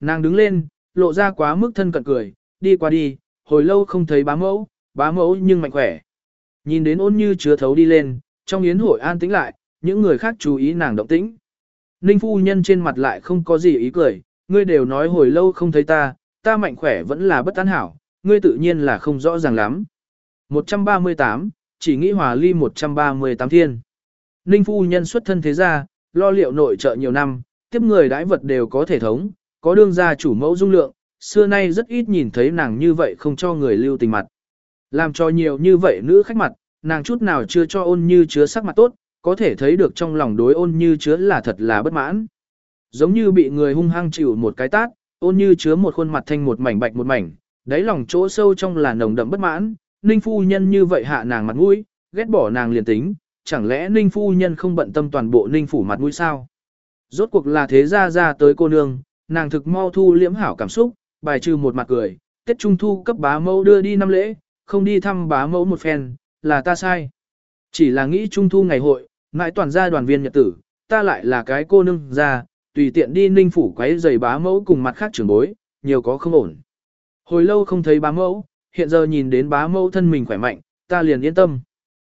Nàng đứng lên, lộ ra quá mức thân cận cười, đi qua đi, hồi lâu không thấy bá mẫu, bá mẫu nhưng mạnh khỏe. Nhìn đến ôn như chứa thấu đi lên, trong yến hội an tĩnh lại, những người khác chú ý nàng động tĩnh. Ninh phu nhân trên mặt lại không có gì ý cười, ngươi đều nói hồi lâu không thấy ta, ta mạnh khỏe vẫn là bất tán hảo, ngươi tự nhiên là không rõ ràng lắm. 138, chỉ nghĩ hòa ly 138 thiên. Ninh phu nhân xuất thân thế gia, lo liệu nội trợ nhiều năm, tiếp người đãi vật đều có thể thống, có đương gia chủ mẫu dung lượng, xưa nay rất ít nhìn thấy nàng như vậy không cho người lưu tình mặt. Làm cho nhiều như vậy nữ khách mặt, nàng chút nào chưa cho ôn như chứa sắc mặt tốt, có thể thấy được trong lòng đối ôn như chứa là thật là bất mãn. Giống như bị người hung hăng chịu một cái tát, ôn như chứa một khuôn mặt thanh một mảnh bạch một mảnh, đáy lòng chỗ sâu trong là nồng đậm bất mãn, ninh phu nhân như vậy hạ nàng mặt mũi, ghét bỏ nàng liền tính, chẳng lẽ ninh phu nhân không bận tâm toàn bộ ninh phủ mặt mũi sao? Rốt cuộc là thế ra ra tới cô nương, nàng thực mau thu liễm hảo cảm xúc, bài trừ một mặt cười, Tết Trung Thu cấp bá mẫu đưa đi năm lễ, không đi thăm bá mẫu một phen, là ta sai. Chỉ là nghĩ Trung Thu ngày hội, ngại toàn gia đoàn viên nhật tử, ta lại là cái cô nương ra, tùy tiện đi ninh phủ quấy giày bá mẫu cùng mặt khác trưởng bối, nhiều có không ổn. Hồi lâu không thấy bá mẫu, hiện giờ nhìn đến bá mẫu thân mình khỏe mạnh, ta liền yên tâm.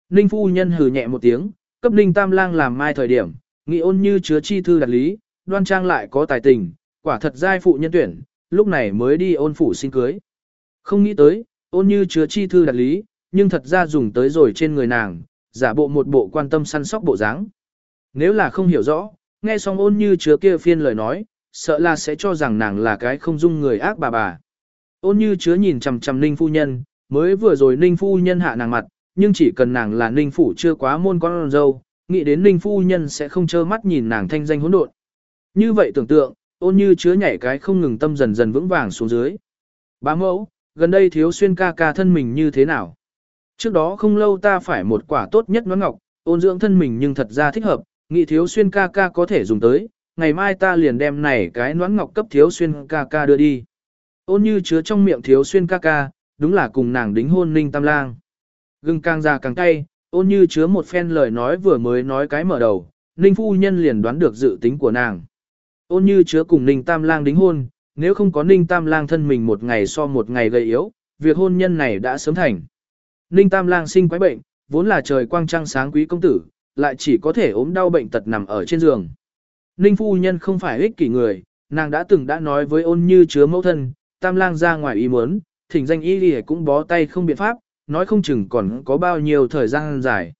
Ninh phu nhân hừ nhẹ một tiếng, cấp ninh tam lang làm mai thời điểm, nghị ôn như chứa chi thư đặt lý, đoan trang lại có tài tình, quả thật giai phụ nhân tuyển, lúc này mới đi ôn phủ xin cưới. Không nghĩ tới, ôn như chứa chi thư đặt lý, nhưng thật ra dùng tới rồi trên người nàng, giả bộ một bộ quan tâm săn sóc bộ dáng. Nếu là không hiểu rõ, nghe xong ôn như chứa kia phiên lời nói, sợ là sẽ cho rằng nàng là cái không dung người ác bà bà. Ôn như chứa nhìn chằm chằm ninh phu nhân, mới vừa rồi ninh phu nhân hạ nàng mặt, nhưng chỉ cần nàng là ninh phủ chưa quá môn con dâu, nghĩ đến ninh phu nhân sẽ không trơ mắt nhìn nàng thanh danh hỗn độn. Như vậy tưởng tượng, ôn như chứa nhảy cái không ngừng tâm dần dần vững vàng xuống dưới. Bá mẫu, gần đây thiếu xuyên ca ca thân mình như thế nào? Trước đó không lâu ta phải một quả tốt nhất nón ngọc, ôn dưỡng thân mình nhưng thật ra thích hợp, nghị thiếu xuyên ca ca có thể dùng tới, ngày mai ta liền đem này cái nón ngọc cấp thiếu xuyên ca ca đưa đi. Ôn như chứa trong miệng thiếu xuyên ca ca, đúng là cùng nàng đính hôn ninh tam lang. Gừng càng già càng cay, ôn như chứa một phen lời nói vừa mới nói cái mở đầu, ninh phu nhân liền đoán được dự tính của nàng. Ôn như chứa cùng ninh tam lang đính hôn, nếu không có ninh tam lang thân mình một ngày so một ngày gầy yếu, việc hôn nhân này đã sớm thành. Ninh tam lang sinh quái bệnh, vốn là trời quang trăng sáng quý công tử, lại chỉ có thể ốm đau bệnh tật nằm ở trên giường. Ninh phu nhân không phải ích kỷ người, nàng đã từng đã nói với ôn như chứa mẫu thân, tam lang ra ngoài ý muốn, thỉnh danh y lìa cũng bó tay không biện pháp, nói không chừng còn có bao nhiêu thời gian dài.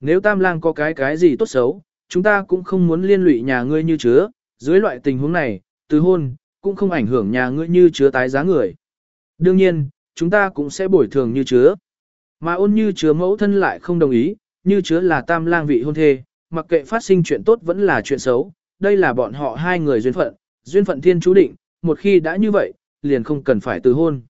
Nếu tam lang có cái cái gì tốt xấu, chúng ta cũng không muốn liên lụy nhà ngươi như chứa, dưới loại tình huống này, từ hôn, cũng không ảnh hưởng nhà ngươi như chứa tái giá người. Đương nhiên, chúng ta cũng sẽ bồi thường như chứa. Mà ôn như chứa mẫu thân lại không đồng ý, như chứa là tam lang vị hôn thê, mặc kệ phát sinh chuyện tốt vẫn là chuyện xấu, đây là bọn họ hai người duyên phận, duyên phận thiên chú định, một khi đã như vậy, liền không cần phải từ hôn.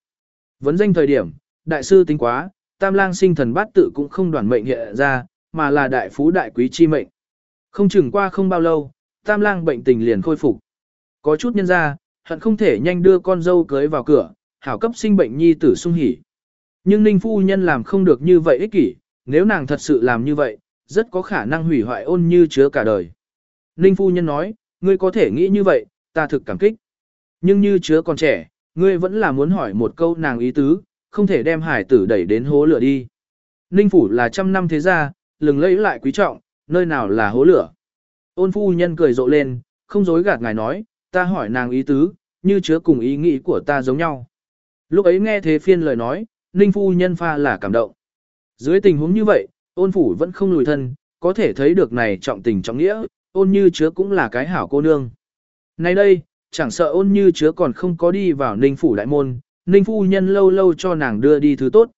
Vấn danh thời điểm, đại sư tính quá, tam lang sinh thần bát tự cũng không đoàn mệnh hiện ra, mà là đại phú đại quý chi mệnh. Không chừng qua không bao lâu, tam lang bệnh tình liền khôi phục. Có chút nhân ra, hận không thể nhanh đưa con dâu cưới vào cửa, hảo cấp sinh bệnh nhi tử sung hỉ. Nhưng ninh phu nhân làm không được như vậy ích kỷ, nếu nàng thật sự làm như vậy, rất có khả năng hủy hoại ôn như chứa cả đời. Ninh phu nhân nói, ngươi có thể nghĩ như vậy, ta thực cảm kích. Nhưng như chứa còn trẻ, ngươi vẫn là muốn hỏi một câu nàng ý tứ, không thể đem hải tử đẩy đến hố lửa đi. Ninh phủ là trăm năm thế gia, lừng lẫy lại quý trọng, nơi nào là hố lửa. Ôn phu nhân cười rộ lên, không dối gạt ngài nói, ta hỏi nàng ý tứ, như chứa cùng ý nghĩ của ta giống nhau. Lúc ấy nghe thế phiên lời nói, Ninh phu nhân pha là cảm động. Dưới tình huống như vậy, ôn phủ vẫn không lùi thân, có thể thấy được này trọng tình trọng nghĩa, ôn như chứa cũng là cái hảo cô nương. Nay đây, chẳng sợ ôn như chứa còn không có đi vào ninh phủ đại môn, ninh phu nhân lâu lâu cho nàng đưa đi thứ tốt.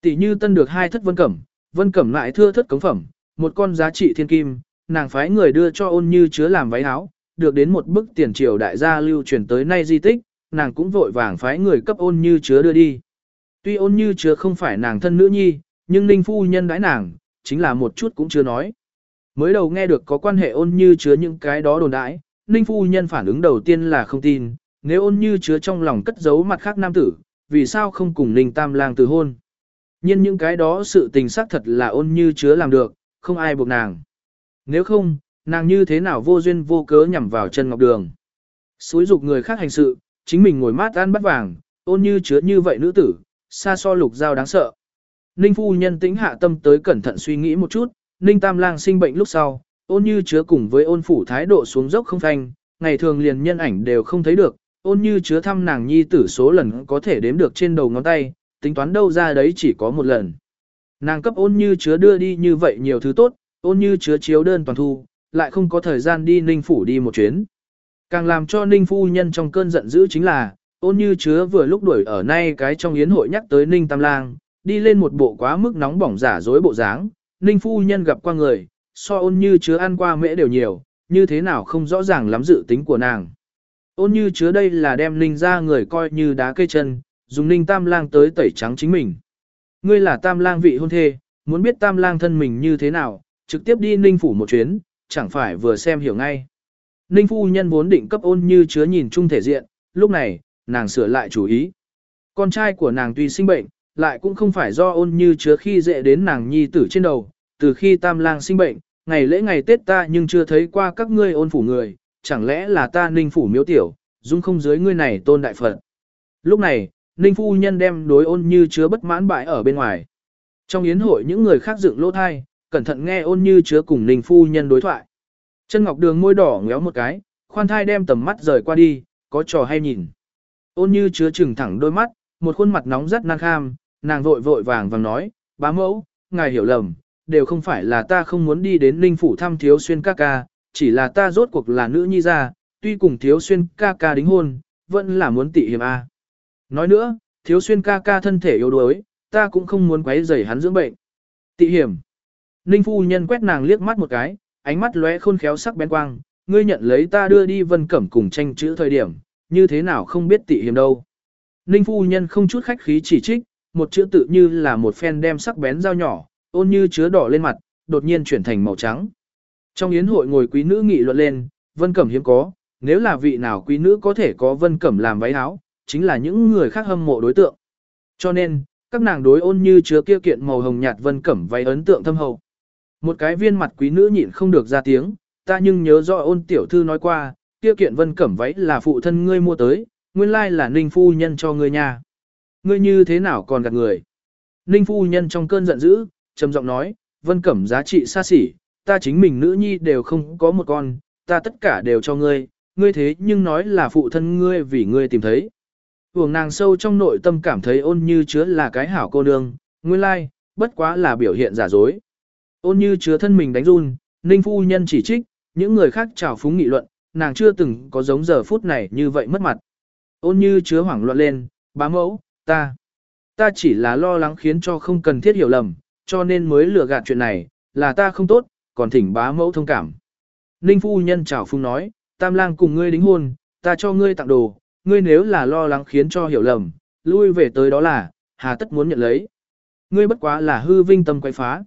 Tỷ như tân được hai thất vân cẩm, vân cẩm lại thưa thất cống phẩm, một con giá trị thiên kim, nàng phái người đưa cho ôn như chứa làm váy áo, được đến một bức tiền triều đại gia lưu truyền tới nay di tích, nàng cũng vội vàng phái người cấp ôn như chứa đưa đi. Tuy ôn như chứa không phải nàng thân nữ nhi, nhưng ninh phu nhân đãi nàng, chính là một chút cũng chưa nói. Mới đầu nghe được có quan hệ ôn như chứa những cái đó đồn đãi, ninh phu nhân phản ứng đầu tiên là không tin, nếu ôn như chứa trong lòng cất giấu mặt khác nam tử, vì sao không cùng ninh tam lang từ hôn. Nhưng những cái đó sự tình xác thật là ôn như chứa làm được, không ai buộc nàng. Nếu không, nàng như thế nào vô duyên vô cớ nhằm vào chân ngọc đường. Xúi dục người khác hành sự, chính mình ngồi mát ăn bắt vàng, ôn như chứa như vậy nữ tử, xa so lục giao đáng sợ. Ninh phu nhân tĩnh hạ tâm tới cẩn thận suy nghĩ một chút, Ninh tam lang sinh bệnh lúc sau, ôn như chứa cùng với ôn phủ thái độ xuống dốc không thanh, ngày thường liền nhân ảnh đều không thấy được, ôn như chứa thăm nàng nhi tử số lần có thể đếm được trên đầu ngón tay, tính toán đâu ra đấy chỉ có một lần. Nàng cấp ôn như chứa đưa đi như vậy nhiều thứ tốt, ôn như chứa chiếu đơn toàn thu, lại không có thời gian đi ninh phủ đi một chuyến. Càng làm cho ninh phu nhân trong cơn giận dữ chính là, ôn như chứa vừa lúc đuổi ở nay cái trong yến hội nhắc tới ninh tam lang, đi lên một bộ quá mức nóng bỏng giả dối bộ dáng, ninh phu nhân gặp qua người, so ôn như chứa ăn qua mễ đều nhiều, như thế nào không rõ ràng lắm dự tính của nàng. Ôn như chứa đây là đem ninh ra người coi như đá cây chân, dùng ninh tam lang tới tẩy trắng chính mình. Ngươi là tam lang vị hôn thê, muốn biết tam lang thân mình như thế nào, trực tiếp đi ninh phủ một chuyến, chẳng phải vừa xem hiểu ngay. Ninh phu nhân vốn định cấp ôn như chứa nhìn chung thể diện, lúc này, nàng sửa lại chủ ý. Con trai của nàng tuy sinh bệnh, lại cũng không phải do ôn như chứa khi dễ đến nàng nhi tử trên đầu, từ khi tam lang sinh bệnh, ngày lễ ngày Tết ta nhưng chưa thấy qua các ngươi ôn phủ người, chẳng lẽ là ta ninh phủ miếu tiểu, dung không dưới ngươi này tôn đại phật. Lúc này, ninh phu nhân đem đối ôn như chứa bất mãn bại ở bên ngoài. Trong yến hội những người khác dựng lỗ thai, cẩn thận nghe ôn như chứa cùng ninh phu nhân đối thoại. Chân ngọc đường môi đỏ ngéo một cái, khoan thai đem tầm mắt rời qua đi, có trò hay nhìn. Ôn như chứa chừng thẳng đôi mắt, một khuôn mặt nóng rất năng kham, nàng vội vội vàng vàng nói, bá mẫu, ngài hiểu lầm, đều không phải là ta không muốn đi đến Ninh Phủ thăm Thiếu Xuyên ca ca, chỉ là ta rốt cuộc là nữ nhi ra, tuy cùng Thiếu Xuyên ca ca đính hôn, vẫn là muốn tị hiểm A. Nói nữa, Thiếu Xuyên ca ca thân thể yếu đuối, ta cũng không muốn quấy rầy hắn dưỡng bệnh. Tị hiểm. Ninh Phu Nhân quét nàng liếc mắt một cái, ánh mắt lóe khôn khéo sắc bén quang, ngươi nhận lấy ta đưa đi vân cẩm cùng tranh chữ thời điểm, như thế nào không biết tị hiểm đâu. Ninh Phu Nhân không chút khách khí chỉ trích, một chữ tự như là một phen đem sắc bén dao nhỏ, ôn như chứa đỏ lên mặt, đột nhiên chuyển thành màu trắng. Trong yến hội ngồi quý nữ nghị luận lên, vân cẩm hiếm có, nếu là vị nào quý nữ có thể có vân cẩm làm váy áo, chính là những người khác hâm mộ đối tượng. Cho nên, các nàng đối ôn như chứa kia kiện màu hồng nhạt vân cẩm váy ấn tượng thâm hậu. Một cái viên mặt quý nữ nhịn không được ra tiếng, ta nhưng nhớ rõ ôn tiểu thư nói qua, kia kiện vân cẩm váy là phụ thân ngươi mua tới, nguyên lai là ninh phu nhân cho ngươi nha. Ngươi như thế nào còn gạt người? Ninh phu nhân trong cơn giận dữ, trầm giọng nói, vân cẩm giá trị xa xỉ, ta chính mình nữ nhi đều không có một con, ta tất cả đều cho ngươi, ngươi thế nhưng nói là phụ thân ngươi vì ngươi tìm thấy. Hưởng nàng sâu trong nội tâm cảm thấy ôn như chứa là cái hảo cô nương, nguyên lai, bất quá là biểu hiện giả dối. Ôn như chứa thân mình đánh run, ninh phu nhân chỉ trích, những người khác trào phúng nghị luận, nàng chưa từng có giống giờ phút này như vậy mất mặt. Ôn như chứa hoảng loạn lên, bá mẫu, ta, ta chỉ là lo lắng khiến cho không cần thiết hiểu lầm, cho nên mới lừa gạt chuyện này, là ta không tốt, còn thỉnh bá mẫu thông cảm. Ninh phu nhân trào phúng nói, tam lang cùng ngươi đính hôn, ta cho ngươi tặng đồ, ngươi nếu là lo lắng khiến cho hiểu lầm, lui về tới đó là, hà tất muốn nhận lấy. Ngươi bất quá là hư vinh tâm quay phá.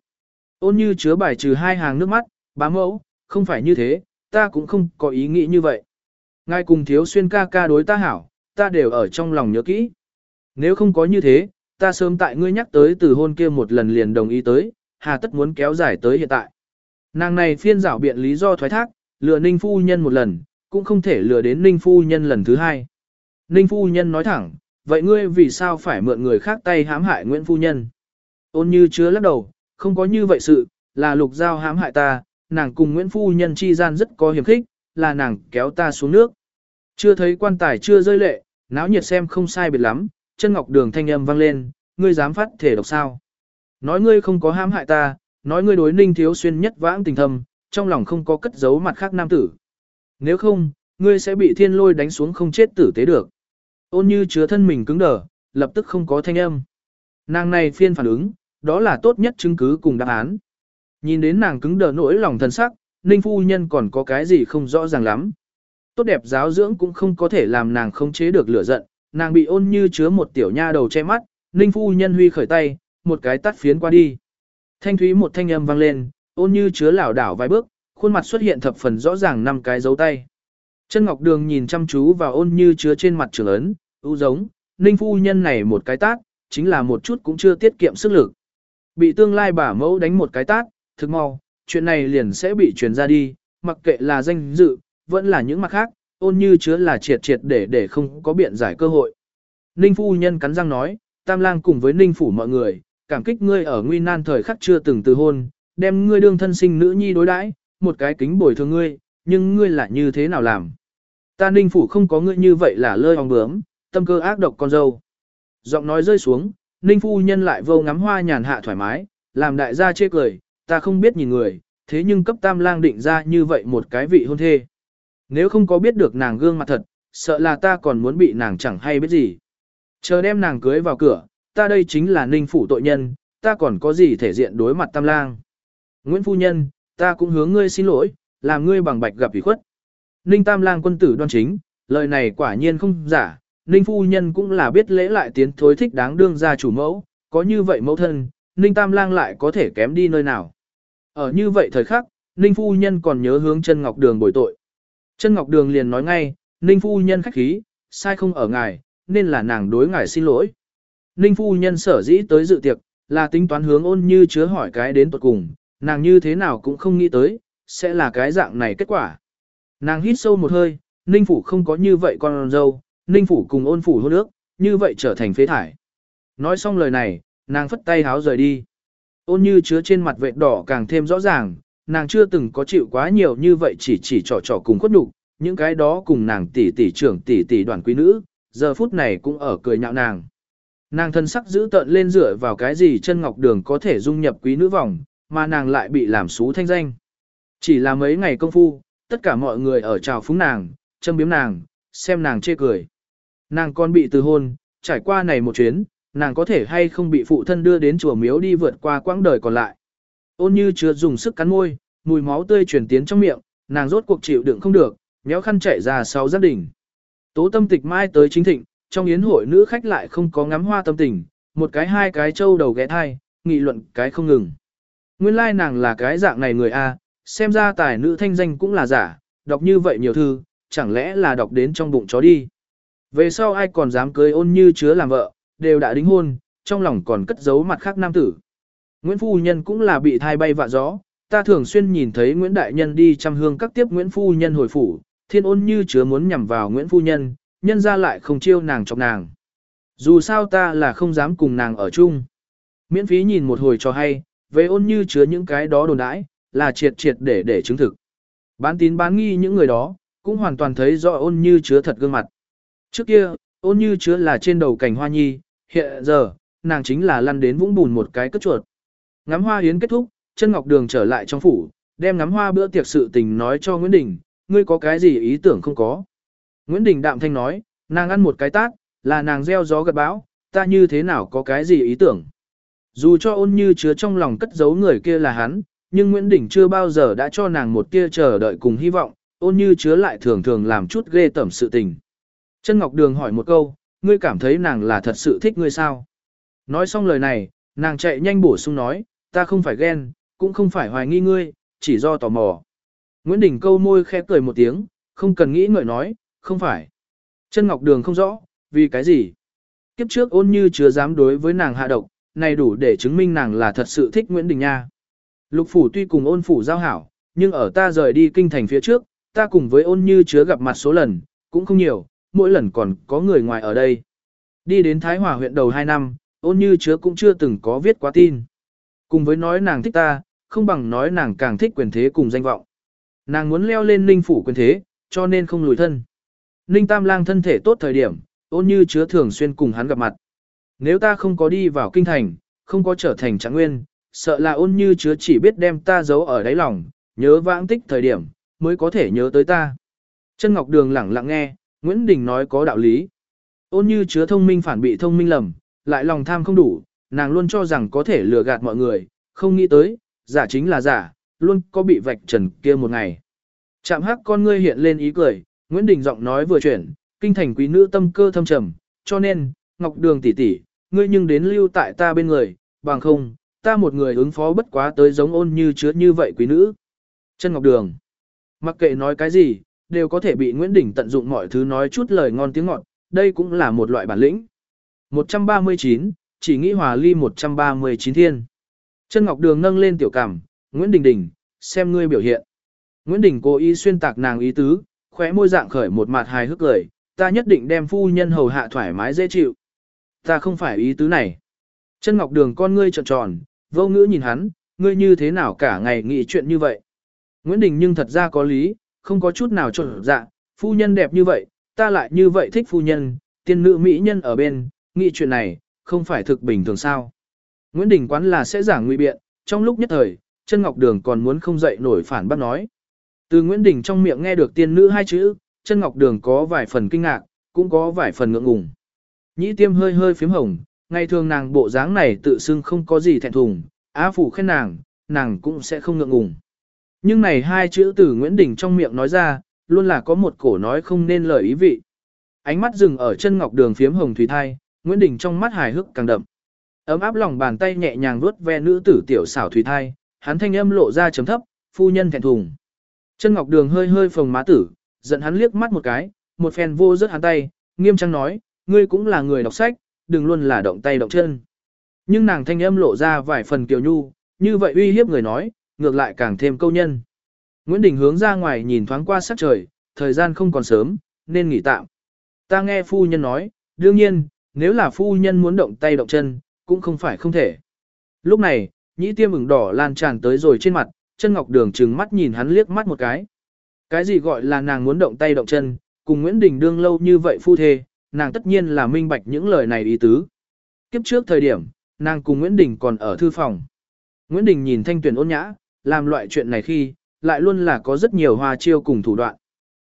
Ôn như chứa bài trừ hai hàng nước mắt, bá mẫu, không phải như thế, ta cũng không có ý nghĩ như vậy. Ngài cùng thiếu xuyên ca ca đối ta hảo, ta đều ở trong lòng nhớ kỹ. Nếu không có như thế, ta sớm tại ngươi nhắc tới từ hôn kia một lần liền đồng ý tới, hà tất muốn kéo dài tới hiện tại. Nàng này phiên rảo biện lý do thoái thác, lừa Ninh Phu Nhân một lần, cũng không thể lừa đến Ninh Phu Nhân lần thứ hai. Ninh Phu Nhân nói thẳng, vậy ngươi vì sao phải mượn người khác tay hãm hại Nguyễn Phu Nhân? Ôn như chứa lắc đầu, không có như vậy sự, là lục giao hãm hại ta, nàng cùng Nguyễn Phu Nhân chi gian rất có hiểm khích, là nàng kéo ta xuống nước. Chưa thấy quan tài chưa rơi lệ, náo nhiệt xem không sai biệt lắm, chân ngọc đường thanh âm vang lên, ngươi dám phát thể độc sao. Nói ngươi không có hãm hại ta, nói ngươi đối ninh thiếu xuyên nhất vãng tình thâm, trong lòng không có cất giấu mặt khác nam tử. Nếu không, ngươi sẽ bị thiên lôi đánh xuống không chết tử tế được. Ôn như chứa thân mình cứng đờ, lập tức không có thanh âm. Nàng này phiên phản ứng, đó là tốt nhất chứng cứ cùng đáp án. Nhìn đến nàng cứng đờ nỗi lòng thân sắc, ninh phu nhân còn có cái gì không rõ ràng lắm. Tốt đẹp giáo dưỡng cũng không có thể làm nàng không chế được lửa giận, nàng bị ôn như chứa một tiểu nha đầu che mắt, ninh phu nhân huy khởi tay, một cái tắt phiến qua đi. Thanh thúy một thanh âm vang lên, ôn như chứa lảo đảo vài bước, khuôn mặt xuất hiện thập phần rõ ràng năm cái dấu tay. Chân Ngọc Đường nhìn chăm chú vào ôn như chứa trên mặt trường ấn, ưu giống, ninh phu nhân này một cái tát, chính là một chút cũng chưa tiết kiệm sức lực. Bị tương lai bà mẫu đánh một cái tát, thực mau, chuyện này liền sẽ bị truyền ra đi, mặc kệ là danh dự, vẫn là những mặt khác, ôn như chứa là triệt triệt để để không có biện giải cơ hội. Ninh phu nhân cắn răng nói, tam lang cùng với ninh phủ mọi người, cảm kích ngươi ở nguy nan thời khắc chưa từng từ hôn, đem ngươi đương thân sinh nữ nhi đối đãi, một cái kính bồi thường ngươi, nhưng ngươi lại như thế nào làm? Ta ninh phủ không có ngươi như vậy là lơi ong bướm, tâm cơ ác độc con dâu. Giọng nói rơi xuống, ninh phu nhân lại vô ngắm hoa nhàn hạ thoải mái, làm đại gia chê cười, ta không biết nhìn người, thế nhưng cấp tam lang định ra như vậy một cái vị hôn thê. Nếu không có biết được nàng gương mặt thật, sợ là ta còn muốn bị nàng chẳng hay biết gì. Chờ đem nàng cưới vào cửa, ta đây chính là ninh phủ tội nhân, ta còn có gì thể diện đối mặt tam lang. Nguyễn Phu Nhân, ta cũng hướng ngươi xin lỗi, làm ngươi bằng bạch gặp ủy khuất. Ninh tam lang quân tử đoan chính, lời này quả nhiên không giả, Ninh Phu Nhân cũng là biết lễ lại tiến thối thích đáng đương ra chủ mẫu, có như vậy mẫu thân, Ninh tam lang lại có thể kém đi nơi nào. Ở như vậy thời khắc, Ninh Phu Nhân còn nhớ hướng chân ngọc đường bồi tội. Chân ngọc đường liền nói ngay, Ninh Phu Nhân khách khí, sai không ở ngài, nên là nàng đối ngài xin lỗi. Ninh phu nhân sở dĩ tới dự tiệc, là tính toán hướng ôn như chứa hỏi cái đến tuột cùng, nàng như thế nào cũng không nghĩ tới, sẽ là cái dạng này kết quả. Nàng hít sâu một hơi, Ninh phủ không có như vậy con dâu, Ninh phủ cùng ôn phủ hôn ước, như vậy trở thành phế thải. Nói xong lời này, nàng phất tay háo rời đi. Ôn như chứa trên mặt vệ đỏ càng thêm rõ ràng, nàng chưa từng có chịu quá nhiều như vậy chỉ chỉ trò trò cùng khuất nhục, những cái đó cùng nàng tỷ tỷ trưởng tỷ tỷ đoàn quý nữ, giờ phút này cũng ở cười nhạo nàng. Nàng thân sắc giữ tợn lên dựa vào cái gì chân ngọc đường có thể dung nhập quý nữ vòng, mà nàng lại bị làm xú thanh danh. Chỉ là mấy ngày công phu, tất cả mọi người ở chào phúng nàng, châm biếm nàng, xem nàng chê cười. Nàng còn bị từ hôn, trải qua này một chuyến, nàng có thể hay không bị phụ thân đưa đến chùa miếu đi vượt qua quãng đời còn lại. Ôn như chưa dùng sức cắn môi, mùi máu tươi truyền tiến trong miệng, nàng rốt cuộc chịu đựng không được, méo khăn chạy ra sau gia đình. Tố tâm tịch mai tới chính thịnh, trong yến hội nữ khách lại không có ngắm hoa tâm tình, một cái hai cái trâu đầu ghé thai, nghị luận cái không ngừng. Nguyên lai like nàng là cái dạng này người A, xem ra tài nữ thanh danh cũng là giả, đọc như vậy nhiều thư, chẳng lẽ là đọc đến trong bụng chó đi. Về sau ai còn dám cưới ôn như chứa làm vợ, đều đã đính hôn, trong lòng còn cất giấu mặt khác nam tử. Nguyễn Phu Nhân cũng là bị thai bay vạ gió, ta thường xuyên nhìn thấy Nguyễn Đại Nhân đi chăm hương các tiếp Nguyễn Phu Nhân hồi phủ, thiên ôn như chứa muốn nhằm vào Nguyễn Phu Nhân, nhân ra lại không chiêu nàng chọc nàng. Dù sao ta là không dám cùng nàng ở chung. Miễn phí nhìn một hồi cho hay, về ôn như chứa những cái đó đồn đãi, là triệt triệt để để chứng thực. Bán tín bán nghi những người đó, cũng hoàn toàn thấy rõ ôn như chứa thật gương mặt. Trước kia, ôn như chứa là trên đầu cảnh hoa nhi, hiện giờ, nàng chính là lăn đến vũng bùn một cái cất chuột. Ngắm hoa hiến kết thúc, chân ngọc đường trở lại trong phủ, đem ngắm hoa bữa tiệc sự tình nói cho Nguyễn Đình, ngươi có cái gì ý tưởng không có. Nguyễn Đình đạm thanh nói, nàng ăn một cái tác, là nàng gieo gió gật bão, ta như thế nào có cái gì ý tưởng. Dù cho ôn như chứa trong lòng cất giấu người kia là hắn, nhưng Nguyễn Đình chưa bao giờ đã cho nàng một tia chờ đợi cùng hy vọng, ôn như chứa lại thường thường làm chút ghê tẩm sự tình. Chân Ngọc Đường hỏi một câu, ngươi cảm thấy nàng là thật sự thích ngươi sao? Nói xong lời này, nàng chạy nhanh bổ sung nói, ta không phải ghen, cũng không phải hoài nghi ngươi, chỉ do tò mò. Nguyễn Đình câu môi khẽ cười một tiếng, không cần nghĩ ngợi nói, không phải. Chân Ngọc Đường không rõ, vì cái gì? Kiếp trước ôn như chưa dám đối với nàng hạ độc, này đủ để chứng minh nàng là thật sự thích Nguyễn Đình Nha. Lục phủ tuy cùng ôn phủ giao hảo, nhưng ở ta rời đi kinh thành phía trước, ta cùng với ôn như chứa gặp mặt số lần, cũng không nhiều, mỗi lần còn có người ngoài ở đây. Đi đến Thái Hòa huyện đầu 2 năm, ôn như chứa cũng chưa từng có viết quá tin. Cùng với nói nàng thích ta, không bằng nói nàng càng thích quyền thế cùng danh vọng. Nàng muốn leo lên ninh phủ quyền thế, cho nên không lùi thân. Ninh Tam Lang thân thể tốt thời điểm, ôn như chứa thường xuyên cùng hắn gặp mặt. Nếu ta không có đi vào kinh thành, không có trở thành trạng nguyên, sợ là ôn như chứa chỉ biết đem ta giấu ở đáy lòng, nhớ vãng tích thời điểm, mới có thể nhớ tới ta. Chân Ngọc Đường lẳng lặng nghe, Nguyễn Đình nói có đạo lý. Ôn như chứa thông minh phản bị thông minh lầm, lại lòng tham không đủ, nàng luôn cho rằng có thể lừa gạt mọi người, không nghĩ tới, giả chính là giả, luôn có bị vạch trần kia một ngày. Chạm hắc con ngươi hiện lên ý cười, Nguyễn Đình giọng nói vừa chuyển, kinh thành quý nữ tâm cơ thâm trầm, cho nên, Ngọc Đường tỷ tỷ, ngươi nhưng đến lưu tại ta bên người, bằng không, ta một người ứng phó bất quá tới giống ôn như chứa như vậy quý nữ. Chân Ngọc Đường, mặc kệ nói cái gì, đều có thể bị Nguyễn Đình tận dụng mọi thứ nói chút lời ngon tiếng ngọt, đây cũng là một loại bản lĩnh. 139, chỉ nghĩ hòa ly 139 thiên. Chân Ngọc Đường nâng lên tiểu cảm, Nguyễn Đình Đình, xem ngươi biểu hiện. Nguyễn Đình cố ý xuyên tạc nàng ý tứ, khóe môi dạng khởi một mặt hài hước cười, ta nhất định đem phu nhân hầu hạ thoải mái dễ chịu. Ta không phải ý tứ này. Chân ngọc đường con ngươi tròn tròn, vô ngữ nhìn hắn, ngươi như thế nào cả ngày nghĩ chuyện như vậy. Nguyễn Đình nhưng thật ra có lý, không có chút nào trộn dạ, phu nhân đẹp như vậy, ta lại như vậy thích phu nhân, tiên nữ mỹ nhân ở bên, nghĩ chuyện này, không phải thực bình thường sao. Nguyễn Đình quán là sẽ giảng nguy biện, trong lúc nhất thời, chân ngọc đường còn muốn không dậy nổi phản bác nói. Từ Nguyễn Đình trong miệng nghe được tiên nữ hai chữ, chân ngọc đường có vài phần kinh ngạc, cũng có vài phần ngượng ngùng. Nhĩ tiêm hơi hơi phím hồng, ngày thường nàng bộ dáng này tự xưng không có gì thẹn thùng, á phủ khen nàng, nàng cũng sẽ không ngượng ngùng. Nhưng này hai chữ từ Nguyễn Đình trong miệng nói ra, luôn là có một cổ nói không nên lời ý vị. Ánh mắt dừng ở chân ngọc đường phiếm hồng thủy thai, Nguyễn Đình trong mắt hài hước càng đậm. Ấm áp lòng bàn tay nhẹ nhàng vuốt ve nữ tử tiểu xảo thủy thai, hắn thanh âm lộ ra chấm thấp, phu nhân thẹn thùng. Chân ngọc đường hơi hơi phồng má tử, giận hắn liếc mắt một cái, một phen vô rất hắn tay, nghiêm trang nói, ngươi cũng là người đọc sách, đừng luôn là động tay động chân. Nhưng nàng thanh âm lộ ra vài phần kiều nhu, như vậy uy hiếp người nói, ngược lại càng thêm câu nhân. Nguyễn Đình hướng ra ngoài nhìn thoáng qua sắc trời, thời gian không còn sớm, nên nghỉ tạm. Ta nghe phu nhân nói, đương nhiên, nếu là phu nhân muốn động tay động chân, cũng không phải không thể. Lúc này, nhĩ tiêm ửng đỏ lan tràn tới rồi trên mặt, chân ngọc đường trừng mắt nhìn hắn liếc mắt một cái. Cái gì gọi là nàng muốn động tay động chân, cùng Nguyễn Đình đương lâu như vậy phu thê, nàng tất nhiên là minh bạch những lời này ý tứ. Kiếp trước thời điểm, nàng cùng Nguyễn Đình còn ở thư phòng. Nguyễn Đình nhìn thanh tuyển ôn nhã, làm loại chuyện này khi, lại luôn là có rất nhiều hoa chiêu cùng thủ đoạn.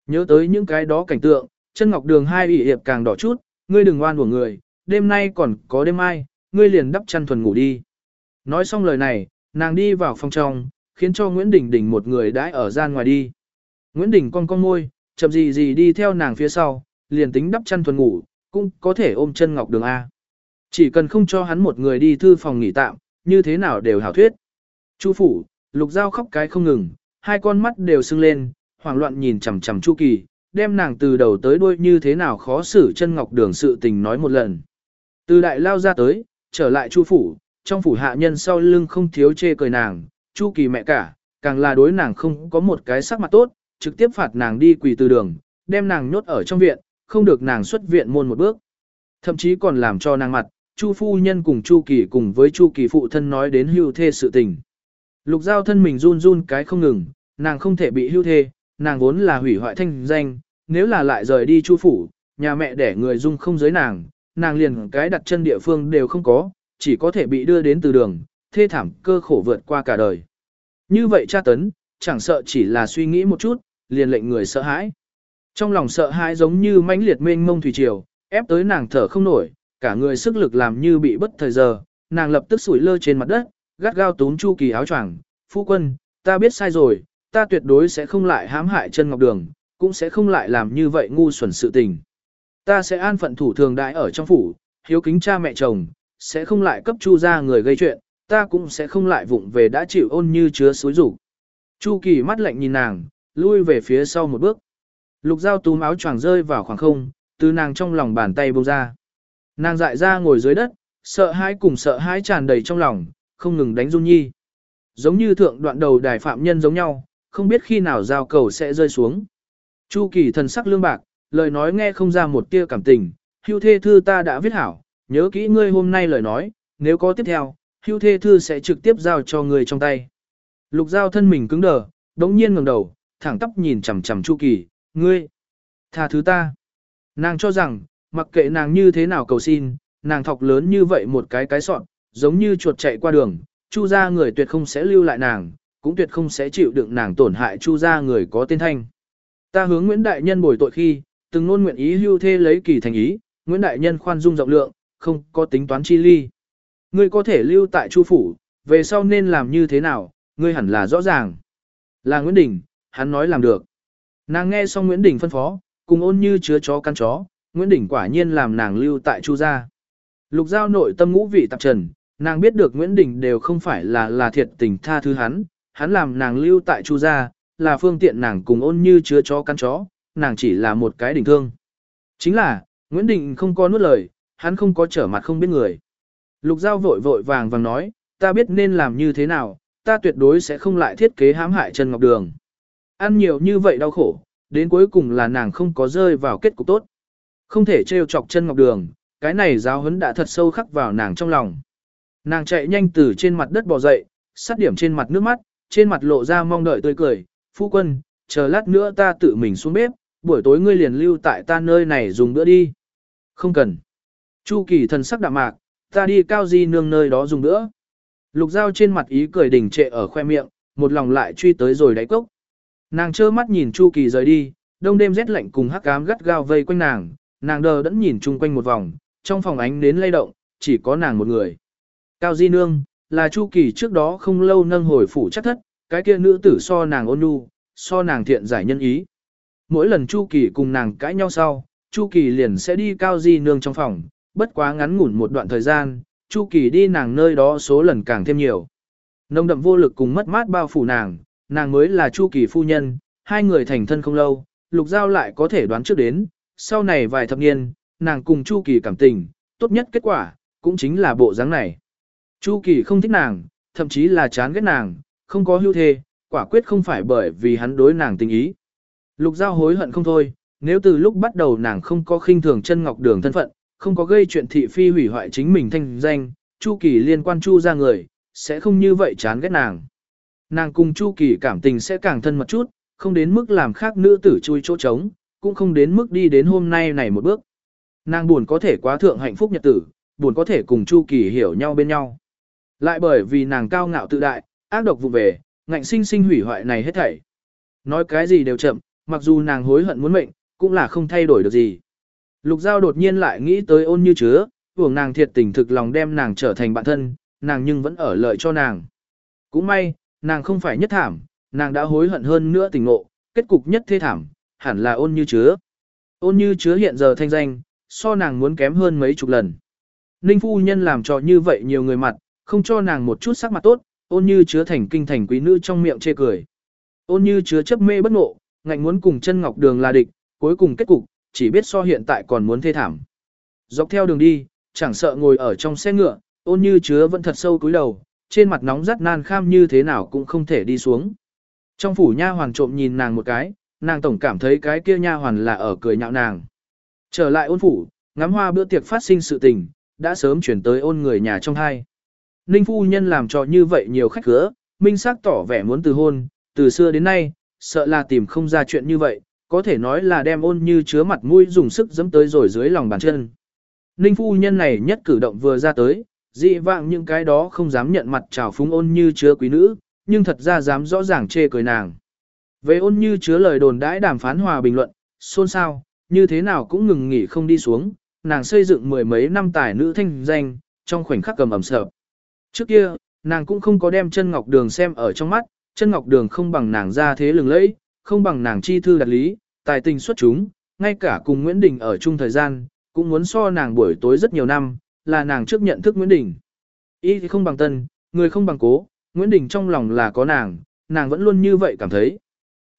Nhớ tới những cái đó cảnh tượng, chân ngọc đường hai ủy hiệp càng đỏ chút, ngươi đừng oan của người, đêm nay còn có đêm mai, ngươi liền đắp chăn thuần ngủ đi. Nói xong lời này, nàng đi vào phòng trong, khiến cho Nguyễn Đình Đình một người đãi ở gian ngoài đi. Nguyễn Đình con con môi, chậm gì gì đi theo nàng phía sau, liền tính đắp chăn thuần ngủ, cũng có thể ôm chân ngọc đường A. Chỉ cần không cho hắn một người đi thư phòng nghỉ tạm, như thế nào đều hảo thuyết. Chu phủ, lục dao khóc cái không ngừng, hai con mắt đều sưng lên, hoảng loạn nhìn chằm chằm Chu Kỳ, đem nàng từ đầu tới đuôi như thế nào khó xử chân ngọc đường sự tình nói một lần. Từ đại lao ra tới, trở lại Chu phủ, trong phủ hạ nhân sau lưng không thiếu chê cười nàng, Chu Kỳ mẹ cả, càng là đối nàng không có một cái sắc mặt tốt, trực tiếp phạt nàng đi quỳ từ đường, đem nàng nhốt ở trong viện, không được nàng xuất viện môn một bước. Thậm chí còn làm cho nàng mặt, Chu phu nhân cùng Chu Kỳ cùng với Chu Kỳ phụ thân nói đến hưu thê sự tình. Lục giao thân mình run run cái không ngừng, nàng không thể bị hưu thê, nàng vốn là hủy hoại thanh danh, nếu là lại rời đi Chu phủ, nhà mẹ để người dung không giới nàng, nàng liền cái đặt chân địa phương đều không có, chỉ có thể bị đưa đến từ đường, thê thảm cơ khổ vượt qua cả đời. Như vậy cha tấn, chẳng sợ chỉ là suy nghĩ một chút, liền lệnh người sợ hãi. Trong lòng sợ hãi giống như mãnh liệt mênh mông thủy triều, ép tới nàng thở không nổi, cả người sức lực làm như bị bất thời giờ, nàng lập tức sủi lơ trên mặt đất, gắt gao túm Chu Kỳ áo choàng, "Phu quân, ta biết sai rồi, ta tuyệt đối sẽ không lại hãm hại chân ngọc đường, cũng sẽ không lại làm như vậy ngu xuẩn sự tình. Ta sẽ an phận thủ thường đại ở trong phủ, hiếu kính cha mẹ chồng, sẽ không lại cấp Chu ra người gây chuyện, ta cũng sẽ không lại vụng về đã chịu ôn như chứa suối rủ." Chu Kỳ mắt lạnh nhìn nàng, lui về phía sau một bước. Lục Giao túm áo choàng rơi vào khoảng không, từ nàng trong lòng bàn tay bông ra. Nàng dại ra ngồi dưới đất, sợ hãi cùng sợ hãi tràn đầy trong lòng, không ngừng đánh run nhi. Giống như thượng đoạn đầu đài phạm nhân giống nhau, không biết khi nào giao cầu sẽ rơi xuống. Chu kỳ thần sắc lương bạc, lời nói nghe không ra một tia cảm tình, hưu thê thư ta đã viết hảo, nhớ kỹ ngươi hôm nay lời nói, nếu có tiếp theo, hưu thê thư sẽ trực tiếp giao cho ngươi trong tay. Lục giao thân mình cứng đờ, đống nhiên ngẩng đầu, thẳng tóc nhìn chằm chằm Chu kỳ, ngươi, tha thứ ta. Nàng cho rằng, Mặc kệ nàng như thế nào cầu xin, nàng thọc lớn như vậy một cái cái sọn, giống như chuột chạy qua đường, chu gia người tuyệt không sẽ lưu lại nàng, cũng tuyệt không sẽ chịu đựng nàng tổn hại chu gia người có tên thanh. Ta hướng Nguyễn Đại Nhân bồi tội khi, từng luôn nguyện ý hưu thê lấy kỳ thành ý, Nguyễn Đại Nhân khoan dung rộng lượng, không có tính toán chi ly. Ngươi có thể lưu tại chu phủ, về sau nên làm như thế nào, ngươi hẳn là rõ ràng. Là Nguyễn Đình, hắn nói làm được. Nàng nghe xong Nguyễn Đình phân phó, cùng ôn như chứa chó căn chó, Nguyễn Đình quả nhiên làm nàng lưu tại Chu gia. Lục Giao nội tâm ngũ vị tạp trần, nàng biết được Nguyễn Đình đều không phải là là thiệt tình tha thứ hắn, hắn làm nàng lưu tại Chu gia, là phương tiện nàng cùng ôn như chứa chó căn chó, nàng chỉ là một cái đỉnh thương. Chính là, Nguyễn Đình không có nuốt lời, hắn không có trở mặt không biết người. Lục Giao vội vội vàng vàng nói, ta biết nên làm như thế nào, ta tuyệt đối sẽ không lại thiết kế hãm hại Trần ngọc đường. Ăn nhiều như vậy đau khổ, đến cuối cùng là nàng không có rơi vào kết cục tốt. Không thể trêu chọc chân ngọc đường, cái này giáo huấn đã thật sâu khắc vào nàng trong lòng. Nàng chạy nhanh từ trên mặt đất bò dậy, sát điểm trên mặt nước mắt, trên mặt lộ ra mong đợi tươi cười, phu quân, chờ lát nữa ta tự mình xuống bếp, buổi tối ngươi liền lưu tại ta nơi này dùng bữa đi. Không cần. Chu kỳ thần sắc đạm mạc, ta đi cao di nương nơi đó dùng bữa. Lục dao trên mặt ý cười đỉnh trệ ở khoe miệng, một lòng lại truy tới rồi đáy cốc. Nàng trơ mắt nhìn Chu kỳ rời đi, đông đêm rét lạnh cùng hắc ám gắt gao vây quanh nàng, nàng đờ đẫn nhìn chung quanh một vòng, trong phòng ánh đến lay động, chỉ có nàng một người. Cao Di Nương, là Chu Kỳ trước đó không lâu nâng hồi phủ chắc thất, cái kia nữ tử so nàng ôn nhu, so nàng thiện giải nhân ý. Mỗi lần Chu Kỳ cùng nàng cãi nhau sau, Chu Kỳ liền sẽ đi Cao Di Nương trong phòng, bất quá ngắn ngủn một đoạn thời gian, Chu Kỳ đi nàng nơi đó số lần càng thêm nhiều. Nông đậm vô lực cùng mất mát bao phủ nàng, nàng mới là Chu Kỳ phu nhân, hai người thành thân không lâu, Lục Giao lại có thể đoán trước đến, sau này vài thập niên, nàng cùng Chu Kỳ cảm tình, tốt nhất kết quả, cũng chính là bộ dáng này. Chu Kỳ không thích nàng, thậm chí là chán ghét nàng, không có hưu thê, quả quyết không phải bởi vì hắn đối nàng tình ý. Lục Giao hối hận không thôi, nếu từ lúc bắt đầu nàng không có khinh thường chân ngọc đường thân phận, không có gây chuyện thị phi hủy hoại chính mình thanh danh, Chu Kỳ liên quan Chu ra người, sẽ không như vậy chán ghét nàng. Nàng cùng Chu Kỳ cảm tình sẽ càng thân mật chút, không đến mức làm khác nữ tử chui chỗ trống, cũng không đến mức đi đến hôm nay này một bước. Nàng buồn có thể quá thượng hạnh phúc nhật tử, buồn có thể cùng Chu Kỳ hiểu nhau bên nhau. Lại bởi vì nàng cao ngạo tự đại, ác độc vụ về, ngạnh sinh sinh hủy hoại này hết thảy. Nói cái gì đều chậm, mặc dù nàng hối hận muốn mệnh, cũng là không thay đổi được gì. Lục Giao đột nhiên lại nghĩ tới ôn như chứa, tưởng nàng thiệt tình thực lòng đem nàng trở thành bạn thân, nàng nhưng vẫn ở lợi cho nàng. Cũng may, nàng không phải nhất thảm, nàng đã hối hận hơn nữa tình ngộ, kết cục nhất thê thảm, hẳn là ôn như chứa. Ôn như chứa hiện giờ thanh danh, so nàng muốn kém hơn mấy chục lần. Ninh phu nhân làm cho như vậy nhiều người mặt, không cho nàng một chút sắc mặt tốt, ôn như chứa thành kinh thành quý nữ trong miệng chê cười. Ôn như chứa chấp mê bất ngộ, ngạnh muốn cùng chân ngọc đường là địch, cuối cùng kết cục, chỉ biết so hiện tại còn muốn thê thảm. Dọc theo đường đi, chẳng sợ ngồi ở trong xe ngựa, ôn như chứa vẫn thật sâu cúi đầu, trên mặt nóng rất nan kham như thế nào cũng không thể đi xuống. Trong phủ nha hoàn trộm nhìn nàng một cái, nàng tổng cảm thấy cái kia nha hoàn là ở cười nhạo nàng. Trở lại ôn phủ, ngắm hoa bữa tiệc phát sinh sự tình, đã sớm chuyển tới ôn người nhà trong hai. Ninh phu nhân làm cho như vậy nhiều khách cửa, minh xác tỏ vẻ muốn từ hôn, từ xưa đến nay, sợ là tìm không ra chuyện như vậy, có thể nói là đem ôn như chứa mặt mũi dùng sức dẫm tới rồi dưới lòng bàn chân. Ninh phu nhân này nhất cử động vừa ra tới, dị vạng những cái đó không dám nhận mặt trào phúng ôn như chứa quý nữ, nhưng thật ra dám rõ ràng chê cười nàng. Về ôn như chứa lời đồn đãi đàm phán hòa bình luận, xôn xao, như thế nào cũng ngừng nghỉ không đi xuống, nàng xây dựng mười mấy năm tài nữ thanh danh, trong khoảnh khắc cầm ẩm sợ. Trước kia, nàng cũng không có đem chân ngọc đường xem ở trong mắt, chân ngọc đường không bằng nàng ra thế lừng lẫy, không bằng nàng chi thư đặt lý, tài tình xuất chúng, ngay cả cùng Nguyễn Đình ở chung thời gian, cũng muốn so nàng buổi tối rất nhiều năm, là nàng trước nhận thức Nguyễn Đình. ý thì không bằng tân, người không bằng cố, Nguyễn Đình trong lòng là có nàng, nàng vẫn luôn như vậy cảm thấy.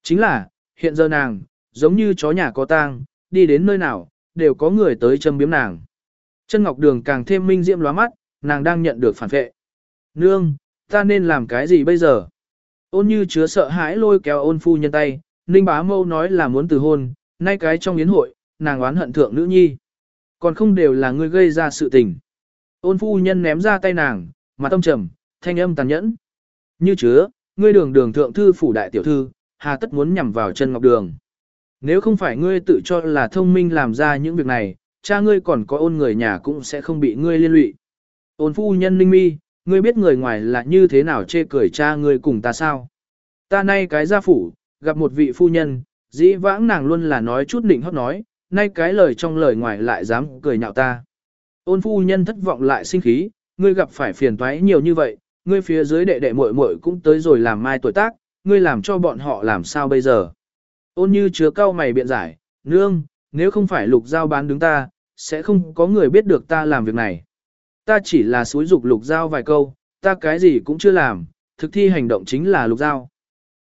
Chính là, hiện giờ nàng, giống như chó nhà có tang, đi đến nơi nào, đều có người tới châm biếm nàng. Chân Ngọc Đường càng thêm minh diễm lóa mắt, nàng đang nhận được phản vệ. Nương, ta nên làm cái gì bây giờ? Ôn như chứa sợ hãi lôi kéo ôn phu nhân tay, Ninh bá mâu nói là muốn từ hôn, nay cái trong yến hội, nàng oán hận thượng nữ nhi. Còn không đều là ngươi gây ra sự tình. Ôn phu nhân ném ra tay nàng, mặt tâm trầm, thanh âm tàn nhẫn. Như chứa, ngươi đường đường thượng thư phủ đại tiểu thư, hà tất muốn nhằm vào chân ngọc đường. Nếu không phải ngươi tự cho là thông minh làm ra những việc này, cha ngươi còn có ôn người nhà cũng sẽ không bị ngươi liên lụy. Ôn phu nhân ninh mi, ngươi biết người ngoài là như thế nào chê cười cha ngươi cùng ta sao? Ta nay cái gia phủ, gặp một vị phu nhân, dĩ vãng nàng luôn là nói chút nịnh hót nói, nay cái lời trong lời ngoài lại dám cười nhạo ta. Ôn phu nhân thất vọng lại sinh khí, ngươi gặp phải phiền toái nhiều như vậy, ngươi phía dưới đệ đệ muội muội cũng tới rồi làm mai tuổi tác, ngươi làm cho bọn họ làm sao bây giờ. Ôn như chứa cao mày biện giải, nương, nếu không phải lục giao bán đứng ta, sẽ không có người biết được ta làm việc này. Ta chỉ là suối dục lục giao vài câu, ta cái gì cũng chưa làm, thực thi hành động chính là lục giao.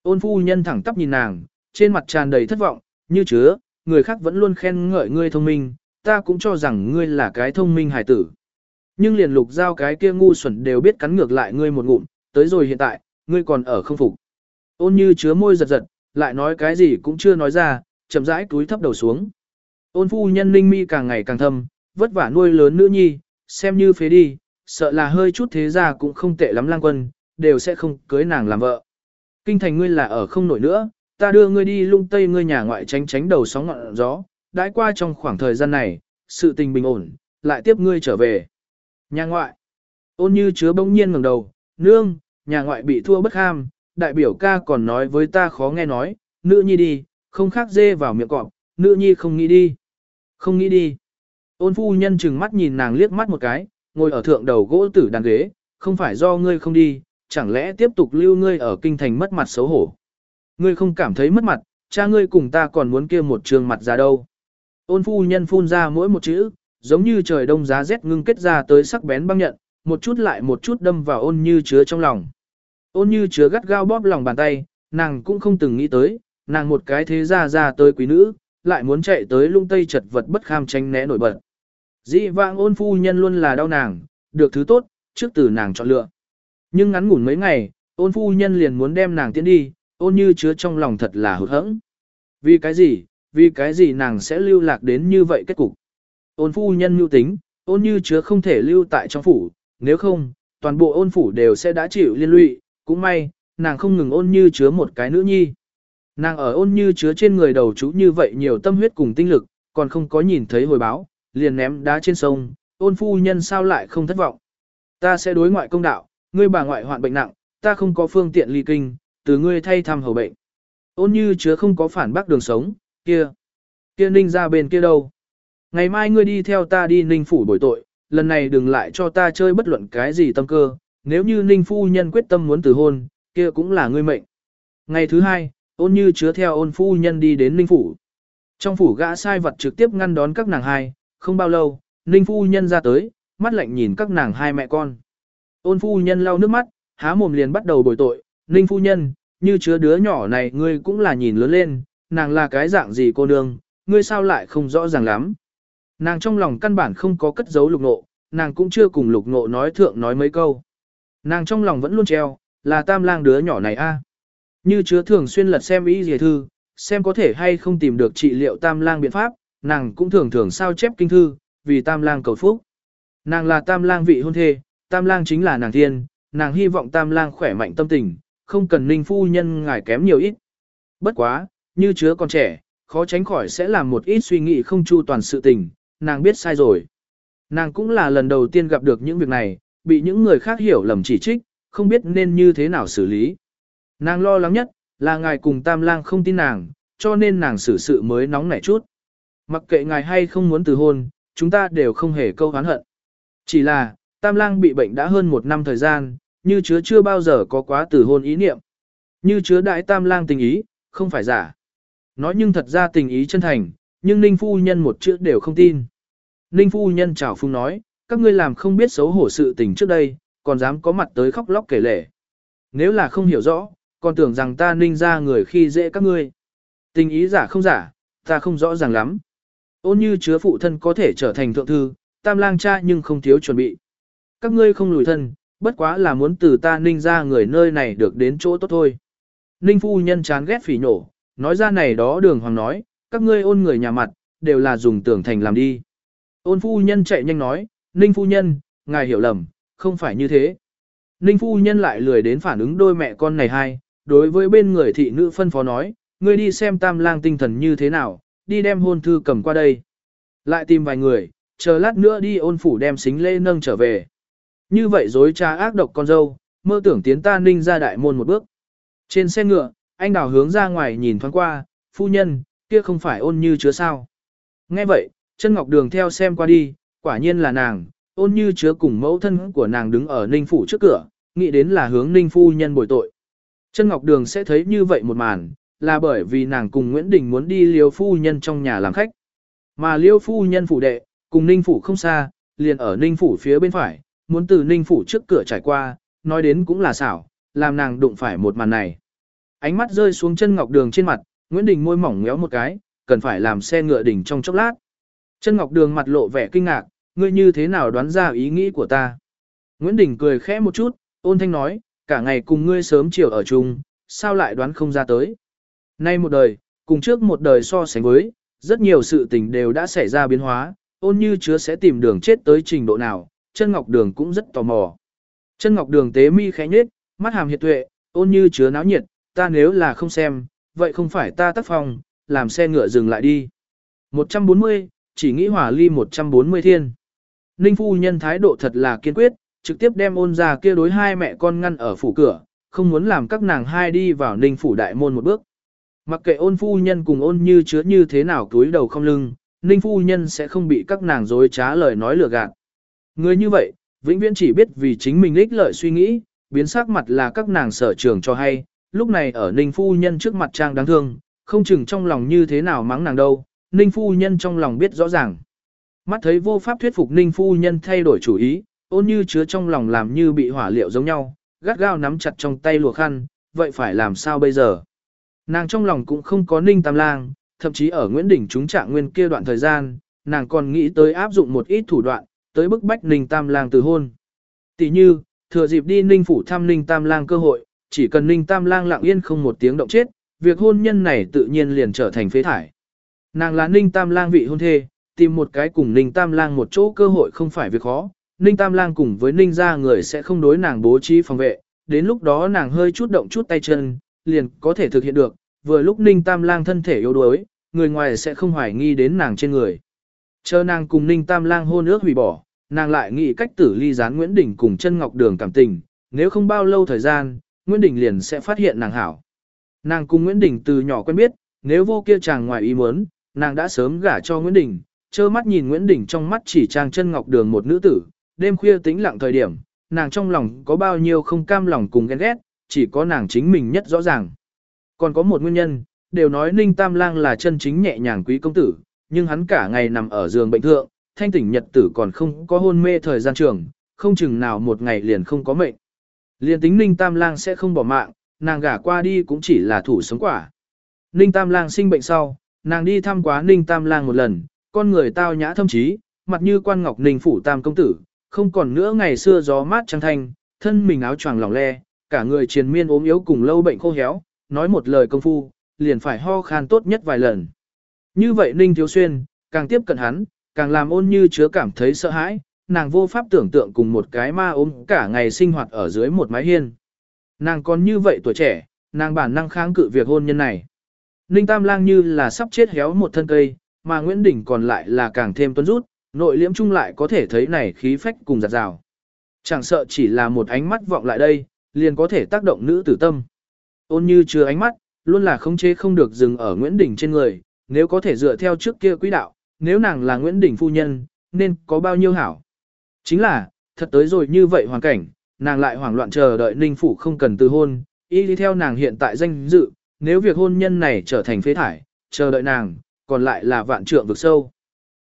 Ôn phu nhân thẳng tắp nhìn nàng, trên mặt tràn đầy thất vọng, như chứa, người khác vẫn luôn khen ngợi ngươi thông minh, ta cũng cho rằng ngươi là cái thông minh hài tử. Nhưng liền lục giao cái kia ngu xuẩn đều biết cắn ngược lại ngươi một ngụm, tới rồi hiện tại, ngươi còn ở không phục. Ôn như chứa môi giật giật, lại nói cái gì cũng chưa nói ra, chậm rãi túi thấp đầu xuống. Ôn phu nhân ninh mi càng ngày càng thâm, vất vả nuôi lớn nữ nhi, xem như phế đi, sợ là hơi chút thế ra cũng không tệ lắm lang quân, đều sẽ không cưới nàng làm vợ. Kinh thành ngươi là ở không nổi nữa, ta đưa ngươi đi lung tây ngươi nhà ngoại tránh tránh đầu sóng ngọn gió, đãi qua trong khoảng thời gian này, sự tình bình ổn, lại tiếp ngươi trở về. Nhà ngoại, ôn như chứa bỗng nhiên ngẩng đầu, nương, nhà ngoại bị thua bất ham, đại biểu ca còn nói với ta khó nghe nói, nữ nhi đi, không khác dê vào miệng cọp, nữ nhi không nghĩ đi. Không nghĩ đi. Ôn phu nhân chừng mắt nhìn nàng liếc mắt một cái, ngồi ở thượng đầu gỗ tử đàn ghế, không phải do ngươi không đi, chẳng lẽ tiếp tục lưu ngươi ở kinh thành mất mặt xấu hổ. Ngươi không cảm thấy mất mặt, cha ngươi cùng ta còn muốn kia một trường mặt ra đâu. Ôn phu nhân phun ra mỗi một chữ, giống như trời đông giá rét ngưng kết ra tới sắc bén băng nhận, một chút lại một chút đâm vào ôn như chứa trong lòng. Ôn như chứa gắt gao bóp lòng bàn tay, nàng cũng không từng nghĩ tới, nàng một cái thế ra ra tới quý nữ, lại muốn chạy tới lung tây chật vật bất kham tranh né nổi bật. Dĩ vãng ôn phu nhân luôn là đau nàng, được thứ tốt, trước từ nàng chọn lựa. Nhưng ngắn ngủn mấy ngày, ôn phu nhân liền muốn đem nàng tiến đi, ôn như chứa trong lòng thật là hụt hẫng. Vì cái gì, vì cái gì nàng sẽ lưu lạc đến như vậy kết cục. Ôn phu nhân mưu tính, ôn như chứa không thể lưu tại trong phủ, nếu không, toàn bộ ôn phủ đều sẽ đã chịu liên lụy, cũng may, nàng không ngừng ôn như chứa một cái nữ nhi. Nàng ở ôn như chứa trên người đầu chú như vậy nhiều tâm huyết cùng tinh lực, còn không có nhìn thấy hồi báo, liền ném đá trên sông, ôn phu nhân sao lại không thất vọng. Ta sẽ đối ngoại công đạo, ngươi bà ngoại hoạn bệnh nặng, ta không có phương tiện ly kinh, từ ngươi thay thăm hầu bệnh. Ôn như chứa không có phản bác đường sống, kia, kia ninh ra bên kia đâu. Ngày mai ngươi đi theo ta đi ninh phủ bồi tội, lần này đừng lại cho ta chơi bất luận cái gì tâm cơ, nếu như ninh phu nhân quyết tâm muốn từ hôn, kia cũng là ngươi mệnh. Ngày thứ hai, ôn như chứa theo ôn phu nhân đi đến ninh phủ. Trong phủ gã sai vật trực tiếp ngăn đón các nàng hai, không bao lâu, ninh phu nhân ra tới, mắt lạnh nhìn các nàng hai mẹ con. Ôn phu nhân lau nước mắt, há mồm liền bắt đầu bồi tội, ninh phu nhân, như chứa đứa nhỏ này ngươi cũng là nhìn lớn lên, nàng là cái dạng gì cô nương, ngươi sao lại không rõ ràng lắm. Nàng trong lòng căn bản không có cất giấu lục nộ, nàng cũng chưa cùng lục nộ nói thượng nói mấy câu. Nàng trong lòng vẫn luôn treo, là tam lang đứa nhỏ này a. À? Như chứa thường xuyên lật xem ý gì thư, xem có thể hay không tìm được trị liệu tam lang biện pháp, nàng cũng thường thường sao chép kinh thư, vì tam lang cầu phúc. Nàng là tam lang vị hôn thê, tam lang chính là nàng thiên, nàng hy vọng tam lang khỏe mạnh tâm tình, không cần ninh phu nhân ngài kém nhiều ít. Bất quá, như chứa con trẻ, khó tránh khỏi sẽ làm một ít suy nghĩ không chu toàn sự tình, nàng biết sai rồi. Nàng cũng là lần đầu tiên gặp được những việc này, bị những người khác hiểu lầm chỉ trích, không biết nên như thế nào xử lý. Nàng lo lắng nhất, là ngài cùng tam lang không tin nàng, cho nên nàng xử sự mới nóng nảy chút. Mặc kệ ngài hay không muốn từ hôn, chúng ta đều không hề câu hán hận. Chỉ là, tam lang bị bệnh đã hơn một năm thời gian, như chứa chưa bao giờ có quá từ hôn ý niệm. Như chứa đại tam lang tình ý, không phải giả. Nói nhưng thật ra tình ý chân thành, nhưng Ninh Phu Nhân một chữ đều không tin. Ninh Phu Nhân chào phung nói, các ngươi làm không biết xấu hổ sự tình trước đây, còn dám có mặt tới khóc lóc kể lể. Nếu là không hiểu rõ, còn tưởng rằng ta ninh ra người khi dễ các ngươi. Tình ý giả không giả, ta không rõ ràng lắm. Ôn như chứa phụ thân có thể trở thành thượng thư, tam lang cha nhưng không thiếu chuẩn bị. Các ngươi không lùi thân, bất quá là muốn từ ta ninh ra người nơi này được đến chỗ tốt thôi. Ninh phu nhân chán ghét phỉ nhổ, nói ra này đó đường hoàng nói, các ngươi ôn người nhà mặt, đều là dùng tưởng thành làm đi. Ôn phu nhân chạy nhanh nói, Ninh phu nhân, ngài hiểu lầm, không phải như thế. Ninh phu nhân lại lười đến phản ứng đôi mẹ con này hai, đối với bên người thị nữ phân phó nói, ngươi đi xem tam lang tinh thần như thế nào, đi đem hôn thư cầm qua đây. Lại tìm vài người, chờ lát nữa đi ôn phủ đem xính lễ nâng trở về. Như vậy dối trá ác độc con dâu, mơ tưởng tiến ta ninh ra đại môn một bước. Trên xe ngựa, anh đào hướng ra ngoài nhìn thoáng qua, phu nhân, kia không phải ôn như chứa sao. Nghe vậy, chân ngọc đường theo xem qua đi, quả nhiên là nàng, ôn như chứa cùng mẫu thân của nàng đứng ở ninh phủ trước cửa, nghĩ đến là hướng ninh phu nhân bồi tội. Chân ngọc đường sẽ thấy như vậy một màn, là bởi vì nàng cùng Nguyễn Đình muốn đi liêu phu nhân trong nhà làm khách. Mà liêu phu nhân phủ đệ, cùng ninh phủ không xa, liền ở ninh phủ phía bên phải, muốn từ ninh phủ trước cửa trải qua, nói đến cũng là xảo, làm nàng đụng phải một màn này. Ánh mắt rơi xuống chân ngọc đường trên mặt, Nguyễn Đình môi mỏng méo một cái, cần phải làm xe ngựa đỉnh trong chốc lát. Chân ngọc đường mặt lộ vẻ kinh ngạc, ngươi như thế nào đoán ra ý nghĩ của ta. Nguyễn Đình cười khẽ một chút, ôn thanh nói, cả ngày cùng ngươi sớm chiều ở chung, sao lại đoán không ra tới. Nay một đời, Cùng trước một đời so sánh với, rất nhiều sự tình đều đã xảy ra biến hóa, ôn như chứa sẽ tìm đường chết tới trình độ nào, chân ngọc đường cũng rất tò mò. Chân ngọc đường tế mi khẽ nhết, mắt hàm hiệt tuệ, ôn như chứa náo nhiệt, ta nếu là không xem, vậy không phải ta tác phong, làm xe ngựa dừng lại đi. 140, chỉ nghĩ hỏa ly 140 thiên. Ninh phu nhân thái độ thật là kiên quyết, trực tiếp đem ôn ra kia đối hai mẹ con ngăn ở phủ cửa, không muốn làm các nàng hai đi vào ninh phủ đại môn một bước. Mặc kệ ôn phu nhân cùng ôn như chứa như thế nào túi đầu không lưng, ninh phu nhân sẽ không bị các nàng dối trá lời nói lừa gạt. Người như vậy, vĩnh viễn chỉ biết vì chính mình ích lợi suy nghĩ, biến sắc mặt là các nàng sở trường cho hay, lúc này ở ninh phu nhân trước mặt trang đáng thương, không chừng trong lòng như thế nào mắng nàng đâu, ninh phu nhân trong lòng biết rõ ràng. Mắt thấy vô pháp thuyết phục ninh phu nhân thay đổi chủ ý, ôn như chứa trong lòng làm như bị hỏa liệu giống nhau, gắt gao nắm chặt trong tay lùa khăn, vậy phải làm sao bây giờ? Nàng trong lòng cũng không có ninh tam lang, thậm chí ở Nguyễn Đình chúng trạng nguyên kia đoạn thời gian, nàng còn nghĩ tới áp dụng một ít thủ đoạn, tới bức bách ninh tam lang từ hôn. Tỷ như, thừa dịp đi ninh phủ thăm ninh tam lang cơ hội, chỉ cần ninh tam lang lặng yên không một tiếng động chết, việc hôn nhân này tự nhiên liền trở thành phế thải. Nàng là ninh tam lang vị hôn thê, tìm một cái cùng ninh tam lang một chỗ cơ hội không phải việc khó, Ninh Tam Lang cùng với Ninh gia người sẽ không đối nàng bố trí phòng vệ, đến lúc đó nàng hơi chút động chút tay chân, liền có thể thực hiện được, vừa lúc Ninh Tam Lang thân thể yếu đuối, người ngoài sẽ không hoài nghi đến nàng trên người. Chờ nàng cùng Ninh Tam Lang hôn ước hủy bỏ, nàng lại nghĩ cách tử ly gián Nguyễn Đình cùng chân Ngọc Đường cảm tình, nếu không bao lâu thời gian, Nguyễn Đình liền sẽ phát hiện nàng hảo. Nàng cùng Nguyễn Đình từ nhỏ quen biết, nếu vô kia chàng ngoài ý muốn, nàng đã sớm gả cho Nguyễn Đình, trơ mắt nhìn Nguyễn Đình trong mắt chỉ trang chân Ngọc Đường một nữ tử, đêm khuya tĩnh lặng thời điểm, nàng trong lòng có bao nhiêu không cam lòng cùng ghen ghét, chỉ có nàng chính mình nhất rõ ràng. Còn có một nguyên nhân, đều nói Ninh Tam Lang là chân chính nhẹ nhàng quý công tử, nhưng hắn cả ngày nằm ở giường bệnh thượng, thanh tỉnh nhật tử còn không có hôn mê thời gian trường, không chừng nào một ngày liền không có mệnh. Liền tính Ninh Tam Lang sẽ không bỏ mạng, nàng gả qua đi cũng chỉ là thủ sống quả. Ninh Tam Lang sinh bệnh sau, nàng đi thăm quá Ninh Tam Lang một lần, con người tao nhã thâm trí, mặt như quan ngọc Ninh phủ tam công tử, không còn nữa ngày xưa gió mát trăng thanh, thân mình áo choàng lỏng le, cả người triền miên ốm yếu cùng lâu bệnh khô héo, nói một lời công phu, liền phải ho khan tốt nhất vài lần. Như vậy Ninh Thiếu Xuyên, càng tiếp cận hắn, càng làm ôn như chứa cảm thấy sợ hãi, nàng vô pháp tưởng tượng cùng một cái ma ốm cả ngày sinh hoạt ở dưới một mái hiên. Nàng còn như vậy tuổi trẻ, nàng bản năng kháng cự việc hôn nhân này. Ninh Tam Lang như là sắp chết héo một thân cây, mà Nguyễn Đình còn lại là càng thêm tuấn rút, nội liễm chung lại có thể thấy này khí phách cùng giặt rào. Chẳng sợ chỉ là một ánh mắt vọng lại đây, liền có thể tác động nữ tử tâm. Ôn như chưa ánh mắt, luôn là khống chế không được dừng ở Nguyễn Đình trên người, nếu có thể dựa theo trước kia quỹ đạo, nếu nàng là Nguyễn Đình phu nhân, nên có bao nhiêu hảo. Chính là, thật tới rồi như vậy hoàn cảnh, nàng lại hoảng loạn chờ đợi Ninh Phủ không cần từ hôn, y đi theo nàng hiện tại danh dự, nếu việc hôn nhân này trở thành phế thải, chờ đợi nàng, còn lại là vạn trượng vực sâu.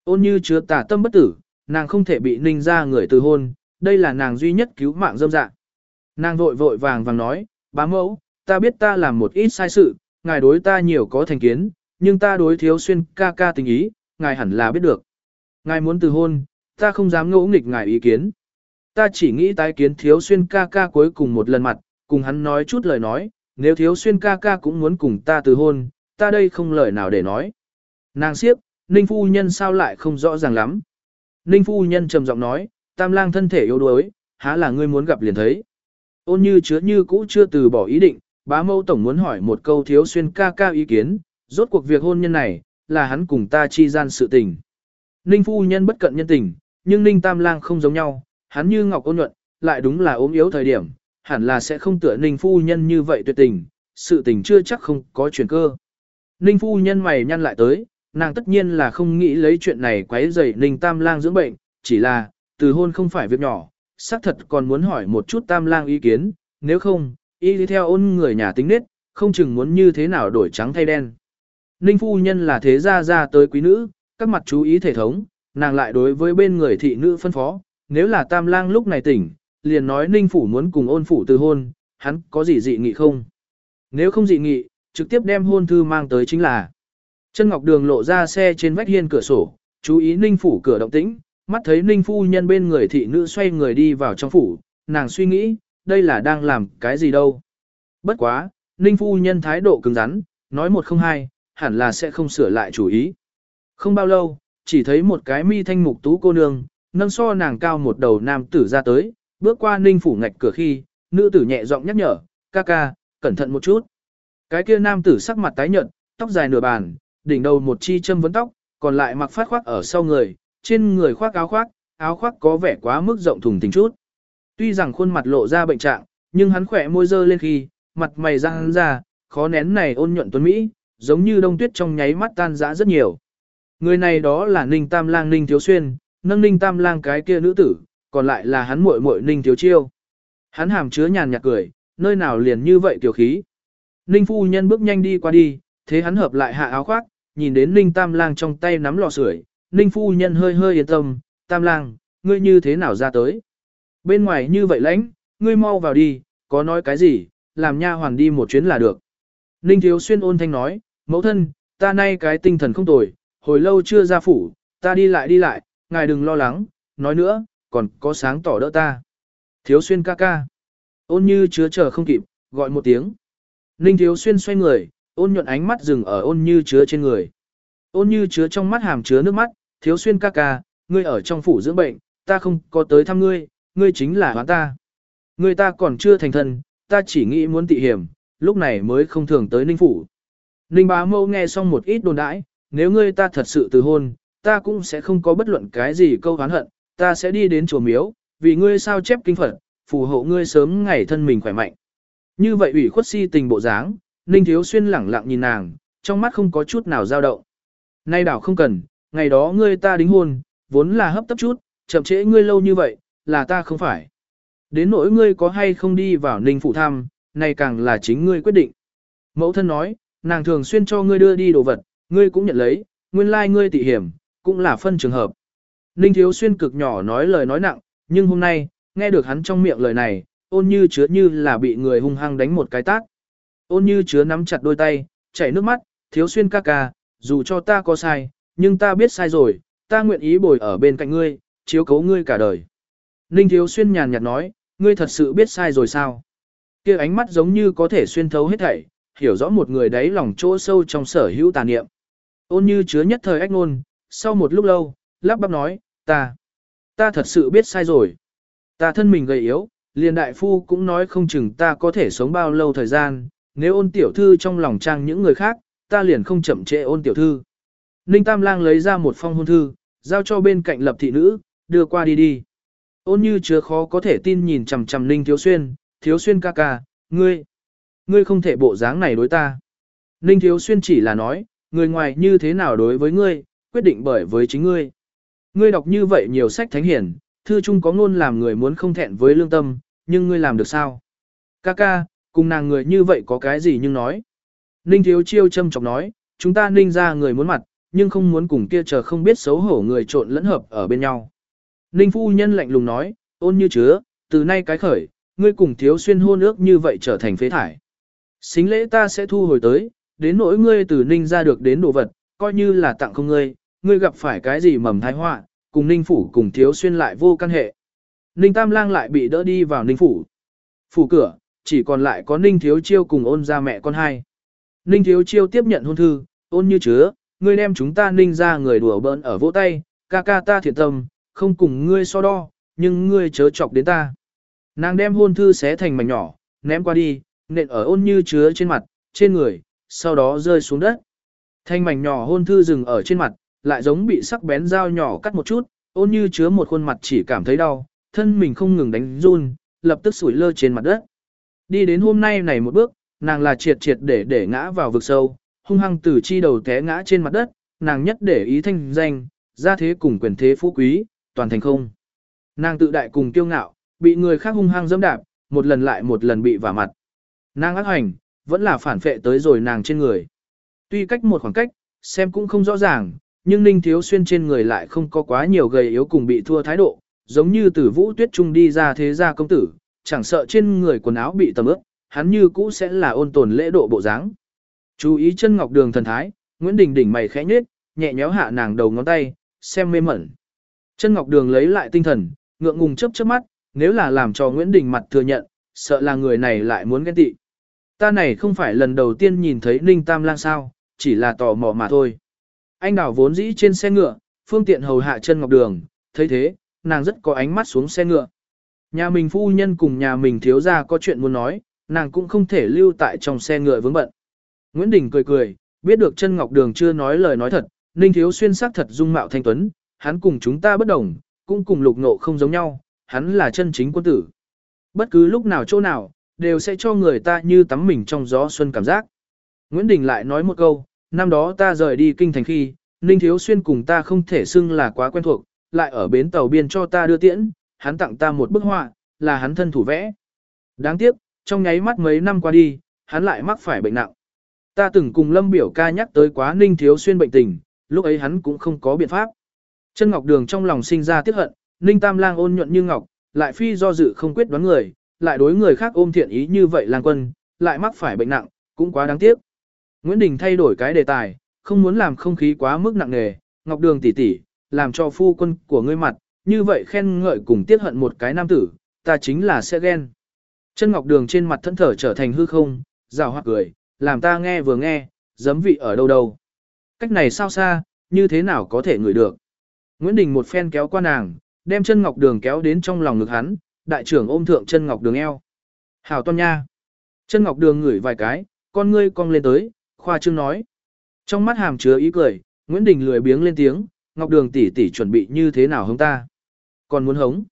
Ôn như chứa tà tâm bất tử, nàng không thể bị ninh ra người từ hôn, đây là nàng duy nhất cứu mạng dâm dạ. Nàng vội vội vàng vàng nói, bá mẫu, ta biết ta làm một ít sai sự, ngài đối ta nhiều có thành kiến, nhưng ta đối thiếu xuyên ca ca tình ý, ngài hẳn là biết được. Ngài muốn từ hôn, ta không dám ngỗ nghịch ngài ý kiến. Ta chỉ nghĩ tái kiến thiếu xuyên ca ca cuối cùng một lần mặt, cùng hắn nói chút lời nói, nếu thiếu xuyên ca ca cũng muốn cùng ta từ hôn, ta đây không lời nào để nói. Nàng siếp, Ninh phu nhân sao lại không rõ ràng lắm. Ninh phu nhân trầm giọng nói, tam lang thân thể yếu đuối, há là ngươi muốn gặp liền thấy. Ôn như chứa như cũ chưa từ bỏ ý định, bá mâu tổng muốn hỏi một câu thiếu xuyên ca ca ý kiến, rốt cuộc việc hôn nhân này, là hắn cùng ta chi gian sự tình. Ninh phu nhân bất cận nhân tình, nhưng Ninh tam lang không giống nhau, hắn như ngọc ôn nhuận, lại đúng là ốm yếu thời điểm, hẳn là sẽ không tựa Ninh phu nhân như vậy tuyệt tình, sự tình chưa chắc không có chuyển cơ. Ninh phu nhân mày nhăn lại tới, nàng tất nhiên là không nghĩ lấy chuyện này quấy rầy Ninh Tam Lang dưỡng bệnh, chỉ là, từ hôn không phải việc nhỏ, xác thật còn muốn hỏi một chút Tam Lang ý kiến, nếu không, y đi theo ôn người nhà tính nết, không chừng muốn như thế nào đổi trắng thay đen. Ninh phu nhân là thế gia gia tới quý nữ, các mặt chú ý thể thống, nàng lại đối với bên người thị nữ phân phó, nếu là Tam Lang lúc này tỉnh, liền nói Ninh phủ muốn cùng ôn phủ từ hôn, hắn có gì dị nghị không? Nếu không dị nghị, trực tiếp đem hôn thư mang tới chính là Chân Ngọc Đường lộ ra xe trên vách hiên cửa sổ, chú ý Ninh phủ cửa động tĩnh, mắt thấy Ninh phu nhân bên người thị nữ xoay người đi vào trong phủ, nàng suy nghĩ, đây là đang làm cái gì đâu. Bất quá, Ninh phu nhân thái độ cứng rắn, nói một không hai, hẳn là sẽ không sửa lại chủ ý. Không bao lâu, chỉ thấy một cái mi thanh mục tú cô nương, nâng so nàng cao một đầu nam tử ra tới, bước qua ninh phủ ngạch cửa khi, nữ tử nhẹ giọng nhắc nhở, ca ca, cẩn thận một chút. Cái kia nam tử sắc mặt tái nhợt, tóc dài nửa bàn, đỉnh đầu một chi châm vấn tóc, còn lại mặc phát khoác ở sau người, trên người khoác áo khoác, áo khoác có vẻ quá mức rộng thùng thình chút. Tuy rằng khuôn mặt lộ ra bệnh trạng, nhưng hắn khỏe môi dơ lên khi, mặt mày răng ra, khó nén này ôn nhuận tuấn Mỹ, giống như đông tuyết trong nháy mắt tan rã rất nhiều. Người này đó là Ninh Tam Lang Ninh Thiếu Xuyên, nâng Ninh Tam Lang cái kia nữ tử, còn lại là hắn muội muội Ninh Thiếu Chiêu. Hắn hàm chứa nhàn nhạt cười, nơi nào liền như vậy tiểu khí. Ninh phu nhân bước nhanh đi qua đi, thế hắn hợp lại hạ áo khoác, nhìn đến Ninh Tam Lang trong tay nắm lò sưởi, Ninh phu nhân hơi hơi yên tâm, Tam Lang, ngươi như thế nào ra tới? Bên ngoài như vậy lãnh, ngươi mau vào đi, có nói cái gì, làm nha hoàn đi một chuyến là được. Ninh Thiếu Xuyên ôn thanh nói, mẫu thân, ta nay cái tinh thần không tồi, hồi lâu chưa ra phủ, ta đi lại đi lại, ngài đừng lo lắng, nói nữa, còn có sáng tỏ đỡ ta. Thiếu Xuyên ca ca. Ôn như chứa chờ không kịp, gọi một tiếng. Ninh Thiếu Xuyên xoay người, ôn nhuận ánh mắt dừng ở ôn như chứa trên người. Ôn như chứa trong mắt hàm chứa nước mắt, Thiếu Xuyên ca ca, ngươi ở trong phủ dưỡng bệnh, ta không có tới thăm ngươi, ngươi chính là hoán ta. Ngươi ta còn chưa thành thân, ta chỉ nghĩ muốn tị hiểm, lúc này mới không thường tới Ninh phủ. Ninh bá mâu nghe xong một ít đồn đãi, nếu ngươi ta thật sự từ hôn, ta cũng sẽ không có bất luận cái gì câu hán hận, ta sẽ đi đến chùa miếu, vì ngươi sao chép kinh Phật, phù hộ ngươi sớm ngày thân mình khỏe mạnh. Như vậy ủy khuất si tình bộ dáng, Ninh Thiếu Xuyên lẳng lặng nhìn nàng, trong mắt không có chút nào dao động. Nay đảo không cần, ngày đó ngươi ta đính hôn, vốn là hấp tấp chút, chậm trễ ngươi lâu như vậy, là ta không phải. Đến nỗi ngươi có hay không đi vào Ninh Phụ thăm, này càng là chính ngươi quyết định. Mẫu thân nói, nàng thường xuyên cho ngươi đưa đi đồ vật, ngươi cũng nhận lấy, nguyên lai like ngươi tị hiểm, cũng là phân trường hợp. Ninh Thiếu Xuyên cực nhỏ nói lời nói nặng, nhưng hôm nay, nghe được hắn trong miệng lời này, ôn như chứa như là bị người hung hăng đánh một cái tát. Ôn như chứa nắm chặt đôi tay, chảy nước mắt, Thiếu Xuyên ca ca, dù cho ta có sai, nhưng ta biết sai rồi, ta nguyện ý bồi ở bên cạnh ngươi, chiếu cố ngươi cả đời. Ninh Thiếu Xuyên nhàn nhạt nói, ngươi thật sự biết sai rồi sao? kia ánh mắt giống như có thể xuyên thấu hết thảy, hiểu rõ một người đấy lòng chỗ sâu trong sở hữu tà niệm. Ôn như chứa nhất thời ách ngôn, sau một lúc lâu, lắp bắp nói, ta, ta thật sự biết sai rồi. Ta thân mình gầy yếu, liền đại phu cũng nói không chừng ta có thể sống bao lâu thời gian, nếu ôn tiểu thư trong lòng trang những người khác, ta liền không chậm trễ ôn tiểu thư. Ninh Tam Lang lấy ra một phong hôn thư, giao cho bên cạnh lập thị nữ, đưa qua đi đi. Ôn như chứa khó có thể tin nhìn chằm chằm Ninh Thiếu Xuyên, Thiếu Xuyên ca ca, ngươi, ngươi không thể bộ dáng này đối ta. Ninh Thiếu Xuyên chỉ là nói, người ngoài như thế nào đối với ngươi, quyết định bởi với chính ngươi. Ngươi đọc như vậy nhiều sách thánh hiển, thư chung có ngôn làm người muốn không thẹn với lương tâm, nhưng ngươi làm được sao? Ca ca, cùng nàng người như vậy có cái gì nhưng nói. Ninh Thiếu Chiêu châm chọc nói, chúng ta ninh ra người muốn mặt, nhưng không muốn cùng kia chờ không biết xấu hổ người trộn lẫn hợp ở bên nhau. Ninh phu nhân lạnh lùng nói, ôn như chứa, từ nay cái khởi, ngươi cùng thiếu xuyên hôn ước như vậy trở thành phế thải. Xính lễ ta sẽ thu hồi tới, đến nỗi ngươi từ ninh ra được đến đồ vật, coi như là tặng không ngươi, ngươi gặp phải cái gì mầm thái họa, cùng ninh phủ cùng thiếu xuyên lại vô căn hệ. Ninh tam lang lại bị đỡ đi vào ninh phủ. Phủ cửa, chỉ còn lại có ninh thiếu chiêu cùng ôn ra mẹ con hai. Ninh thiếu chiêu tiếp nhận hôn thư, ôn như chứa, ngươi đem chúng ta ninh ra người đùa bỡn ở vỗ tay, ca ca ta thiện tâm, không cùng ngươi so đo, nhưng ngươi chớ chọc đến ta. Nàng đem hôn thư xé thành mảnh nhỏ, ném qua đi, nện ở ôn như chứa trên mặt, trên người, sau đó rơi xuống đất. Thanh mảnh nhỏ hôn thư dừng ở trên mặt, lại giống bị sắc bén dao nhỏ cắt một chút, ôn như chứa một khuôn mặt chỉ cảm thấy đau, thân mình không ngừng đánh run, lập tức sủi lơ trên mặt đất. Đi đến hôm nay này một bước, nàng là triệt triệt để để ngã vào vực sâu, hung hăng từ chi đầu té ngã trên mặt đất, nàng nhất để ý thanh danh, ra thế cùng quyền thế phú quý, toàn thành không. Nàng tự đại cùng kiêu ngạo, bị người khác hung hăng dẫm đạp, một lần lại một lần bị vả mặt. Nàng ác hành, vẫn là phản phệ tới rồi nàng trên người. Tuy cách một khoảng cách, xem cũng không rõ ràng, nhưng Ninh Thiếu Xuyên trên người lại không có quá nhiều gầy yếu cùng bị thua thái độ, giống như từ vũ tuyết trung đi ra thế gia công tử, chẳng sợ trên người quần áo bị tầm ướt, hắn như cũ sẽ là ôn tồn lễ độ bộ dáng. Chú ý chân ngọc đường thần thái, Nguyễn Đình đỉnh mày khẽ nhếch, nhẹ nhéo hạ nàng đầu ngón tay, xem mê mẩn. Chân ngọc đường lấy lại tinh thần, ngượng ngùng chớp chớp mắt, nếu là làm cho Nguyễn Đình mặt thừa nhận, sợ là người này lại muốn ghen tị. Ta này không phải lần đầu tiên nhìn thấy Ninh Tam Lang sao, chỉ là tò mò mà thôi. Anh đảo vốn dĩ trên xe ngựa, phương tiện hầu hạ chân ngọc đường, thấy thế, nàng rất có ánh mắt xuống xe ngựa. Nhà mình phu nhân cùng nhà mình thiếu gia có chuyện muốn nói, nàng cũng không thể lưu tại trong xe ngựa vướng bận. Nguyễn Đình cười cười, biết được chân ngọc đường chưa nói lời nói thật, Ninh Thiếu Xuyên sắc thật dung mạo thanh tuấn, hắn cùng chúng ta bất đồng, cũng cùng lục nộ không giống nhau, hắn là chân chính quân tử. Bất cứ lúc nào chỗ nào, đều sẽ cho người ta như tắm mình trong gió xuân cảm giác. Nguyễn Đình lại nói một câu, năm đó ta rời đi kinh thành khi, Ninh Thiếu Xuyên cùng ta không thể xưng là quá quen thuộc, lại ở bến tàu biên cho ta đưa tiễn, hắn tặng ta một bức họa, là hắn thân thủ vẽ. Đáng tiếc, trong nháy mắt mấy năm qua đi, hắn lại mắc phải bệnh nặng. Ta từng cùng Lâm biểu ca nhắc tới quá Ninh Thiếu Xuyên bệnh tình, lúc ấy hắn cũng không có biện pháp. Chân Ngọc Đường trong lòng sinh ra tiếc hận, Ninh Tam Lang ôn nhuận như ngọc, lại phi do dự không quyết đoán người, lại đối người khác ôm thiện ý như vậy lang quân, lại mắc phải bệnh nặng, cũng quá đáng tiếc. Nguyễn Đình thay đổi cái đề tài, không muốn làm không khí quá mức nặng nề, Ngọc Đường tỷ tỷ, làm cho phu quân của ngươi mặt, như vậy khen ngợi cùng tiếc hận một cái nam tử, ta chính là sẽ ghen. Chân Ngọc Đường trên mặt thẫn thở trở thành hư không, rào hoặc cười, làm ta nghe vừa nghe, giấm vị ở đâu đâu. Cách này sao xa, như thế nào có thể ngửi được. Nguyễn Đình một phen kéo qua nàng, đem chân Ngọc Đường kéo đến trong lòng ngực hắn, đại trưởng ôm thượng chân Ngọc Đường eo. Hảo toan nha. Chân Ngọc Đường ngửi vài cái, con ngươi cong lên tới, khoa trương nói. Trong mắt hàm chứa ý cười, Nguyễn Đình lười biếng lên tiếng, Ngọc Đường tỷ tỷ chuẩn bị như thế nào hống ta? Còn muốn hống?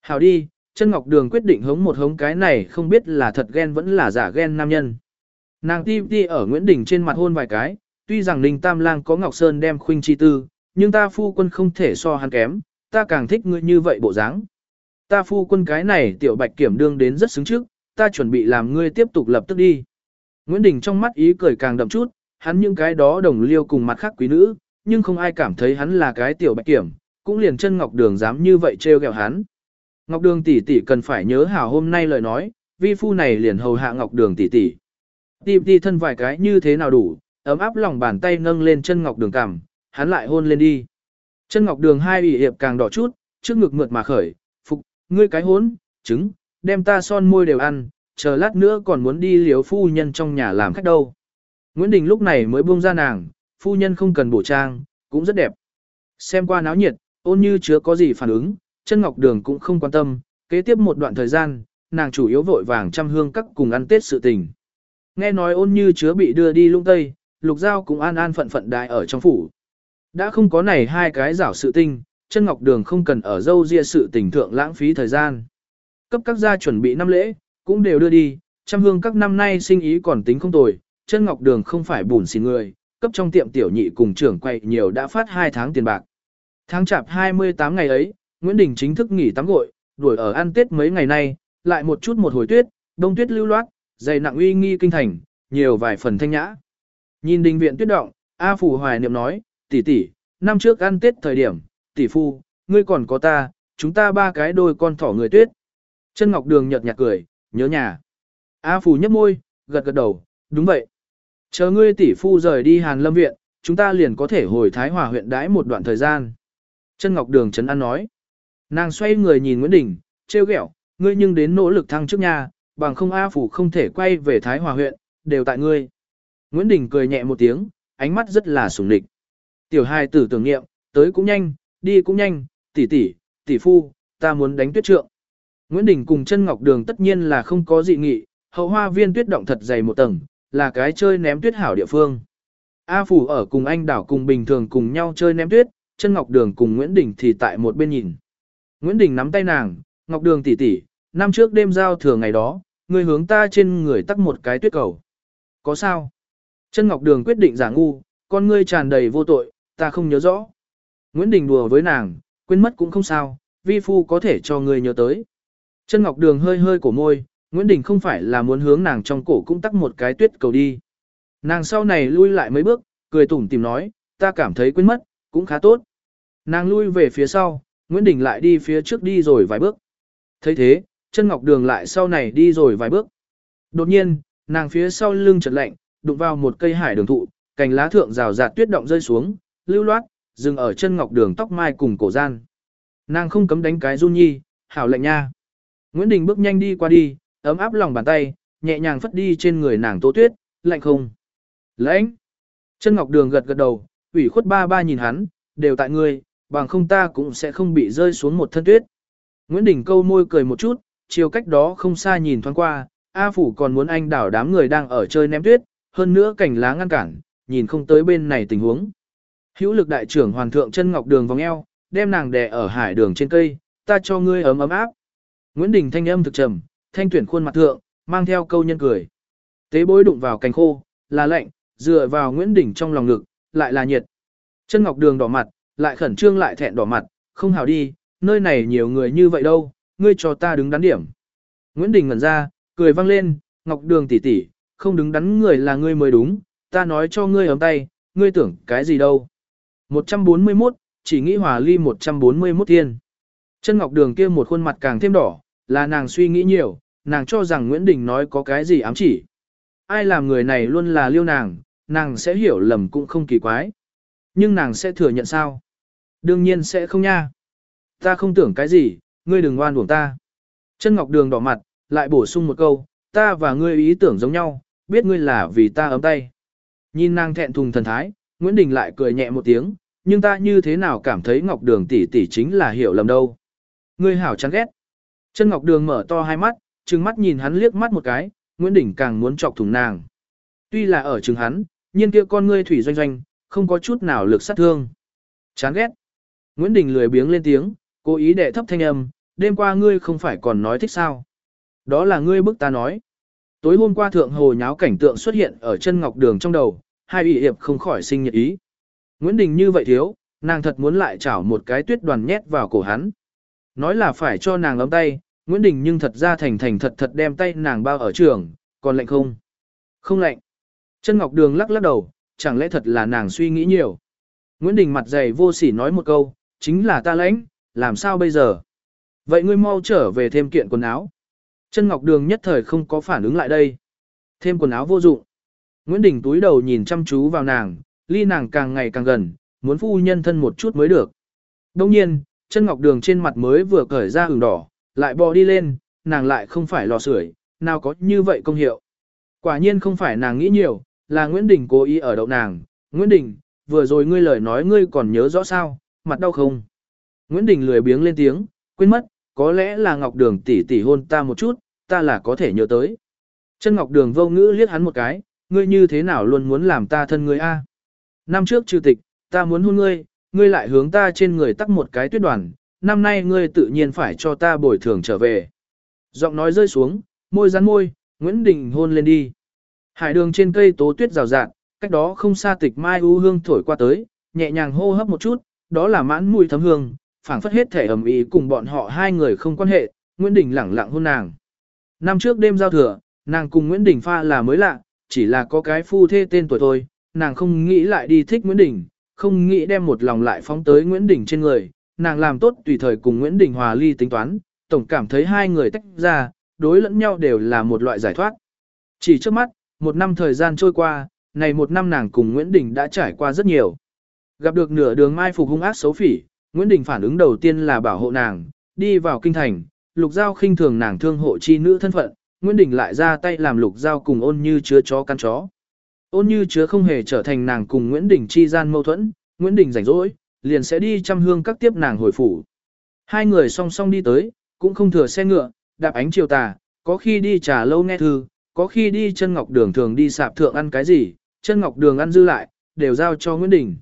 Hảo đi, chân Ngọc Đường quyết định hống một hống cái này không biết là thật ghen vẫn là giả ghen nam nhân. Nàng ti ti ở Nguyễn Đình trên mặt hôn vài cái, tuy rằng Ninh Tam Lang có Ngọc Sơn đem khuynh chi tư, nhưng ta phu quân không thể so hắn kém, ta càng thích ngươi như vậy bộ dáng. Ta phu quân cái này tiểu bạch kiểm đương đến rất xứng trước, ta chuẩn bị làm ngươi tiếp tục lập tức đi. Nguyễn Đình trong mắt ý cười càng đậm chút, hắn những cái đó đồng liêu cùng mặt khác quý nữ, nhưng không ai cảm thấy hắn là cái tiểu bạch kiểm, cũng liền chân Ngọc Đường dám như vậy trêu ghẹo hắn. Ngọc Đường tỷ tỷ cần phải nhớ hảo hôm nay lời nói, vi phu này liền hầu hạ Ngọc Đường tỷ tỷ. Tìm đi thân vài cái như thế nào đủ, ấm áp lòng bàn tay nâng lên chân Ngọc Đường cằm, hắn lại hôn lên đi. Chân Ngọc Đường hai ủy hiệp càng đỏ chút, trước ngực mượt mà khởi, phục, ngươi cái hốn, trứng, đem ta son môi đều ăn, chờ lát nữa còn muốn đi liếu phu nhân trong nhà làm khách đâu. Nguyễn Đình lúc này mới buông ra nàng, phu nhân không cần bổ trang, cũng rất đẹp. Xem qua náo nhiệt, ôn như chứa có gì phản ứng, chân ngọc đường cũng không quan tâm, kế tiếp một đoạn thời gian, nàng chủ yếu vội vàng chăm hương các cùng ăn tết sự tình. Nghe nói ôn như chứa bị đưa đi lung tây, lục giao cũng an an phận phận đại ở trong phủ. Đã không có này hai cái rảo sự tinh, chân ngọc đường không cần ở dâu ria sự tình thượng lãng phí thời gian. Cấp các gia chuẩn bị năm lễ, cũng đều đưa đi, trăm hương các năm nay sinh ý còn tính không tồi, chân ngọc đường không phải bùn xỉn người, cấp trong tiệm tiểu nhị cùng trưởng quay nhiều đã phát 2 tháng tiền bạc. Tháng chạp 28 ngày ấy, Nguyễn Đình chính thức nghỉ tắm gội, đuổi ở ăn tết mấy ngày nay, lại một chút một hồi tuyết, đông tuyết lưu loát, dày nặng uy nghi kinh thành, nhiều vài phần thanh nhã. Nhìn đình viện tuyết động, A Phủ hoài niệm nói, tỷ tỷ, năm trước ăn tết thời điểm, tỷ phu, ngươi còn có ta, chúng ta ba cái đôi con thỏ người tuyết. Chân Ngọc Đường nhợt nhạt cười, nhớ nhà. A Phủ nhấp môi, gật gật đầu, đúng vậy. Chờ ngươi tỷ phu rời đi Hàn Lâm Viện, chúng ta liền có thể hồi Thái Hòa huyện đãi một đoạn thời gian. Chân Ngọc Đường Trấn An nói. Nàng xoay người nhìn Nguyễn Đình, trêu ghẹo, ngươi nhưng đến nỗ lực thăng trước nhà, bằng không A Phủ không thể quay về Thái Hòa huyện, đều tại ngươi. Nguyễn Đình cười nhẹ một tiếng, ánh mắt rất là sủng địch. Tiểu hai tử tưởng nghiệm, tới cũng nhanh, đi cũng nhanh, tỷ tỷ, tỷ phu, ta muốn đánh tuyết trượng. Nguyễn Đình cùng chân Ngọc Đường tất nhiên là không có dị nghị, hậu hoa viên tuyết động thật dày một tầng, là cái chơi ném tuyết hảo địa phương. A Phủ ở cùng anh đảo cùng bình thường cùng nhau chơi ném tuyết, chân Ngọc Đường cùng Nguyễn Đình thì tại một bên nhìn. Nguyễn Đình nắm tay nàng, Ngọc Đường tỷ tỷ, năm trước đêm giao thừa ngày đó, người hướng ta trên người tắt một cái tuyết cầu. Có sao? Chân Ngọc Đường quyết định giả ngu, con ngươi tràn đầy vô tội, ta không nhớ rõ. Nguyễn Đình đùa với nàng, quên mất cũng không sao, vi phu có thể cho người nhớ tới. Chân Ngọc Đường hơi hơi cổ môi, Nguyễn Đình không phải là muốn hướng nàng trong cổ cũng tắc một cái tuyết cầu đi. Nàng sau này lui lại mấy bước, cười tủm tìm nói, ta cảm thấy quên mất, cũng khá tốt. Nàng lui về phía sau, Nguyễn Đình lại đi phía trước đi rồi vài bước. thấy thế, chân ngọc đường lại sau này đi rồi vài bước. Đột nhiên, nàng phía sau lưng chợt lạnh, đụng vào một cây hải đường thụ, cành lá thượng rào rạt tuyết động rơi xuống, lưu loát, dừng ở chân ngọc đường tóc mai cùng cổ gian. Nàng không cấm đánh cái run nhi, hảo lệnh nha. Nguyễn Đình bước nhanh đi qua đi, ấm áp lòng bàn tay, nhẹ nhàng phất đi trên người nàng tố tuyết, lạnh không? Lãnh! Chân Ngọc Đường gật gật đầu, ủy khuất ba ba nhìn hắn, đều tại ngươi, bằng không ta cũng sẽ không bị rơi xuống một thân tuyết. Nguyễn Đình câu môi cười một chút, chiều cách đó không xa nhìn thoáng qua, A Phủ còn muốn anh đảo đám người đang ở chơi ném tuyết, hơn nữa cảnh lá ngăn cản, nhìn không tới bên này tình huống. Hữu lực đại trưởng hoàn thượng chân ngọc đường vòng eo, đem nàng đè ở hải đường trên cây, ta cho ngươi ấm ấm áp. Nguyễn Đình thanh âm thực trầm, thanh tuyển khuôn mặt thượng, mang theo câu nhân cười. Tế bối đụng vào cành khô, là lạnh, dựa vào Nguyễn Đình trong lòng ngực, lại là nhiệt. Chân ngọc đường đỏ mặt, lại khẩn trương lại thẹn đỏ mặt, không hào đi, nơi này nhiều người như vậy đâu, ngươi cho ta đứng đắn điểm. Nguyễn Đình ngẩn ra, cười vang lên, ngọc đường tỷ tỷ, không đứng đắn người là ngươi mới đúng, ta nói cho ngươi ấm tay, ngươi tưởng cái gì đâu. 141, chỉ nghĩ hòa ly 141 thiên. Chân ngọc đường kia một khuôn mặt càng thêm đỏ, là nàng suy nghĩ nhiều, nàng cho rằng Nguyễn Đình nói có cái gì ám chỉ. Ai làm người này luôn là liêu nàng, nàng sẽ hiểu lầm cũng không kỳ quái. Nhưng nàng sẽ thừa nhận sao? Đương nhiên sẽ không nha. Ta không tưởng cái gì, ngươi đừng oan uổng ta. Chân Ngọc Đường đỏ mặt, lại bổ sung một câu, ta và ngươi ý tưởng giống nhau, biết ngươi là vì ta ấm tay. Nhìn nàng thẹn thùng thần thái, Nguyễn Đình lại cười nhẹ một tiếng, nhưng ta như thế nào cảm thấy Ngọc Đường tỷ tỷ chính là hiểu lầm đâu. Ngươi hảo chán ghét. Chân Ngọc Đường mở to hai mắt, trừng mắt nhìn hắn liếc mắt một cái, Nguyễn Đình càng muốn chọc thủng nàng. Tuy là ở trừng hắn, nhiên kia con ngươi thủy doanh doanh, không có chút nào lực sát thương. Chán ghét. Nguyễn Đình lười biếng lên tiếng, cố ý đệ thấp thanh âm, đêm qua ngươi không phải còn nói thích sao. Đó là ngươi bức ta nói. Tối hôm qua thượng hồ nháo cảnh tượng xuất hiện ở chân ngọc đường trong đầu, hai ủy hiệp không khỏi sinh nhiệt ý. Nguyễn Đình như vậy thiếu, nàng thật muốn lại chảo một cái tuyết đoàn nhét vào cổ hắn. Nói là phải cho nàng ấm tay, Nguyễn Đình nhưng thật ra thành thành thật thật đem tay nàng bao ở trường, còn lạnh không? Không lạnh. Chân Ngọc Đường lắc lắc đầu, chẳng lẽ thật là nàng suy nghĩ nhiều. Nguyễn Đình mặt dày vô sỉ nói một câu, chính là ta lãnh, làm sao bây giờ? Vậy ngươi mau trở về thêm kiện quần áo. Chân Ngọc Đường nhất thời không có phản ứng lại đây. Thêm quần áo vô dụng. Nguyễn Đình túi đầu nhìn chăm chú vào nàng, ly nàng càng ngày càng gần, muốn phu nhân thân một chút mới được. Đông nhiên, chân Ngọc Đường trên mặt mới vừa cởi ra ửng đỏ, lại bò đi lên, nàng lại không phải lò sưởi, nào có như vậy công hiệu. Quả nhiên không phải nàng nghĩ nhiều, là Nguyễn Đình cố ý ở đậu nàng. Nguyễn Đình, vừa rồi ngươi lời nói ngươi còn nhớ rõ sao, mặt đau không? Nguyễn Đình lười biếng lên tiếng, quên mất, có lẽ là Ngọc Đường tỷ tỷ hôn ta một chút, ta là có thể nhớ tới. Chân Ngọc Đường vô ngữ liếc hắn một cái, ngươi như thế nào luôn muốn làm ta thân ngươi a? Năm trước trừ tịch, ta muốn hôn ngươi, ngươi lại hướng ta trên người tắc một cái tuyết đoàn, năm nay ngươi tự nhiên phải cho ta bồi thường trở về. Giọng nói rơi xuống, môi rắn môi, Nguyễn Đình hôn lên đi. Hải đường trên cây tố tuyết rào rạt, cách đó không xa tịch mai u hương thổi qua tới, nhẹ nhàng hô hấp một chút, đó là mãn mùi thấm hương, phảng phất hết thể ẩm ý cùng bọn họ hai người không quan hệ, Nguyễn Đình lẳng lặng hôn nàng. Năm trước đêm giao thừa, nàng cùng Nguyễn Đình pha là mới lạ, chỉ là có cái phu thê tên tuổi thôi, nàng không nghĩ lại đi thích Nguyễn Đình, không nghĩ đem một lòng lại phóng tới Nguyễn Đình trên người, nàng làm tốt tùy thời cùng Nguyễn Đình hòa ly tính toán, tổng cảm thấy hai người tách ra, đối lẫn nhau đều là một loại giải thoát. Chỉ trước mắt, một năm thời gian trôi qua, này một năm nàng cùng Nguyễn Đình đã trải qua rất nhiều. Gặp được nửa đường mai phục hung ác xấu phỉ, Nguyễn Đình phản ứng đầu tiên là bảo hộ nàng, đi vào kinh thành, Lục Giao khinh thường nàng thương hộ chi nữ thân phận, Nguyễn Đình lại ra tay làm Lục Giao cùng ôn như chứa chó căn chó. Ôn như chứa không hề trở thành nàng cùng Nguyễn Đình chi gian mâu thuẫn, Nguyễn Đình rảnh rỗi, liền sẽ đi chăm hương các tiếp nàng hồi phủ. Hai người song song đi tới, cũng không thừa xe ngựa, đạp ánh chiều tà, có khi đi trà lâu nghe thư, có khi đi chân ngọc đường thường đi sạp thượng ăn cái gì, chân ngọc đường ăn dư lại, đều giao cho Nguyễn Đình.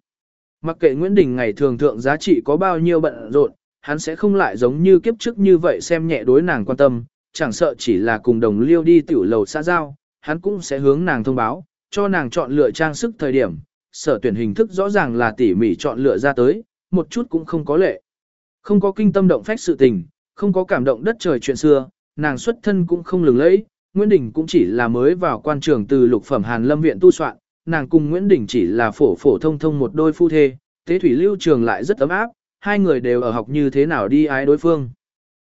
Mặc kệ Nguyễn Đình ngày thường thượng giá trị có bao nhiêu bận rộn, hắn sẽ không lại giống như kiếp trước như vậy xem nhẹ đối nàng quan tâm, chẳng sợ chỉ là cùng đồng liêu đi tiểu lầu xã giao, hắn cũng sẽ hướng nàng thông báo, cho nàng chọn lựa trang sức thời điểm, sở tuyển hình thức rõ ràng là tỉ mỉ chọn lựa ra tới, một chút cũng không có lệ. Không có kinh tâm động phách sự tình, không có cảm động đất trời chuyện xưa, nàng xuất thân cũng không lừng lẫy, Nguyễn Đình cũng chỉ là mới vào quan trường từ lục phẩm Hàn Lâm viện tu soạn, nàng cùng Nguyễn Đình chỉ là phổ phổ thông thông một đôi phu thê, tế thủy lưu trường lại rất ấm áp, hai người đều ở học như thế nào đi ái đối phương.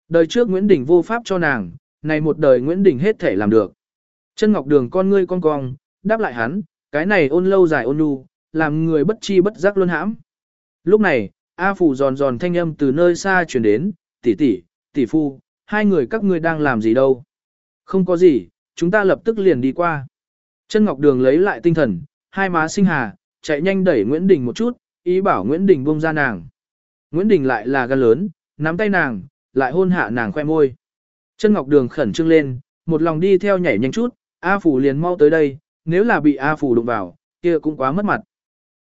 Đời trước Nguyễn Đình vô pháp cho nàng, này một đời Nguyễn Đình hết thể làm được. Chân ngọc đường con ngươi con cong, đáp lại hắn, cái này ôn lâu dài ôn nhu, làm người bất chi bất giác luôn hãm. Lúc này, A Phủ giòn giòn thanh âm từ nơi xa chuyển đến, tỷ tỷ, tỷ phu, hai người các ngươi đang làm gì đâu. Không có gì, chúng ta lập tức liền đi qua. Chân Ngọc Đường lấy lại tinh thần, hai má sinh hà, chạy nhanh đẩy Nguyễn Đình một chút, ý bảo Nguyễn Đình buông ra nàng. Nguyễn Đình lại là gan lớn, nắm tay nàng, lại hôn hạ nàng khoe môi. Chân Ngọc Đường khẩn trương lên, một lòng đi theo nhảy nhanh chút, A Phủ liền mau tới đây, nếu là bị A Phủ đụng vào, kia cũng quá mất mặt.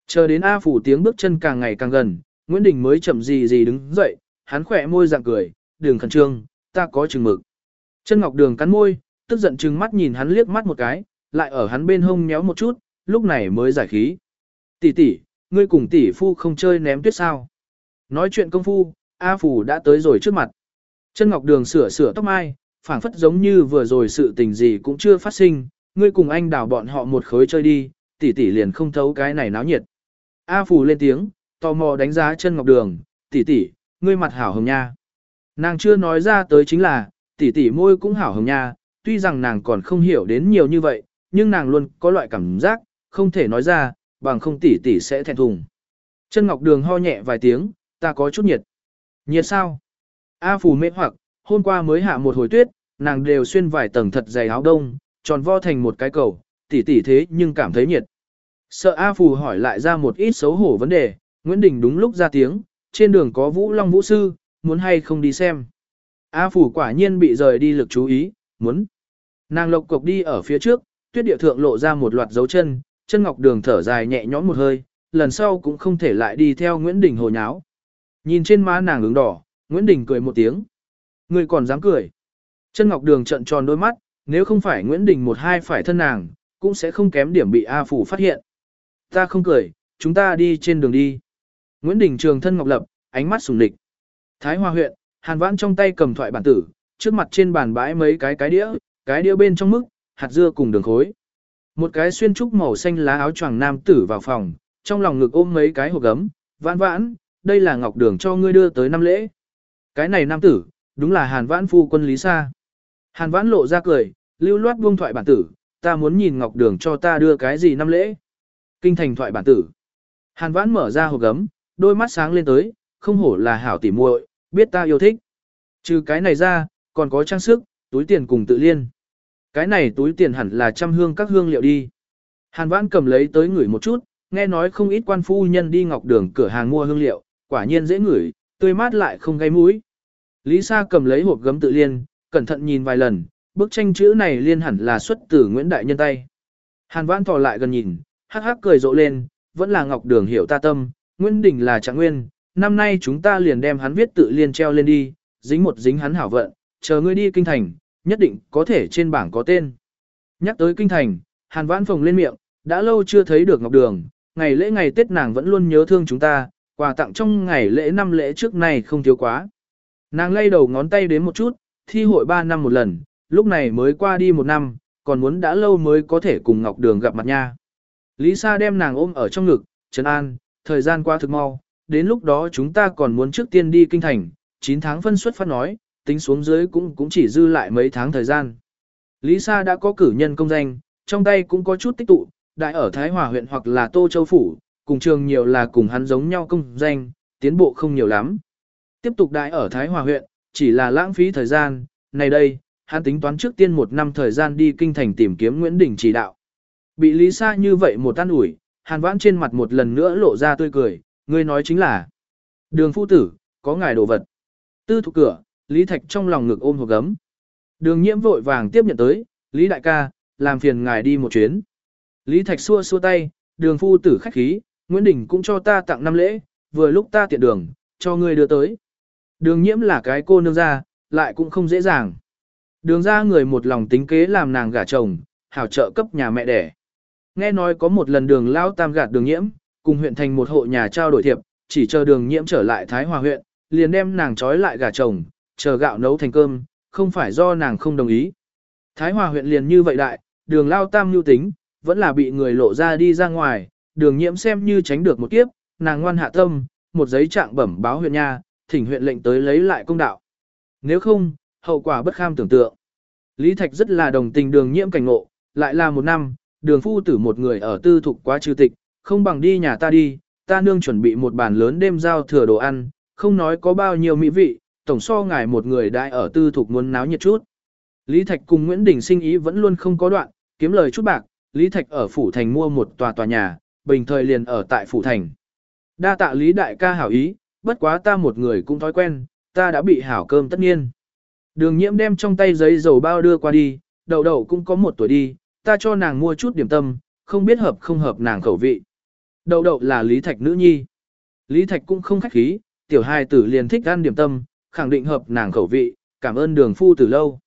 Chờ đến A Phủ tiếng bước chân càng ngày càng gần, Nguyễn Đình mới chậm gì gì đứng dậy, hắn khỏe môi dạng cười, đường khẩn trương, ta có chừng mực. Chân Ngọc Đường cắn môi, tức giận trừng mắt nhìn hắn liếc mắt một cái, lại ở hắn bên hông nhéo một chút, lúc này mới giải khí. Tỷ tỷ, ngươi cùng tỷ phu không chơi ném tuyết sao? Nói chuyện công phu, A Phủ đã tới rồi trước mặt. Chân Ngọc Đường sửa sửa tóc mai, phảng phất giống như vừa rồi sự tình gì cũng chưa phát sinh, ngươi cùng anh đào bọn họ một khối chơi đi, tỷ tỷ liền không thấu cái này náo nhiệt. A Phủ lên tiếng, tò mò đánh giá chân Ngọc Đường, tỷ tỷ, ngươi mặt hảo hồng nha. Nàng chưa nói ra tới chính là, tỷ tỷ môi cũng hảo hồng nha, tuy rằng nàng còn không hiểu đến nhiều như vậy, nhưng nàng luôn có loại cảm giác, không thể nói ra, bằng không tỷ tỷ sẽ thẹn thùng. Chân Ngọc Đường ho nhẹ vài tiếng, ta có chút nhiệt. Nhiệt sao? A Phù mê hoặc, hôm qua mới hạ một hồi tuyết, nàng đều xuyên vài tầng thật dày áo đông, tròn vo thành một cái cầu, tỉ tỉ thế nhưng cảm thấy nhiệt. Sợ A Phù hỏi lại ra một ít xấu hổ vấn đề, Nguyễn Đình đúng lúc ra tiếng, trên đường có Vũ Long Vũ Sư, muốn hay không đi xem. A Phù quả nhiên bị rời đi lực chú ý, muốn. Nàng lộc cộc đi ở phía trước, tuyết địa thượng lộ ra một loạt dấu chân, chân ngọc đường thở dài nhẹ nhõm một hơi, lần sau cũng không thể lại đi theo Nguyễn Đình hồ nháo. Nhìn trên má nàng ứng đỏ, Nguyễn Đình cười một tiếng. Người còn dám cười. Chân ngọc đường trận tròn đôi mắt, nếu không phải Nguyễn Đình một hai phải thân nàng, cũng sẽ không kém điểm bị A Phủ phát hiện. Ta không cười, chúng ta đi trên đường đi. Nguyễn Đình trường thân ngọc lập, ánh mắt sùng địch. Thái Hoa huyện, Hàn Vãn trong tay cầm thoại bản tử, trước mặt trên bàn bãi mấy cái cái đĩa, cái đĩa bên trong mức, hạt dưa cùng đường khối. Một cái xuyên trúc màu xanh lá áo choàng nam tử vào phòng, trong lòng ngực ôm mấy cái hộp gấm, vãn vãn, đây là ngọc đường cho ngươi đưa tới năm lễ. Cái này nam tử, đúng là hàn vãn phu quân Lý Sa. Hàn vãn lộ ra cười, lưu loát buông thoại bản tử, ta muốn nhìn ngọc đường cho ta đưa cái gì năm lễ. Kinh thành thoại bản tử. Hàn vãn mở ra hộp gấm, đôi mắt sáng lên tới, không hổ là hảo tỉ muội, biết ta yêu thích. Trừ cái này ra, còn có trang sức, túi tiền cùng tự liên. Cái này túi tiền hẳn là trăm hương các hương liệu đi. Hàn vãn cầm lấy tới ngửi một chút, nghe nói không ít quan phu nhân đi ngọc đường cửa hàng mua hương liệu, quả nhiên dễ ngửi, tươi mát lại không gây mũi. Lý Sa cầm lấy hộp gấm tự liên, cẩn thận nhìn vài lần, bức tranh chữ này liên hẳn là xuất từ Nguyễn Đại Nhân tay. Hàn vãn thò lại gần nhìn, hắc hắc cười rộ lên, vẫn là ngọc đường hiểu ta tâm, Nguyễn Đình là trạng nguyên, năm nay chúng ta liền đem hắn viết tự liên treo lên đi, dính một dính hắn hảo vận, chờ ngươi đi kinh thành, nhất định có thể trên bảng có tên. Nhắc tới kinh thành, Hàn Vãn phồng lên miệng, đã lâu chưa thấy được Ngọc Đường, ngày lễ ngày Tết nàng vẫn luôn nhớ thương chúng ta, quà tặng trong ngày lễ năm lễ trước này không thiếu quá. Nàng lay đầu ngón tay đến một chút, thi hội 3 năm một lần, lúc này mới qua đi một năm, còn muốn đã lâu mới có thể cùng Ngọc Đường gặp mặt nha. Lý Sa đem nàng ôm ở trong ngực, Trấn An, thời gian qua thực mau, đến lúc đó chúng ta còn muốn trước tiên đi kinh thành, 9 tháng phân xuất phát nói, tính xuống dưới cũng cũng chỉ dư lại mấy tháng thời gian. Lý Sa đã có cử nhân công danh, trong tay cũng có chút tích tụ, đại ở Thái Hòa huyện hoặc là Tô Châu Phủ, cùng trường nhiều là cùng hắn giống nhau công danh, tiến bộ không nhiều lắm. Tiếp tục đại ở Thái Hòa huyện, chỉ là lãng phí thời gian, này đây, hắn tính toán trước tiên một năm thời gian đi kinh thành tìm kiếm Nguyễn Đình chỉ đạo. Bị Lý Sa như vậy một tan ủi, hàn vãn trên mặt một lần nữa lộ ra tươi cười, ngươi nói chính là đường phu tử, có ngài đồ vật. Tư thuộc cửa, Lý Thạch trong lòng ngực ôm hộp gấm. Đường nhiễm vội vàng tiếp nhận tới, Lý đại ca, làm phiền ngài đi một chuyến. Lý Thạch xua xua tay, đường phu tử khách khí, Nguyễn Đình cũng cho ta tặng năm lễ, vừa lúc ta tiện đường, cho ngươi đưa tới. Đường nhiễm là cái cô nương ra, lại cũng không dễ dàng. Đường ra người một lòng tính kế làm nàng gả chồng, hảo trợ cấp nhà mẹ đẻ. Nghe nói có một lần đường lao tam gạt đường nhiễm, cùng huyện thành một hộ nhà trao đổi thiệp, chỉ chờ đường nhiễm trở lại Thái Hòa huyện, liền đem nàng trói lại gả chồng, chờ gạo nấu thành cơm, không phải do nàng không đồng ý. Thái Hòa huyện liền như vậy đại, đường lao tam lưu tính, vẫn là bị người lộ ra đi ra ngoài, đường nhiễm xem như tránh được một kiếp, nàng ngoan hạ tâm, một giấy trạng bẩm báo huyện nha, thỉnh huyện lệnh tới lấy lại công đạo. Nếu không, hậu quả bất kham tưởng tượng. Lý Thạch rất là đồng tình đường nhiễm cảnh ngộ, lại là một năm, đường phu tử một người ở tư thục quá trừ tịch, không bằng đi nhà ta đi, ta nương chuẩn bị một bàn lớn đêm giao thừa đồ ăn, không nói có bao nhiêu mỹ vị, tổng so ngài một người đại ở tư thục muốn náo nhiệt chút. Lý Thạch cùng Nguyễn Đình sinh ý vẫn luôn không có đoạn, kiếm lời chút bạc, Lý Thạch ở phủ thành mua một tòa tòa nhà, bình thời liền ở tại phủ thành. Đa tạ lý đại ca hảo ý, bất quá ta một người cũng thói quen, ta đã bị hảo cơm tất nhiên. Đường nhiễm đem trong tay giấy dầu bao đưa qua đi, đầu đầu cũng có một tuổi đi, ta cho nàng mua chút điểm tâm, không biết hợp không hợp nàng khẩu vị. Đầu đầu là Lý Thạch nữ nhi. Lý Thạch cũng không khách khí, tiểu hài tử liền thích ăn điểm tâm, khẳng định hợp nàng khẩu vị, cảm ơn đường phu từ lâu.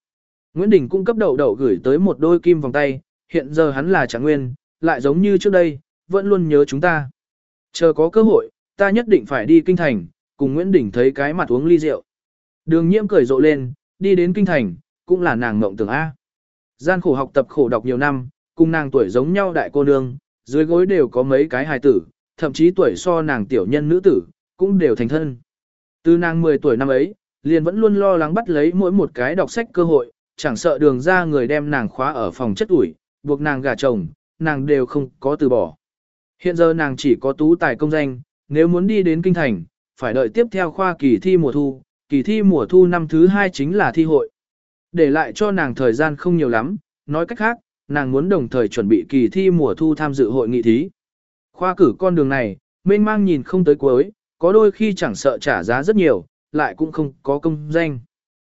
Nguyễn Đình cũng cấp đậu đậu gửi tới một đôi kim vòng tay, hiện giờ hắn là trạng nguyên, lại giống như trước đây, vẫn luôn nhớ chúng ta. Chờ có cơ hội, ta nhất định phải đi kinh thành, cùng Nguyễn Đình thấy cái mặt uống ly rượu. Đường nhiễm cười rộ lên, đi đến kinh thành, cũng là nàng ngộng tưởng A. Gian khổ học tập khổ đọc nhiều năm, cùng nàng tuổi giống nhau đại cô nương, dưới gối đều có mấy cái hài tử, thậm chí tuổi so nàng tiểu nhân nữ tử, cũng đều thành thân. Từ nàng 10 tuổi năm ấy, liền vẫn luôn lo lắng bắt lấy mỗi một cái đọc sách cơ hội, chẳng sợ đường ra người đem nàng khóa ở phòng chất ủi, buộc nàng gả chồng, nàng đều không có từ bỏ. Hiện giờ nàng chỉ có tú tài công danh, nếu muốn đi đến kinh thành, phải đợi tiếp theo khoa kỳ thi mùa thu, kỳ thi mùa thu năm thứ hai chính là thi hội. Để lại cho nàng thời gian không nhiều lắm, nói cách khác, nàng muốn đồng thời chuẩn bị kỳ thi mùa thu tham dự hội nghị thí. Khoa cử con đường này, mênh mang nhìn không tới cuối, có đôi khi chẳng sợ trả giá rất nhiều, lại cũng không có công danh.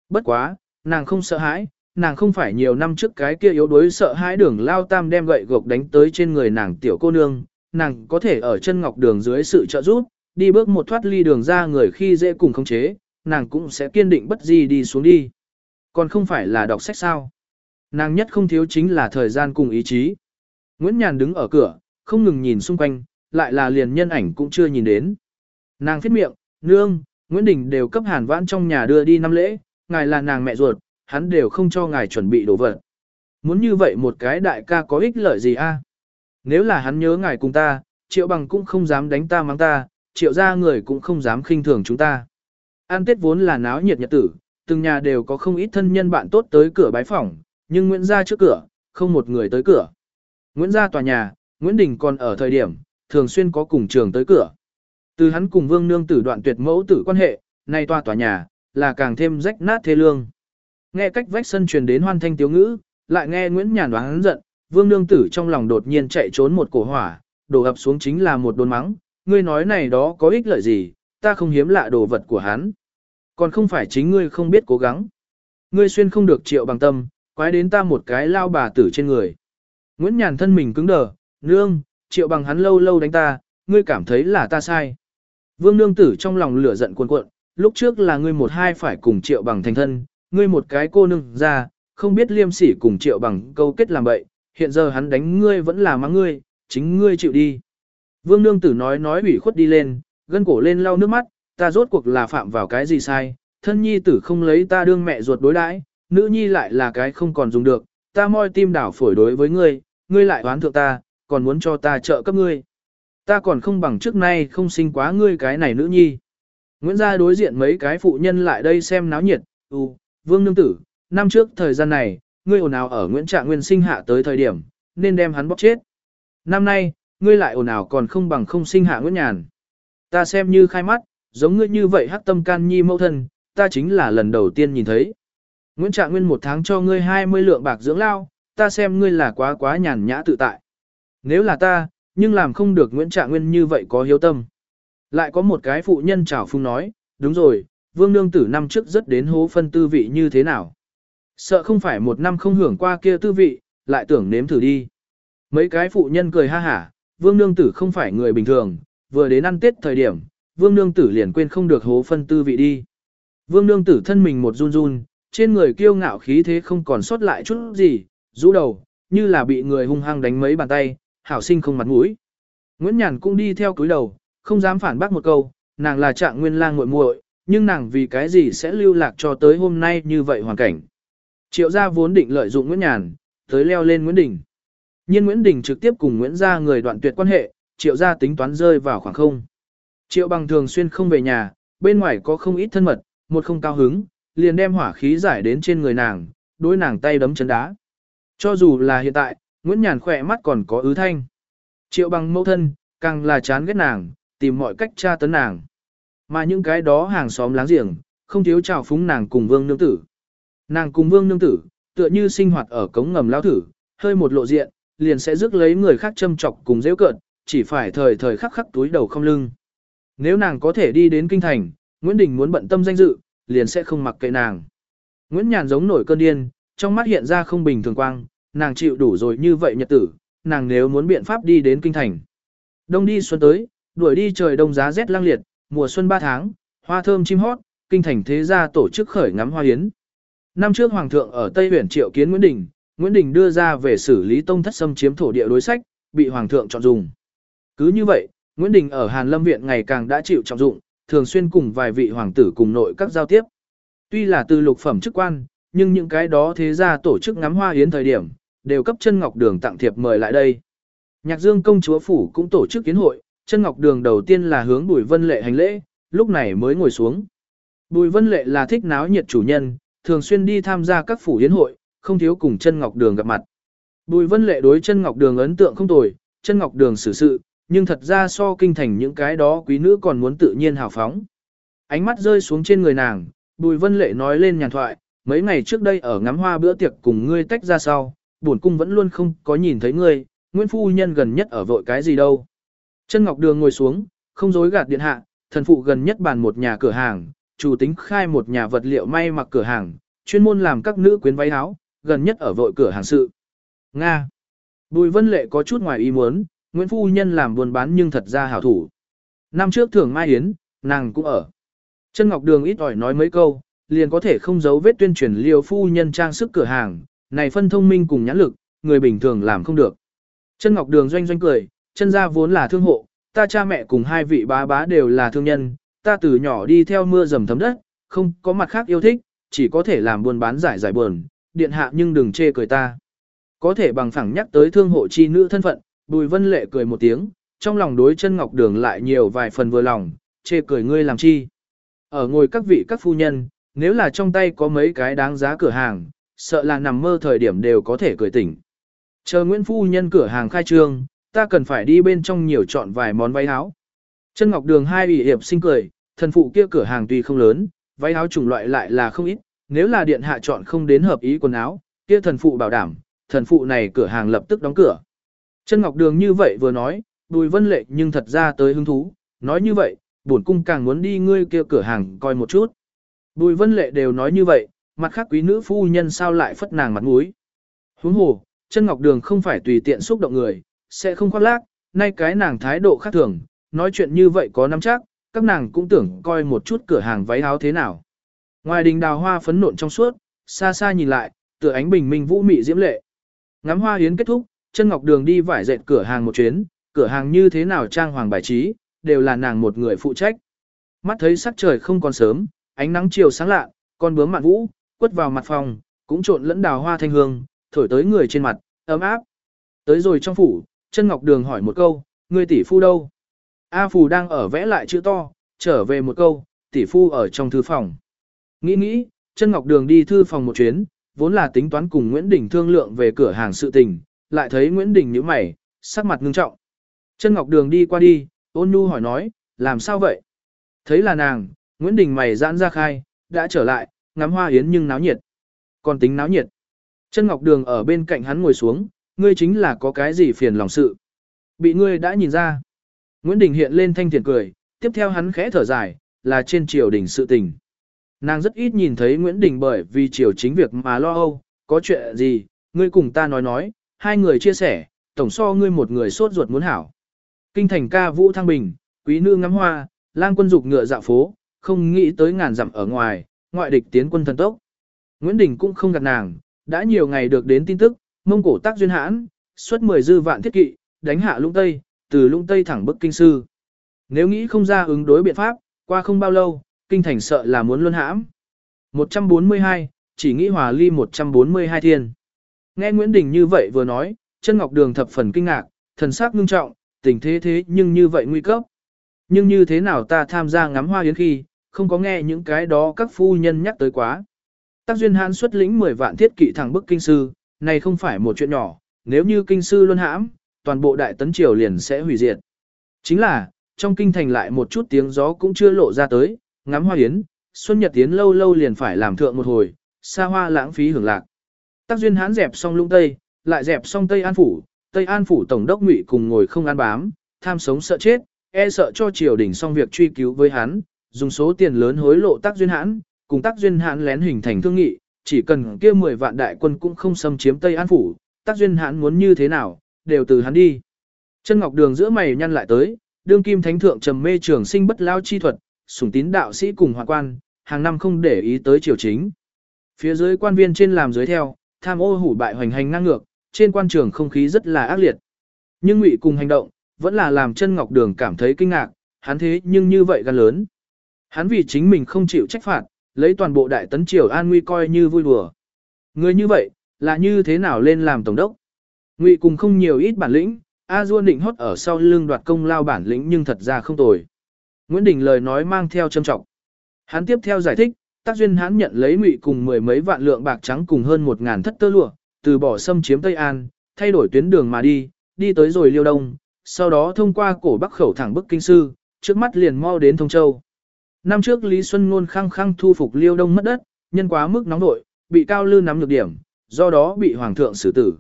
Bất quá, nàng không sợ hãi, nàng không phải nhiều năm trước cái kia yếu đuối sợ hãi đường lao tam đem gậy gộc đánh tới trên người nàng tiểu cô nương, nàng có thể ở chân ngọc đường dưới sự trợ giúp, đi bước một thoát ly đường ra người khi dễ cùng khống chế, nàng cũng sẽ kiên định bất gì đi xuống đi. Còn không phải là đọc sách sao. Nàng nhất không thiếu chính là thời gian cùng ý chí. Nguyễn Nhàn đứng ở cửa, không ngừng nhìn xung quanh, lại là liền nhân ảnh cũng chưa nhìn đến. Nàng phết miệng, nương, Nguyễn Đình đều cấp hàn vãn trong nhà đưa đi năm lễ, ngài là nàng mẹ ruột, hắn đều không cho ngài chuẩn bị đồ vật. Muốn như vậy một cái đại ca có ích lợi gì a? Nếu là hắn nhớ ngài cùng ta, triệu bằng cũng không dám đánh ta mắng ta, triệu ra người cũng không dám khinh thường chúng ta. An Tết vốn là náo nhiệt nhật tử, từng nhà đều có không ít thân nhân bạn tốt tới cửa bái phỏng, nhưng Nguyễn gia trước cửa, không một người tới cửa. Nguyễn gia tòa nhà, Nguyễn Đình còn ở thời điểm, thường xuyên có cùng trường tới cửa. Từ hắn cùng Vương Nương tử đoạn tuyệt mẫu tử quan hệ, nay tòa tòa nhà, là càng thêm rách nát thế lương. Nghe cách vách sân truyền đến hoan thanh tiếu ngữ, lại nghe Nguyễn Nhàn đoán giận, Vương Nương tử trong lòng đột nhiên chạy trốn một cổ hỏa, đổ ập xuống chính là một đồn mắng, ngươi nói này đó có ích lợi gì, ta không hiếm lạ đồ vật của hắn. Còn không phải chính ngươi không biết cố gắng. Ngươi xuyên không được triệu bằng tâm, quái đến ta một cái lao bà tử trên người. Nguyễn Nhàn thân mình cứng đờ, nương, triệu bằng hắn lâu lâu đánh ta, ngươi cảm thấy là ta sai. Vương nương tử trong lòng lửa giận cuồn cuộn, lúc trước là ngươi một hai phải cùng triệu bằng thành thân, ngươi một cái cô nương ra, không biết liêm sỉ cùng triệu bằng câu kết làm bậy, hiện giờ hắn đánh ngươi vẫn là mắng ngươi, chính ngươi chịu đi. Vương nương tử nói nói ủy khuất đi lên, gân cổ lên lau nước mắt, ta rốt cuộc là phạm vào cái gì sai, thân nhi tử không lấy ta đương mẹ ruột đối đãi, nữ nhi lại là cái không còn dùng được, ta moi tim đảo phổi đối với ngươi, ngươi lại oán thượng ta, còn muốn cho ta trợ cấp ngươi. Ta còn không bằng trước nay không sinh quá ngươi cái này nữ nhi. Nguyễn gia đối diện mấy cái phụ nhân lại đây xem náo nhiệt, ừ, vương nương tử, năm trước thời gian này, ngươi ồn ào ở Nguyễn Trạng Nguyên sinh hạ tới thời điểm, nên đem hắn bóc chết. Năm nay, ngươi lại ồn ào còn không bằng không sinh hạ Nguyễn Nhàn. Ta xem như khai mắt, giống ngươi như vậy hắc tâm can nhi mẫu thân, ta chính là lần đầu tiên nhìn thấy. Nguyễn Trạng Nguyên một tháng cho ngươi 20 lượng bạc dưỡng lao, ta xem ngươi là quá quá nhàn nhã tự tại. Nếu là ta, nhưng làm không được Nguyễn Trạng Nguyên như vậy có hiếu tâm. Lại có một cái phụ nhân trào phung nói, đúng rồi, vương nương tử năm trước rất đến hố phân tư vị như thế nào. Sợ không phải một năm không hưởng qua kia tư vị, lại tưởng nếm thử đi. Mấy cái phụ nhân cười ha hả, vương nương tử không phải người bình thường, vừa đến ăn tết thời điểm, vương nương tử liền quên không được hố phân tư vị đi. Vương nương tử thân mình một run run, trên người kiêu ngạo khí thế không còn sót lại chút gì, rũ đầu, như là bị người hung hăng đánh mấy bàn tay, hảo sinh không mặt mũi. Nguyễn Nhàn cũng đi theo cúi đầu, không dám phản bác một câu, nàng là trạng nguyên lang muội muội, nhưng nàng vì cái gì sẽ lưu lạc cho tới hôm nay như vậy hoàn cảnh. Triệu gia vốn định lợi dụng Nguyễn Nhàn, tới leo lên Nguyễn Đình. Nhưng Nguyễn Đình trực tiếp cùng Nguyễn gia người đoạn tuyệt quan hệ, triệu gia tính toán rơi vào khoảng không. Triệu bằng thường xuyên không về nhà, bên ngoài có không ít thân mật, một không cao hứng, liền đem hỏa khí giải đến trên người nàng, đối nàng tay đấm chân đá. Cho dù là hiện tại, Nguyễn Nhàn khỏe mắt còn có ứ thanh. Triệu bằng mẫu thân, càng là chán ghét nàng, tìm mọi cách tra tấn nàng. Mà những cái đó hàng xóm láng giềng, không thiếu chào phúng nàng cùng vương nương tử. Nàng cùng vương nương tử, tựa như sinh hoạt ở cống ngầm lao thử, hơi một lộ diện, liền sẽ rước lấy người khác châm chọc cùng dễ cợt, chỉ phải thời thời khắc khắc túi đầu không lưng. Nếu nàng có thể đi đến kinh thành, Nguyễn Đình muốn bận tâm danh dự, liền sẽ không mặc kệ nàng. Nguyễn Nhàn giống nổi cơn điên, trong mắt hiện ra không bình thường quang, nàng chịu đủ rồi như vậy nhật tử, nàng nếu muốn biện pháp đi đến kinh thành. Đông đi xuân tới, đuổi đi trời đông giá rét lang liệt, mùa xuân ba tháng, hoa thơm chim hót, kinh thành thế gia tổ chức khởi ngắm hoa hiến. Năm trước hoàng thượng ở Tây huyện triệu kiến Nguyễn Đình, Nguyễn Đình đưa ra về xử lý tông thất xâm chiếm thổ địa đối sách, bị hoàng thượng chọn dùng. Cứ như vậy, Nguyễn Đình ở Hàn Lâm viện ngày càng đã chịu trọng dụng, thường xuyên cùng vài vị hoàng tử cùng nội các giao tiếp. Tuy là từ lục phẩm chức quan, nhưng những cái đó thế gia tổ chức ngắm hoa yến thời điểm, đều cấp chân ngọc đường tặng thiệp mời lại đây. Nhạc Dương công chúa phủ cũng tổ chức kiến hội, chân ngọc đường đầu tiên là hướng Bùi Vân Lệ hành lễ, lúc này mới ngồi xuống. Bùi Vân Lệ là thích náo nhiệt chủ nhân, thường xuyên đi tham gia các phủ hiến hội, không thiếu cùng chân ngọc đường gặp mặt. Bùi Vân Lệ đối chân ngọc đường ấn tượng không tồi, chân ngọc đường xử sự, nhưng thật ra so kinh thành những cái đó quý nữ còn muốn tự nhiên hào phóng. Ánh mắt rơi xuống trên người nàng, Bùi Vân Lệ nói lên nhàn thoại, mấy ngày trước đây ở ngắm hoa bữa tiệc cùng ngươi tách ra sau, bổn cung vẫn luôn không có nhìn thấy ngươi, Nguyễn Phu Nhân gần nhất ở vội cái gì đâu. Chân Ngọc Đường ngồi xuống, không dối gạt điện hạ, thần phụ gần nhất bàn một nhà cửa hàng, chủ tính khai một nhà vật liệu may mặc cửa hàng, chuyên môn làm các nữ quyến váy áo, gần nhất ở vội cửa hàng sự. Nga. Bùi Vân Lệ có chút ngoài ý muốn, Nguyễn Phu Nhân làm buôn bán nhưng thật ra hảo thủ. Năm trước thưởng Mai Yến, nàng cũng ở. Chân Ngọc Đường ít ỏi nói mấy câu, liền có thể không giấu vết tuyên truyền liều phu nhân trang sức cửa hàng, này phân thông minh cùng nhãn lực, người bình thường làm không được. Chân Ngọc Đường doanh doanh cười, chân gia vốn là thương hộ, ta cha mẹ cùng hai vị bá bá đều là thương nhân, ta từ nhỏ đi theo mưa dầm thấm đất, không có mặt khác yêu thích, chỉ có thể làm buôn bán giải giải buồn, điện hạ nhưng đừng chê cười ta. Có thể bằng phẳng nhắc tới thương hộ chi nữ thân phận, Bùi Vân Lệ cười một tiếng, trong lòng đối chân Ngọc Đường lại nhiều vài phần vừa lòng, chê cười ngươi làm chi. Ở ngồi các vị các phu nhân, nếu là trong tay có mấy cái đáng giá cửa hàng, sợ là nằm mơ thời điểm đều có thể cười tỉnh. Chờ Nguyễn Phu Nhân cửa hàng khai trương, ta cần phải đi bên trong nhiều chọn vài món váy áo. Chân Ngọc Đường hai ủy hiệp sinh cười, thần phụ kia cửa hàng tuy không lớn, váy áo chủng loại lại là không ít, nếu là điện hạ chọn không đến hợp ý quần áo, kia thần phụ bảo đảm, thần phụ này cửa hàng lập tức đóng cửa. Chân Ngọc Đường như vậy vừa nói, Bùi Vân Lệ nhưng thật ra tới hứng thú, nói như vậy, bổn cung càng muốn đi ngươi kia cửa hàng coi một chút. Bùi Vân Lệ đều nói như vậy, mặt khác quý nữ phu nhân sao lại phất nàng mặt mũi. Huống hồ, chân ngọc đường không phải tùy tiện xúc động người, sẽ không khoác lác, nay cái nàng thái độ khác thường, nói chuyện như vậy có nắm chắc, các nàng cũng tưởng coi một chút cửa hàng váy áo thế nào. Ngoài đình đào hoa phấn nộn trong suốt, xa xa nhìn lại, tựa ánh bình minh vũ mị diễm lệ. Ngắm hoa yến kết thúc, chân ngọc đường đi vải dệt cửa hàng một chuyến, cửa hàng như thế nào trang hoàng bài trí, đều là nàng một người phụ trách. Mắt thấy sắc trời không còn sớm, ánh nắng chiều sáng lạ, con bướm mạn vũ, quất vào mặt phòng, cũng trộn lẫn đào hoa thanh hương, thổi tới người trên mặt, ấm áp. Tới rồi trong phủ, chân ngọc đường hỏi một câu, người tỷ phu đâu? A phù đang ở vẽ lại chữ to, trở về một câu, tỷ phu ở trong thư phòng. Nghĩ nghĩ, chân ngọc đường đi thư phòng một chuyến, vốn là tính toán cùng Nguyễn Đình thương lượng về cửa hàng sự tình, lại thấy Nguyễn Đình nhíu mày, sắc mặt ngưng trọng. Chân ngọc đường đi qua đi, ôn nhu hỏi nói, làm sao vậy? Thấy là nàng, Nguyễn Đình mày giãn ra khai, đã trở lại, ngắm hoa yến nhưng náo nhiệt. Còn tính náo nhiệt. Chân Ngọc Đường ở bên cạnh hắn ngồi xuống, ngươi chính là có cái gì phiền lòng sự. Bị ngươi đã nhìn ra. Nguyễn Đình hiện lên thanh thiện cười, tiếp theo hắn khẽ thở dài, là trên triều đình sự tình. Nàng rất ít nhìn thấy Nguyễn Đình bởi vì triều chính việc mà lo âu, có chuyện gì, ngươi cùng ta nói nói, hai người chia sẻ, tổng so ngươi một người sốt ruột muốn hảo. Kinh thành ca vũ thăng bình, quý nữ ngắm hoa, lang quân dục ngựa dạo phố, không nghĩ tới ngàn dặm ở ngoài, ngoại địch tiến quân thần tốc. Nguyễn Đình cũng không gạt nàng, đã nhiều ngày được đến tin tức, mông cổ tác duyên hãn, xuất 10 dư vạn thiết kỵ, đánh hạ lũng Tây, từ lũng Tây thẳng bức kinh sư. Nếu nghĩ không ra ứng đối biện pháp, qua không bao lâu, kinh thành sợ là muốn luân hãm. 142, chỉ nghĩ hòa ly 142 thiên. Nghe Nguyễn Đình như vậy vừa nói, chân ngọc đường thập phần kinh ngạc, thần sắc ngưng trọng, tình thế thế nhưng như vậy nguy cấp. Nhưng như thế nào ta tham gia ngắm hoa yến khi, không có nghe những cái đó các phu nhân nhắc tới quá. Tác duyên hãn xuất lĩnh 10 vạn thiết kỵ thẳng bức kinh sư, này không phải một chuyện nhỏ, nếu như kinh sư luân hãm, toàn bộ đại tấn triều liền sẽ hủy diệt. Chính là, trong kinh thành lại một chút tiếng gió cũng chưa lộ ra tới, ngắm hoa yến, xuân nhật tiến lâu lâu liền phải làm thượng một hồi, xa hoa lãng phí hưởng lạc. Tác duyên hãn dẹp xong lũng tây, lại dẹp xong tây an phủ, tây an phủ tổng đốc ngụy cùng ngồi không ăn bám, tham sống sợ chết, e sợ cho triều đình xong việc truy cứu với hắn, dùng số tiền lớn hối lộ tác duyên hãn, cùng tác duyên hãn lén hình thành thương nghị, chỉ cần kia 10 vạn đại quân cũng không xâm chiếm Tây An phủ, tác duyên hãn muốn như thế nào, đều từ hắn đi. Chân ngọc đường giữa mày nhăn lại tới, đương kim thánh thượng trầm mê trường sinh bất lao chi thuật, sủng tín đạo sĩ cùng hoàng quan, hàng năm không để ý tới triều chính. Phía dưới quan viên trên làm dưới theo, tham ô hủ bại hoành hành ngang ngược, trên quan trường không khí rất là ác liệt. Nhưng ngụy cùng hành động, vẫn là làm chân ngọc đường cảm thấy kinh ngạc, hắn thế nhưng như vậy gan lớn. Hắn vì chính mình không chịu trách phạt, lấy toàn bộ đại tấn triều an nguy coi như vui đùa. Người như vậy, là như thế nào lên làm tổng đốc? Ngụy cùng không nhiều ít bản lĩnh, A Dua định hót ở sau lưng đoạt công lao bản lĩnh nhưng thật ra không tồi. Nguyễn Đình lời nói mang theo châm trọng. Hắn tiếp theo giải thích, tác duyên hắn nhận lấy ngụy cùng mười mấy vạn lượng bạc trắng cùng hơn một ngàn thất tơ lụa, từ bỏ xâm chiếm Tây An, thay đổi tuyến đường mà đi, đi tới rồi Liêu Đông, sau đó thông qua cổ Bắc khẩu thẳng bức kinh sư, trước mắt liền mau đến Thông Châu. Năm trước Lý Xuân Ngôn khăng khăng thu phục Liêu Đông mất đất, nhân quá mức nóng nội, bị Cao Lư nắm nhược điểm, do đó bị Hoàng thượng xử tử.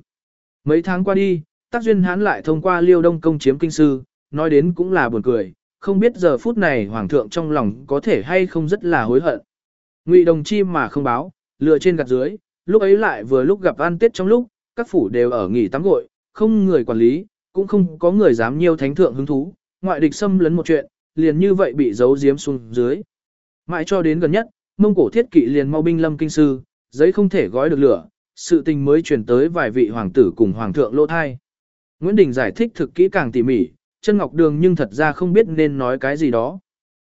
Mấy tháng qua đi, tác duyên hán lại thông qua Liêu Đông công chiếm kinh sư, nói đến cũng là buồn cười, không biết giờ phút này Hoàng thượng trong lòng có thể hay không rất là hối hận. Ngụy đồng chi mà không báo, lừa trên gạt dưới, lúc ấy lại vừa lúc gặp an tiết trong lúc, các phủ đều ở nghỉ tắm gội, không người quản lý, cũng không có người dám nhiều thánh thượng hứng thú, ngoại địch xâm lấn một chuyện, liền như vậy bị giấu giếm xuống dưới. Mãi cho đến gần nhất, mông cổ thiết kỵ liền mau binh lâm kinh sư, giấy không thể gói được lửa, sự tình mới truyền tới vài vị hoàng tử cùng hoàng thượng lô thai. Nguyễn Đình giải thích thực kỹ càng tỉ mỉ, chân ngọc đường nhưng thật ra không biết nên nói cái gì đó.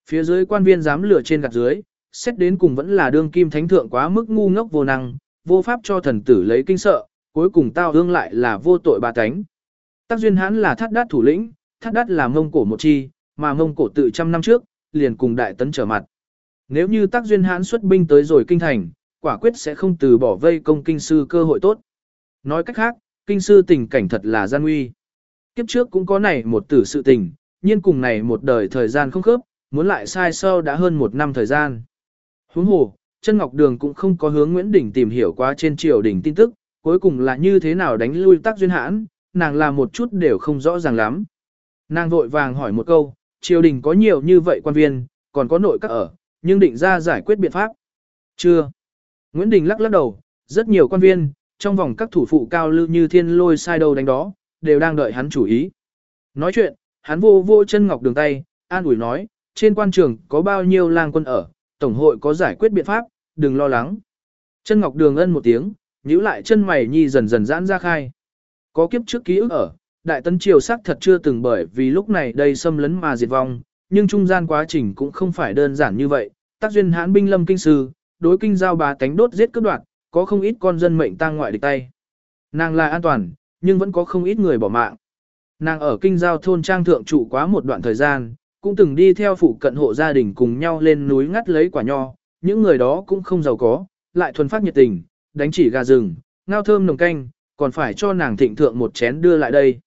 Phía dưới quan viên dám lửa trên gạt dưới, xét đến cùng vẫn là đương kim thánh thượng quá mức ngu ngốc vô năng, vô pháp cho thần tử lấy kinh sợ, cuối cùng tao hương lại là vô tội bà tánh. Tác duyên hãn là thắt đát thủ lĩnh, thắt đát là mông cổ một chi, mà mông cổ tự trăm năm trước, liền cùng đại tấn trở mặt. Nếu như tác duyên hãn xuất binh tới rồi kinh thành, quả quyết sẽ không từ bỏ vây công kinh sư cơ hội tốt. Nói cách khác, kinh sư tình cảnh thật là gian nguy. Kiếp trước cũng có này một tử sự tình, nhiên cùng này một đời thời gian không khớp, muốn lại sai sau đã hơn một năm thời gian. Huống hồ, chân ngọc đường cũng không có hướng Nguyễn Đình tìm hiểu qua trên triều đình tin tức, cuối cùng là như thế nào đánh lui tác duyên hãn, nàng làm một chút đều không rõ ràng lắm. Nàng vội vàng hỏi một câu, triều đình có nhiều như vậy quan viên, còn có nội các ở, nhưng định ra giải quyết biện pháp. Chưa. Nguyễn Đình lắc lắc đầu, rất nhiều quan viên, trong vòng các thủ phụ cao lưu như thiên lôi sai đầu đánh đó, đều đang đợi hắn chủ ý. Nói chuyện, hắn vô vô chân ngọc đường tay, an ủi nói, trên quan trường có bao nhiêu lang quân ở, tổng hội có giải quyết biện pháp, đừng lo lắng. Chân ngọc đường ân một tiếng, nhíu lại chân mày nhi dần dần giãn ra khai. Có kiếp trước ký ức ở, đại tấn triều sắc thật chưa từng bởi vì lúc này đây xâm lấn mà diệt vong, nhưng trung gian quá trình cũng không phải đơn giản như vậy. Tác duyên hãn binh lâm kinh sư, đối kinh giao bà tánh đốt giết cướp đoạt, có không ít con dân mệnh tang ngoại địch tay. Nàng là an toàn, nhưng vẫn có không ít người bỏ mạng. Nàng ở kinh giao thôn trang thượng trụ quá một đoạn thời gian, cũng từng đi theo phụ cận hộ gia đình cùng nhau lên núi ngắt lấy quả nho, những người đó cũng không giàu có, lại thuần phát nhiệt tình, đánh chỉ gà rừng, ngao thơm nồng canh, còn phải cho nàng thịnh thượng một chén đưa lại đây.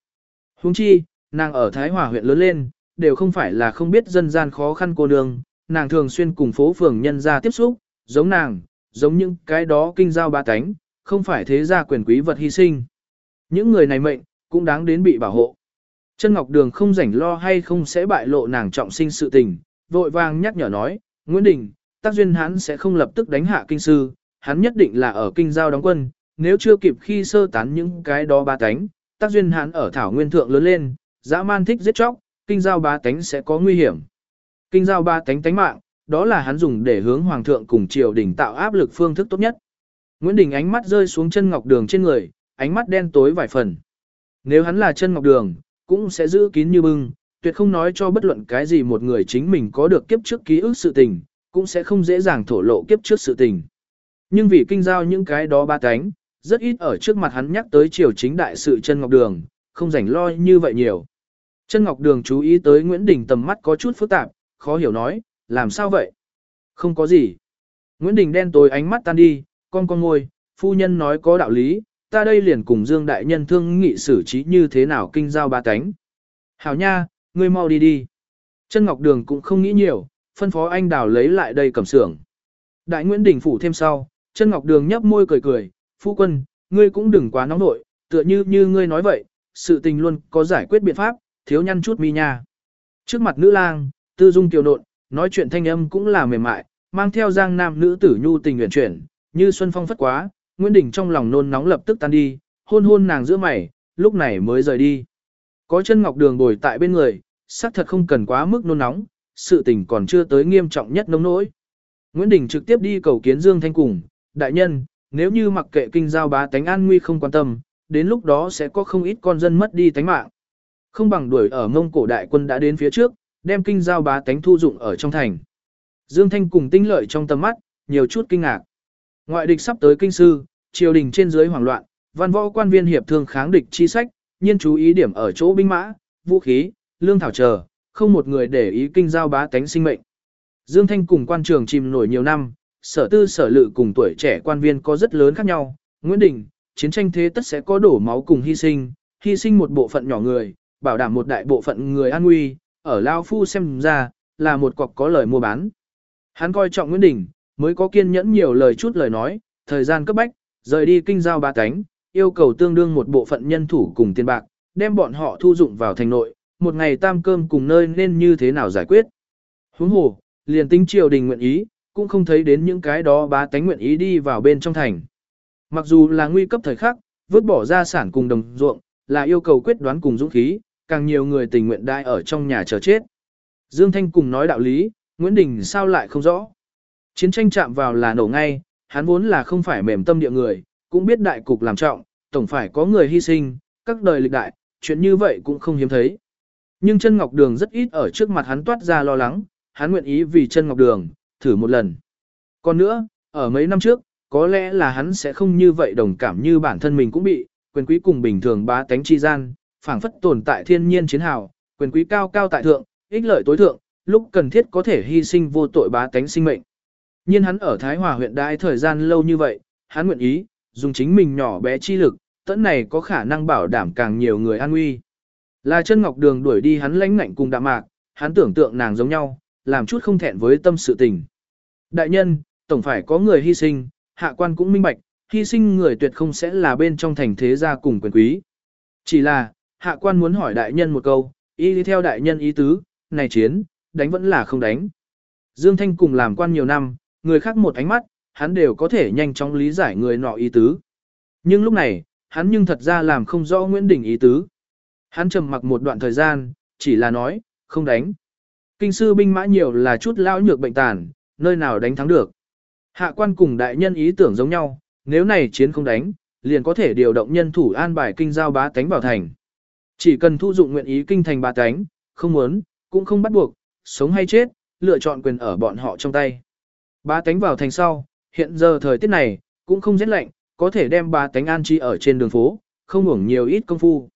Huống chi, nàng ở Thái Hòa huyện lớn lên, đều không phải là không biết dân gian khó khăn cô nương, nàng thường xuyên cùng phố phường nhân ra tiếp xúc, giống nàng, giống những cái đó kinh giao ba tánh, không phải thế gia quyền quý vật hy sinh. Những người này mệnh, cũng đáng đến bị bảo hộ. Chân Ngọc Đường không rảnh lo hay không sẽ bại lộ nàng trọng sinh sự tình, vội vàng nhắc nhở nói, Nguyễn Đình, tác duyên hắn sẽ không lập tức đánh hạ kinh sư, hắn nhất định là ở kinh giao đóng quân, nếu chưa kịp khi sơ tán những cái đó ba tánh, tác duyên hắn ở thảo nguyên thượng lớn lên, dã man thích giết chóc, kinh giao ba tánh sẽ có nguy hiểm. Kinh giao ba tánh tánh mạng, đó là hắn dùng để hướng hoàng thượng cùng triều đình tạo áp lực phương thức tốt nhất. Nguyễn Đình ánh mắt rơi xuống chân ngọc đường trên người, ánh mắt đen tối vài phần. Nếu hắn là chân ngọc đường, cũng sẽ giữ kín như bưng, tuyệt không nói cho bất luận cái gì một người chính mình có được kiếp trước ký ức sự tình, cũng sẽ không dễ dàng thổ lộ kiếp trước sự tình. Nhưng vì kinh giao những cái đó ba cánh, rất ít ở trước mặt hắn nhắc tới triều chính đại sự chân ngọc đường, không rảnh lo như vậy nhiều. Chân ngọc đường chú ý tới Nguyễn Đình tầm mắt có chút phức tạp, khó hiểu nói, làm sao vậy? Không có gì. Nguyễn Đình đen tối ánh mắt tan đi, con con ngồi, phu nhân nói có đạo lý, ta đây liền cùng Dương Đại Nhân thương nghị xử trí như thế nào kinh giao ba tánh. Hảo nha, ngươi mau đi đi. Chân Ngọc Đường cũng không nghĩ nhiều, phân phó anh đào lấy lại đây cầm sưởng. Đại Nguyễn Đình phủ thêm sau, chân Ngọc Đường nhấp môi cười cười, phu quân, ngươi cũng đừng quá nóng nội, tựa như như ngươi nói vậy, sự tình luôn có giải quyết biện pháp, thiếu nhăn chút mi nha. Trước mặt nữ lang, tư dung kiều nộn, nói chuyện thanh âm cũng là mềm mại, mang theo giang nam nữ tử nhu tình nguyện chuyển, như xuân phong phất quá, Nguyễn Đình trong lòng nôn nóng lập tức tan đi, hôn hôn nàng giữa mày, lúc này mới rời đi. Có chân ngọc đường bồi tại bên người, xác thật không cần quá mức nôn nóng, sự tình còn chưa tới nghiêm trọng nhất nông nỗi. Nguyễn Đình trực tiếp đi cầu kiến Dương Thanh cùng, đại nhân, nếu như mặc kệ kinh giao bá tánh an nguy không quan tâm, đến lúc đó sẽ có không ít con dân mất đi tánh mạng. Không bằng đuổi ở mông cổ đại quân đã đến phía trước, đem kinh giao bá tánh thu dụng ở trong thành. Dương Thanh cùng tinh lợi trong tầm mắt, nhiều chút kinh ngạc. Ngoại địch sắp tới kinh sư, triều đình trên dưới hoảng loạn, văn võ quan viên hiệp thương kháng địch chi sách, nhiên chú ý điểm ở chỗ binh mã, vũ khí, lương thảo chờ, không một người để ý kinh giao bá tánh sinh mệnh. Dương Thanh cùng quan trường chìm nổi nhiều năm, sở tư sở lự cùng tuổi trẻ quan viên có rất lớn khác nhau. Nguyễn Đình, chiến tranh thế tất sẽ có đổ máu cùng hy sinh, hy sinh một bộ phận nhỏ người, bảo đảm một đại bộ phận người an nguy, ở Lao Phu xem ra, là một cọc có lời mua bán. Hắn coi trọng Nguyễn Đình, mới có kiên nhẫn nhiều lời chút lời nói, thời gian cấp bách, rời đi kinh giao ba cánh, yêu cầu tương đương một bộ phận nhân thủ cùng tiền bạc, đem bọn họ thu dụng vào thành nội, một ngày tam cơm cùng nơi nên như thế nào giải quyết. Huống hồ, liền tính triều đình nguyện ý, cũng không thấy đến những cái đó bá tánh nguyện ý đi vào bên trong thành. Mặc dù là nguy cấp thời khắc, vứt bỏ gia sản cùng đồng ruộng, là yêu cầu quyết đoán cùng dũng khí, càng nhiều người tình nguyện đại ở trong nhà chờ chết. Dương Thanh cùng nói đạo lý, Nguyễn Đình sao lại không rõ. Chiến tranh chạm vào là nổ ngay, hắn vốn là không phải mềm tâm địa người, cũng biết đại cục làm trọng, tổng phải có người hy sinh, các đời lịch đại, chuyện như vậy cũng không hiếm thấy. Nhưng chân ngọc đường rất ít ở trước mặt hắn toát ra lo lắng, hắn nguyện ý vì chân ngọc đường, thử một lần. Còn nữa, ở mấy năm trước, có lẽ là hắn sẽ không như vậy đồng cảm như bản thân mình cũng bị, quyền quý cùng bình thường bá tánh chi gian, phảng phất tồn tại thiên nhiên chiến hào, quyền quý cao cao tại thượng, ích lợi tối thượng, lúc cần thiết có thể hy sinh vô tội bá tánh sinh mệnh. Nhưng hắn ở Thái Hòa huyện đại thời gian lâu như vậy, hắn nguyện ý, dùng chính mình nhỏ bé chi lực, tận này có khả năng bảo đảm càng nhiều người an nguy. Là chân ngọc đường đuổi đi hắn lãnh ngạnh cùng đạm mạc, hắn tưởng tượng nàng giống nhau, làm chút không thẹn với tâm sự tình. Đại nhân, tổng phải có người hy sinh, hạ quan cũng minh bạch, hy sinh người tuyệt không sẽ là bên trong thành thế gia cùng quyền quý. Chỉ là, hạ quan muốn hỏi đại nhân một câu, ý theo đại nhân ý tứ, này chiến, đánh vẫn là không đánh. Dương Thanh cùng làm quan nhiều năm, người khác một ánh mắt, hắn đều có thể nhanh chóng lý giải người nọ ý tứ. Nhưng lúc này, hắn nhưng thật ra làm không rõ Nguyễn Đình ý tứ. Hắn trầm mặc một đoạn thời gian, chỉ là nói, không đánh. Kinh sư binh mã nhiều là chút lão nhược bệnh tàn, nơi nào đánh thắng được. Hạ quan cùng đại nhân ý tưởng giống nhau, nếu này chiến không đánh, liền có thể điều động nhân thủ an bài kinh giao bá tánh bảo thành. Chỉ cần thu dụng nguyện ý kinh thành ba tánh, không muốn, cũng không bắt buộc, sống hay chết, lựa chọn quyền ở bọn họ trong tay. Ba tánh vào thành sau, hiện giờ thời tiết này, cũng không rét lạnh, có thể đem ba tánh an trí ở trên đường phố, không hưởng nhiều ít công phu.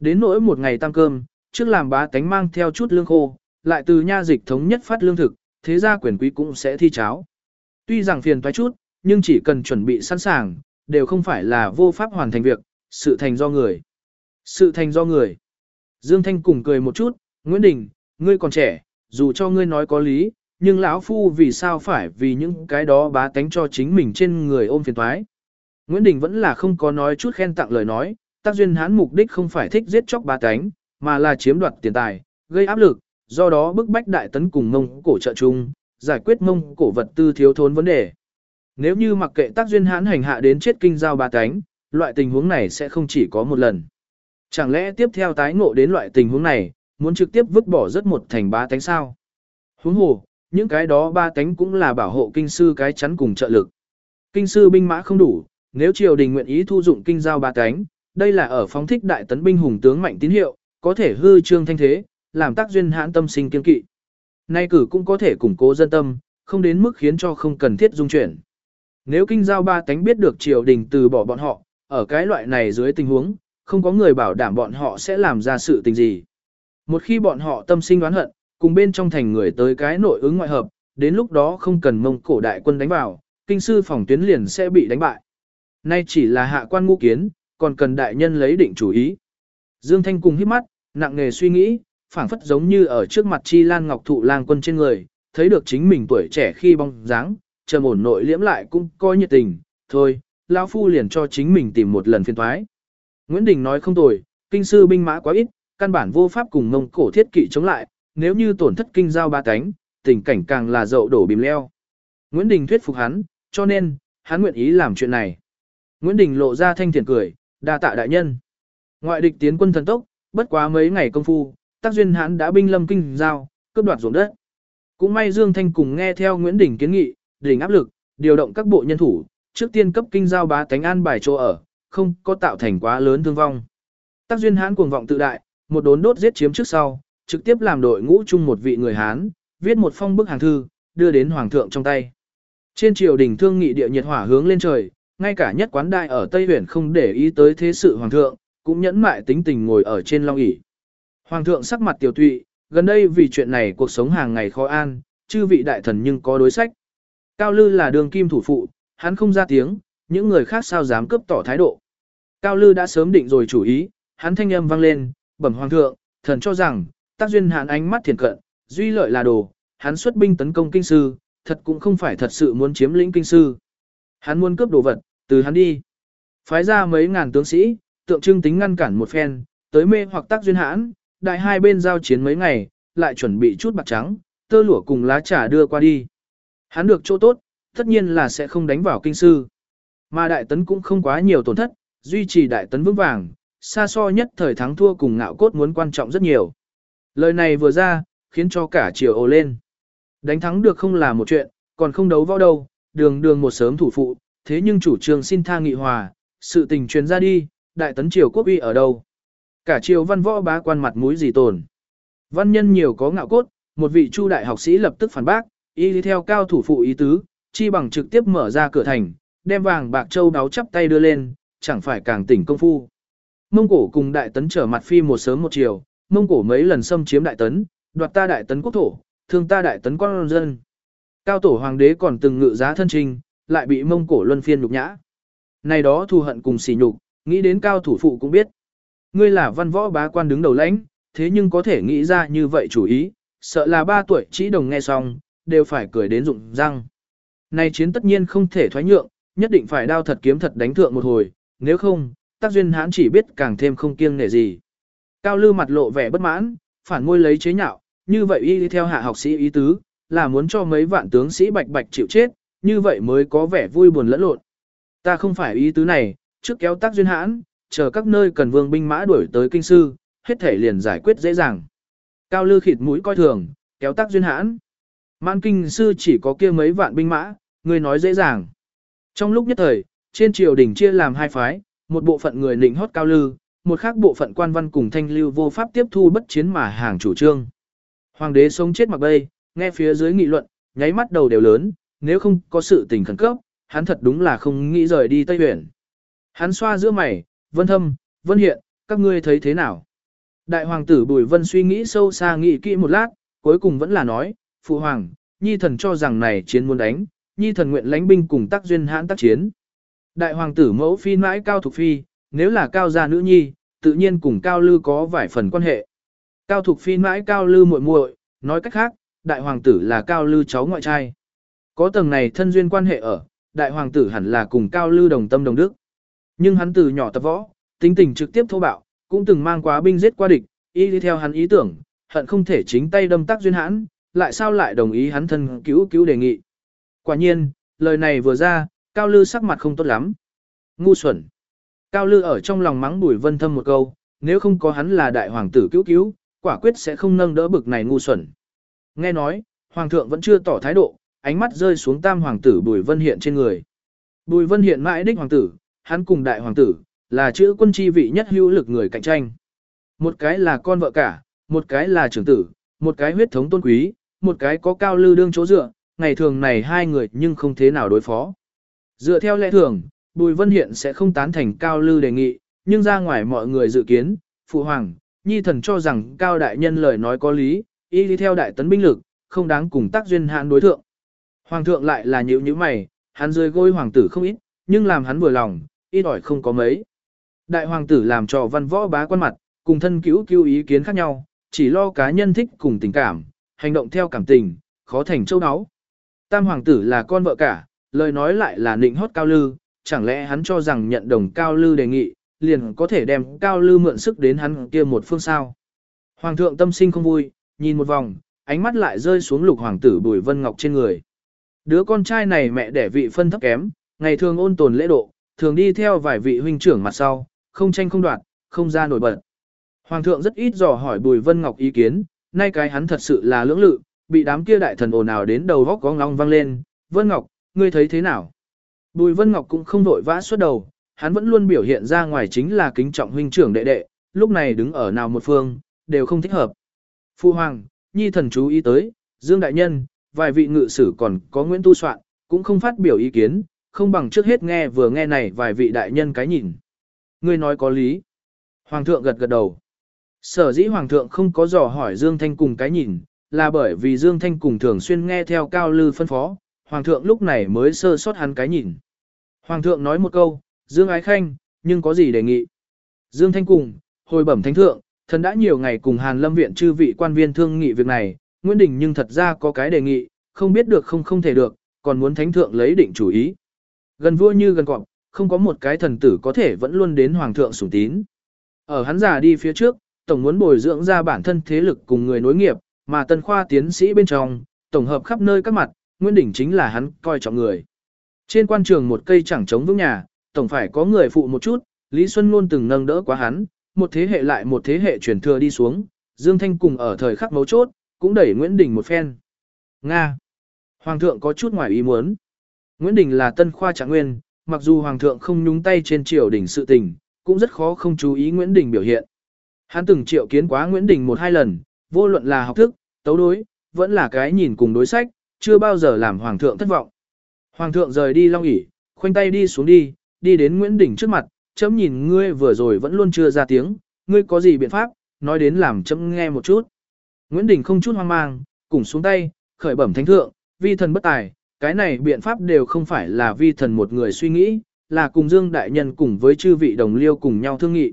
Đến nỗi một ngày tăng cơm, trước làm bá tánh mang theo chút lương khô, lại từ nha dịch thống nhất phát lương thực, thế gia quyền quý cũng sẽ thi cháo. Tuy rằng phiền toái chút, nhưng chỉ cần chuẩn bị sẵn sàng, đều không phải là vô pháp hoàn thành việc, sự thành do người. Sự thành do người. Dương Thanh cùng cười một chút, Nguyễn Đình, ngươi còn trẻ, dù cho ngươi nói có lý, nhưng lão phu vì sao phải vì những cái đó bá tánh cho chính mình trên người ôm phiền toái. Nguyễn Đình vẫn là không có nói chút khen tặng lời nói, tác duyên hán mục đích không phải thích giết chóc bá tánh, mà là chiếm đoạt tiền tài, gây áp lực, do đó bức bách đại tấn cùng mông cổ trợ chung, giải quyết mông cổ vật tư thiếu thốn vấn đề. Nếu như mặc kệ tác duyên hán hành hạ đến chết kinh giao bá tánh, loại tình huống này sẽ không chỉ có một lần. Chẳng lẽ tiếp theo tái ngộ đến loại tình huống này, muốn trực tiếp vứt bỏ rất một thành ba tánh sao? Huống hồ, những cái đó ba tánh cũng là bảo hộ kinh sư cái chắn cùng trợ lực. Kinh sư binh mã không đủ, nếu triều đình nguyện ý thu dụng kinh giao ba cánh, đây là ở phóng thích đại tấn binh hùng tướng mạnh tín hiệu, có thể hư trương thanh thế, làm tác duyên hãn tâm sinh kiên kỵ. Nay cử cũng có thể củng cố dân tâm, không đến mức khiến cho không cần thiết dung chuyển. Nếu kinh giao ba tánh biết được triều đình từ bỏ bọn họ, ở cái loại này dưới tình huống, không có người bảo đảm bọn họ sẽ làm ra sự tình gì. Một khi bọn họ tâm sinh đoán hận, cùng bên trong thành người tới cái nội ứng ngoại hợp, đến lúc đó không cần mông cổ đại quân đánh vào, kinh sư phòng tuyến liền sẽ bị đánh bại. Nay chỉ là hạ quan ngũ kiến, còn cần đại nhân lấy định chủ ý. Dương Thanh cùng hít mắt, nặng nề suy nghĩ, phảng phất giống như ở trước mặt chi lan ngọc thụ lang quân trên người, thấy được chính mình tuổi trẻ khi bong dáng, trầm ổn nội liễm lại cũng coi nhiệt tình, thôi, lão phu liền cho chính mình tìm một lần phiên thoái. Nguyễn Đình nói không tồi, kinh sư binh mã quá ít, căn bản vô pháp cùng mông cổ thiết kỵ chống lại, nếu như tổn thất kinh giao ba cánh, tình cảnh càng là dậu đổ bìm leo. Nguyễn Đình thuyết phục hắn, cho nên, hắn nguyện ý làm chuyện này. Nguyễn Đình lộ ra thanh thiện cười, đa tạ đại nhân. Ngoại địch tiến quân thần tốc, bất quá mấy ngày công phu, tác duyên hắn đã binh lâm kinh giao, cướp đoạt ruộng đất. Cũng may Dương Thanh cùng nghe theo Nguyễn Đình kiến nghị, đỉnh áp lực, điều động các bộ nhân thủ, trước tiên cấp kinh giao bá tánh an bài chỗ ở, không có tạo thành quá lớn thương vong. Tác duyên hán cuồng vọng tự đại, một đốn đốt giết chiếm trước sau, trực tiếp làm đội ngũ chung một vị người Hán, viết một phong bức hàng thư, đưa đến hoàng thượng trong tay. Trên triều đình thương nghị địa nhiệt hỏa hướng lên trời, ngay cả nhất quán đại ở Tây Huyền không để ý tới thế sự hoàng thượng, cũng nhẫn mại tính tình ngồi ở trên long ỷ. Hoàng thượng sắc mặt tiểu tụy, gần đây vì chuyện này cuộc sống hàng ngày khó an, chư vị đại thần nhưng có đối sách. Cao Lư là đường kim thủ phụ, hắn không ra tiếng, những người khác sao dám cướp tỏ thái độ. Cao Lư đã sớm định rồi chủ ý, hắn thanh âm vang lên, bẩm hoàng thượng, thần cho rằng, tác duyên hạn ánh mắt thiền cận, duy lợi là đồ, hắn xuất binh tấn công kinh sư, thật cũng không phải thật sự muốn chiếm lĩnh kinh sư. Hắn muốn cướp đồ vật, từ hắn đi. Phái ra mấy ngàn tướng sĩ, tượng trưng tính ngăn cản một phen, tới mê hoặc tác duyên hãn, đại hai bên giao chiến mấy ngày, lại chuẩn bị chút bạc trắng, tơ lụa cùng lá trà đưa qua đi. Hắn được chỗ tốt, tất nhiên là sẽ không đánh vào kinh sư. Mà đại tấn cũng không quá nhiều tổn thất, duy trì đại tấn vững vàng, xa so nhất thời thắng thua cùng ngạo cốt muốn quan trọng rất nhiều. Lời này vừa ra, khiến cho cả triều ồ lên. Đánh thắng được không là một chuyện, còn không đấu võ đâu, đường đường một sớm thủ phụ, thế nhưng chủ trương xin tha nghị hòa, sự tình truyền ra đi, đại tấn triều quốc uy ở đâu. Cả triều văn võ bá quan mặt mũi gì tồn. Văn nhân nhiều có ngạo cốt, một vị chu đại học sĩ lập tức phản bác, y theo cao thủ phụ ý tứ, chi bằng trực tiếp mở ra cửa thành, đem vàng bạc châu đáo chắp tay đưa lên, chẳng phải càng tỉnh công phu. Mông cổ cùng đại tấn trở mặt phi một sớm một chiều, mông cổ mấy lần xâm chiếm đại tấn, đoạt ta đại tấn quốc thổ, thương ta đại tấn con dân. Cao tổ hoàng đế còn từng ngự giá thân trình, lại bị mông cổ luân phiên nhục nhã. Này đó thù hận cùng sỉ nhục, nghĩ đến cao thủ phụ cũng biết. Ngươi là văn võ bá quan đứng đầu lãnh, thế nhưng có thể nghĩ ra như vậy chủ ý, sợ là ba tuổi chỉ đồng nghe xong, đều phải cười đến rụng răng. Này chiến tất nhiên không thể thoái nhượng, nhất định phải đao thật kiếm thật đánh thượng một hồi, nếu không, tác duyên hãn chỉ biết càng thêm không kiêng nể gì. Cao lư mặt lộ vẻ bất mãn, phản môi lấy chế nhạo, như vậy y theo hạ học sĩ ý tứ, là muốn cho mấy vạn tướng sĩ bạch bạch chịu chết, như vậy mới có vẻ vui buồn lẫn lộn. Ta không phải ý tứ này, trước kéo tác duyên hãn, chờ các nơi cần vương binh mã đuổi tới kinh sư, hết thể liền giải quyết dễ dàng. Cao lư khịt mũi coi thường, kéo tác duyên hãn. Mãn kinh sư chỉ có kia mấy vạn binh mã, người nói dễ dàng. Trong lúc nhất thời, trên triều đình chia làm hai phái, một bộ phận người nịnh hót cao lư, một khác bộ phận quan văn cùng thanh lưu vô pháp tiếp thu bất chiến mà hàng chủ trương. Hoàng đế sống chết mặc bay, nghe phía dưới nghị luận, nháy mắt đầu đều lớn, nếu không có sự tình khẩn cấp, hắn thật đúng là không nghĩ rời đi Tây Huyền. Hắn xoa giữa mày, vân thâm, vân hiện, các ngươi thấy thế nào? Đại hoàng tử Bùi Vân suy nghĩ sâu xa nghĩ kỹ một lát, cuối cùng vẫn là nói, Phụ Hoàng, Nhi thần cho rằng này chiến muốn đánh, Nhi thần nguyện lãnh binh cùng tác duyên hãn tác chiến. Đại hoàng tử mẫu phi mãi cao thục phi, nếu là cao gia nữ nhi, tự nhiên cùng cao lư có vài phần quan hệ. Cao thục phi mãi cao lư muội muội, nói cách khác, đại hoàng tử là cao lư cháu ngoại trai. Có tầng này thân duyên quan hệ ở, đại hoàng tử hẳn là cùng cao lư đồng tâm đồng đức. Nhưng hắn từ nhỏ tập võ, tính tình trực tiếp thô bạo, cũng từng mang quá binh giết qua địch, y đi theo hắn ý tưởng, hận không thể chính tay đâm tác duyên hãn, lại sao lại đồng ý hắn thân cứu cứu đề nghị. Quả nhiên, lời này vừa ra, Cao Lư sắc mặt không tốt lắm. Ngu xuẩn. Cao Lư ở trong lòng mắng Bùi Vân Thâm một câu, nếu không có hắn là đại hoàng tử cứu cứu, quả quyết sẽ không nâng đỡ bực này ngu xuẩn. Nghe nói, hoàng thượng vẫn chưa tỏ thái độ, ánh mắt rơi xuống tam hoàng tử Bùi Vân Hiện trên người. Bùi Vân Hiện mãi đích hoàng tử, hắn cùng đại hoàng tử, là chữ quân chi vị nhất hữu lực người cạnh tranh. Một cái là con vợ cả, một cái là trưởng tử, một cái huyết thống tôn quý, một cái có cao lư đương chỗ dựa, ngày thường này hai người nhưng không thế nào đối phó. Dựa theo lẽ thường, Bùi Vân Hiện sẽ không tán thành cao lư đề nghị, nhưng ra ngoài mọi người dự kiến, Phụ Hoàng, Nhi Thần cho rằng cao đại nhân lời nói có lý, y đi theo đại tấn binh lực, không đáng cùng tác duyên hạn đối thượng. Hoàng thượng lại là nhữ như mày, hắn rơi gôi hoàng tử không ít, nhưng làm hắn vừa lòng, ít ỏi không có mấy. Đại hoàng tử làm trò văn võ bá quan mặt, cùng thân cứu cứu ý kiến khác nhau, chỉ lo cá nhân thích cùng tình cảm, hành động theo cảm tình, khó thành châu áo. Tam hoàng tử là con vợ cả, lời nói lại là nịnh hót cao lư, chẳng lẽ hắn cho rằng nhận đồng cao lư đề nghị, liền có thể đem cao lư mượn sức đến hắn kia một phương sao. Hoàng thượng tâm sinh không vui, nhìn một vòng, ánh mắt lại rơi xuống lục hoàng tử Bùi Vân Ngọc trên người. Đứa con trai này mẹ đẻ vị phân thấp kém, ngày thường ôn tồn lễ độ, thường đi theo vài vị huynh trưởng mặt sau, không tranh không đoạt, không ra nổi bật. Hoàng thượng rất ít dò hỏi Bùi Vân Ngọc ý kiến, nay cái hắn thật sự là lưỡng lự, bị đám kia đại thần ồn ào đến đầu góc có ngong vang lên, Vân Ngọc, ngươi thấy thế nào? Bùi Vân Ngọc cũng không vội vã suốt đầu, hắn vẫn luôn biểu hiện ra ngoài chính là kính trọng huynh trưởng đệ đệ, lúc này đứng ở nào một phương, đều không thích hợp. Phu Hoàng, Nhi thần chú ý tới, Dương Đại Nhân, vài vị ngự sử còn có Nguyễn Tu Soạn, cũng không phát biểu ý kiến, không bằng trước hết nghe vừa nghe này vài vị đại nhân cái nhìn. Ngươi nói có lý. Hoàng thượng gật gật đầu. Sở dĩ Hoàng thượng không có dò hỏi Dương Thanh cùng cái nhìn, là bởi vì Dương Thanh cùng thường xuyên nghe theo Cao Lư phân phó, Hoàng thượng lúc này mới sơ sót hắn cái nhìn. Hoàng thượng nói một câu, Dương Ái Khanh, nhưng có gì đề nghị? Dương Thanh cùng, hồi bẩm thánh thượng, thần đã nhiều ngày cùng Hàn Lâm Viện chư vị quan viên thương nghị việc này, Nguyễn Đình nhưng thật ra có cái đề nghị, không biết được không không thể được, còn muốn thánh thượng lấy định chủ ý. Gần vua như gần cọp, không có một cái thần tử có thể vẫn luôn đến hoàng thượng sủng tín. Ở hắn già đi phía trước, tổng muốn bồi dưỡng ra bản thân thế lực cùng người nối nghiệp, mà tân khoa tiến sĩ bên trong, tổng hợp khắp nơi các mặt, Nguyễn Đình chính là hắn coi trọng người. Trên quan trường một cây chẳng chống vững nhà, tổng phải có người phụ một chút, Lý Xuân luôn từng nâng đỡ quá hắn, một thế hệ lại một thế hệ truyền thừa đi xuống, Dương Thanh cùng ở thời khắc mấu chốt, cũng đẩy Nguyễn Đình một phen. Nga. Hoàng thượng có chút ngoài ý muốn. Nguyễn Đình là tân khoa trạng nguyên, mặc dù Hoàng thượng không nhúng tay trên triều đình sự tình, cũng rất khó không chú ý Nguyễn Đình biểu hiện. Hắn từng triệu kiến quá Nguyễn Đình một hai lần, vô luận là học thức, tấu đối, vẫn là cái nhìn cùng đối sách, chưa bao giờ làm Hoàng thượng thất vọng. Hoàng thượng rời đi long ỉ, khoanh tay đi xuống đi, đi đến Nguyễn Đình trước mặt, chấm nhìn ngươi vừa rồi vẫn luôn chưa ra tiếng, ngươi có gì biện pháp, nói đến làm chấm nghe một chút. Nguyễn Đình không chút hoang mang, cùng xuống tay, khởi bẩm thánh thượng, vi thần bất tài, cái này biện pháp đều không phải là vi thần một người suy nghĩ, là cùng Dương Đại Nhân cùng với chư vị đồng liêu cùng nhau thương nghị.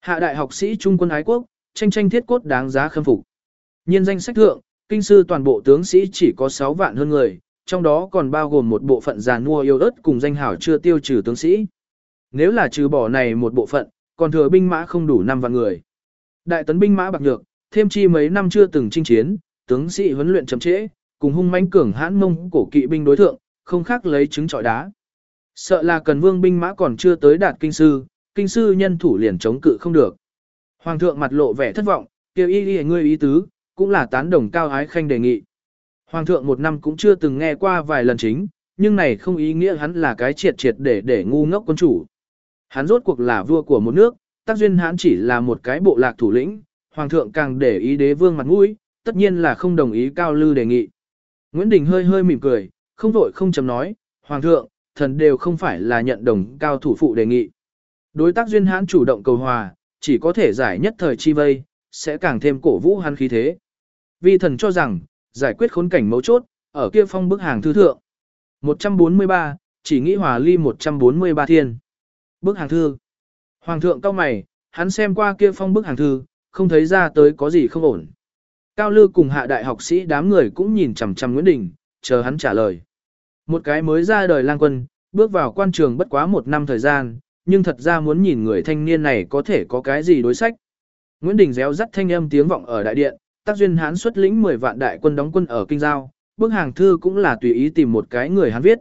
Hạ đại học sĩ Trung quân ái quốc, tranh tranh thiết cốt đáng giá khâm phục. Nhân danh sách thượng, kinh sư toàn bộ tướng sĩ chỉ có 6 vạn hơn người, trong đó còn bao gồm một bộ phận già nua yêu ớt cùng danh hảo chưa tiêu trừ tướng sĩ. Nếu là trừ bỏ này một bộ phận, còn thừa binh mã không đủ 5 vạn người. Đại tấn binh mã bạc nhược, thêm chi mấy năm chưa từng chinh chiến, tướng sĩ huấn luyện chậm trễ, cùng hung mãnh cường hãn mông cổ kỵ binh đối thượng, không khác lấy trứng trọi đá. Sợ là cần vương binh mã còn chưa tới đạt kinh sư, kinh sư nhân thủ liền chống cự không được. Hoàng thượng mặt lộ vẻ thất vọng, kêu y y ngươi ý tứ, cũng là tán đồng cao ái khanh đề nghị. Hoàng thượng một năm cũng chưa từng nghe qua vài lần chính, nhưng này không ý nghĩa hắn là cái triệt triệt để để ngu ngốc quân chủ. Hắn rốt cuộc là vua của một nước, tác duyên hắn chỉ là một cái bộ lạc thủ lĩnh, hoàng thượng càng để ý đế vương mặt mũi, tất nhiên là không đồng ý cao lư đề nghị. Nguyễn Đình hơi hơi mỉm cười, không vội không chấm nói, hoàng thượng, thần đều không phải là nhận đồng cao thủ phụ đề nghị. Đối tác duyên hãn chủ động cầu hòa, chỉ có thể giải nhất thời chi vây, sẽ càng thêm cổ vũ hắn khí thế. Vi thần cho rằng, giải quyết khốn cảnh mấu chốt, ở kia phong bức hàng thư thượng. 143, chỉ nghĩ hòa ly 143 thiên. Bức hàng thư. Hoàng thượng cao mày, hắn xem qua kia phong bức hàng thư, không thấy ra tới có gì không ổn. Cao Lư cùng hạ đại học sĩ đám người cũng nhìn chằm chằm Nguyễn Đình, chờ hắn trả lời. Một cái mới ra đời lang quân, bước vào quan trường bất quá một năm thời gian, nhưng thật ra muốn nhìn người thanh niên này có thể có cái gì đối sách. Nguyễn Đình réo rắt thanh âm tiếng vọng ở đại điện, tác duyên hán xuất lĩnh 10 vạn đại quân đóng quân ở kinh giao, bức hàng thư cũng là tùy ý tìm một cái người hán viết.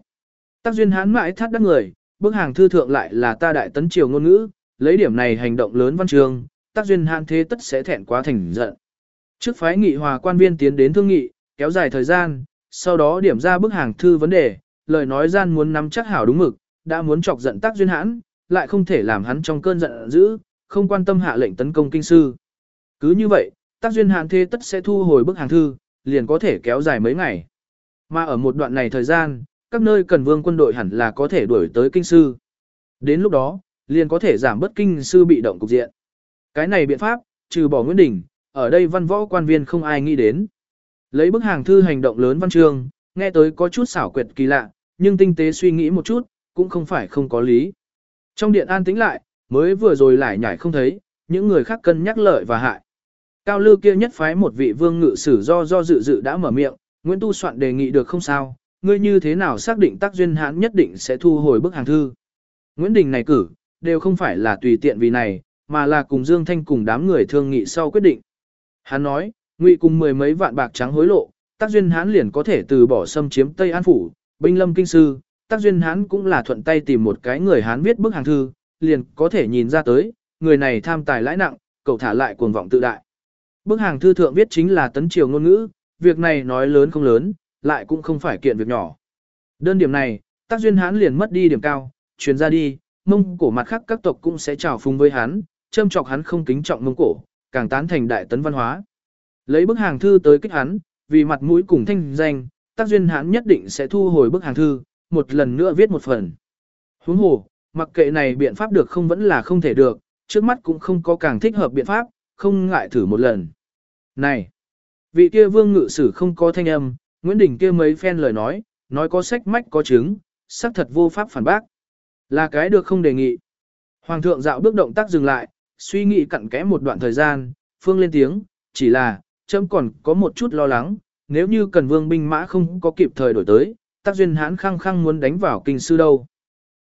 Tác duyên hán mãi thắt đắc người, bức hàng thư thượng lại là ta đại tấn triều ngôn ngữ, lấy điểm này hành động lớn văn trường, tác duyên hán thế tất sẽ thẹn quá thành giận. Trước phái nghị hòa quan viên tiến đến thương nghị, kéo dài thời gian, sau đó điểm ra bức hàng thư vấn đề, lời nói gian muốn nắm chắc hảo đúng mực, đã muốn chọc giận tác duyên hãn, lại không thể làm hắn trong cơn giận dữ, không quan tâm hạ lệnh tấn công kinh sư. Cứ như vậy, tác duyên hạn thế tất sẽ thu hồi bức hàng thư, liền có thể kéo dài mấy ngày. Mà ở một đoạn này thời gian, các nơi cần vương quân đội hẳn là có thể đuổi tới kinh sư. Đến lúc đó, liền có thể giảm bất kinh sư bị động cục diện. Cái này biện pháp, trừ bỏ Nguyễn Đình, ở đây văn võ quan viên không ai nghĩ đến. Lấy bức hàng thư hành động lớn văn chương, nghe tới có chút xảo quyệt kỳ lạ, nhưng tinh tế suy nghĩ một chút, cũng không phải không có lý. Trong điện an tĩnh lại, mới vừa rồi lại nhảy không thấy, những người khác cân nhắc lợi và hại. Cao lư kia nhất phái một vị vương ngự sử do do dự dự đã mở miệng, Nguyễn Tu Soạn đề nghị được không sao, ngươi như thế nào xác định tác duyên hãn nhất định sẽ thu hồi bức hàng thư. Nguyễn Đình này cử, đều không phải là tùy tiện vì này, mà là cùng Dương Thanh cùng đám người thương nghị sau quyết định. Hắn nói, ngụy cùng mười mấy vạn bạc trắng hối lộ, tác duyên hán liền có thể từ bỏ xâm chiếm Tây An Phủ, binh lâm kinh sư, tác duyên hán cũng là thuận tay tìm một cái người hán viết bức hàng thư, liền có thể nhìn ra tới, người này tham tài lãi nặng, cậu thả lại cuồng vọng tự đại. Bức hàng thư thượng viết chính là tấn triều ngôn ngữ, việc này nói lớn không lớn, lại cũng không phải kiện việc nhỏ. Đơn điểm này, tác duyên hán liền mất đi điểm cao, truyền ra đi, mông cổ mặt khác các tộc cũng sẽ trào phung với hắn, châm chọc hắn không kính trọng mông cổ, càng tán thành đại tấn văn hóa. Lấy bức hàng thư tới kích hắn, vì mặt mũi cùng thanh danh, tác duyên hán nhất định sẽ thu hồi bức hàng thư, một lần nữa viết một phần. Huống hồ, mặc kệ này biện pháp được không vẫn là không thể được, trước mắt cũng không có càng thích hợp biện pháp, không ngại thử một lần. Này, vị kia vương ngự sử không có thanh âm, Nguyễn Đình kia mấy phen lời nói, nói có sách mách có chứng, xác thật vô pháp phản bác. Là cái được không đề nghị. Hoàng thượng dạo bước động tác dừng lại, suy nghĩ cặn kẽ một đoạn thời gian, phương lên tiếng, chỉ là, chấm còn có một chút lo lắng, nếu như cần vương binh mã không có kịp thời đổi tới, tác duyên hãn khăng khăng muốn đánh vào kinh sư đâu.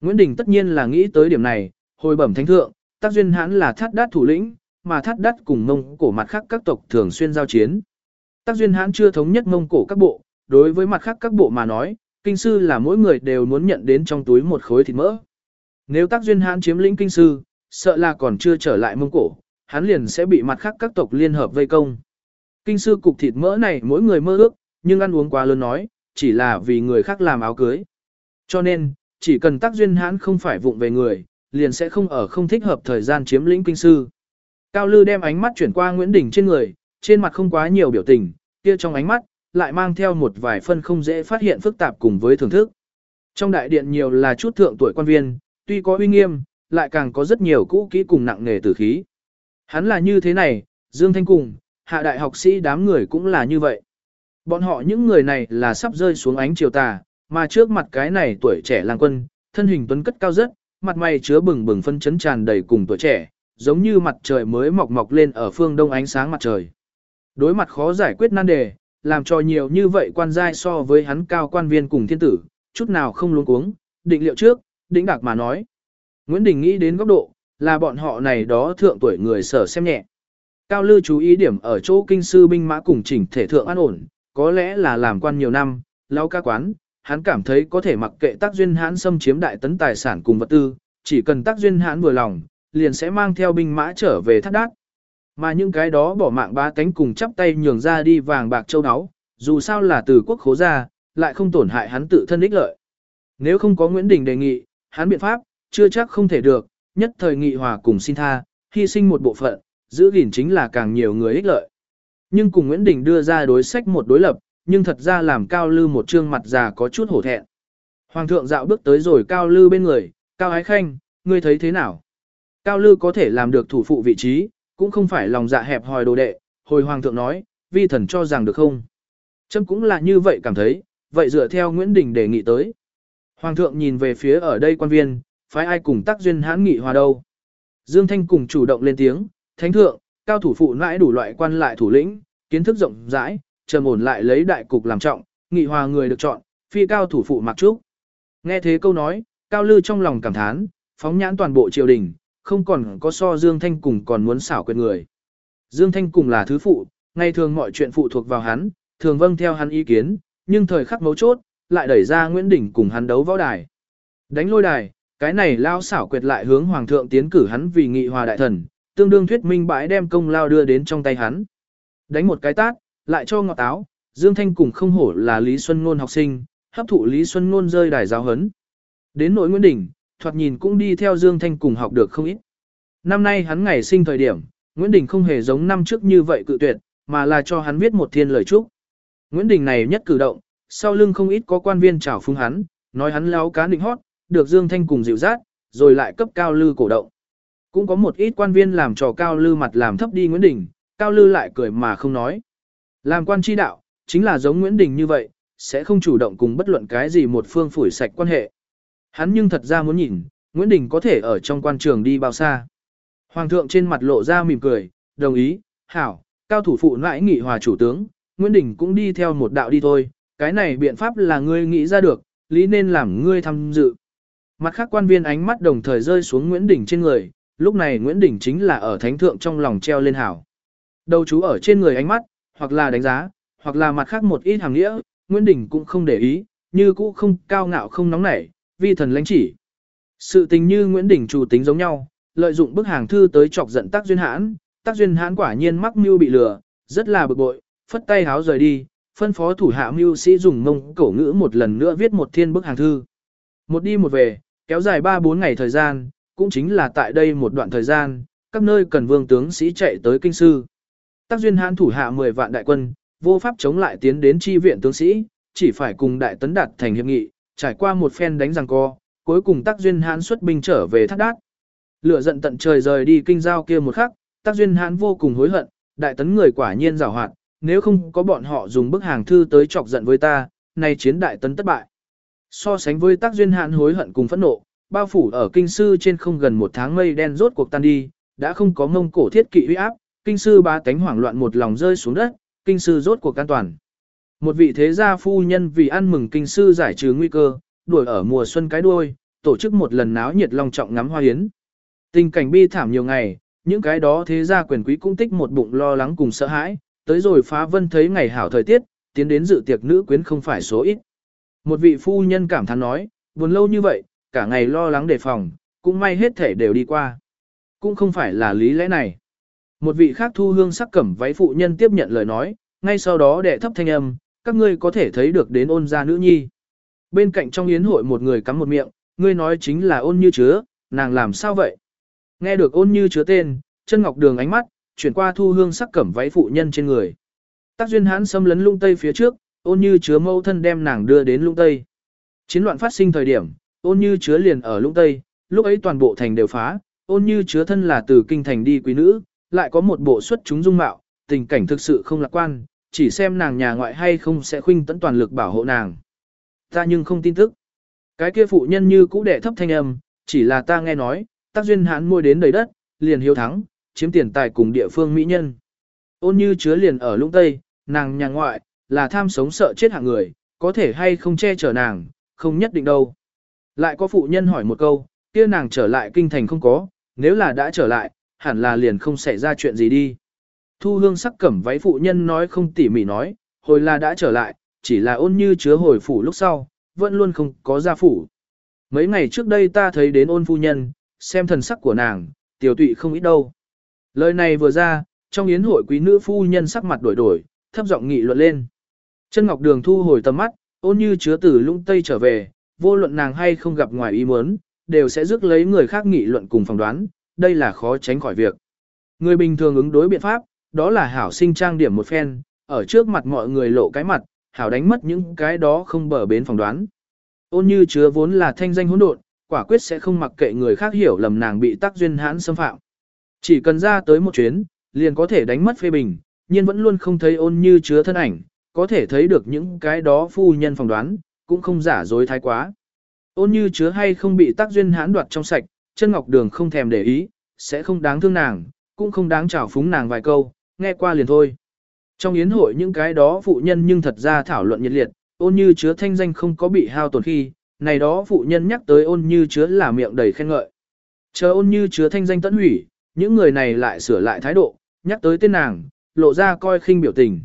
Nguyễn Đình tất nhiên là nghĩ tới điểm này, hồi bẩm thánh thượng, tác duyên hãn là thát đát thủ lĩnh, mà thắt đắt cùng mông cổ mặt khác các tộc thường xuyên giao chiến. Tác duyên hãn chưa thống nhất mông cổ các bộ, đối với mặt khác các bộ mà nói, kinh sư là mỗi người đều muốn nhận đến trong túi một khối thịt mỡ. Nếu tác duyên hãn chiếm lĩnh kinh sư, sợ là còn chưa trở lại mông cổ, hắn liền sẽ bị mặt khác các tộc liên hợp vây công. Kinh sư cục thịt mỡ này mỗi người mơ ước, nhưng ăn uống quá lớn nói, chỉ là vì người khác làm áo cưới. Cho nên, chỉ cần tác duyên hãn không phải vụng về người, liền sẽ không ở không thích hợp thời gian chiếm lĩnh kinh sư. Cao Lư đem ánh mắt chuyển qua Nguyễn Đình trên người, trên mặt không quá nhiều biểu tình, kia trong ánh mắt, lại mang theo một vài phân không dễ phát hiện phức tạp cùng với thưởng thức. Trong đại điện nhiều là chút thượng tuổi quan viên, tuy có uy nghiêm, lại càng có rất nhiều cũ kỹ cùng nặng nề tử khí. Hắn là như thế này, Dương Thanh cùng, hạ đại học sĩ đám người cũng là như vậy. Bọn họ những người này là sắp rơi xuống ánh chiều tà, mà trước mặt cái này tuổi trẻ lang quân, thân hình tuấn cất cao rất, mặt mày chứa bừng bừng phân chấn tràn đầy cùng tuổi trẻ, giống như mặt trời mới mọc mọc lên ở phương đông ánh sáng mặt trời. Đối mặt khó giải quyết nan đề, làm cho nhiều như vậy quan giai so với hắn cao quan viên cùng thiên tử, chút nào không luống cuống, định liệu trước, đỉnh đạc mà nói. Nguyễn Đình nghĩ đến góc độ, là bọn họ này đó thượng tuổi người sở xem nhẹ. Cao Lư chú ý điểm ở chỗ kinh sư binh mã cùng chỉnh thể thượng an ổn, có lẽ là làm quan nhiều năm, lao ca quán, hắn cảm thấy có thể mặc kệ tác duyên hãn xâm chiếm đại tấn tài sản cùng vật tư, chỉ cần tác duyên hãn vừa lòng, liền sẽ mang theo binh mã trở về thắt đát. Mà những cái đó bỏ mạng ba cánh cùng chắp tay nhường ra đi vàng bạc châu áo, dù sao là từ quốc khố ra, lại không tổn hại hắn tự thân ích lợi. Nếu không có Nguyễn Đình đề nghị, hắn biện pháp, chưa chắc không thể được, nhất thời nghị hòa cùng xin tha, hy sinh một bộ phận, giữ gìn chính là càng nhiều người ích lợi. Nhưng cùng Nguyễn Đình đưa ra đối sách một đối lập, nhưng thật ra làm Cao Lư một trương mặt già có chút hổ thẹn. Hoàng thượng dạo bước tới rồi Cao Lư bên người, Cao Ái Khanh, ngươi thấy thế nào? Cao Lư có thể làm được thủ phụ vị trí, cũng không phải lòng dạ hẹp hòi đồ đệ, hồi Hoàng thượng nói, vi thần cho rằng được không? Trâm cũng là như vậy cảm thấy, vậy dựa theo Nguyễn Đình đề nghị tới. Hoàng thượng nhìn về phía ở đây quan viên, phái ai cùng tác duyên hãn nghị hòa đâu. Dương Thanh cùng chủ động lên tiếng, thánh thượng, cao thủ phụ nãi đủ loại quan lại thủ lĩnh, kiến thức rộng rãi, trầm ổn lại lấy đại cục làm trọng, nghị hòa người được chọn, phi cao thủ phụ mặc trúc. Nghe thế câu nói, cao lư trong lòng cảm thán, phóng nhãn toàn bộ triều đình, không còn có so Dương Thanh cùng còn muốn xảo quyệt người. Dương Thanh cùng là thứ phụ, ngày thường mọi chuyện phụ thuộc vào hắn, thường vâng theo hắn ý kiến, nhưng thời khắc mấu chốt, lại đẩy ra Nguyễn Đình cùng hắn đấu võ đài. Đánh lôi đài, cái này lao xảo quyệt lại hướng hoàng thượng tiến cử hắn vì nghị hòa đại thần, tương đương thuyết minh bãi đem công lao đưa đến trong tay hắn. Đánh một cái tát, lại cho ngọt táo, Dương Thanh cùng không hổ là Lý Xuân Ngôn học sinh, hấp thụ Lý Xuân Ngôn rơi đài giáo hấn. Đến nội Nguyễn Đình, thoạt nhìn cũng đi theo Dương Thanh cùng học được không ít. Năm nay hắn ngày sinh thời điểm, Nguyễn Đình không hề giống năm trước như vậy cự tuyệt, mà là cho hắn viết một thiên lời chúc. Nguyễn Đình này nhất cử động, sau lưng không ít có quan viên chào phúng hắn, nói hắn láo cá định hót, được Dương Thanh cùng dịu rát, rồi lại cấp cao lư cổ động. Cũng có một ít quan viên làm trò cao lư mặt làm thấp đi Nguyễn Đình, cao lư lại cười mà không nói. Làm quan tri đạo, chính là giống Nguyễn Đình như vậy, sẽ không chủ động cùng bất luận cái gì một phương phủi sạch quan hệ. Hắn nhưng thật ra muốn nhìn, Nguyễn Đình có thể ở trong quan trường đi bao xa. Hoàng thượng trên mặt lộ ra mỉm cười, đồng ý, hảo, cao thủ phụ nãi nghị hòa chủ tướng, Nguyễn Đình cũng đi theo một đạo đi thôi, cái này biện pháp là ngươi nghĩ ra được, lý nên làm ngươi tham dự. Mặt khác quan viên ánh mắt đồng thời rơi xuống Nguyễn Đình trên người, lúc này Nguyễn Đình chính là ở thánh thượng trong lòng treo lên hảo. Đầu chú ở trên người ánh mắt, hoặc là đánh giá, hoặc là mặt khác một ít hàng nghĩa, Nguyễn Đình cũng không để ý, như cũ không cao ngạo không nóng nảy, vi thần lãnh chỉ. Sự tình như Nguyễn Đình chủ tính giống nhau, lợi dụng bức hàng thư tới chọc giận tác duyên hãn, tác duyên hãn quả nhiên mắc mưu bị lừa, rất là bực bội, phất tay háo rời đi, phân phó thủ hạ mưu sĩ dùng mông cổ ngữ một lần nữa viết một thiên bức hàng thư. Một đi một về, kéo dài 3-4 ngày thời gian, cũng chính là tại đây một đoạn thời gian, các nơi cần vương tướng sĩ chạy tới kinh sư. Tác duyên hãn thủ hạ 10 vạn đại quân, vô pháp chống lại tiến đến chi viện tướng sĩ, chỉ phải cùng đại tấn đạt thành hiệp nghị, trải qua một phen đánh giằng co, cuối cùng tác duyên hãn xuất binh trở về thác đát. Lửa giận tận trời rời đi kinh giao kia một khắc, tác duyên hãn vô cùng hối hận, đại tấn người quả nhiên giàu hoạt, nếu không có bọn họ dùng bức hàng thư tới chọc giận với ta, nay chiến đại tấn thất bại. So sánh với tác duyên hãn hối hận cùng phẫn nộ, bao phủ ở kinh sư trên không gần một tháng mây đen rốt cuộc tan đi, đã không có mông cổ thiết kỵ uy áp, kinh sư ba cánh hoảng loạn một lòng rơi xuống đất, kinh sư rốt cuộc an toàn. Một vị thế gia phu nhân vì ăn mừng kinh sư giải trừ nguy cơ, đuổi ở mùa xuân cái đuôi, tổ chức một lần náo nhiệt long trọng ngắm hoa yến, Tình cảnh bi thảm nhiều ngày, những cái đó thế gia quyền quý cũng tích một bụng lo lắng cùng sợ hãi, tới rồi phá vân thấy ngày hảo thời tiết, tiến đến dự tiệc nữ quyến không phải số ít. Một vị phu nhân cảm thán nói, buồn lâu như vậy, cả ngày lo lắng đề phòng, cũng may hết thể đều đi qua. Cũng không phải là lý lẽ này. Một vị khác thu hương sắc cẩm váy phụ nhân tiếp nhận lời nói, ngay sau đó đệ thấp thanh âm, các ngươi có thể thấy được đến ôn gia nữ nhi. Bên cạnh trong yến hội một người cắm một miệng, ngươi nói chính là ôn như chứa, nàng làm sao vậy? Nghe được ôn như chứa tên, chân ngọc đường ánh mắt, chuyển qua thu hương sắc cẩm váy phụ nhân trên người. Tác duyên hãn xâm lấn lung tây phía trước, ôn như chứa mâu thân đem nàng đưa đến lung tây. Chiến loạn phát sinh thời điểm, ôn như chứa liền ở lung tây, lúc ấy toàn bộ thành đều phá, ôn như chứa thân là từ kinh thành đi quý nữ, lại có một bộ xuất chúng dung mạo, tình cảnh thực sự không lạc quan, chỉ xem nàng nhà ngoại hay không sẽ khuynh tấn toàn lực bảo hộ nàng. Ta nhưng không tin tức. Cái kia phụ nhân như cũ đệ thấp thanh âm, chỉ là ta nghe nói, tác duyên hãn môi đến đầy đất, liền hiếu thắng, chiếm tiền tài cùng địa phương mỹ nhân. Ôn như chứa liền ở lũng tây, nàng nhà ngoại, là tham sống sợ chết hạng người, có thể hay không che chở nàng, không nhất định đâu. Lại có phụ nhân hỏi một câu, kia nàng trở lại kinh thành không có, nếu là đã trở lại, hẳn là liền không xảy ra chuyện gì đi. Thu hương sắc cẩm váy phụ nhân nói không tỉ mỉ nói, hồi là đã trở lại, chỉ là ôn như chứa hồi phủ lúc sau, vẫn luôn không có ra phủ. Mấy ngày trước đây ta thấy đến ôn phu nhân, xem thần sắc của nàng, tiểu tụy không ít đâu. Lời này vừa ra, trong yến hội quý nữ phu nhân sắc mặt đổi đổi, thấp giọng nghị luận lên. Chân Ngọc Đường thu hồi tầm mắt, ôn như chứa từ lũng tây trở về, vô luận nàng hay không gặp ngoài ý muốn, đều sẽ rước lấy người khác nghị luận cùng phỏng đoán, đây là khó tránh khỏi việc. Người bình thường ứng đối biện pháp, đó là hảo sinh trang điểm một phen, ở trước mặt mọi người lộ cái mặt, hảo đánh mất những cái đó không bờ bến phỏng đoán. Ôn như chứa vốn là thanh danh hỗn độn, quả quyết sẽ không mặc kệ người khác hiểu lầm nàng bị tác duyên hãn xâm phạm. Chỉ cần ra tới một chuyến, liền có thể đánh mất phê bình, nhưng vẫn luôn không thấy ôn như chứa thân ảnh, có thể thấy được những cái đó phu nhân phỏng đoán, cũng không giả dối thái quá. Ôn như chứa hay không bị tác duyên hãn đoạt trong sạch, chân ngọc đường không thèm để ý, sẽ không đáng thương nàng, cũng không đáng trào phúng nàng vài câu, nghe qua liền thôi. Trong yến hội những cái đó phụ nhân nhưng thật ra thảo luận nhiệt liệt, ôn như chứa thanh danh không có bị hao tổn khi, này đó phụ nhân nhắc tới ôn như chứa là miệng đầy khen ngợi. Chờ ôn như chứa thanh danh tận hủy, những người này lại sửa lại thái độ, nhắc tới tên nàng, lộ ra coi khinh biểu tình.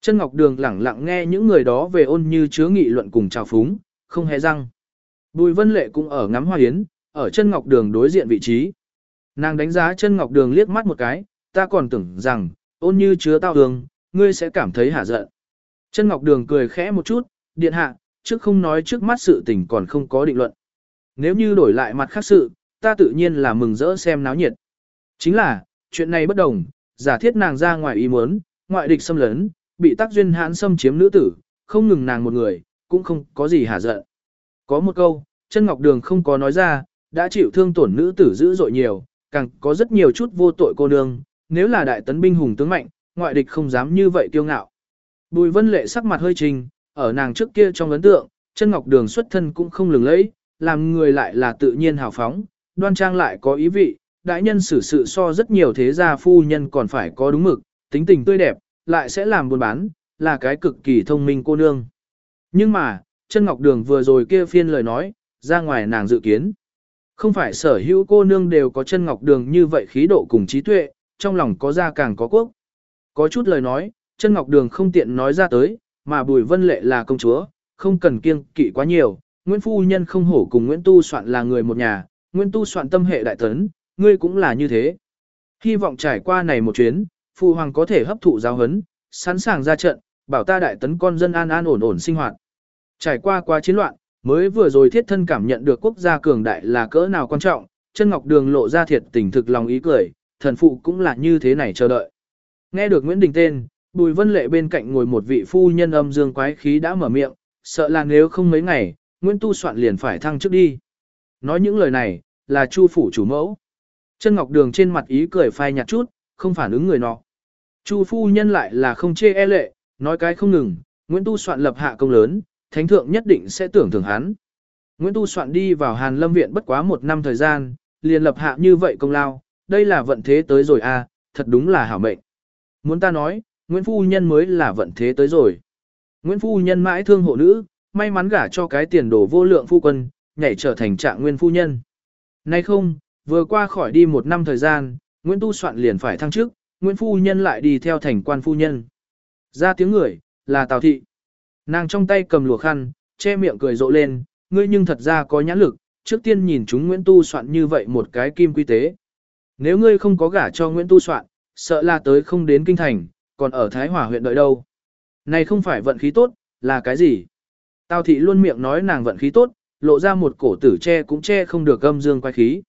Chân Ngọc Đường lẳng lặng nghe những người đó về ôn như chứa nghị luận cùng chào phúng, không hề răng. Bùi Vân Lệ cũng ở ngắm hoa yến, ở chân Ngọc Đường đối diện vị trí. Nàng đánh giá chân Ngọc Đường liếc mắt một cái, ta còn tưởng rằng, ôn như chứa tao đường, ngươi sẽ cảm thấy hả giận. Chân Ngọc Đường cười khẽ một chút, điện hạ, trước không nói trước mắt sự tình còn không có định luận. Nếu như đổi lại mặt khác sự, ta tự nhiên là mừng rỡ xem náo nhiệt. Chính là, chuyện này bất đồng, giả thiết nàng ra ngoài ý muốn, ngoại địch xâm lấn, bị tác duyên hãn xâm chiếm nữ tử, không ngừng nàng một người, cũng không có gì hả giận. Có một câu, chân ngọc đường không có nói ra, đã chịu thương tổn nữ tử dữ dội nhiều, càng có rất nhiều chút vô tội cô nương, nếu là đại tấn binh hùng tướng mạnh, ngoại địch không dám như vậy kiêu ngạo. Bùi vân lệ sắc mặt hơi trình, ở nàng trước kia trong ấn tượng, chân ngọc đường xuất thân cũng không lừng lẫy, làm người lại là tự nhiên hào phóng, đoan trang lại có ý vị, đại nhân xử sự so rất nhiều thế gia phu nhân còn phải có đúng mực, tính tình tươi đẹp, lại sẽ làm buôn bán, là cái cực kỳ thông minh cô nương. Nhưng mà, chân ngọc đường vừa rồi kia phiên lời nói, ra ngoài nàng dự kiến. Không phải sở hữu cô nương đều có chân ngọc đường như vậy khí độ cùng trí tuệ, trong lòng có ra càng có quốc. Có chút lời nói, chân ngọc đường không tiện nói ra tới, mà bùi vân lệ là công chúa, không cần kiêng kỵ quá nhiều. Nguyễn Phu Nhân không hổ cùng Nguyễn Tu Soạn là người một nhà, Nguyễn Tu Soạn tâm hệ đại tấn, ngươi cũng là như thế. Hy vọng trải qua này một chuyến, Phu Hoàng có thể hấp thụ giáo hấn, sẵn sàng ra trận, bảo ta đại tấn con dân an an ổn ổn sinh hoạt. Trải qua quá chiến loạn, mới vừa rồi thiết thân cảm nhận được quốc gia cường đại là cỡ nào quan trọng, chân ngọc đường lộ ra thiệt tình thực lòng ý cười, thần phụ cũng là như thế này chờ đợi. Nghe được Nguyễn Đình tên, Bùi Vân Lệ bên cạnh ngồi một vị phu nhân âm dương quái khí đã mở miệng, sợ là nếu không mấy ngày, Nguyễn Tu soạn liền phải thăng trước đi. Nói những lời này, là Chu phủ chủ mẫu. Chân Ngọc Đường trên mặt ý cười phai nhạt chút, không phản ứng người nọ. Chu phu nhân lại là không chê e lệ, nói cái không ngừng, Nguyễn Tu soạn lập hạ công lớn, thánh thượng nhất định sẽ tưởng thưởng hắn. Nguyễn Tu soạn đi vào Hàn Lâm viện bất quá một năm thời gian, liền lập hạ như vậy công lao, đây là vận thế tới rồi à, thật đúng là hảo mệnh. Muốn ta nói, Nguyễn Phu Nhân mới là vận thế tới rồi. Nguyễn Phu Nhân mãi thương hộ nữ, may mắn gả cho cái tiền đồ vô lượng phu quân, nhảy trở thành trạng nguyên phu nhân. Nay không, vừa qua khỏi đi một năm thời gian, Nguyễn Tu Soạn liền phải thăng chức, Nguyễn Phu Nhân lại đi theo thành quan phu nhân. Ra tiếng người, là Tào Thị. Nàng trong tay cầm lùa khăn, che miệng cười rộ lên, ngươi nhưng thật ra có nhãn lực, trước tiên nhìn chúng Nguyễn Tu Soạn như vậy một cái kim quy tế. Nếu ngươi không có gả cho Nguyễn Tu Soạn, sợ là tới không đến kinh thành, còn ở Thái Hòa huyện đợi đâu. Này không phải vận khí tốt, là cái gì? Tào thị luôn miệng nói nàng vận khí tốt, lộ ra một cổ tử che cũng che không được âm dương quay khí.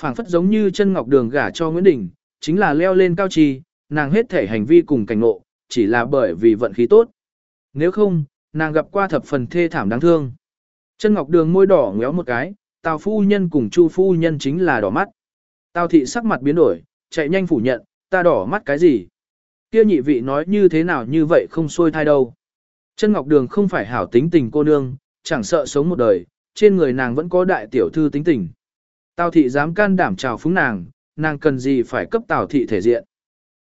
phảng phất giống như chân ngọc đường gả cho Nguyễn Đình, chính là leo lên cao trì, nàng hết thể hành vi cùng cảnh ngộ, chỉ là bởi vì vận khí tốt. Nếu không, nàng gặp qua thập phần thê thảm đáng thương. Chân ngọc đường môi đỏ ngéo một cái, tào phu nhân cùng chu phu nhân chính là đỏ mắt. Tào thị sắc mặt biến đổi, chạy nhanh phủ nhận, ta đỏ mắt cái gì? Kia nhị vị nói như thế nào như vậy không xuôi thai đâu. Chân Ngọc Đường không phải hảo tính tình cô nương, chẳng sợ sống một đời, trên người nàng vẫn có đại tiểu thư tính tình. Tào thị dám can đảm chào phúng nàng, nàng cần gì phải cấp Tào thị thể diện.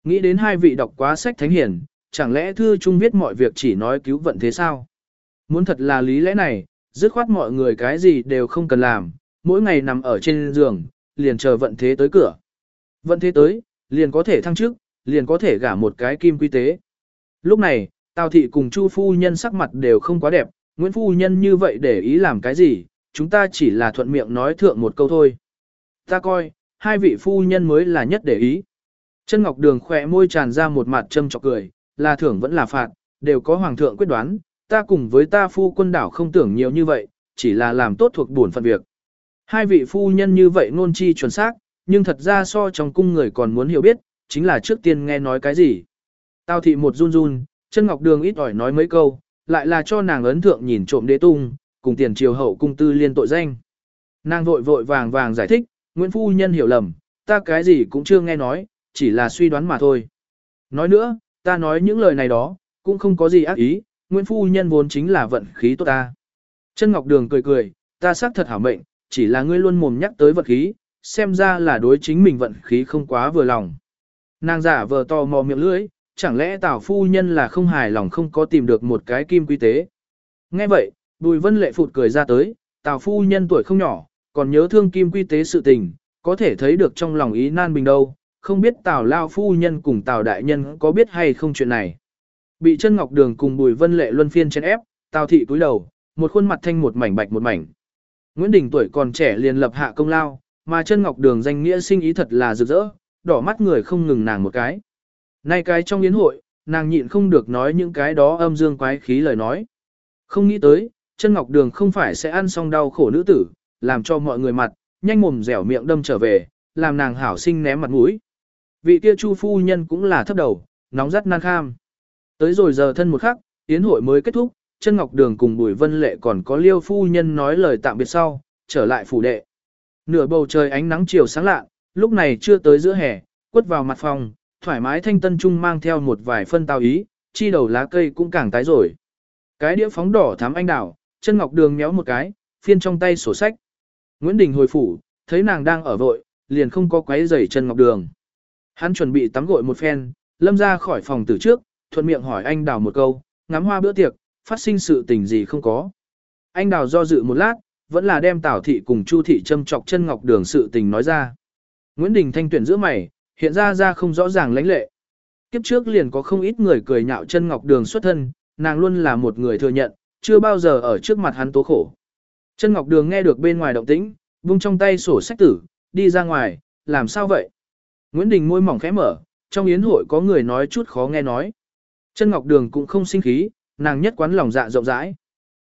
Nghĩ đến hai vị đọc quá sách thánh hiển, chẳng lẽ thư trung viết mọi việc chỉ nói cứu vận thế sao? Muốn thật là lý lẽ này, dứt khoát mọi người cái gì đều không cần làm, mỗi ngày nằm ở trên giường, liền chờ vận thế tới cửa. Vận thế tới, liền có thể thăng chức, liền có thể gả một cái kim quy tế. Lúc này, Tào thị cùng Chu phu nhân sắc mặt đều không quá đẹp, Nguyễn phu nhân như vậy để ý làm cái gì, chúng ta chỉ là thuận miệng nói thượng một câu thôi. Ta coi, hai vị phu nhân mới là nhất để ý. Chân Ngọc Đường khỏe môi tràn ra một mặt châm chọc cười, là thưởng vẫn là phạt, đều có hoàng thượng quyết đoán, ta cùng với ta phu quân đảo không tưởng nhiều như vậy, chỉ là làm tốt thuộc buồn phận việc. Hai vị phu nhân như vậy nôn chi chuẩn xác, nhưng thật ra so trong cung người còn muốn hiểu biết, chính là trước tiên nghe nói cái gì. Tào thị một run run, chân ngọc đường ít ỏi nói mấy câu, lại là cho nàng ấn thượng nhìn trộm đế tung, cùng tiền triều hậu cung tư liên tội danh. Nàng vội vội vàng vàng giải thích, Nguyễn Phu Nhân hiểu lầm, ta cái gì cũng chưa nghe nói, chỉ là suy đoán mà thôi. Nói nữa, ta nói những lời này đó, cũng không có gì ác ý, Nguyễn Phu Nhân vốn chính là vận khí tốt ta. Chân Ngọc Đường cười cười, ta xác thật hảo mệnh, chỉ là ngươi luôn mồm nhắc tới vận khí, xem ra là đối chính mình vận khí không quá vừa lòng. Nàng giả vờ to mò miệng lưỡi, chẳng lẽ tào phu nhân là không hài lòng không có tìm được một cái kim quy tế. Nghe vậy, bùi vân lệ phụt cười ra tới, tào phu nhân tuổi không nhỏ, còn nhớ thương kim quy tế sự tình, có thể thấy được trong lòng ý nan bình đâu, không biết tào lao phu nhân cùng tào đại nhân có biết hay không chuyện này. Bị chân ngọc đường cùng bùi vân lệ luân phiên trên ép, tào thị cúi đầu, một khuôn mặt thanh một mảnh bạch một mảnh. Nguyễn Đình tuổi còn trẻ liền lập hạ công lao, mà chân ngọc đường danh nghĩa sinh ý thật là rực rỡ, đỏ mắt người không ngừng nàng một cái. Nay cái trong yến hội, nàng nhịn không được nói những cái đó âm dương quái khí lời nói. Không nghĩ tới, chân ngọc đường không phải sẽ ăn xong đau khổ nữ tử, làm cho mọi người mặt, nhanh mồm dẻo miệng đâm trở về, làm nàng hảo sinh ném mặt mũi. Vị kia chu phu nhân cũng là thấp đầu, nóng rất nan kham. Tới rồi giờ thân một khắc, yến hội mới kết thúc, chân ngọc đường cùng bùi vân lệ còn có liêu phu nhân nói lời tạm biệt sau, trở lại phủ đệ. Nửa bầu trời ánh nắng chiều sáng lạ, lúc này chưa tới giữa hè, quất vào mặt phòng, thoải mái thanh tân trung mang theo một vài phân tao ý, chi đầu lá cây cũng càng tái rồi. Cái đĩa phóng đỏ thắm anh đảo, chân ngọc đường méo một cái, phiên trong tay sổ sách. Nguyễn Đình hồi phủ, thấy nàng đang ở vội, liền không có quấy giày chân ngọc đường. Hắn chuẩn bị tắm gội một phen, lâm ra khỏi phòng từ trước, thuận miệng hỏi anh đào một câu, ngắm hoa bữa tiệc, phát sinh sự tình gì không có. Anh đào do dự một lát, vẫn là đem Tào thị cùng Chu thị châm chọc chân ngọc đường sự tình nói ra. Nguyễn Đình thanh tuyển giữa mày, hiện ra ra không rõ ràng lãnh lệ. Kiếp trước liền có không ít người cười nhạo chân ngọc đường xuất thân, nàng luôn là một người thừa nhận, chưa bao giờ ở trước mặt hắn tố khổ. Chân ngọc đường nghe được bên ngoài động tĩnh, vung trong tay sổ sách tử, đi ra ngoài, làm sao vậy? Nguyễn Đình môi mỏng khẽ mở, trong yến hội có người nói chút khó nghe nói. Chân ngọc đường cũng không sinh khí, nàng nhất quán lòng dạ rộng rãi.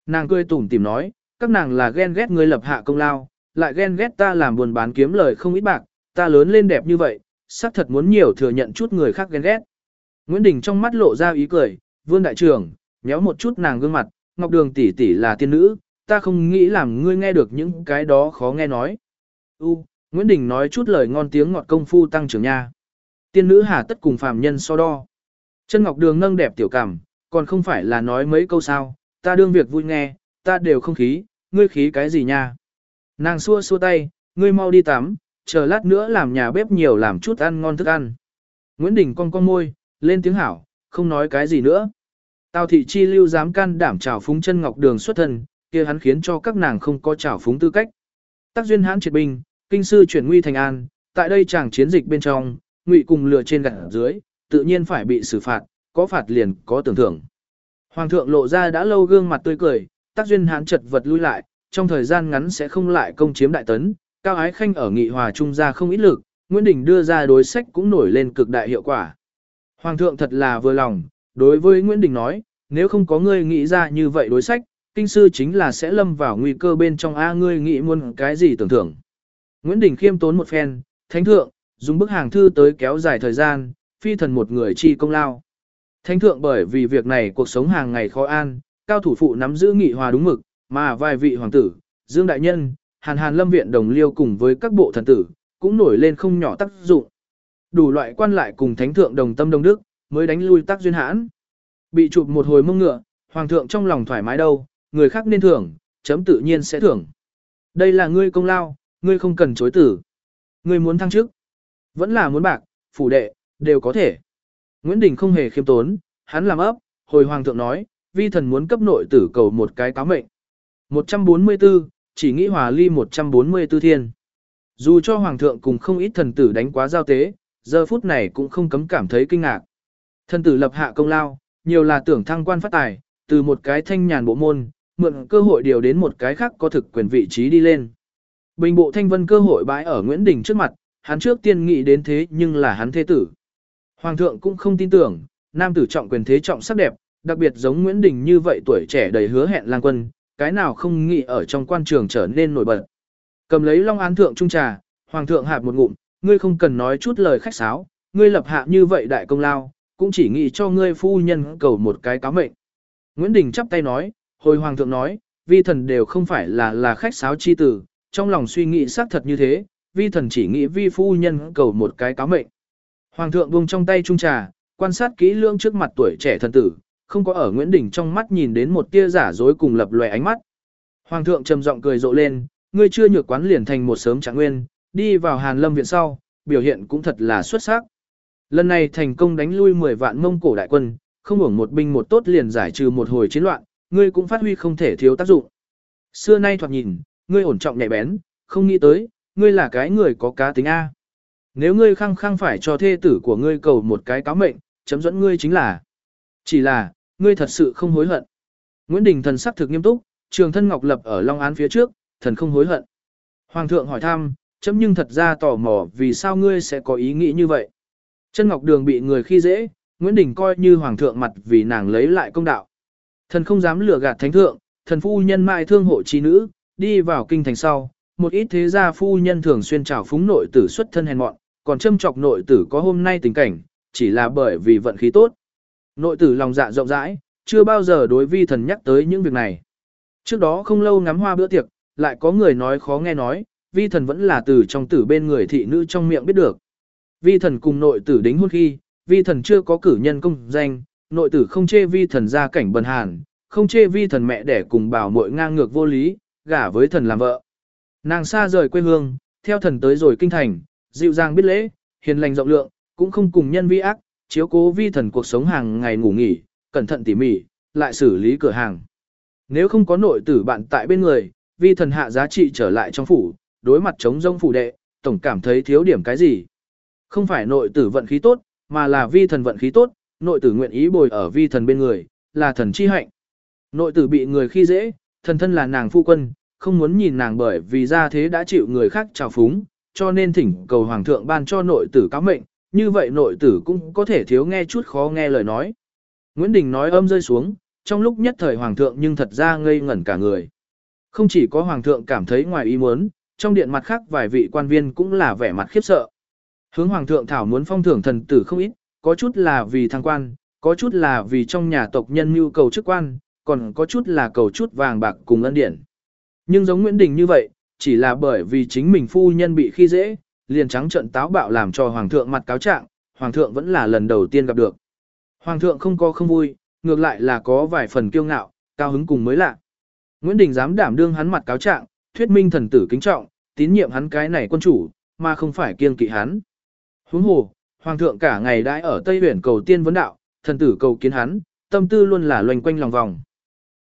Nàng cười tủm tìm nói, các nàng là ghen ghét người lập hạ công lao, lại ghen ghét ta làm buồn bán kiếm lời không ít bạc, ta lớn lên đẹp như vậy, xác thật muốn nhiều thừa nhận chút người khác ghen ghét. Nguyễn Đình trong mắt lộ ra ý cười, vương đại trưởng, nhéo một chút nàng gương mặt, ngọc đường tỷ tỷ là tiên nữ, ta không nghĩ làm ngươi nghe được những cái đó khó nghe nói. U, Nguyễn Đình nói chút lời ngon tiếng ngọt công phu tăng trưởng nha. Tiên nữ hà tất cùng phàm nhân so đo. Chân ngọc đường nâng đẹp tiểu cảm, còn không phải là nói mấy câu sao, ta đương việc vui nghe, ta đều không khí, ngươi khí cái gì nha. Nàng xua xua tay, ngươi mau đi tắm, chờ lát nữa làm nhà bếp nhiều làm chút ăn ngon thức ăn. Nguyễn Đình cong cong môi, lên tiếng hảo, không nói cái gì nữa. Tào thị chi lưu dám can đảm trào phúng chân ngọc đường xuất thân, kia hắn khiến cho các nàng không có trào phúng tư cách. Tác duyên hãn triệt binh, kinh sư chuyển nguy thành an, tại đây chàng chiến dịch bên trong, ngụy cùng lừa trên gạt dưới, tự nhiên phải bị xử phạt, có phạt liền có tưởng thưởng. Hoàng thượng lộ ra đã lâu gương mặt tươi cười, tác duyên hãn chật vật lui lại, trong thời gian ngắn sẽ không lại công chiếm đại tấn, cao ái khanh ở nghị hòa trung ra không ít lực, Nguyễn Đình đưa ra đối sách cũng nổi lên cực đại hiệu quả. Hoàng thượng thật là vừa lòng, đối với Nguyễn Đình nói, nếu không có ngươi nghĩ ra như vậy đối sách, kinh sư chính là sẽ lâm vào nguy cơ bên trong A ngươi nghĩ muốn cái gì tưởng thưởng. Nguyễn Đình khiêm tốn một phen, thánh thượng, dùng bức hàng thư tới kéo dài thời gian, phi thần một người chi công lao. Thánh thượng bởi vì việc này cuộc sống hàng ngày khó an, cao thủ phụ nắm giữ nghị hòa đúng mực, mà vài vị hoàng tử, Dương Đại Nhân, Hàn Hàn Lâm Viện Đồng Liêu cùng với các bộ thần tử, cũng nổi lên không nhỏ tác dụng. Đủ loại quan lại cùng thánh thượng đồng tâm đồng đức, mới đánh lui tác duyên hãn. Bị chụp một hồi mông ngựa, hoàng thượng trong lòng thoải mái đâu, người khác nên thưởng, chấm tự nhiên sẽ thưởng. Đây là ngươi công lao, ngươi không cần chối tử. Ngươi muốn thăng chức, vẫn là muốn bạc, phủ đệ, đều có thể. Nguyễn Đình không hề khiêm tốn, hắn làm ấp, hồi hoàng thượng nói, vi thần muốn cấp nội tử cầu một cái cáo mệnh. 144, chỉ nghĩ hòa ly 144 thiên. Dù cho hoàng thượng cùng không ít thần tử đánh quá giao tế, giờ phút này cũng không cấm cảm thấy kinh ngạc. Thần tử lập hạ công lao, nhiều là tưởng thăng quan phát tài, từ một cái thanh nhàn bộ môn, mượn cơ hội điều đến một cái khác có thực quyền vị trí đi lên. Bình bộ thanh vân cơ hội bãi ở Nguyễn Đình trước mặt, hắn trước tiên nghĩ đến thế nhưng là hắn thế tử. Hoàng thượng cũng không tin tưởng, nam tử trọng quyền thế trọng sắc đẹp, đặc biệt giống Nguyễn Đình như vậy tuổi trẻ đầy hứa hẹn lang quân, cái nào không nghĩ ở trong quan trường trở nên nổi bật. Cầm lấy long án thượng trung trà, hoàng thượng hạp một ngụm, ngươi không cần nói chút lời khách sáo, ngươi lập hạ như vậy đại công lao, cũng chỉ nghĩ cho ngươi phu nhân cầu một cái cáo mệnh. Nguyễn Đình chắp tay nói, hồi hoàng thượng nói, vi thần đều không phải là là khách sáo chi tử, trong lòng suy nghĩ xác thật như thế, vi thần chỉ nghĩ vi phu nhân cầu một cái cáo mệnh. Hoàng thượng buông trong tay trung trà, quan sát kỹ lưỡng trước mặt tuổi trẻ thần tử, không có ở Nguyễn Đình trong mắt nhìn đến một tia giả dối cùng lập lòe ánh mắt. Hoàng thượng trầm giọng cười rộ lên, ngươi chưa nhược quán liền thành một sớm trạng nguyên, đi vào Hàn Lâm viện sau, biểu hiện cũng thật là xuất sắc. Lần này thành công đánh lui 10 vạn mông cổ đại quân, không hưởng một binh một tốt liền giải trừ một hồi chiến loạn, ngươi cũng phát huy không thể thiếu tác dụng. Xưa nay thoạt nhìn, ngươi ổn trọng nhạy bén, không nghĩ tới, ngươi là cái người có cá tính A. Nếu ngươi khăng khăng phải cho thê tử của ngươi cầu một cái cáo mệnh, chấm dẫn ngươi chính là. Chỉ là, ngươi thật sự không hối hận. Nguyễn Đình thần sắc thực nghiêm túc, trường thân ngọc lập ở Long Án phía trước, thần không hối hận. Hoàng thượng hỏi thăm, chấm nhưng thật ra tò mò vì sao ngươi sẽ có ý nghĩ như vậy. Chân ngọc đường bị người khi dễ, Nguyễn Đình coi như hoàng thượng mặt vì nàng lấy lại công đạo. Thần không dám lừa gạt thánh thượng, thần phu nhân mại thương hộ trí nữ, đi vào kinh thành sau, một ít thế gia phu nhân thường xuyên trào phúng nội tử xuất thân hèn mọn, còn châm chọc nội tử có hôm nay tình cảnh, chỉ là bởi vì vận khí tốt. Nội tử lòng dạ rộng rãi, chưa bao giờ đối vi thần nhắc tới những việc này. Trước đó không lâu ngắm hoa bữa tiệc, lại có người nói khó nghe nói, vi thần vẫn là từ trong tử bên người thị nữ trong miệng biết được. Vi thần cùng nội tử đính hôn khi, vi thần chưa có cử nhân công danh, nội tử không chê vi thần ra cảnh bần hàn, không chê vi thần mẹ đẻ cùng bảo muội ngang ngược vô lý, gả với thần làm vợ. Nàng xa rời quê hương, theo thần tới rồi kinh thành, dịu dàng biết lễ, hiền lành rộng lượng, cũng không cùng nhân vi ác, chiếu cố vi thần cuộc sống hàng ngày ngủ nghỉ, cẩn thận tỉ mỉ, lại xử lý cửa hàng. Nếu không có nội tử bạn tại bên người, vi thần hạ giá trị trở lại trong phủ, đối mặt chống rông phủ đệ, tổng cảm thấy thiếu điểm cái gì. Không phải nội tử vận khí tốt, mà là vi thần vận khí tốt, nội tử nguyện ý bồi ở vi thần bên người, là thần chi hạnh. Nội tử bị người khi dễ, thần thân là nàng phu quân, không muốn nhìn nàng bởi vì ra thế đã chịu người khác trào phúng, cho nên thỉnh cầu hoàng thượng ban cho nội tử cáo mệnh, như vậy nội tử cũng có thể thiếu nghe chút khó nghe lời nói. Nguyễn Đình nói âm rơi xuống, trong lúc nhất thời hoàng thượng nhưng thật ra ngây ngẩn cả người. Không chỉ có hoàng thượng cảm thấy ngoài ý muốn, trong điện mặt khác vài vị quan viên cũng là vẻ mặt khiếp sợ. Hướng hoàng thượng thảo muốn phong thưởng thần tử không ít, có chút là vì thăng quan, có chút là vì trong nhà tộc nhân nhu cầu chức quan, còn có chút là cầu chút vàng bạc cùng ân điển. Nhưng giống Nguyễn Đình như vậy, chỉ là bởi vì chính mình phu nhân bị khi dễ, liền trắng trận táo bạo làm cho hoàng thượng mặt cáo trạng, hoàng thượng vẫn là lần đầu tiên gặp được. Hoàng thượng không có không vui, ngược lại là có vài phần kiêu ngạo, cao hứng cùng mới lạ. Nguyễn Đình dám đảm đương hắn mặt cáo trạng, thuyết minh thần tử kính trọng, tín nhiệm hắn cái này quân chủ, mà không phải kiêng kỵ hắn. Huống hồ, hoàng thượng cả ngày đãi ở Tây Huyền cầu tiên vấn đạo, thần tử cầu kiến hắn, tâm tư luôn là loanh quanh lòng vòng.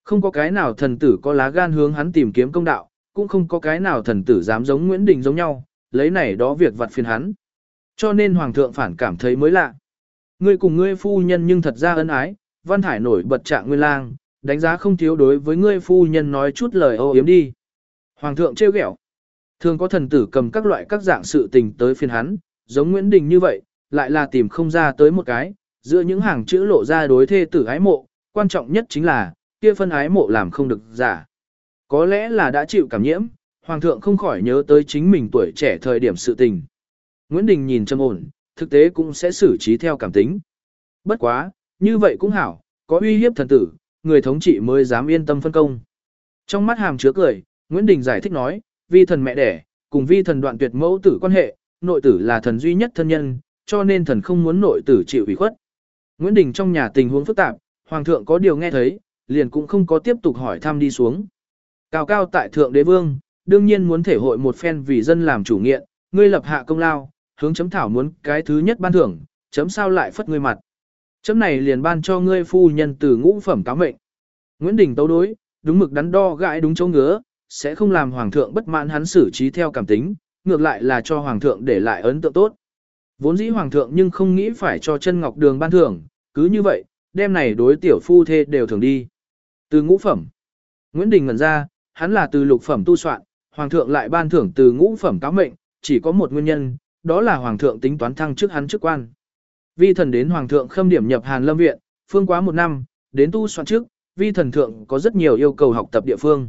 Không có cái nào thần tử có lá gan hướng hắn tìm kiếm công đạo, cũng không có cái nào thần tử dám giống Nguyễn Đình giống nhau, lấy này đó việc vặt phiền hắn. Cho nên hoàng thượng phản cảm thấy mới lạ. Ngươi cùng ngươi phu nhân nhưng thật ra ân ái, văn thải nổi bật trạng nguyên lang, đánh giá không thiếu đối với ngươi phu nhân nói chút lời ô yếm đi. Hoàng thượng trêu ghẹo. Thường có thần tử cầm các loại các dạng sự tình tới phiền hắn, giống Nguyễn Đình như vậy, lại là tìm không ra tới một cái, giữa những hàng chữ lộ ra đối thê tử ái mộ, quan trọng nhất chính là, kia phân ái mộ làm không được giả. Có lẽ là đã chịu cảm nhiễm, Hoàng thượng không khỏi nhớ tới chính mình tuổi trẻ thời điểm sự tình. Nguyễn Đình nhìn trầm ổn, thực tế cũng sẽ xử trí theo cảm tính. Bất quá, như vậy cũng hảo, có uy hiếp thần tử, người thống trị mới dám yên tâm phân công. Trong mắt hàm chứa cười, Nguyễn Đình giải thích nói, vi thần mẹ đẻ, cùng vi thần đoạn tuyệt mẫu tử quan hệ, nội tử là thần duy nhất thân nhân, cho nên thần không muốn nội tử chịu ủy khuất. Nguyễn Đình trong nhà tình huống phức tạp, hoàng thượng có điều nghe thấy, liền cũng không có tiếp tục hỏi thăm đi xuống. Cao cao tại thượng đế vương, đương nhiên muốn thể hội một phen vì dân làm chủ nghiện, ngươi lập hạ công lao, hướng chấm thảo muốn cái thứ nhất ban thưởng, chấm sao lại phất ngươi mặt. Chấm này liền ban cho ngươi phu nhân từ ngũ phẩm cáo mệnh. Nguyễn Đình tấu đối, đúng mực đắn đo gãi đúng chỗ ngứa, sẽ không làm hoàng thượng bất mãn hắn xử trí theo cảm tính, ngược lại là cho hoàng thượng để lại ấn tượng tốt. Vốn dĩ hoàng thượng nhưng không nghĩ phải cho chân ngọc đường ban thưởng, cứ như vậy, đêm này đối tiểu phu thê đều thường đi. Từ ngũ phẩm, Nguyễn Đình ngẩn ra, hắn là từ lục phẩm tu soạn, hoàng thượng lại ban thưởng từ ngũ phẩm cáo mệnh, chỉ có một nguyên nhân, đó là hoàng thượng tính toán thăng chức hắn chức quan. Vi thần đến hoàng thượng khâm điểm nhập Hàn Lâm viện, phương quá một năm, đến tu soạn trước, vi thần thượng có rất nhiều yêu cầu học tập địa phương.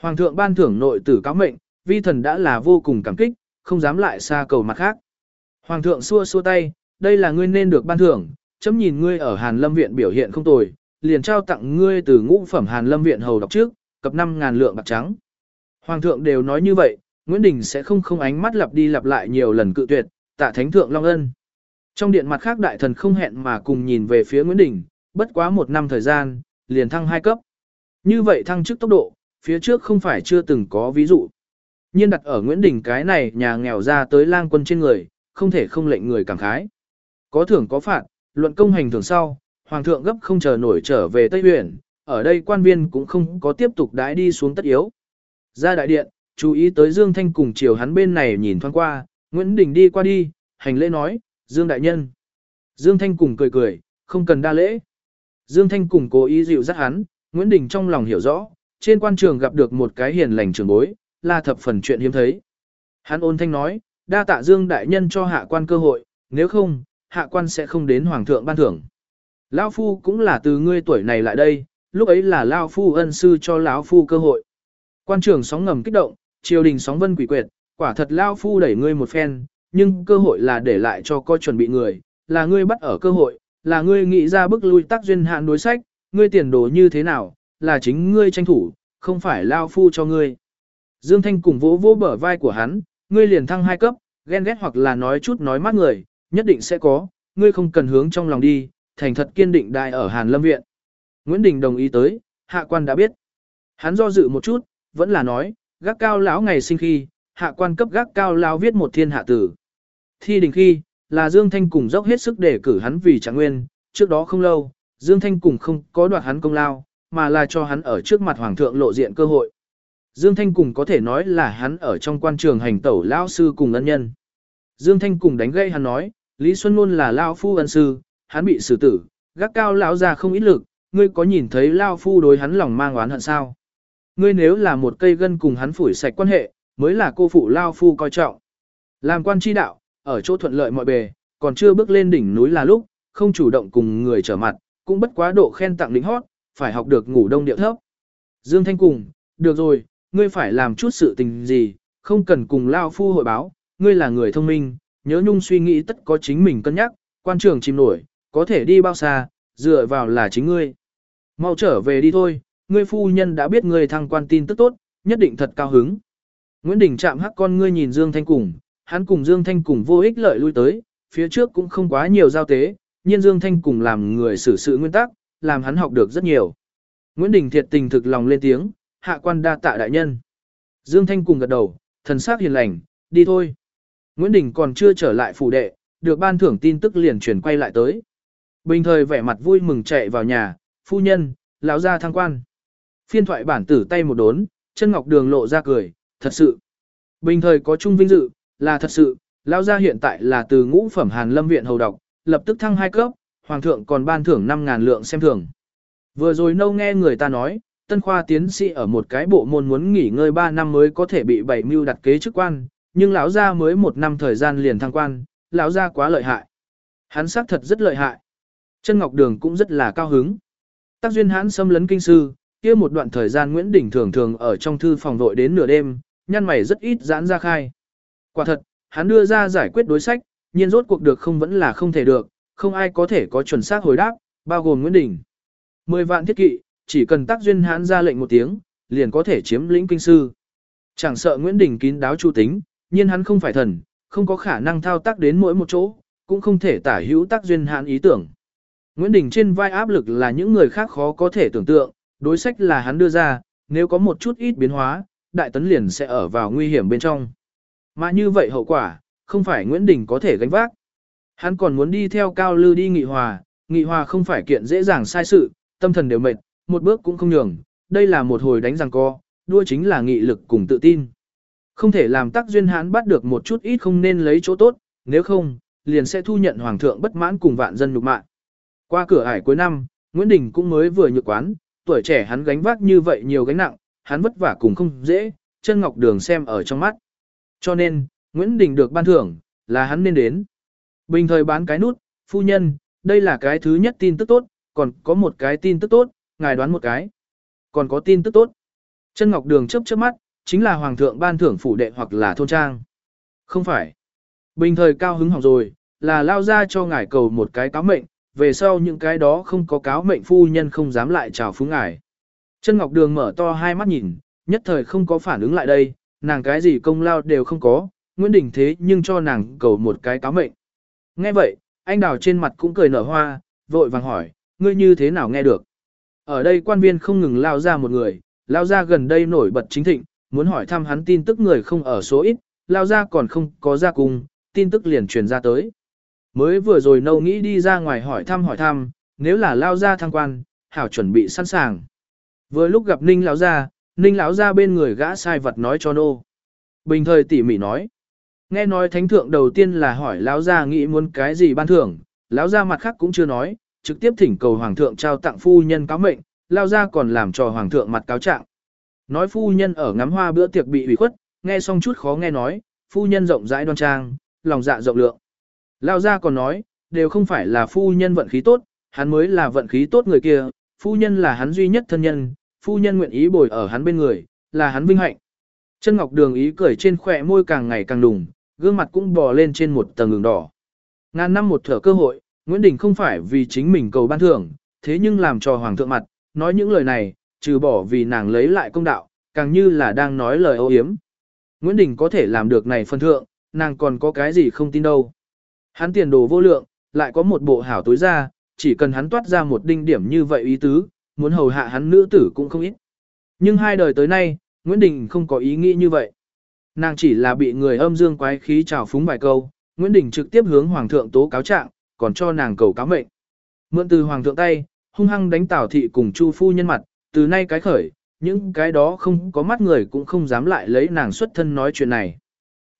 Hoàng thượng ban thưởng nội tử cáo mệnh, vi thần đã là vô cùng cảm kích, không dám lại xa cầu mặt khác. Hoàng thượng xua xua tay, đây là ngươi nên được ban thưởng, chấm nhìn ngươi ở Hàn Lâm viện biểu hiện không tồi, liền trao tặng ngươi từ ngũ phẩm Hàn Lâm viện hầu đọc trước, cập 5.000 lượng bạc trắng. Hoàng thượng đều nói như vậy, Nguyễn Đình sẽ không không ánh mắt lặp đi lặp lại nhiều lần cự tuyệt, tạ thánh thượng long ân. Trong điện mặt khác đại thần không hẹn mà cùng nhìn về phía Nguyễn Đình, bất quá một năm thời gian, liền thăng hai cấp. Như vậy thăng chức tốc độ, phía trước không phải chưa từng có ví dụ. Nhiên đặt ở Nguyễn Đình cái này nhà nghèo ra tới lang quân trên người, không thể không lệnh người cảm khái. Có thưởng có phạt, luận công hành thường sau, Hoàng thượng gấp không chờ nổi trở về Tây Huyền, ở đây quan viên cũng không có tiếp tục đãi đi xuống tất yếu. Ra đại điện, chú ý tới Dương Thanh cùng chiều hắn bên này nhìn thoáng qua, Nguyễn Đình đi qua đi, hành lễ nói, Dương đại nhân. Dương Thanh cùng cười cười, không cần đa lễ. Dương Thanh cùng cố ý dịu dắt hắn, Nguyễn Đình trong lòng hiểu rõ, trên quan trường gặp được một cái hiền lành trường bối, là thập phần chuyện hiếm thấy. Hắn ôn thanh nói, đa tạ Dương đại nhân cho hạ quan cơ hội, nếu không, hạ quan sẽ không đến hoàng thượng ban thưởng. Lão phu cũng là từ ngươi tuổi này lại đây, lúc ấy là Lão phu ân sư cho lão phu cơ hội. Quan trường sóng ngầm kích động, triều đình sóng vân quỷ quyệt, quả thật Lão phu đẩy ngươi một phen, nhưng cơ hội là để lại cho coi chuẩn bị người, là ngươi bắt ở cơ hội, là ngươi nghĩ ra bức lui tác duyên hạn đối sách, ngươi tiền đồ như thế nào, là chính ngươi tranh thủ, không phải Lão phu cho ngươi. Dương Thanh cùng vỗ vỗ bờ vai của hắn, ngươi liền thăng hai cấp, ghen ghét hoặc là nói chút nói mát người, nhất định sẽ có, ngươi không cần hướng trong lòng đi, thành thật kiên định đại ở Hàn Lâm Viện. Nguyễn Đình đồng ý tới, hạ quan đã biết. Hắn do dự một chút, vẫn là nói, gác cao lão ngày sinh khi, hạ quan cấp gác cao lão viết một thiên hạ tử. Thi đình khi, là Dương Thanh cùng dốc hết sức để cử hắn vì trạng nguyên, trước đó không lâu, Dương Thanh cùng không có đoạt hắn công lao, mà là cho hắn ở trước mặt hoàng thượng lộ diện cơ hội. Dương Thanh cùng có thể nói là hắn ở trong quan trường hành tẩu lão sư cùng ân nhân. Dương Thanh cùng đánh gây hắn nói, Lý Xuân luôn là lão phu ân sư, hắn bị xử tử, gác cao lão già không ít lực, ngươi có nhìn thấy lao phu đối hắn lòng mang oán hận sao? Ngươi nếu là một cây gân cùng hắn phủi sạch quan hệ, mới là cô phụ lao phu coi trọng. Làm quan chi đạo, ở chỗ thuận lợi mọi bề, còn chưa bước lên đỉnh núi là lúc, không chủ động cùng người trở mặt, cũng bất quá độ khen tặng lính hót, phải học được ngủ đông điệu thấp. Dương Thanh cùng, được rồi, ngươi phải làm chút sự tình gì, không cần cùng lao phu hội báo, ngươi là người thông minh, nhớ nhung suy nghĩ tất có chính mình cân nhắc, quan trường chìm nổi, có thể đi bao xa, dựa vào là chính ngươi. Mau trở về đi thôi, ngươi phu nhân đã biết ngươi thăng quan tin tức tốt, nhất định thật cao hứng. Nguyễn Đình chạm hắc con ngươi nhìn Dương Thanh cùng, hắn cùng Dương Thanh cùng vô ích lợi lui tới, phía trước cũng không quá nhiều giao tế, nhiên Dương Thanh cùng làm người xử sự nguyên tắc, làm hắn học được rất nhiều. Nguyễn Đình thiệt tình thực lòng lên tiếng, hạ quan đa tạ đại nhân. Dương Thanh cùng gật đầu, thần sắc hiền lành, đi thôi. Nguyễn Đình còn chưa trở lại phủ đệ, được ban thưởng tin tức liền chuyển quay lại tới. Bình thời vẻ mặt vui mừng chạy vào nhà, phu nhân, lão gia thăng quan. Phiên thoại bản tử tay một đốn, chân ngọc đường lộ ra cười, thật sự. Bình thời có chung vinh dự, là thật sự, lão gia hiện tại là từ ngũ phẩm Hàn Lâm viện hầu độc, lập tức thăng hai cấp, hoàng thượng còn ban thưởng 5000 lượng xem thưởng. Vừa rồi nâu nghe người ta nói, tân khoa tiến sĩ ở một cái bộ môn muốn nghỉ ngơi 3 năm mới có thể bị bảy mưu đặt kế chức quan, nhưng lão gia mới một năm thời gian liền thăng quan, lão gia quá lợi hại. Hắn xác thật rất lợi hại. Chân Ngọc Đường cũng rất là cao hứng. Tác duyên hắn xâm lấn kinh sư, kia một đoạn thời gian Nguyễn Đình thường thường ở trong thư phòng vội đến nửa đêm, nhăn mày rất ít giãn ra khai. Quả thật, hắn đưa ra giải quyết đối sách, nhiên rốt cuộc được không vẫn là không thể được, không ai có thể có chuẩn xác hồi đáp, bao gồm Nguyễn Đình. Mười vạn thiết kỵ, chỉ cần tác duyên hãn ra lệnh một tiếng, liền có thể chiếm lĩnh kinh sư. Chẳng sợ Nguyễn Đình kín đáo chu tính, nhiên hắn không phải thần, không có khả năng thao tác đến mỗi một chỗ, cũng không thể tả hữu tác duyên hãn ý tưởng. Nguyễn Đình trên vai áp lực là những người khác khó có thể tưởng tượng, đối sách là hắn đưa ra, nếu có một chút ít biến hóa, đại tấn liền sẽ ở vào nguy hiểm bên trong. Mà như vậy hậu quả, không phải Nguyễn Đình có thể gánh vác. Hắn còn muốn đi theo Cao Lư đi nghị hòa, nghị hòa không phải kiện dễ dàng sai sự, tâm thần đều mệt, một bước cũng không nhường, đây là một hồi đánh răng co, đua chính là nghị lực cùng tự tin. Không thể làm tác duyên hắn bắt được một chút ít không nên lấy chỗ tốt, nếu không, liền sẽ thu nhận hoàng thượng bất mãn cùng vạn dân nhục mạng. Qua cửa ải cuối năm, Nguyễn Đình cũng mới vừa nhược quán, tuổi trẻ hắn gánh vác như vậy nhiều gánh nặng, hắn vất vả cùng không dễ, chân ngọc đường xem ở trong mắt. Cho nên, Nguyễn Đình được ban thưởng, là hắn nên đến. Bình thời bán cái nút, phu nhân, đây là cái thứ nhất tin tức tốt, còn có một cái tin tức tốt, ngài đoán một cái. Còn có tin tức tốt. Chân Ngọc Đường chớp chớp mắt, chính là hoàng thượng ban thưởng phủ đệ hoặc là thôn trang. Không phải. Bình thời cao hứng hỏng rồi, là lao ra cho ngài cầu một cái cáo mệnh, về sau những cái đó không có cáo mệnh phu nhân không dám lại chào phúng ngài. Chân Ngọc Đường mở to hai mắt nhìn, nhất thời không có phản ứng lại đây, nàng cái gì công lao đều không có, Nguyễn Đình thế nhưng cho nàng cầu một cái cáo mệnh. Nghe vậy, anh đào trên mặt cũng cười nở hoa, vội vàng hỏi, ngươi như thế nào nghe được? Ở đây quan viên không ngừng lao ra một người, lao ra gần đây nổi bật chính thịnh, muốn hỏi thăm hắn tin tức người không ở số ít, lao ra còn không có ra cùng, tin tức liền truyền ra tới. Mới vừa rồi nâu nghĩ đi ra ngoài hỏi thăm hỏi thăm, nếu là lao ra thăng quan, hảo chuẩn bị sẵn sàng. Vừa lúc gặp Ninh lão ra, Ninh lão ra bên người gã sai vật nói cho nô. Bình thời tỉ mỉ nói. Nghe nói thánh thượng đầu tiên là hỏi lão gia nghĩ muốn cái gì ban thưởng, lão gia mặt khác cũng chưa nói, trực tiếp thỉnh cầu hoàng thượng trao tặng phu nhân cáo mệnh, lão gia còn làm cho hoàng thượng mặt cáo trạng. Nói phu nhân ở ngắm hoa bữa tiệc bị ủy khuất, nghe xong chút khó nghe nói, phu nhân rộng rãi đoan trang, lòng dạ rộng lượng. Lão gia còn nói, đều không phải là phu nhân vận khí tốt, hắn mới là vận khí tốt người kia, phu nhân là hắn duy nhất thân nhân, phu nhân nguyện ý bồi ở hắn bên người, là hắn vinh hạnh. Chân Ngọc Đường ý cười trên khỏe môi càng ngày càng đùng, gương mặt cũng bò lên trên một tầng ngừng đỏ. Ngàn năm một thở cơ hội, Nguyễn Đình không phải vì chính mình cầu ban thưởng, thế nhưng làm cho hoàng thượng mặt, nói những lời này, trừ bỏ vì nàng lấy lại công đạo, càng như là đang nói lời ô hiếm. Nguyễn Đình có thể làm được này phân thượng, nàng còn có cái gì không tin đâu. Hắn tiền đồ vô lượng, lại có một bộ hảo tối ra, chỉ cần hắn toát ra một đinh điểm như vậy ý tứ, muốn hầu hạ hắn nữ tử cũng không ít. Nhưng hai đời tới nay, Nguyễn Đình không có ý nghĩ như vậy. Nàng chỉ là bị người âm dương quái khí trào phúng vài câu, Nguyễn Đình trực tiếp hướng Hoàng thượng tố cáo trạng, còn cho nàng cầu cáo mệnh. Mượn từ Hoàng thượng tay, hung hăng đánh Tào thị cùng Chu phu nhân mặt, từ nay cái khởi, những cái đó không có mắt người cũng không dám lại lấy nàng xuất thân nói chuyện này.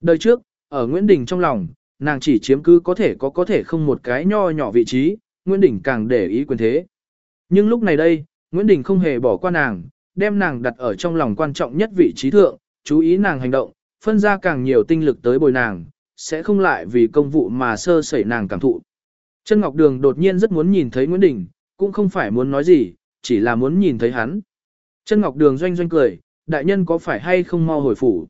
Đời trước, ở Nguyễn Đình trong lòng, nàng chỉ chiếm cứ có thể có có thể không một cái nho nhỏ vị trí, Nguyễn Đình càng để ý quyền thế. Nhưng lúc này đây, Nguyễn Đình không hề bỏ qua nàng, đem nàng đặt ở trong lòng quan trọng nhất vị trí thượng, chú ý nàng hành động, phân ra càng nhiều tinh lực tới bồi nàng, sẽ không lại vì công vụ mà sơ sẩy nàng cảm thụ. Chân Ngọc Đường đột nhiên rất muốn nhìn thấy Nguyễn Đình, cũng không phải muốn nói gì, chỉ là muốn nhìn thấy hắn. Chân Ngọc Đường doanh doanh cười, đại nhân có phải hay không mau hồi phủ.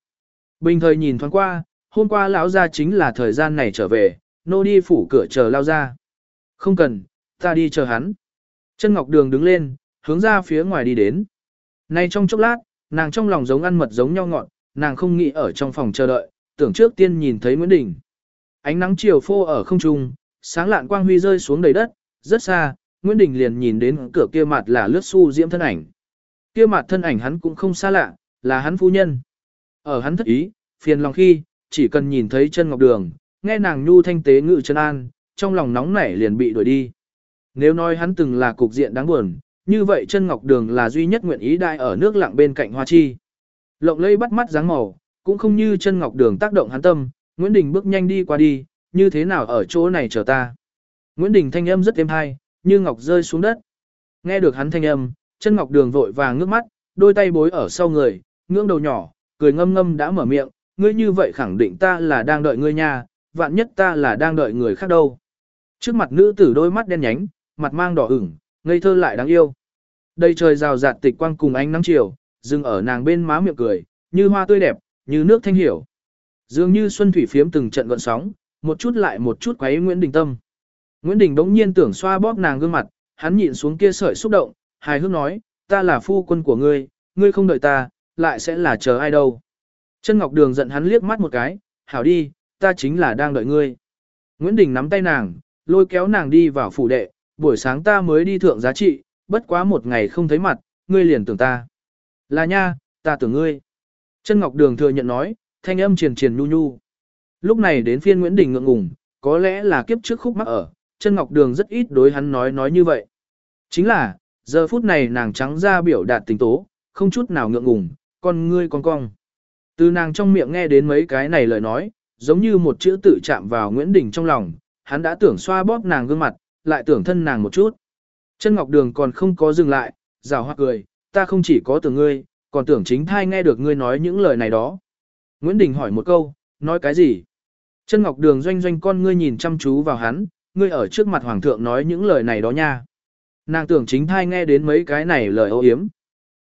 Bình thời nhìn thoáng qua, hôm qua lão gia chính là thời gian này trở về, nô đi phủ cửa chờ lao ra. Không cần, ta đi chờ hắn. Chân Ngọc Đường đứng lên, hướng ra phía ngoài đi đến. Nay trong chốc lát, nàng trong lòng giống ăn mật giống nhau ngọn, nàng không nghĩ ở trong phòng chờ đợi, tưởng trước tiên nhìn thấy Nguyễn Đình. Ánh nắng chiều phô ở không trung, sáng lạn quang huy rơi xuống đầy đất, rất xa, Nguyễn Đình liền nhìn đến cửa kia mặt là lướt su diễm thân ảnh. Kia mặt thân ảnh hắn cũng không xa lạ, là hắn phu nhân. Ở hắn thất ý, phiền lòng khi, chỉ cần nhìn thấy chân ngọc đường, nghe nàng nhu thanh tế ngự chân an, trong lòng nóng nảy liền bị đuổi đi. Nếu nói hắn từng là cục diện đáng buồn, như vậy chân ngọc đường là duy nhất nguyện ý đại ở nước lặng bên cạnh hoa chi. Lộng lây bắt mắt dáng màu, cũng không như chân ngọc đường tác động hắn tâm, Nguyễn Đình bước nhanh đi qua đi, như thế nào ở chỗ này chờ ta. Nguyễn Đình thanh âm rất êm hay, như ngọc rơi xuống đất. Nghe được hắn thanh âm, chân ngọc đường vội vàng ngước mắt, đôi tay bối ở sau người, ngưỡng đầu nhỏ, cười ngâm ngâm đã mở miệng, ngươi như vậy khẳng định ta là đang đợi ngươi nha, vạn nhất ta là đang đợi người khác đâu. Trước mặt nữ tử đôi mắt đen nhánh, mặt mang đỏ ửng, ngây thơ lại đáng yêu. Đây trời rào rạt tịch quang cùng ánh nắng chiều, dừng ở nàng bên má miệng cười, như hoa tươi đẹp, như nước thanh hiểu. Dường như xuân thủy phiếm từng trận gọn sóng, một chút lại một chút quấy Nguyễn Đình tâm. Nguyễn Đình đống nhiên tưởng xoa bóp nàng gương mặt, hắn nhịn xuống kia sợi xúc động, hài hước nói, ta là phu quân của ngươi, ngươi không đợi ta, lại sẽ là chờ ai đâu. Chân Ngọc Đường giận hắn liếc mắt một cái, hảo đi, ta chính là đang đợi ngươi. Nguyễn Đình nắm tay nàng, lôi kéo nàng đi vào phủ đệ, buổi sáng ta mới đi thượng giá trị, bất quá một ngày không thấy mặt, ngươi liền tưởng ta. Là nha, ta tưởng ngươi. Chân Ngọc Đường thừa nhận nói, thanh âm triền triền nhu nhu. Lúc này đến phiên Nguyễn Đình ngượng ngùng, có lẽ là kiếp trước khúc mắc ở, chân Ngọc Đường rất ít đối hắn nói nói như vậy. Chính là, giờ phút này nàng trắng ra biểu đạt tình tố, không chút nào ngượng ngùng, con ngươi con cong. Từ nàng trong miệng nghe đến mấy cái này lời nói, giống như một chữ tự chạm vào Nguyễn Đình trong lòng, hắn đã tưởng xoa bóp nàng gương mặt, lại tưởng thân nàng một chút. Chân Ngọc Đường còn không có dừng lại, rào hoa cười, ta không chỉ có tưởng ngươi, còn tưởng chính thai nghe được ngươi nói những lời này đó. Nguyễn Đình hỏi một câu, nói cái gì? Chân Ngọc Đường doanh doanh con ngươi nhìn chăm chú vào hắn, ngươi ở trước mặt Hoàng thượng nói những lời này đó nha. Nàng tưởng chính thai nghe đến mấy cái này lời ô hiếm.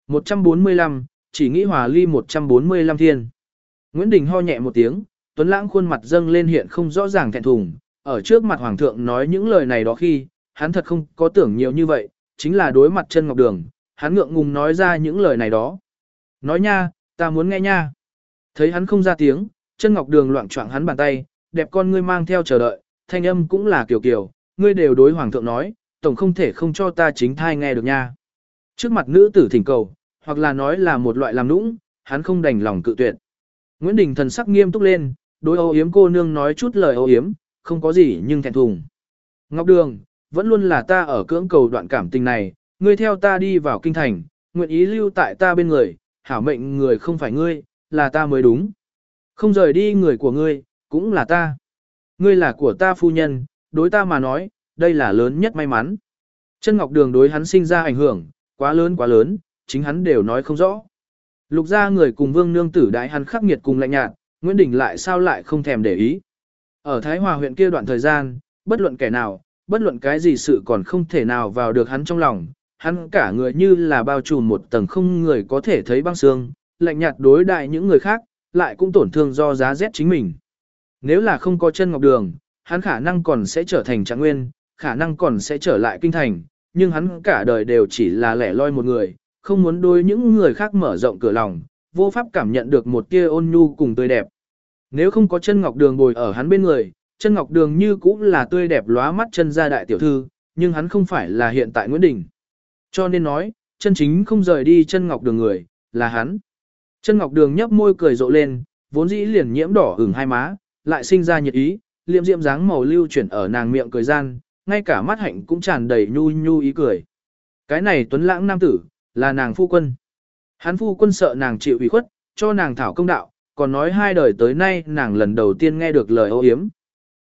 145, chỉ nghĩ hòa ly 145 thiên. Nguyễn Đình ho nhẹ một tiếng, Tuấn Lãng khuôn mặt dâng lên hiện không rõ ràng thẹn thùng, ở trước mặt Hoàng thượng nói những lời này đó khi, hắn thật không có tưởng nhiều như vậy, chính là đối mặt chân Ngọc Đường, hắn ngượng ngùng nói ra những lời này đó. Nói nha, ta muốn nghe nha. Thấy hắn không ra tiếng, chân Ngọc Đường loạn choạng hắn bàn tay, đẹp con ngươi mang theo chờ đợi, thanh âm cũng là kiểu kiểu, ngươi đều đối Hoàng thượng nói, tổng không thể không cho ta chính thai nghe được nha. Trước mặt nữ tử thỉnh cầu, hoặc là nói là một loại làm nũng, hắn không đành lòng cự tuyệt. Nguyễn Đình thần sắc nghiêm túc lên, đối âu yếm cô nương nói chút lời âu yếm, không có gì nhưng thẹn thùng. Ngọc Đường, vẫn luôn là ta ở cưỡng cầu đoạn cảm tình này, ngươi theo ta đi vào kinh thành, nguyện ý lưu tại ta bên người, hảo mệnh người không phải ngươi, là ta mới đúng. Không rời đi người của ngươi, cũng là ta. Ngươi là của ta phu nhân, đối ta mà nói, đây là lớn nhất may mắn. Chân Ngọc Đường đối hắn sinh ra ảnh hưởng, quá lớn quá lớn, chính hắn đều nói không rõ. Lục ra người cùng vương nương tử đại hắn khắc nghiệt cùng lạnh nhạt, Nguyễn Đình lại sao lại không thèm để ý. Ở Thái Hòa huyện kia đoạn thời gian, bất luận kẻ nào, bất luận cái gì sự còn không thể nào vào được hắn trong lòng, hắn cả người như là bao trùm một tầng không người có thể thấy băng xương, lạnh nhạt đối đại những người khác, lại cũng tổn thương do giá rét chính mình. Nếu là không có chân ngọc đường, hắn khả năng còn sẽ trở thành trạng nguyên, khả năng còn sẽ trở lại kinh thành, nhưng hắn cả đời đều chỉ là lẻ loi một người, không muốn đối những người khác mở rộng cửa lòng, vô pháp cảm nhận được một tia ôn nhu cùng tươi đẹp. Nếu không có chân ngọc đường bồi ở hắn bên người, chân ngọc đường như cũng là tươi đẹp lóa mắt chân gia đại tiểu thư, nhưng hắn không phải là hiện tại Nguyễn Đình. Cho nên nói, chân chính không rời đi chân ngọc đường người, là hắn. Chân ngọc đường nhấp môi cười rộ lên, vốn dĩ liền nhiễm đỏ ửng hai má, lại sinh ra nhiệt ý, liệm diệm dáng màu lưu chuyển ở nàng miệng cười gian, ngay cả mắt hạnh cũng tràn đầy nhu nhu ý cười. Cái này tuấn lãng nam tử, là nàng phu quân. Hắn phu quân sợ nàng chịu ủy khuất, cho nàng thảo công đạo, còn nói hai đời tới nay nàng lần đầu tiên nghe được lời ô hiếm.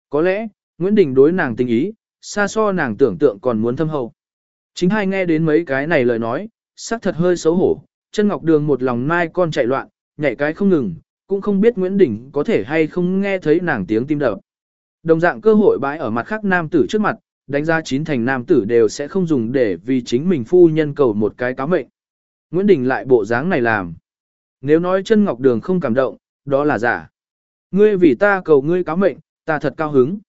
Có lẽ, Nguyễn Đình đối nàng tình ý, xa so nàng tưởng tượng còn muốn thâm hậu. Chính hai nghe đến mấy cái này lời nói, sắc thật hơi xấu hổ, chân ngọc đường một lòng mai con chạy loạn, nhảy cái không ngừng, cũng không biết Nguyễn Đình có thể hay không nghe thấy nàng tiếng tim đập. Đồng dạng cơ hội bãi ở mặt khác nam tử trước mặt, đánh ra chín thành nam tử đều sẽ không dùng để vì chính mình phu nhân cầu một cái cáo mệnh. Nguyễn Đình lại bộ dáng này làm. Nếu nói chân ngọc đường không cảm động, đó là giả. Ngươi vì ta cầu ngươi cáo mệnh, ta thật cao hứng.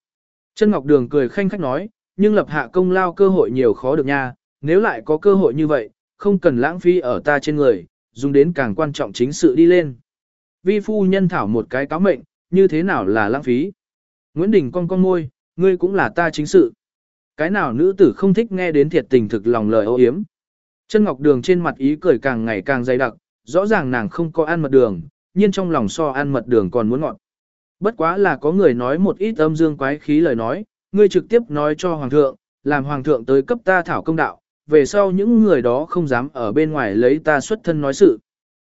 Chân ngọc đường cười khanh khách nói, nhưng lập hạ công lao cơ hội nhiều khó được nha, nếu lại có cơ hội như vậy, không cần lãng phí ở ta trên người, dùng đến càng quan trọng chính sự đi lên. Vi phu nhân thảo một cái cáo mệnh, như thế nào là lãng phí? Nguyễn Đình con con môi, ngươi cũng là ta chính sự. Cái nào nữ tử không thích nghe đến thiệt tình thực lòng lời ô yếm. Chân Ngọc Đường trên mặt ý cười càng ngày càng dày đặc, rõ ràng nàng không có ăn mật đường, nhưng trong lòng so ăn mật đường còn muốn ngọt. Bất quá là có người nói một ít âm dương quái khí lời nói, ngươi trực tiếp nói cho Hoàng thượng, làm Hoàng thượng tới cấp ta thảo công đạo, về sau những người đó không dám ở bên ngoài lấy ta xuất thân nói sự.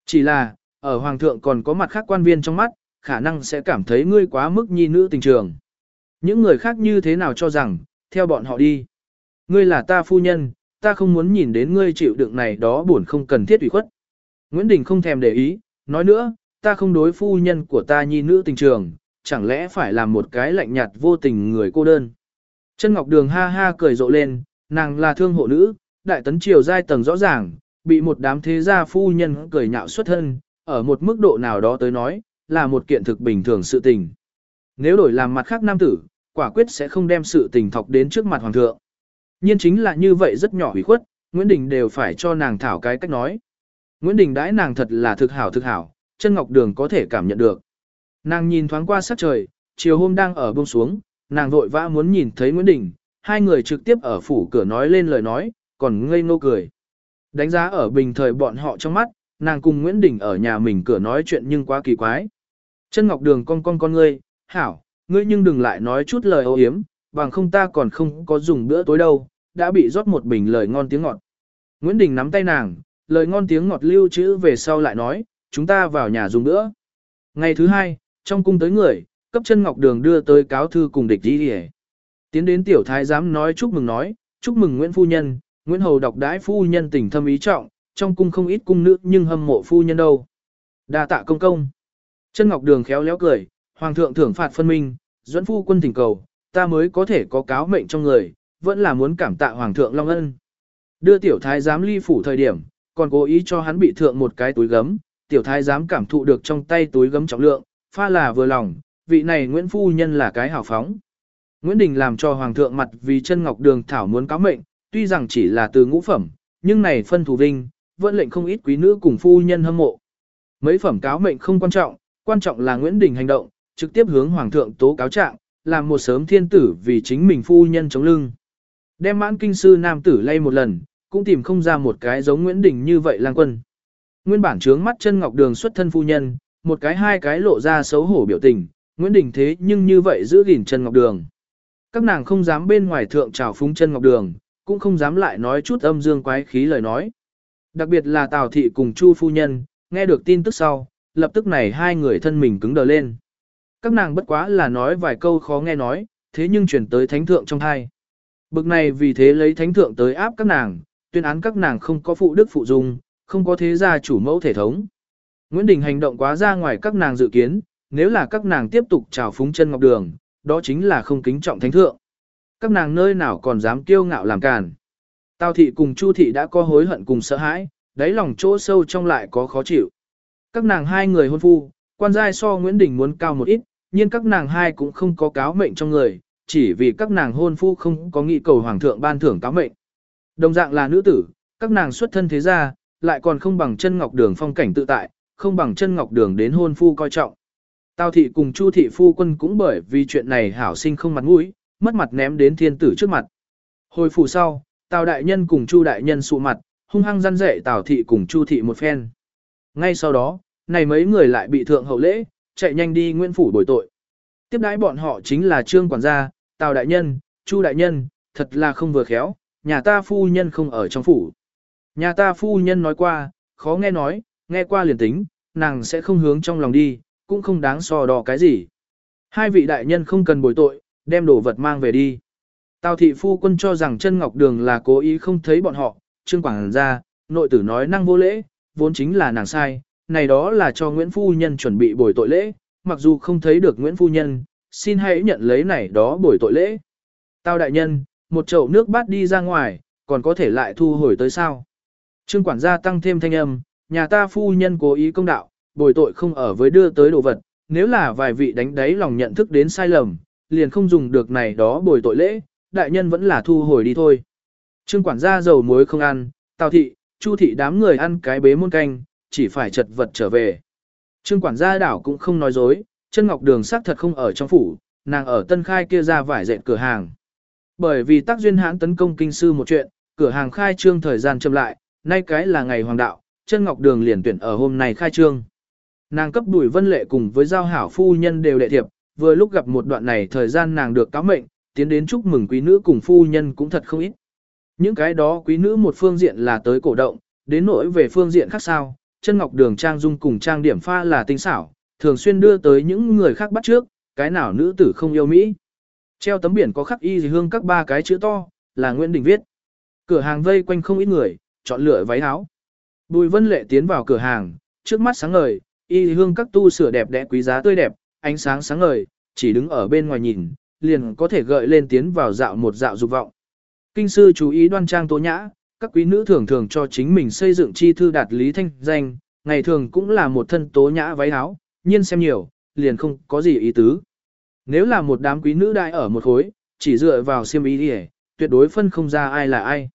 Chỉ là, ở Hoàng thượng còn có mặt khác quan viên trong mắt, khả năng sẽ cảm thấy ngươi quá mức nhi nữ tình trường. Những người khác như thế nào cho rằng, theo bọn họ đi. Ngươi là ta phu nhân, ta không muốn nhìn đến ngươi chịu đựng này đó buồn không cần thiết ủy khuất. Nguyễn Đình không thèm để ý, nói nữa, ta không đối phu nhân của ta nhi nữ tình trường, chẳng lẽ phải làm một cái lạnh nhạt vô tình người cô đơn. Chân Ngọc Đường ha ha cười rộ lên, nàng là thương hộ nữ, đại tấn triều giai tầng rõ ràng, bị một đám thế gia phu nhân cười nhạo xuất thân, ở một mức độ nào đó tới nói, là một kiện thực bình thường sự tình. Nếu đổi làm mặt khác nam tử, quả quyết sẽ không đem sự tình thọc đến trước mặt hoàng thượng. nhiên chính là như vậy rất nhỏ hủy khuất, Nguyễn Đình đều phải cho nàng thảo cái cách nói. Nguyễn Đình đãi nàng thật là thực hảo thực hảo, chân ngọc đường có thể cảm nhận được. Nàng nhìn thoáng qua sát trời, chiều hôm đang ở bông xuống, nàng vội vã muốn nhìn thấy Nguyễn Đình, hai người trực tiếp ở phủ cửa nói lên lời nói, còn ngây ngô cười. Đánh giá ở bình thời bọn họ trong mắt, nàng cùng Nguyễn Đình ở nhà mình cửa nói chuyện nhưng quá kỳ quái. Chân ngọc đường con con con ngươi, hảo, ngươi nhưng đừng lại nói chút lời ô hiếm, bằng không ta còn không có dùng bữa tối đâu, đã bị rót một bình lời ngon tiếng ngọt. Nguyễn Đình nắm tay nàng, lời ngon tiếng ngọt lưu trữ về sau lại nói, chúng ta vào nhà dùng bữa. Ngày thứ hai, trong cung tới người, cấp chân ngọc đường đưa tới cáo thư cùng địch đi hề. Tiến đến tiểu thái giám nói chúc mừng nói, chúc mừng Nguyễn Phu Nhân, Nguyễn Hầu đọc đãi Phu Nhân tình thâm ý trọng, trong cung không ít cung nữ nhưng hâm mộ Phu Nhân đâu. đa tạ công công. Chân ngọc đường khéo léo cười, Hoàng thượng thưởng phạt phân minh, dẫn phu quân thỉnh cầu, ta mới có thể có cáo mệnh trong người, vẫn là muốn cảm tạ Hoàng thượng Long Ân. Đưa tiểu thái giám ly phủ thời điểm, còn cố ý cho hắn bị thượng một cái túi gấm, tiểu thái giám cảm thụ được trong tay túi gấm trọng lượng, pha là vừa lòng, vị này Nguyễn Phu Nhân là cái hảo phóng. Nguyễn Đình làm cho Hoàng thượng mặt vì chân ngọc đường thảo muốn cáo mệnh, tuy rằng chỉ là từ ngũ phẩm, nhưng này phân thủ vinh, vẫn lệnh không ít quý nữ cùng phu nhân hâm mộ. Mấy phẩm cáo mệnh không quan trọng, quan trọng là Nguyễn Đình hành động, trực tiếp hướng Hoàng thượng tố cáo trạng, làm một sớm thiên tử vì chính mình phu nhân chống lưng. Đem mãn kinh sư nam tử lay một lần, cũng tìm không ra một cái giống Nguyễn Đình như vậy lang quân. Nguyên bản trướng mắt chân ngọc đường xuất thân phu nhân, một cái hai cái lộ ra xấu hổ biểu tình, Nguyễn Đình thế nhưng như vậy giữ gìn chân ngọc đường. Các nàng không dám bên ngoài thượng trào phúng chân ngọc đường, cũng không dám lại nói chút âm dương quái khí lời nói. Đặc biệt là Tào Thị cùng Chu phu nhân, nghe được tin tức sau, lập tức này hai người thân mình cứng đờ lên. Các nàng bất quá là nói vài câu khó nghe nói, thế nhưng chuyển tới thánh thượng trong thai, Bực này vì thế lấy thánh thượng tới áp các nàng, tuyên án các nàng không có phụ đức phụ dung, không có thế gia chủ mẫu thể thống. Nguyễn Đình hành động quá ra ngoài các nàng dự kiến, nếu là các nàng tiếp tục trào phúng chân ngọc đường, đó chính là không kính trọng thánh thượng. Các nàng nơi nào còn dám kiêu ngạo làm càn. Tào thị cùng Chu thị đã có hối hận cùng sợ hãi, đáy lòng chỗ sâu trong lại có khó chịu. Các nàng hai người hôn phu, quan giai so Nguyễn Đình muốn cao một ít, nhưng các nàng hai cũng không có cáo mệnh trong người, chỉ vì các nàng hôn phu không có nghị cầu hoàng thượng ban thưởng cáo mệnh. Đồng dạng là nữ tử, các nàng xuất thân thế gia, lại còn không bằng chân ngọc đường phong cảnh tự tại, không bằng chân ngọc đường đến hôn phu coi trọng. Tào thị cùng Chu thị phu quân cũng bởi vì chuyện này hảo sinh không mặt mũi, mất mặt ném đến thiên tử trước mặt. Hồi phủ sau, Tào đại nhân cùng Chu đại nhân sụ mặt, hung hăng răn rẻ Tào thị cùng Chu thị một phen. Ngay sau đó, này mấy người lại bị thượng hậu lễ, chạy nhanh đi nguyên phủ bồi tội. Tiếp đãi bọn họ chính là Trương quản gia, Tào đại nhân, Chu đại nhân, thật là không vừa khéo, nhà ta phu nhân không ở trong phủ. Nhà ta phu nhân nói qua, khó nghe nói, nghe qua liền tính, nàng sẽ không hướng trong lòng đi, cũng không đáng so đo cái gì. Hai vị đại nhân không cần bồi tội, đem đồ vật mang về đi. Tào thị phu quân cho rằng chân ngọc đường là cố ý không thấy bọn họ, trương quảng ra, nội tử nói năng vô lễ, vốn chính là nàng sai, này đó là cho Nguyễn Phu Nhân chuẩn bị bồi tội lễ, mặc dù không thấy được Nguyễn Phu Nhân, xin hãy nhận lấy này đó bồi tội lễ. Tào đại nhân, một chậu nước bát đi ra ngoài, còn có thể lại thu hồi tới sao. Trương quản gia tăng thêm thanh âm, nhà ta phu nhân cố ý công đạo, bồi tội không ở với đưa tới đồ vật, nếu là vài vị đánh đáy lòng nhận thức đến sai lầm, liền không dùng được này đó bồi tội lễ, đại nhân vẫn là thu hồi đi thôi. Trương quản gia dầu muối không ăn, tào thị, chu thị đám người ăn cái bế muôn canh, chỉ phải chật vật trở về. Trương quản gia đảo cũng không nói dối, chân ngọc đường xác thật không ở trong phủ, nàng ở tân khai kia ra vải dệt cửa hàng. Bởi vì tác duyên hãn tấn công kinh sư một chuyện, cửa hàng khai trương thời gian chậm lại, nay cái là ngày hoàng đạo, chân ngọc đường liền tuyển ở hôm nay khai trương. Nàng cấp đuổi vân lệ cùng với giao hảo phu nhân đều đệ thiệp, vừa lúc gặp một đoạn này thời gian nàng được cáo mệnh, tiến đến chúc mừng quý nữ cùng phu nhân cũng thật không ít. Những cái đó quý nữ một phương diện là tới cổ động, đến nỗi về phương diện khác sao, chân ngọc đường trang dung cùng trang điểm pha là tinh xảo, thường xuyên đưa tới những người khác bắt trước, cái nào nữ tử không yêu Mỹ. Treo tấm biển có khắc y hương các ba cái chữ to, là Nguyễn Đình viết. Cửa hàng vây quanh không ít người, chọn lựa váy áo. Bùi vân lệ tiến vào cửa hàng, trước mắt sáng ngời, y hương các tu sửa đẹp đẽ quý giá tươi đẹp, ánh sáng sáng ngời, chỉ đứng ở bên ngoài nhìn, liền có thể gợi lên tiến vào dạo một dạo dục vọng. Kinh sư chú ý đoan trang tố nhã, các quý nữ thường thường cho chính mình xây dựng chi thư đạt lý thanh danh, ngày thường cũng là một thân tố nhã váy áo, nhiên xem nhiều, liền không có gì ý tứ. Nếu là một đám quý nữ đại ở một khối, chỉ dựa vào xiêm ý đi tuyệt đối phân không ra ai là ai.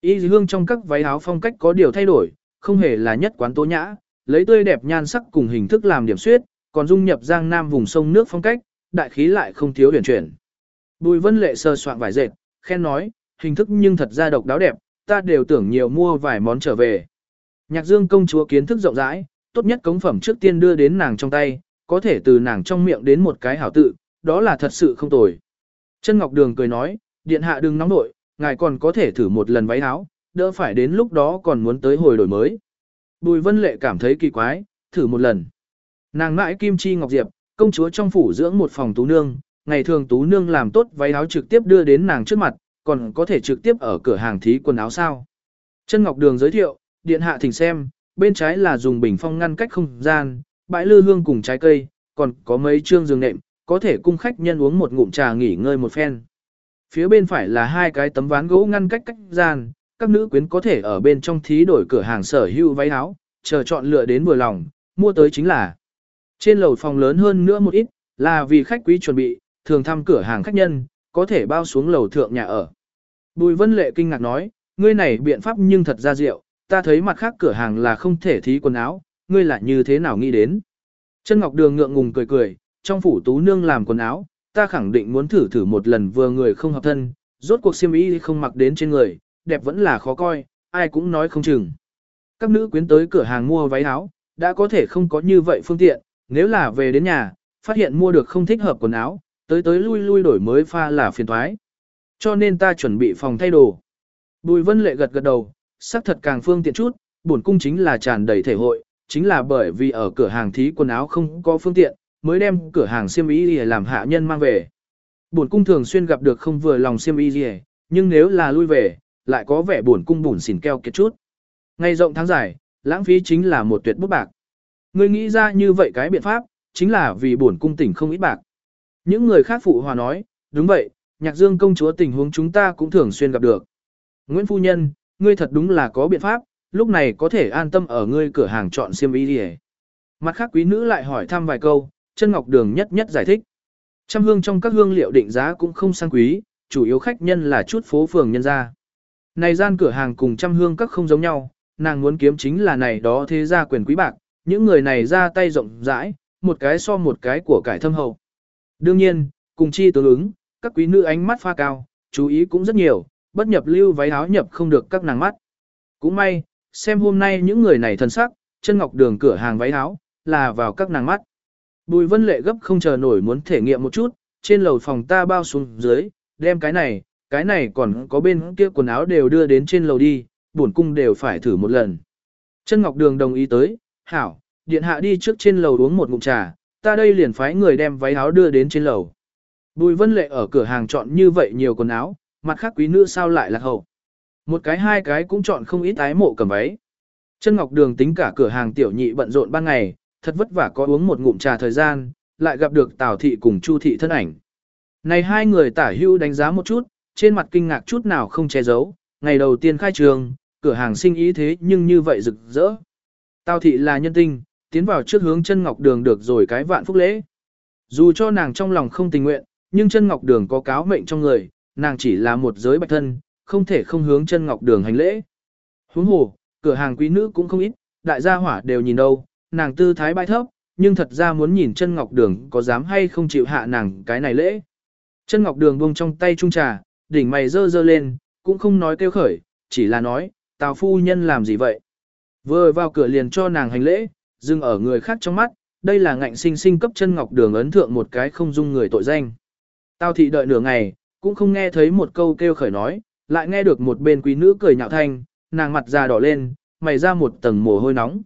Y hương trong các váy áo phong cách có điều thay đổi, không hề là nhất quán tố nhã, lấy tươi đẹp nhan sắc cùng hình thức làm điểm suyết, còn dung nhập giang nam vùng sông nước phong cách, đại khí lại không thiếu huyền chuyển. Bùi vân lệ sơ soạn vải dệt, khen nói, hình thức nhưng thật ra độc đáo đẹp, ta đều tưởng nhiều mua vài món trở về. Nhạc dương công chúa kiến thức rộng rãi, tốt nhất cống phẩm trước tiên đưa đến nàng trong tay, có thể từ nàng trong miệng đến một cái hảo tự, đó là thật sự không tồi. Chân Ngọc Đường cười nói, điện hạ đừng nóng nội, ngài còn có thể thử một lần váy áo, đỡ phải đến lúc đó còn muốn tới hồi đổi mới. Bùi Vân Lệ cảm thấy kỳ quái, thử một lần. Nàng mãi Kim Chi Ngọc Diệp, công chúa trong phủ dưỡng một phòng tú nương, ngày thường tú nương làm tốt váy áo trực tiếp đưa đến nàng trước mặt, còn có thể trực tiếp ở cửa hàng thí quần áo sao. Chân Ngọc Đường giới thiệu, điện hạ thỉnh xem, bên trái là dùng bình phong ngăn cách không gian, bãi lư hương cùng trái cây, còn có mấy trương giường nệm, có thể cung khách nhân uống một ngụm trà nghỉ ngơi một phen. Phía bên phải là hai cái tấm ván gỗ ngăn cách cách gian, các nữ quyến có thể ở bên trong thí đổi cửa hàng sở hữu váy áo, chờ chọn lựa đến vừa lòng, mua tới chính là. Trên lầu phòng lớn hơn nữa một ít, là vì khách quý chuẩn bị, thường thăm cửa hàng khách nhân, có thể bao xuống lầu thượng nhà ở. Bùi Vân Lệ kinh ngạc nói, ngươi này biện pháp nhưng thật ra diệu, ta thấy mặt khác cửa hàng là không thể thí quần áo, ngươi lại như thế nào nghĩ đến. Chân Ngọc Đường ngượng ngùng cười cười, trong phủ tú nương làm quần áo, ta khẳng định muốn thử thử một lần vừa người không hợp thân, rốt cuộc xiêm y không mặc đến trên người, đẹp vẫn là khó coi, ai cũng nói không chừng. Các nữ quyến tới cửa hàng mua váy áo, đã có thể không có như vậy phương tiện, nếu là về đến nhà, phát hiện mua được không thích hợp quần áo, tới tới lui lui đổi mới pha là phiền thoái. Cho nên ta chuẩn bị phòng thay đồ. Bùi vân lệ gật gật đầu, sắc thật càng phương tiện chút, bổn cung chính là tràn đầy thể hội, chính là bởi vì ở cửa hàng thí quần áo không có phương tiện, mới đem cửa hàng xiêm y để làm hạ nhân mang về. Bổn cung thường xuyên gặp được không vừa lòng xiêm y gì, nhưng nếu là lui về, lại có vẻ bổn cung bùn xỉn keo kiệt chút. Ngày rộng tháng dài, lãng phí chính là một tuyệt bút bạc. Người nghĩ ra như vậy cái biện pháp, chính là vì bổn cung tỉnh không ít bạc. Những người khác phụ hòa nói, đúng vậy, nhạc dương công chúa tình huống chúng ta cũng thường xuyên gặp được. Nguyễn Phu Nhân, ngươi thật đúng là có biện pháp, lúc này có thể an tâm ở ngươi cửa hàng chọn xiêm y đi Mặt khác quý nữ lại hỏi thăm vài câu, chân ngọc đường nhất nhất giải thích. Trăm hương trong các hương liệu định giá cũng không sang quý, chủ yếu khách nhân là chút phố phường nhân gia. Này gian cửa hàng cùng trăm hương các không giống nhau, nàng muốn kiếm chính là này đó thế gia quyền quý bạc, những người này ra tay rộng rãi, một cái so một cái của cải thâm hậu. Đương nhiên, cùng chi tương ứng, các quý nữ ánh mắt pha cao, chú ý cũng rất nhiều, bất nhập lưu váy áo nhập không được các nàng mắt. Cũng may, xem hôm nay những người này thân sắc, chân ngọc đường cửa hàng váy áo, là vào các nàng mắt. Bùi vân lệ gấp không chờ nổi muốn thể nghiệm một chút, trên lầu phòng ta bao xuống dưới, đem cái này, cái này còn có bên kia quần áo đều đưa đến trên lầu đi, bổn cung đều phải thử một lần. Chân Ngọc Đường đồng ý tới, hảo, điện hạ đi trước trên lầu uống một ngụm trà, ta đây liền phái người đem váy áo đưa đến trên lầu. Bùi vân lệ ở cửa hàng chọn như vậy nhiều quần áo, mặt khác quý nữ sao lại là hậu. Một cái hai cái cũng chọn không ít ái mộ cầm váy. Chân Ngọc Đường tính cả cửa hàng tiểu nhị bận rộn ban ngày, thật vất vả có uống một ngụm trà thời gian, lại gặp được Tào thị cùng Chu thị thân ảnh. Này hai người tả hưu đánh giá một chút, trên mặt kinh ngạc chút nào không che giấu, ngày đầu tiên khai trường, cửa hàng sinh ý thế nhưng như vậy rực rỡ. Tào thị là nhân tinh, tiến vào trước hướng chân Ngọc Đường được rồi cái vạn phúc lễ. Dù cho nàng trong lòng không tình nguyện, nhưng chân Ngọc Đường có cáo mệnh trong người, nàng chỉ là một giới bạch thân, không thể không hướng chân Ngọc Đường hành lễ. Huống hồ, cửa hàng quý nữ cũng không ít, đại gia hỏa đều nhìn đâu, nàng tư thái bãi thấp, nhưng thật ra muốn nhìn chân ngọc đường có dám hay không chịu hạ nàng cái này lễ. Chân ngọc đường buông trong tay trung trà, đỉnh mày dơ dơ lên, cũng không nói kêu khởi, chỉ là nói, tào phu nhân làm gì vậy. Vừa vào cửa liền cho nàng hành lễ, dừng ở người khác trong mắt, đây là ngạnh sinh sinh cấp chân ngọc đường ấn thượng một cái không dung người tội danh. Tào thị đợi nửa ngày, cũng không nghe thấy một câu kêu khởi nói, lại nghe được một bên quý nữ cười nhạo thanh, nàng mặt già đỏ lên, mày ra một tầng mồ hôi nóng.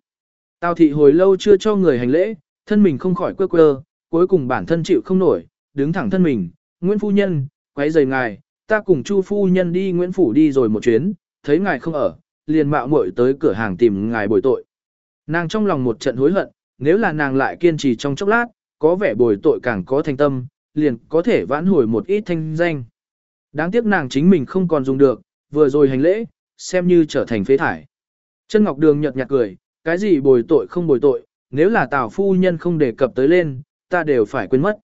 Tào thị hồi lâu chưa cho người hành lễ, thân mình không khỏi quơ quơ, cuối cùng bản thân chịu không nổi, đứng thẳng thân mình, Nguyễn Phu Nhân, quấy rời ngài, ta cùng Chu Phu Nhân đi Nguyễn Phủ đi rồi một chuyến, thấy ngài không ở, liền mạo muội tới cửa hàng tìm ngài bồi tội. Nàng trong lòng một trận hối hận, nếu là nàng lại kiên trì trong chốc lát, có vẻ bồi tội càng có thành tâm, liền có thể vãn hồi một ít thanh danh. Đáng tiếc nàng chính mình không còn dùng được, vừa rồi hành lễ, xem như trở thành phế thải. Chân Ngọc Đường nhợt nhạt cười, cái gì bồi tội không bồi tội, nếu là Tào phu nhân không đề cập tới lên, ta đều phải quên mất.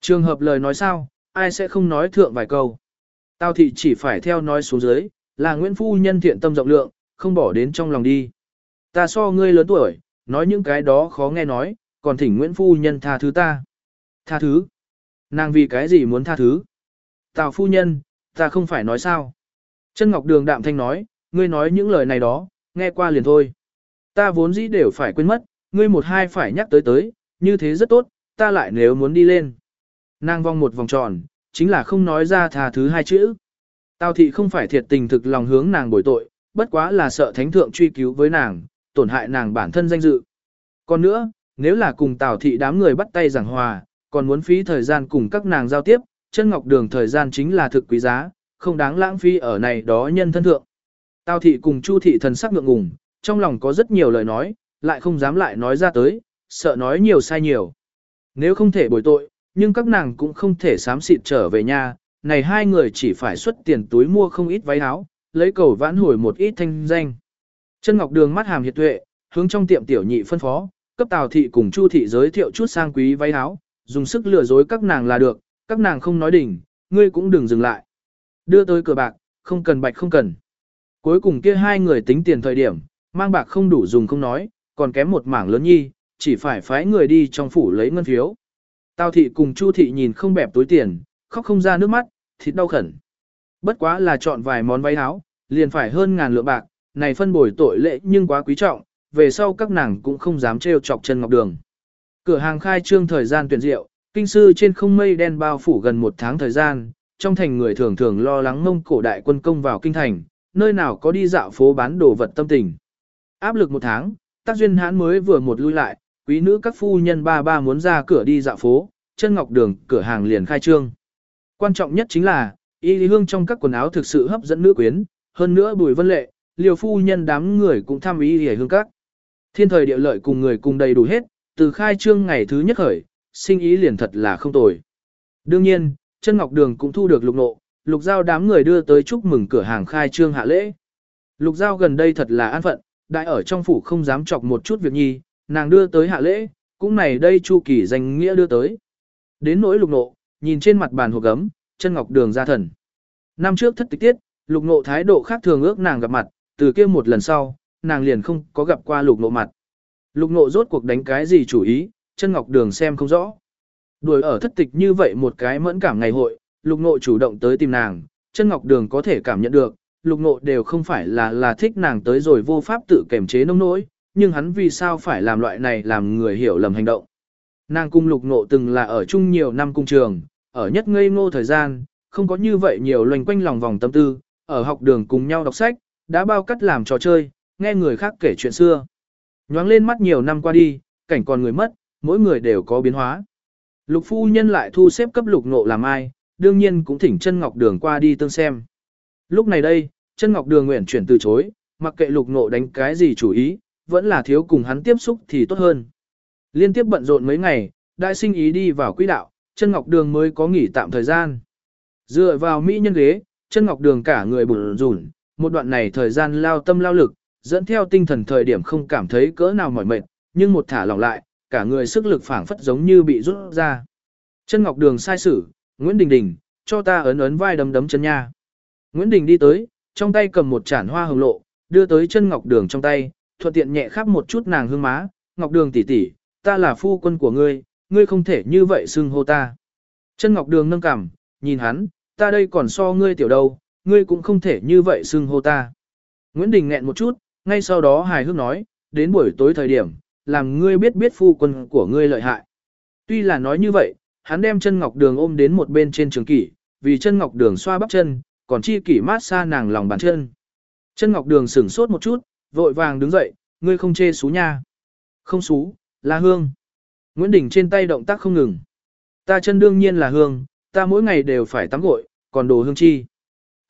Trường hợp lời nói sao, ai sẽ không nói thượng vài câu. Tào thị chỉ phải theo nói xuống dưới, là Nguyễn phu nhân thiện tâm rộng lượng, không bỏ đến trong lòng đi. Ta so ngươi lớn tuổi, nói những cái đó khó nghe nói, còn thỉnh Nguyễn phu nhân tha thứ ta. Tha thứ? Nàng vì cái gì muốn tha thứ? Tào phu nhân, ta không phải nói sao? Chân Ngọc Đường đạm thanh nói, ngươi nói những lời này đó, nghe qua liền thôi. Ta vốn dĩ đều phải quên mất, ngươi một hai phải nhắc tới tới, như thế rất tốt, ta lại nếu muốn đi lên. Nàng vong một vòng tròn, chính là không nói ra tha thứ hai chữ. Tào thị không phải thiệt tình thực lòng hướng nàng bồi tội, bất quá là sợ thánh thượng truy cứu với nàng, tổn hại nàng bản thân danh dự. Còn nữa, nếu là cùng Tào thị đám người bắt tay giảng hòa, còn muốn phí thời gian cùng các nàng giao tiếp, chân ngọc đường thời gian chính là thực quý giá, không đáng lãng phí ở này đó nhân thân thượng. Tào thị cùng Chu thị thần sắc ngượng ngùng, trong lòng có rất nhiều lời nói, lại không dám lại nói ra tới, sợ nói nhiều sai nhiều. Nếu không thể bồi tội, nhưng các nàng cũng không thể sám xịt trở về nhà, này hai người chỉ phải xuất tiền túi mua không ít váy áo, lấy cầu vãn hồi một ít thanh danh. Chân Ngọc Đường mắt hàm hiệt tuệ, hướng trong tiệm tiểu nhị phân phó, cấp Tào thị cùng Chu thị giới thiệu chút sang quý váy áo, dùng sức lừa dối các nàng là được, các nàng không nói đỉnh, ngươi cũng đừng dừng lại. Đưa tới cửa bạc, không cần bạch không cần. Cuối cùng kia hai người tính tiền thời điểm, mang bạc không đủ dùng không nói, còn kém một mảng lớn nhi, chỉ phải phái người đi trong phủ lấy ngân phiếu. Tào thị cùng Chu thị nhìn không bẹp túi tiền, khóc không ra nước mắt, thịt đau khẩn. Bất quá là chọn vài món váy áo, liền phải hơn ngàn lượng bạc, này phân bồi tội lệ nhưng quá quý trọng, về sau các nàng cũng không dám trêu chọc chân ngọc đường. Cửa hàng khai trương thời gian tuyển diệu, kinh sư trên không mây đen bao phủ gần một tháng thời gian, trong thành người thường thường lo lắng mông cổ đại quân công vào kinh thành, nơi nào có đi dạo phố bán đồ vật tâm tình. Áp lực một tháng, tác duyên hãn mới vừa một lui lại, quý nữ các phu nhân ba ba muốn ra cửa đi dạo phố, chân ngọc đường, cửa hàng liền khai trương. Quan trọng nhất chính là, y lý hương trong các quần áo thực sự hấp dẫn nữ quyến, hơn nữa bùi vân lệ, liều phu nhân đám người cũng tham ý hề hương các. Thiên thời địa lợi cùng người cùng đầy đủ hết, từ khai trương ngày thứ nhất khởi, sinh ý liền thật là không tồi. Đương nhiên, chân ngọc đường cũng thu được lục nộ, lục giao đám người đưa tới chúc mừng cửa hàng khai trương hạ lễ. Lục giao gần đây thật là an phận, đại ở trong phủ không dám chọc một chút việc nhi, nàng đưa tới hạ lễ, cũng này đây chu kỳ danh nghĩa đưa tới. Đến nỗi lục nộ, nhìn trên mặt bàn hộp gấm, chân ngọc đường ra thần. Năm trước thất tịch tiết, lục nộ thái độ khác thường ước nàng gặp mặt, từ kia một lần sau, nàng liền không có gặp qua lục nộ mặt. Lục nộ rốt cuộc đánh cái gì chủ ý, chân ngọc đường xem không rõ. Đuổi ở thất tịch như vậy một cái mẫn cảm ngày hội, lục nộ chủ động tới tìm nàng, chân ngọc đường có thể cảm nhận được, lục nộ đều không phải là là thích nàng tới rồi vô pháp tự kềm chế nông nỗi, nhưng hắn vì sao phải làm loại này làm người hiểu lầm hành động. Nàng cung lục nộ từng là ở chung nhiều năm cung trường, ở nhất ngây ngô thời gian, không có như vậy nhiều loành quanh lòng vòng tâm tư, ở học đường cùng nhau đọc sách, đã bao cắt làm trò chơi, nghe người khác kể chuyện xưa. Nhoáng lên mắt nhiều năm qua đi, cảnh còn người mất, mỗi người đều có biến hóa. Lục phu nhân lại thu xếp cấp lục nộ làm ai, đương nhiên cũng thỉnh chân ngọc đường qua đi tương xem. Lúc này đây, chân ngọc đường nguyện chuyển từ chối, mặc kệ lục nộ đánh cái gì chủ ý, vẫn là thiếu cùng hắn tiếp xúc thì tốt hơn. Liên tiếp bận rộn mấy ngày, đại sinh ý đi vào quỹ đạo, chân ngọc đường mới có nghỉ tạm thời gian. Dựa vào mỹ nhân ghế, chân ngọc đường cả người bùn rủn một đoạn này thời gian lao tâm lao lực, dẫn theo tinh thần thời điểm không cảm thấy cỡ nào mỏi mệt, nhưng một thả lỏng lại, cả người sức lực phảng phất giống như bị rút ra. Chân ngọc đường sai sử, Nguyễn Đình Đình, cho ta ấn ấn vai đấm đấm chân nha. Nguyễn Đình đi tới, trong tay cầm một chản hoa hồng lộ, đưa tới chân ngọc đường trong tay, thuận tiện nhẹ khắp một chút nàng hương má, ngọc đường tỷ tỷ, ta là phu quân của ngươi, ngươi không thể như vậy xưng hô ta. Chân ngọc đường nâng cằm, nhìn hắn, ta đây còn so ngươi tiểu đâu, ngươi cũng không thể như vậy xưng hô ta. Nguyễn Đình nghẹn một chút, ngay sau đó hài hước nói, đến buổi tối thời điểm, làm ngươi biết biết phu quân của ngươi lợi hại. Tuy là nói như vậy, hắn đem chân ngọc đường ôm đến một bên trên trường kỷ, vì chân ngọc đường xoa bắp chân, còn chi kỷ mát xa nàng lòng bàn chân. Chân ngọc đường sửng sốt một chút, vội vàng đứng dậy, ngươi không chê xú nha. Không xú, là hương. Nguyễn Đình trên tay động tác không ngừng. Ta chân đương nhiên là hương, ta mỗi ngày đều phải tắm gội, còn đồ hương chi.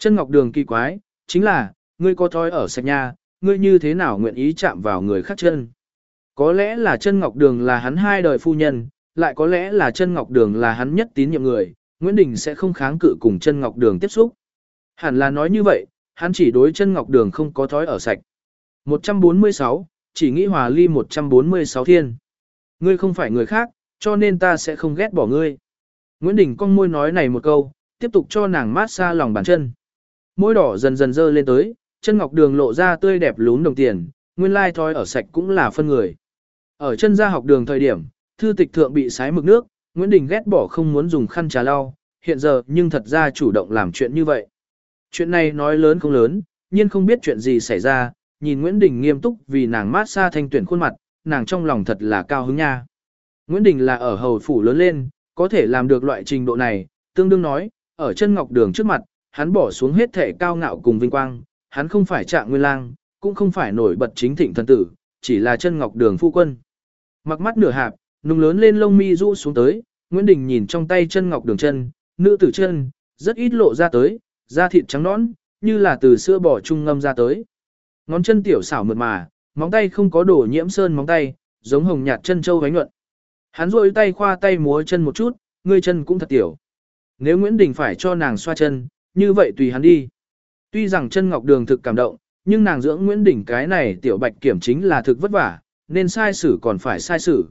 Chân ngọc đường kỳ quái, chính là, ngươi có thói ở sạch nhà, ngươi như thế nào nguyện ý chạm vào người khác chân. Có lẽ là chân ngọc đường là hắn hai đời phu nhân, lại có lẽ là chân ngọc đường là hắn nhất tín nhiệm người, Nguyễn Đình sẽ không kháng cự cùng chân ngọc đường tiếp xúc. Hẳn là nói như vậy, hắn chỉ đối chân ngọc đường không có thói ở sạch. 146, chỉ nghĩ hòa ly 146 thiên. Ngươi không phải người khác, cho nên ta sẽ không ghét bỏ ngươi. Nguyễn Đình con môi nói này một câu, tiếp tục cho nàng mát xa lòng bàn chân. Môi đỏ dần dần dơ lên tới, chân ngọc đường lộ ra tươi đẹp lún đồng tiền, nguyên lai thói ở sạch cũng là phân người. Ở chân ra học đường thời điểm, thư tịch thượng bị sái mực nước, Nguyễn Đình ghét bỏ không muốn dùng khăn trà lau, hiện giờ nhưng thật ra chủ động làm chuyện như vậy. Chuyện này nói lớn không lớn, nhưng không biết chuyện gì xảy ra, nhìn Nguyễn Đình nghiêm túc vì nàng mát xa thanh tuyển khuôn mặt, nàng trong lòng thật là cao hứng nha. Nguyễn Đình là ở hầu phủ lớn lên, có thể làm được loại trình độ này, tương đương nói, ở chân ngọc đường trước mặt, hắn bỏ xuống hết thể cao ngạo cùng vinh quang, hắn không phải trạng nguyên lang, cũng không phải nổi bật chính thịnh thần tử, chỉ là chân ngọc đường phu quân. Mặc mắt nửa hạp, nung lớn lên lông mi rũ xuống tới, Nguyễn Đình nhìn trong tay chân ngọc đường chân, nữ tử chân, rất ít lộ ra tới, da thịt trắng nõn, như là từ sữa bò trung ngâm ra tới. Ngón chân tiểu xảo mượt mà, móng tay không có đổ nhiễm sơn móng tay, giống hồng nhạt chân châu vánh nhuận. Hắn rôi tay khoa tay múa chân một chút, ngươi chân cũng thật tiểu. Nếu Nguyễn Đình phải cho nàng xoa chân, như vậy tùy hắn đi. Tuy rằng chân ngọc đường thực cảm động, nhưng nàng dưỡng Nguyễn Đình cái này tiểu bạch kiểm chính là thực vất vả, nên sai xử còn phải sai xử.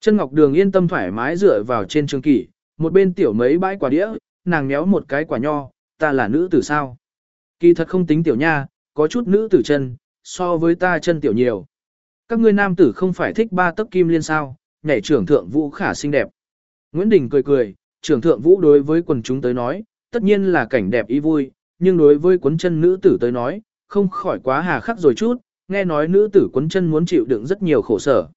Chân ngọc đường yên tâm thoải mái dựa vào trên trường kỷ, một bên tiểu mấy bãi quả đĩa, nàng méo một cái quả nho, ta là nữ tử sao. Kỳ thật không tính tiểu nha, có chút nữ tử chân, so với ta chân tiểu nhiều. Các ngươi nam tử không phải thích ba tấc kim liên sao, nhảy trưởng thượng vũ khả xinh đẹp. Nguyễn Đình cười cười, trưởng thượng vũ đối với quần chúng tới nói, tất nhiên là cảnh đẹp ý vui, nhưng đối với cuốn chân nữ tử tới nói, không khỏi quá hà khắc rồi chút, nghe nói nữ tử cuốn chân muốn chịu đựng rất nhiều khổ sở.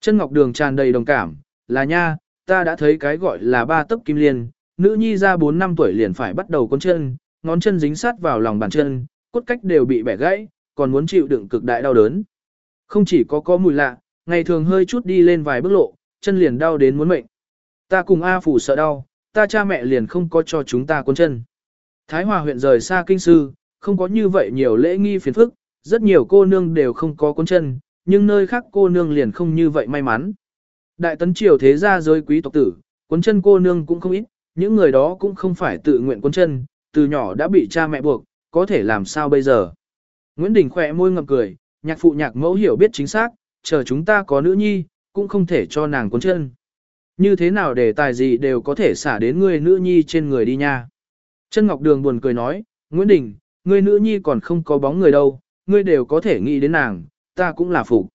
Chân ngọc đường tràn đầy đồng cảm, là nha, ta đã thấy cái gọi là ba tấc kim liên, nữ nhi ra 4 năm tuổi liền phải bắt đầu cuốn chân, ngón chân dính sát vào lòng bàn chân, cốt cách đều bị bẻ gãy, còn muốn chịu đựng cực đại đau đớn. Không chỉ có có mùi lạ, ngày thường hơi chút đi lên vài bước lộ, chân liền đau đến muốn mệnh. Ta cùng A phủ sợ đau, ta cha mẹ liền không có cho chúng ta cuốn chân. Thái Hòa huyện rời xa kinh sư, không có như vậy nhiều lễ nghi phiền phức, rất nhiều cô nương đều không có cuốn chân, nhưng nơi khác cô nương liền không như vậy may mắn. Đại tấn triều thế gia giới quý tộc tử, cuốn chân cô nương cũng không ít, những người đó cũng không phải tự nguyện cuốn chân, từ nhỏ đã bị cha mẹ buộc, có thể làm sao bây giờ. Nguyễn Đình khỏe môi ngậm cười, nhạc phụ nhạc mẫu hiểu biết chính xác, chờ chúng ta có nữ nhi, cũng không thể cho nàng cuốn chân. Như thế nào để tài gì đều có thể xả đến ngươi nữ nhi trên người đi nha. Chân Ngọc Đường buồn cười nói, Nguyễn Đình, ngươi nữ nhi còn không có bóng người đâu, ngươi đều có thể nghĩ đến nàng, ta cũng là phụ.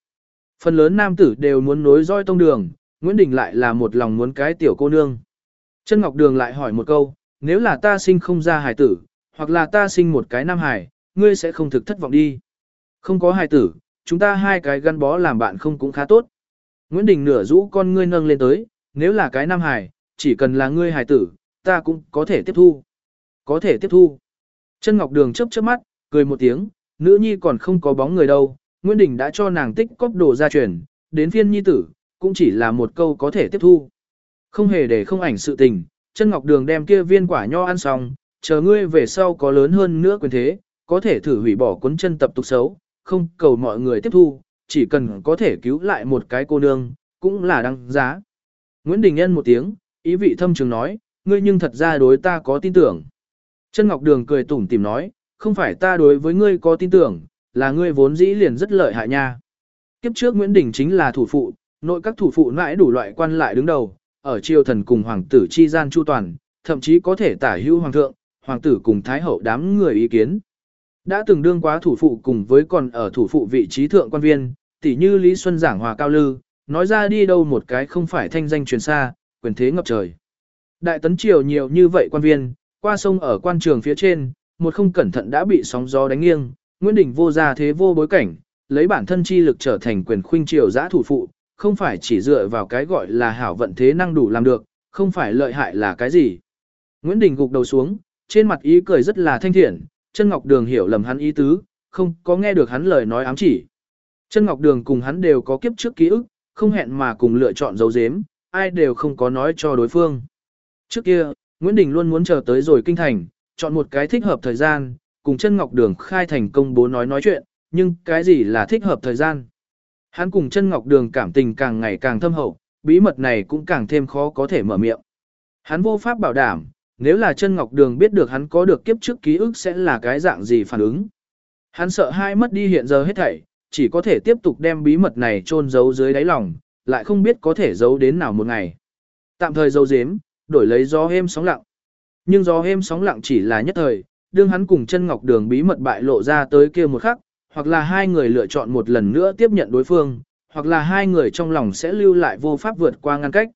Phần lớn nam tử đều muốn nối roi tông đường, Nguyễn Đình lại là một lòng muốn cái tiểu cô nương. Chân Ngọc Đường lại hỏi một câu, nếu là ta sinh không ra hài tử, hoặc là ta sinh một cái nam hài, ngươi sẽ không thực thất vọng đi. Không có hài tử, chúng ta hai cái gắn bó làm bạn không cũng khá tốt. Nguyễn Đình nửa rũ con ngươi nâng lên tới, nếu là cái nam hài, chỉ cần là ngươi hài tử, ta cũng có thể tiếp thu. Có thể tiếp thu. Chân Ngọc Đường chớp chớp mắt, cười một tiếng, nữ nhi còn không có bóng người đâu, Nguyễn Đình đã cho nàng tích cóp đồ ra truyền, đến phiên nhi tử, cũng chỉ là một câu có thể tiếp thu. Không hề để không ảnh sự tình, chân ngọc đường đem kia viên quả nho ăn xong, chờ ngươi về sau có lớn hơn nữa quyền thế, có thể thử hủy bỏ cuốn chân tập tục xấu, không cầu mọi người tiếp thu, chỉ cần có thể cứu lại một cái cô nương, cũng là đăng giá. Nguyễn Đình Nhân một tiếng, ý vị thâm trường nói, ngươi nhưng thật ra đối ta có tin tưởng. Chân Ngọc Đường cười tủm tìm nói, không phải ta đối với ngươi có tin tưởng, là ngươi vốn dĩ liền rất lợi hại nha. Kiếp trước Nguyễn Đình chính là thủ phụ, nội các thủ phụ mãi đủ loại quan lại đứng đầu, ở triều thần cùng hoàng tử chi gian chu toàn, thậm chí có thể tả hữu hoàng thượng, hoàng tử cùng thái hậu đám người ý kiến. Đã từng đương quá thủ phụ cùng với còn ở thủ phụ vị trí thượng quan viên, tỷ như Lý Xuân giảng hòa cao lư, nói ra đi đâu một cái không phải thanh danh truyền xa, quyền thế ngập trời. Đại tấn triều nhiều như vậy quan viên, qua sông ở quan trường phía trên, một không cẩn thận đã bị sóng gió đánh nghiêng, Nguyễn Đình vô gia thế vô bối cảnh, lấy bản thân chi lực trở thành quyền khuynh triều giã thủ phụ, không phải chỉ dựa vào cái gọi là hảo vận thế năng đủ làm được, không phải lợi hại là cái gì. Nguyễn Đình gục đầu xuống, trên mặt ý cười rất là thanh thiện, chân ngọc đường hiểu lầm hắn ý tứ, không có nghe được hắn lời nói ám chỉ. Chân ngọc đường cùng hắn đều có kiếp trước ký ức, không hẹn mà cùng lựa chọn dấu dếm, ai đều không có nói cho đối phương. Trước kia, Nguyễn Đình luôn muốn chờ tới rồi kinh thành, chọn một cái thích hợp thời gian, cùng chân ngọc đường khai thành công bố nói nói chuyện, nhưng cái gì là thích hợp thời gian? Hắn cùng chân ngọc đường cảm tình càng ngày càng thâm hậu, bí mật này cũng càng thêm khó có thể mở miệng. Hắn vô pháp bảo đảm, nếu là chân ngọc đường biết được hắn có được kiếp trước ký ức sẽ là cái dạng gì phản ứng. Hắn sợ hai mất đi hiện giờ hết thảy, chỉ có thể tiếp tục đem bí mật này chôn giấu dưới đáy lòng, lại không biết có thể giấu đến nào một ngày. Tạm thời giấu giếm, đổi lấy gió êm sóng lặng. Nhưng gió êm sóng lặng chỉ là nhất thời, đương hắn cùng chân ngọc đường bí mật bại lộ ra tới kia một khắc, hoặc là hai người lựa chọn một lần nữa tiếp nhận đối phương, hoặc là hai người trong lòng sẽ lưu lại vô pháp vượt qua ngăn cách.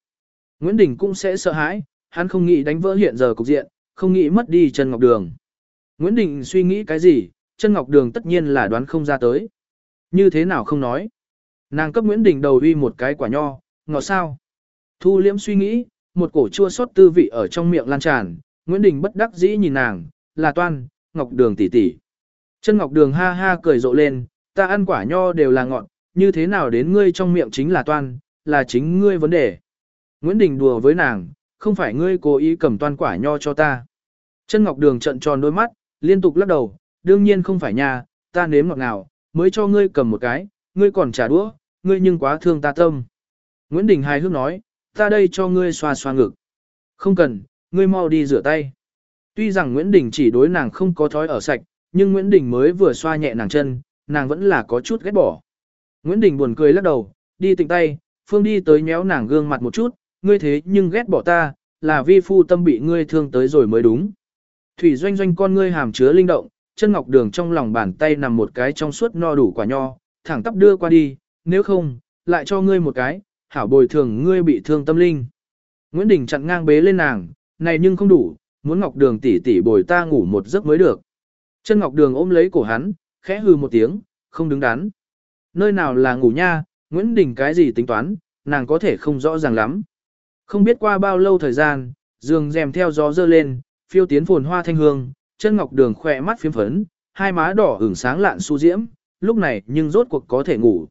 Nguyễn Đình cũng sẽ sợ hãi, hắn không nghĩ đánh vỡ hiện giờ cục diện, không nghĩ mất đi chân ngọc đường. Nguyễn Đình suy nghĩ cái gì, chân ngọc đường tất nhiên là đoán không ra tới. Như thế nào không nói. Nàng cấp Nguyễn Đình đầu uy một cái quả nho, ngọt sao. Thu liễm suy nghĩ, một cổ chua xót tư vị ở trong miệng lan tràn, Nguyễn Đình bất đắc dĩ nhìn nàng, là toan, ngọc đường tỷ tỷ. Chân ngọc đường ha ha cười rộ lên, ta ăn quả nho đều là ngọt, như thế nào đến ngươi trong miệng chính là toan, là chính ngươi vấn đề. Nguyễn Đình đùa với nàng, không phải ngươi cố ý cầm toan quả nho cho ta. Chân ngọc đường trận tròn đôi mắt, liên tục lắc đầu, đương nhiên không phải nha, ta nếm ngọt nào, mới cho ngươi cầm một cái, ngươi còn trả đũa, ngươi nhưng quá thương ta tâm. Nguyễn Đình hài hước nói, ta đây cho ngươi xoa xoa ngực. Không cần, ngươi mau đi rửa tay. Tuy rằng Nguyễn Đình chỉ đối nàng không có thói ở sạch, nhưng Nguyễn Đình mới vừa xoa nhẹ nàng chân, nàng vẫn là có chút ghét bỏ. Nguyễn Đình buồn cười lắc đầu, đi tịnh tay, Phương đi tới nhéo nàng gương mặt một chút, ngươi thế nhưng ghét bỏ ta, là vi phu tâm bị ngươi thương tới rồi mới đúng. Thủy doanh doanh con ngươi hàm chứa linh động, chân ngọc đường trong lòng bàn tay nằm một cái trong suốt no đủ quả nho, thẳng tắp đưa qua đi, nếu không, lại cho ngươi một cái, hảo bồi thường ngươi bị thương tâm linh. Nguyễn Đình chặn ngang bế lên nàng, này nhưng không đủ, muốn ngọc đường tỉ tỉ bồi ta ngủ một giấc mới được. Chân ngọc đường ôm lấy cổ hắn, khẽ hừ một tiếng, không đứng đắn. Nơi nào là ngủ nha, Nguyễn Đình cái gì tính toán, nàng có thể không rõ ràng lắm. Không biết qua bao lâu thời gian, giường rèm theo gió dơ lên, phiêu tiến phồn hoa thanh hương, chân ngọc đường khỏe mắt phiếm phấn, hai má đỏ hưởng sáng lạn su diễm, lúc này nhưng rốt cuộc có thể ngủ.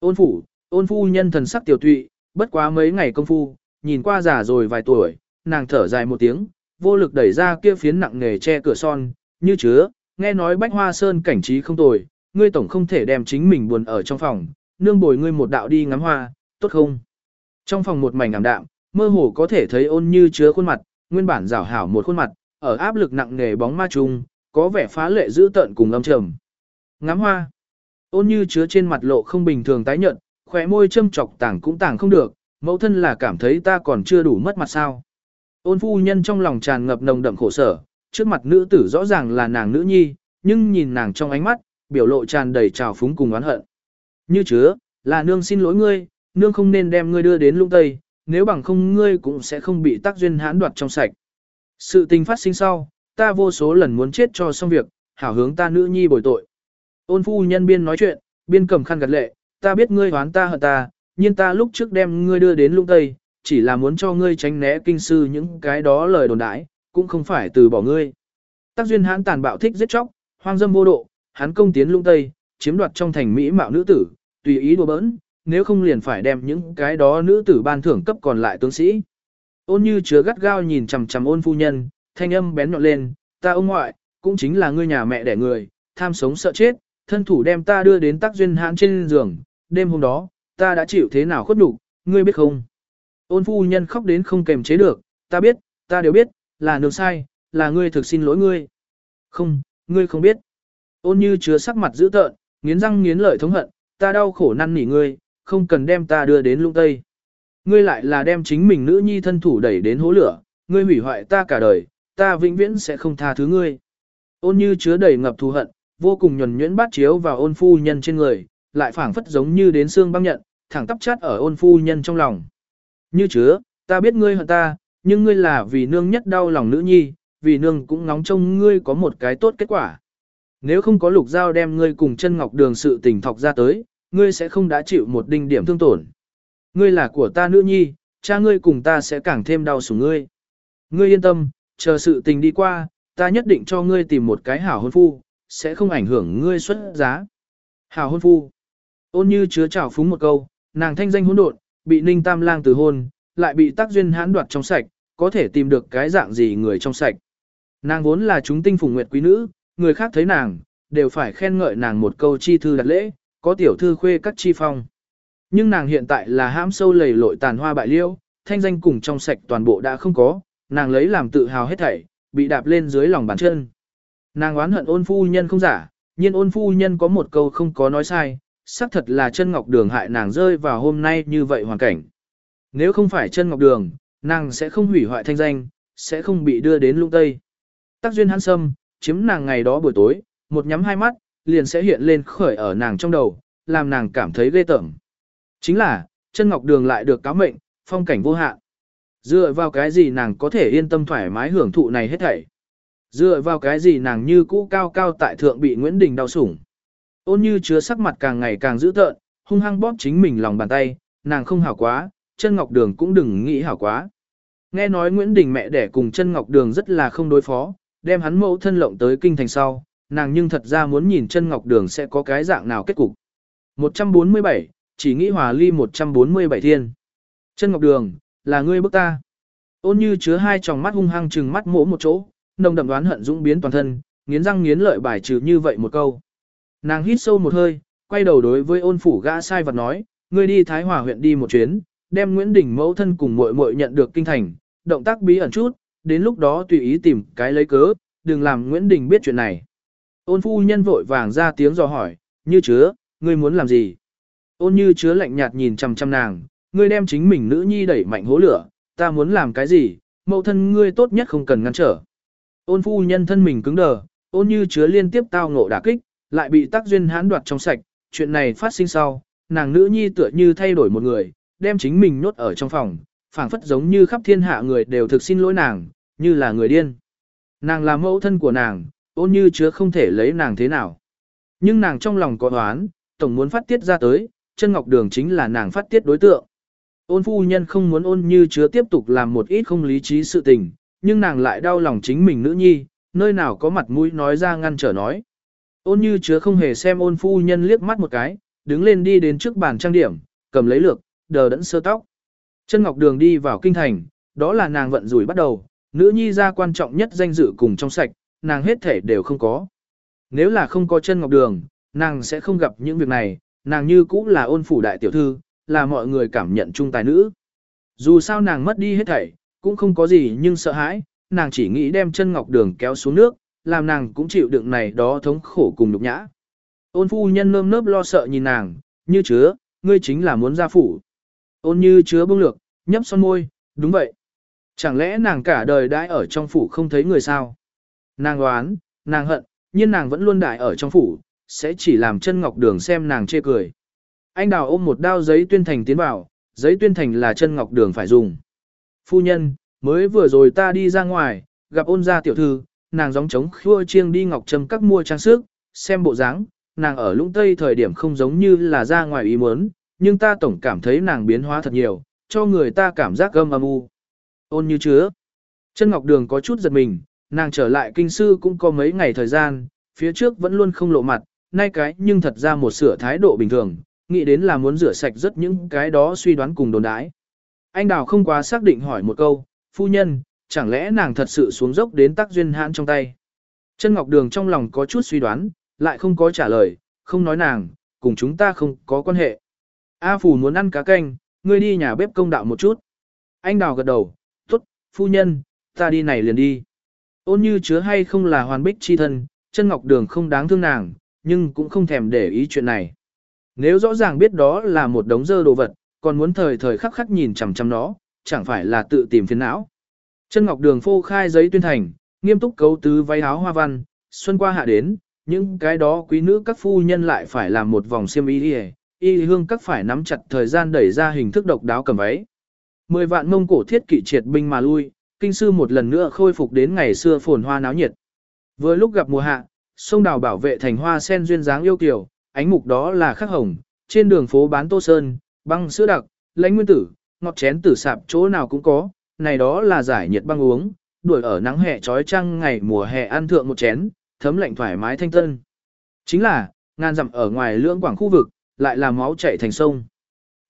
Ôn phủ, ôn phu nhân thần sắc tiểu tụy, bất quá mấy ngày công phu, nhìn qua già rồi vài tuổi, nàng thở dài một tiếng, vô lực đẩy ra kia phiến nặng nghề che cửa son, như chứa, nghe nói bách hoa sơn cảnh trí không tồi, ngươi tổng không thể đem chính mình buồn ở trong phòng, nương bồi ngươi một đạo đi ngắm hoa, tốt không? Trong phòng một mảnh ảm đạm, mơ hồ có thể thấy ôn như chứa khuôn mặt, nguyên bản rảo hảo một khuôn mặt, ở áp lực nặng nề bóng ma trùng, có vẻ phá lệ dữ tợn cùng âm trầm. Ngắm hoa. Ôn như chứa trên mặt lộ không bình thường tái nhợt, khỏe môi châm chọc tảng cũng tảng không được, mẫu thân là cảm thấy ta còn chưa đủ mất mặt sao. Ôn phu nhân trong lòng tràn ngập nồng đậm khổ sở, trước mặt nữ tử rõ ràng là nàng nữ nhi, nhưng nhìn nàng trong ánh mắt, biểu lộ tràn đầy trào phúng cùng oán hận. Như chứa, là nương xin lỗi ngươi, nương không nên đem ngươi đưa đến lung tây, nếu bằng không ngươi cũng sẽ không bị tác duyên hãn đoạt trong sạch. Sự tình phát sinh sau, ta vô số lần muốn chết cho xong việc, hảo hướng ta nữ nhi bồi tội. Ôn phu nhân biên nói chuyện, biên cầm khăn gật lệ, ta biết ngươi hoán ta hận ta, nhưng ta lúc trước đem ngươi đưa đến lũng tây, chỉ là muốn cho ngươi tránh né kinh sư những cái đó lời đồn đãi, cũng không phải từ bỏ ngươi. Tác duyên hãn tàn bạo thích giết chóc, hoang dâm vô độ, hắn công tiến lung tây, chiếm đoạt trong thành mỹ mạo nữ tử, tùy ý đùa bỡn, nếu không liền phải đem những cái đó nữ tử ban thưởng cấp còn lại tướng sĩ. Ôn như chứa gắt gao nhìn chằm chằm ôn phu nhân, thanh âm bén nhọn lên, ta ông ngoại, cũng chính là ngươi nhà mẹ đẻ người, tham sống sợ chết, thân thủ đem ta đưa đến tác duyên hãn trên giường, đêm hôm đó, ta đã chịu thế nào khuất đủ, ngươi biết không? Ôn phu nhân khóc đến không kềm chế được, ta biết, ta đều biết, là nương sai, là ngươi thực xin lỗi ngươi. Không, ngươi không biết. Ôn như chứa sắc mặt dữ tợn, nghiến răng nghiến lợi thống hận, ta đau khổ năn nỉ ngươi, không cần đem ta đưa đến lung tây. Ngươi lại là đem chính mình nữ nhi thân thủ đẩy đến hố lửa, ngươi hủy hoại ta cả đời, ta vĩnh viễn sẽ không tha thứ ngươi. Ôn như chứa đầy ngập thù hận, vô cùng nhuần nhuyễn bát chiếu vào ôn phu nhân trên người, lại phảng phất giống như đến xương băng nhận, thẳng tắp chát ở ôn phu nhân trong lòng. Như chứa, ta biết ngươi hận ta, nhưng ngươi là vì nương nhất đau lòng nữ nhi, vì nương cũng ngóng trông ngươi có một cái tốt kết quả. Nếu không có lục giao đem ngươi cùng chân ngọc đường sự tình thọc ra tới, ngươi sẽ không đã chịu một đinh điểm thương tổn. Ngươi là của ta nữ nhi, cha ngươi cùng ta sẽ càng thêm đau sủng ngươi. Ngươi yên tâm, chờ sự tình đi qua, ta nhất định cho ngươi tìm một cái hảo hôn phu, sẽ không ảnh hưởng ngươi xuất giá. Hảo hôn phu. Ôn như chứa trào phúng một câu, nàng thanh danh hỗn độn, bị ninh tam lang từ hôn, lại bị tác duyên hãn đoạt trong sạch, có thể tìm được cái dạng gì người trong sạch. Nàng vốn là chúng tinh phùng nguyệt quý nữ, người khác thấy nàng, đều phải khen ngợi nàng một câu chi thư đặt lễ, có tiểu thư khuê các chi phong. Nhưng nàng hiện tại là hãm sâu lầy lội tàn hoa bại liêu, thanh danh cùng trong sạch toàn bộ đã không có, nàng lấy làm tự hào hết thảy, bị đạp lên dưới lòng bàn chân. Nàng oán hận ôn phu nhân không giả, nhưng ôn phu nhân có một câu không có nói sai, xác thật là chân ngọc đường hại nàng rơi vào hôm nay như vậy hoàn cảnh. Nếu không phải chân ngọc đường, nàng sẽ không hủy hoại thanh danh, sẽ không bị đưa đến lung tây. Tác duyên hắn sâm, chiếm nàng ngày đó buổi tối, một nhắm hai mắt, liền sẽ hiện lên khởi ở nàng trong đầu, làm nàng cảm thấy ghê tởm. Chính là, chân ngọc đường lại được cáo mệnh, phong cảnh vô hạn. Dựa vào cái gì nàng có thể yên tâm thoải mái hưởng thụ này hết thảy. Dựa vào cái gì nàng như cũ cao cao tại thượng bị Nguyễn Đình đau sủng. Ôn như chứa sắc mặt càng ngày càng dữ tợn, hung hăng bóp chính mình lòng bàn tay, nàng không hảo quá, chân ngọc đường cũng đừng nghĩ hảo quá. Nghe nói Nguyễn Đình mẹ đẻ cùng chân ngọc đường rất là không đối phó, đem hắn mẫu thân lộng tới kinh thành sau, nàng nhưng thật ra muốn nhìn chân ngọc đường sẽ có cái dạng nào kết cục. 147, chỉ nghĩ hòa ly 147 thiên. Chân ngọc đường, là ngươi bức ta. Ôn như chứa hai tròng mắt hung hăng trừng mắt mỗ một chỗ, nồng đậm đoán hận dũng biến toàn thân, nghiến răng nghiến lợi bài trừ như vậy một câu. Nàng hít sâu một hơi, quay đầu đối với ôn phủ gã sai vật nói, ngươi đi Thái Hòa huyện đi một chuyến, đem Nguyễn Đình mẫu thân cùng muội muội nhận được kinh thành, động tác bí ẩn chút, đến lúc đó tùy ý tìm cái lấy cớ, đừng làm Nguyễn Đình biết chuyện này. Ôn phu nhân vội vàng ra tiếng dò hỏi, như chứa, ngươi muốn làm gì? Ôn như chứa lạnh nhạt nhìn chằm chằm nàng, ngươi đem chính mình nữ nhi đẩy mạnh hố lửa, ta muốn làm cái gì, mẫu thân ngươi tốt nhất không cần ngăn trở. Ôn phu nhân thân mình cứng đờ, ôn như chứa liên tiếp tao ngộ đả kích, lại bị tác duyên hãn đoạt trong sạch, chuyện này phát sinh sau, nàng nữ nhi tựa như thay đổi một người, đem chính mình nhốt ở trong phòng, phảng phất giống như khắp thiên hạ người đều thực xin lỗi nàng, như là người điên. Nàng là mẫu thân của nàng, ôn như chứa không thể lấy nàng thế nào. Nhưng nàng trong lòng có đoán, tổng muốn phát tiết ra tới, chân ngọc đường chính là nàng phát tiết đối tượng. Ôn phu nhân không muốn ôn như chứa tiếp tục làm một ít không lý trí sự tình, nhưng nàng lại đau lòng chính mình nữ nhi, nơi nào có mặt mũi nói ra ngăn trở nói. Ôn như chứa không hề xem ôn phu nhân liếc mắt một cái, đứng lên đi đến trước bàn trang điểm, cầm lấy lược, đờ đẫn sơ tóc. Chân Ngọc Đường đi vào kinh thành, đó là nàng vận rủi bắt đầu, nữ nhi ra quan trọng nhất danh dự cùng trong sạch, nàng hết thể đều không có. Nếu là không có chân Ngọc Đường, nàng sẽ không gặp những việc này, nàng như cũ là ôn phủ đại tiểu thư, là mọi người cảm nhận chung tài nữ. Dù sao nàng mất đi hết thảy, cũng không có gì nhưng sợ hãi, nàng chỉ nghĩ đem chân Ngọc Đường kéo xuống nước, làm nàng cũng chịu đựng này đó thống khổ cùng nhục nhã. Ôn phu nhân nơm nớp lo sợ nhìn nàng, như chứa, ngươi chính là muốn ra phủ. Ôn như chứa bông lược, nhấp son môi, đúng vậy. Chẳng lẽ nàng cả đời đãi ở trong phủ không thấy người sao? Nàng đoán, nàng hận, nhưng nàng vẫn luôn đại ở trong phủ, sẽ chỉ làm chân ngọc đường xem nàng chê cười. Anh đào ôm một đao giấy tuyên thành tiến vào, giấy tuyên thành là chân ngọc đường phải dùng. Phu nhân, mới vừa rồi ta đi ra ngoài, gặp ôn gia tiểu thư, nàng gióng trống khua chiêng đi ngọc trầm các mua trang sức, xem bộ dáng, nàng ở lũng tây thời điểm không giống như là ra ngoài ý muốn, nhưng ta tổng cảm thấy nàng biến hóa thật nhiều, cho người ta cảm giác gâm âm u. Ôn như chứa. Chân Ngọc Đường có chút giật mình, nàng trở lại kinh sư cũng có mấy ngày thời gian, phía trước vẫn luôn không lộ mặt, nay cái nhưng thật ra một sửa thái độ bình thường, nghĩ đến là muốn rửa sạch rất những cái đó suy đoán cùng đồn đãi. Anh Đào không quá xác định hỏi một câu, phu nhân, chẳng lẽ nàng thật sự xuống dốc đến tắc duyên hãn trong tay. Chân Ngọc Đường trong lòng có chút suy đoán, lại không có trả lời, không nói nàng, cùng chúng ta không có quan hệ. A Phủ muốn ăn cá canh, ngươi đi nhà bếp công đạo một chút. Anh đào gật đầu, tốt, phu nhân, ta đi này liền đi. Ôn như chứa hay không là hoàn bích chi thân, chân ngọc đường không đáng thương nàng, nhưng cũng không thèm để ý chuyện này. Nếu rõ ràng biết đó là một đống dơ đồ vật, còn muốn thời thời khắc khắc nhìn chằm chằm nó, chẳng phải là tự tìm phiền não. Chân ngọc đường phô khai giấy tuyên thành, nghiêm túc cấu tứ váy áo hoa văn, xuân qua hạ đến, những cái đó quý nữ các phu nhân lại phải làm một vòng xiêm y y, y hương các phải nắm chặt thời gian đẩy ra hình thức độc đáo cầm váy. Mười vạn mông cổ thiết kỵ triệt binh mà lui, kinh sư một lần nữa khôi phục đến ngày xưa phồn hoa náo nhiệt. Vừa lúc gặp mùa hạ, sông đào bảo vệ thành hoa sen duyên dáng yêu kiều, ánh mục đó là khắc hồng, trên đường phố bán tô sơn, băng sữa đặc, lãnh nguyên tử, ngọt chén tử sạp chỗ nào cũng có, này đó là giải nhiệt băng uống, đuổi ở nắng hè trói trăng ngày mùa hè ăn thượng một chén, thấm lạnh thoải mái thanh tân. Chính là, ngàn dặm ở ngoài lưỡng quảng khu vực, lại là máu chảy thành sông.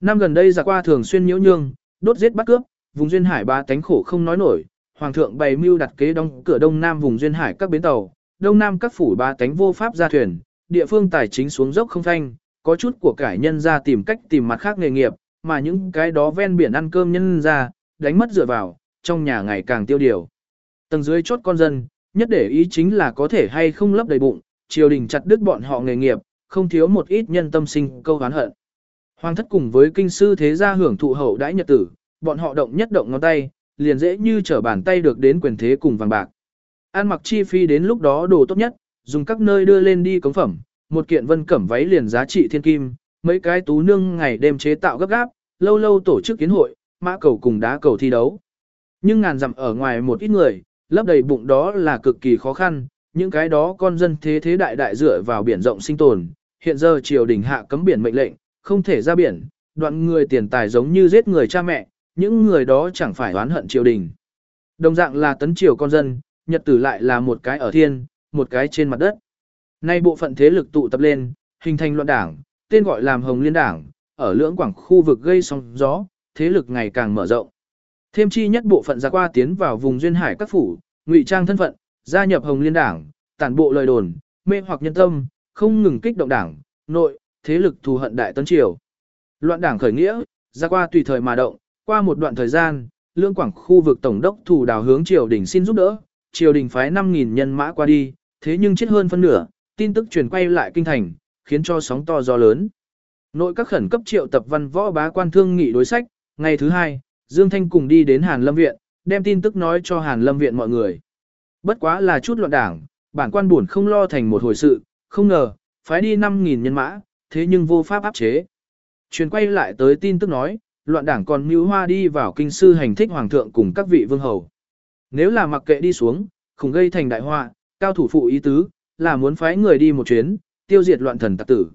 Năm gần đây giặc qua thường xuyên nhiễu nhương, đốt giết bắt cướp, vùng duyên hải ba tánh khổ không nói nổi, hoàng thượng bày mưu đặt kế đóng cửa đông nam vùng duyên hải các bến tàu, đông nam các phủ ba tánh vô pháp ra thuyền, địa phương tài chính xuống dốc không thanh, có chút của cải nhân ra tìm cách tìm mặt khác nghề nghiệp, mà những cái đó ven biển ăn cơm nhân ra, đánh mất dựa vào, trong nhà ngày càng tiêu điều. Tầng dưới chốt con dân, nhất để ý chính là có thể hay không lấp đầy bụng, triều đình chặt đứt bọn họ nghề nghiệp, không thiếu một ít nhân tâm sinh câu hán hận. Hoàng thất cùng với kinh sư thế gia hưởng thụ hậu đãi nhật tử, bọn họ động nhất động ngón tay, liền dễ như trở bàn tay được đến quyền thế cùng vàng bạc. An mặc chi phi đến lúc đó đồ tốt nhất, dùng các nơi đưa lên đi cống phẩm, một kiện vân cẩm váy liền giá trị thiên kim, mấy cái tú nương ngày đêm chế tạo gấp gáp, lâu lâu tổ chức kiến hội, mã cầu cùng đá cầu thi đấu. Nhưng ngàn dặm ở ngoài một ít người, lấp đầy bụng đó là cực kỳ khó khăn, những cái đó con dân thế thế đại đại dựa vào biển rộng sinh tồn, hiện giờ triều đình hạ cấm biển mệnh lệnh, không thể ra biển, đoạn người tiền tài giống như giết người cha mẹ, những người đó chẳng phải oán hận triều đình. Đồng dạng là tấn triều con dân, nhật tử lại là một cái ở thiên, một cái trên mặt đất. Nay bộ phận thế lực tụ tập lên, hình thành loạn đảng, tên gọi làm Hồng Liên Đảng, ở lưỡng quảng khu vực gây sóng gió, thế lực ngày càng mở rộng. Thêm chi nhất bộ phận ra qua tiến vào vùng duyên hải các phủ, ngụy trang thân phận, gia nhập Hồng Liên Đảng, tản bộ lời đồn, mê hoặc nhân tâm, không ngừng kích động đảng, nội, thế lực thù hận đại tấn triều. Loạn đảng khởi nghĩa, ra qua tùy thời mà động, qua một đoạn thời gian, lương quảng khu vực tổng đốc thủ đào hướng triều đình xin giúp đỡ, triều đình phái 5.000 nhân mã qua đi, thế nhưng chết hơn phân nửa, tin tức truyền quay lại kinh thành, khiến cho sóng to gió lớn. Nội các khẩn cấp triệu tập văn võ bá quan thương nghị đối sách, ngày thứ hai, Dương Thanh cùng đi đến Hàn Lâm Viện, đem tin tức nói cho Hàn Lâm Viện mọi người. Bất quá là chút loạn đảng, bản quan buồn không lo thành một hồi sự, không ngờ, phái đi 5.000 nhân mã, thế nhưng vô pháp áp chế. Truyền quay lại tới tin tức nói, loạn đảng còn mưu hoa đi vào kinh sư hành thích hoàng thượng cùng các vị vương hầu. Nếu là mặc kệ đi xuống, khủng gây thành đại họa, cao thủ phụ ý tứ, là muốn phái người đi một chuyến, tiêu diệt loạn thần tặc tử.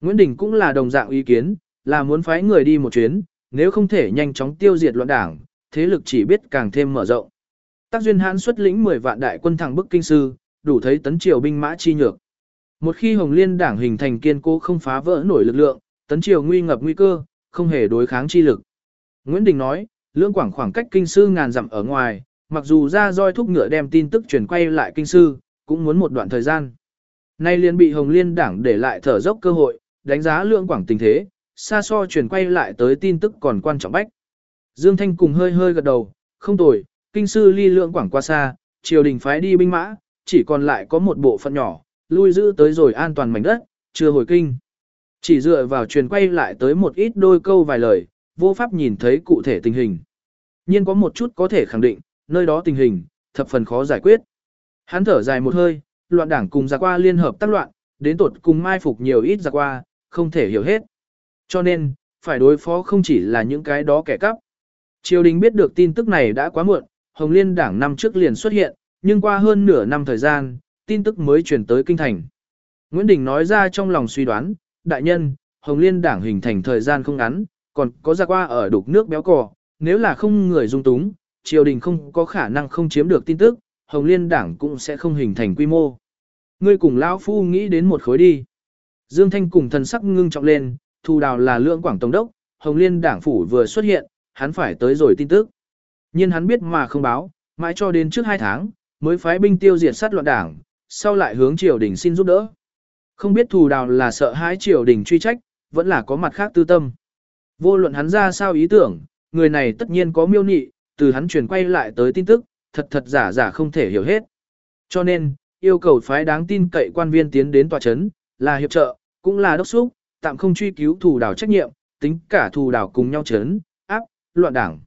Nguyễn Đình cũng là đồng dạng ý kiến, là muốn phái người đi một chuyến, nếu không thể nhanh chóng tiêu diệt loạn đảng, thế lực chỉ biết càng thêm mở rộng. Tác duyên hãn xuất lĩnh 10 vạn đại quân thẳng bức kinh sư, đủ thấy tấn triều binh mã chi nhược. Một khi Hồng Liên đảng hình thành kiên cố không phá vỡ nổi lực lượng, tấn triều nguy ngập nguy cơ, không hề đối kháng chi lực. Nguyễn Đình nói, lưỡng quảng khoảng cách kinh sư ngàn dặm ở ngoài, mặc dù ra roi thúc ngựa đem tin tức truyền quay lại kinh sư, cũng muốn một đoạn thời gian. Nay liền bị Hồng Liên đảng để lại thở dốc cơ hội, đánh giá Lượng quảng tình thế, xa so truyền quay lại tới tin tức còn quan trọng bách. Dương Thanh cùng hơi hơi gật đầu, không tồi, kinh sư ly lượng quảng qua xa, triều đình phái đi binh mã, chỉ còn lại có một bộ phận nhỏ, lui giữ tới rồi an toàn mảnh đất, chưa hồi kinh. Chỉ dựa vào truyền quay lại tới một ít đôi câu vài lời, vô pháp nhìn thấy cụ thể tình hình. Nhưng có một chút có thể khẳng định, nơi đó tình hình, thập phần khó giải quyết. Hắn thở dài một hơi, loạn đảng cùng giặc qua liên hợp tác loạn, đến tột cùng mai phục nhiều ít giặc qua, không thể hiểu hết. Cho nên, phải đối phó không chỉ là những cái đó kẻ cắp. Triều đình biết được tin tức này đã quá muộn, Hồng Liên đảng năm trước liền xuất hiện, nhưng qua hơn nửa năm thời gian, tin tức mới truyền tới kinh thành. Nguyễn Đình nói ra trong lòng suy đoán, đại nhân, Hồng Liên đảng hình thành thời gian không ngắn, còn có giặc qua ở đục nước béo cò, nếu là không người dung túng, triều đình không có khả năng không chiếm được tin tức, Hồng Liên đảng cũng sẽ không hình thành quy mô. Ngươi cùng lão phu nghĩ đến một khối đi. Dương Thanh cùng thần sắc ngưng trọng lên, thu đào là lượng quảng tổng đốc, Hồng Liên đảng phủ vừa xuất hiện, hắn phải tới rồi tin tức. Nhưng hắn biết mà không báo, mãi cho đến trước hai tháng, mới phái binh tiêu diệt sát loạn đảng, sau lại hướng triều đình xin giúp đỡ. Không biết thù đào là sợ hãi triều đình truy trách, vẫn là có mặt khác tư tâm. Vô luận hắn ra sao ý tưởng, người này tất nhiên có miêu nị, từ hắn truyền quay lại tới tin tức, thật thật giả giả không thể hiểu hết. Cho nên, yêu cầu phái đáng tin cậy quan viên tiến đến tòa chấn, là hiệp trợ, cũng là đốc xúc, tạm không truy cứu thù đảo trách nhiệm, tính cả thù đảo cùng nhau chấn, áp, loạn đảng.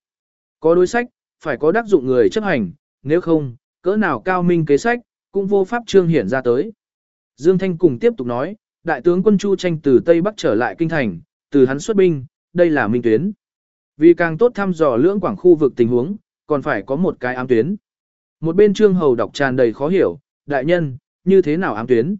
Có đối sách, phải có đắc dụng người chấp hành, nếu không, cỡ nào cao minh kế sách, cũng vô pháp trương hiển ra tới. Dương Thanh cùng tiếp tục nói, đại tướng quân Chu tranh từ Tây Bắc trở lại kinh thành, từ hắn xuất binh, đây là minh tuyến. Vì càng tốt thăm dò lưỡng quảng khu vực tình huống, còn phải có một cái ám tuyến. Một bên trương hầu đọc tràn đầy khó hiểu, đại nhân, như thế nào ám tuyến?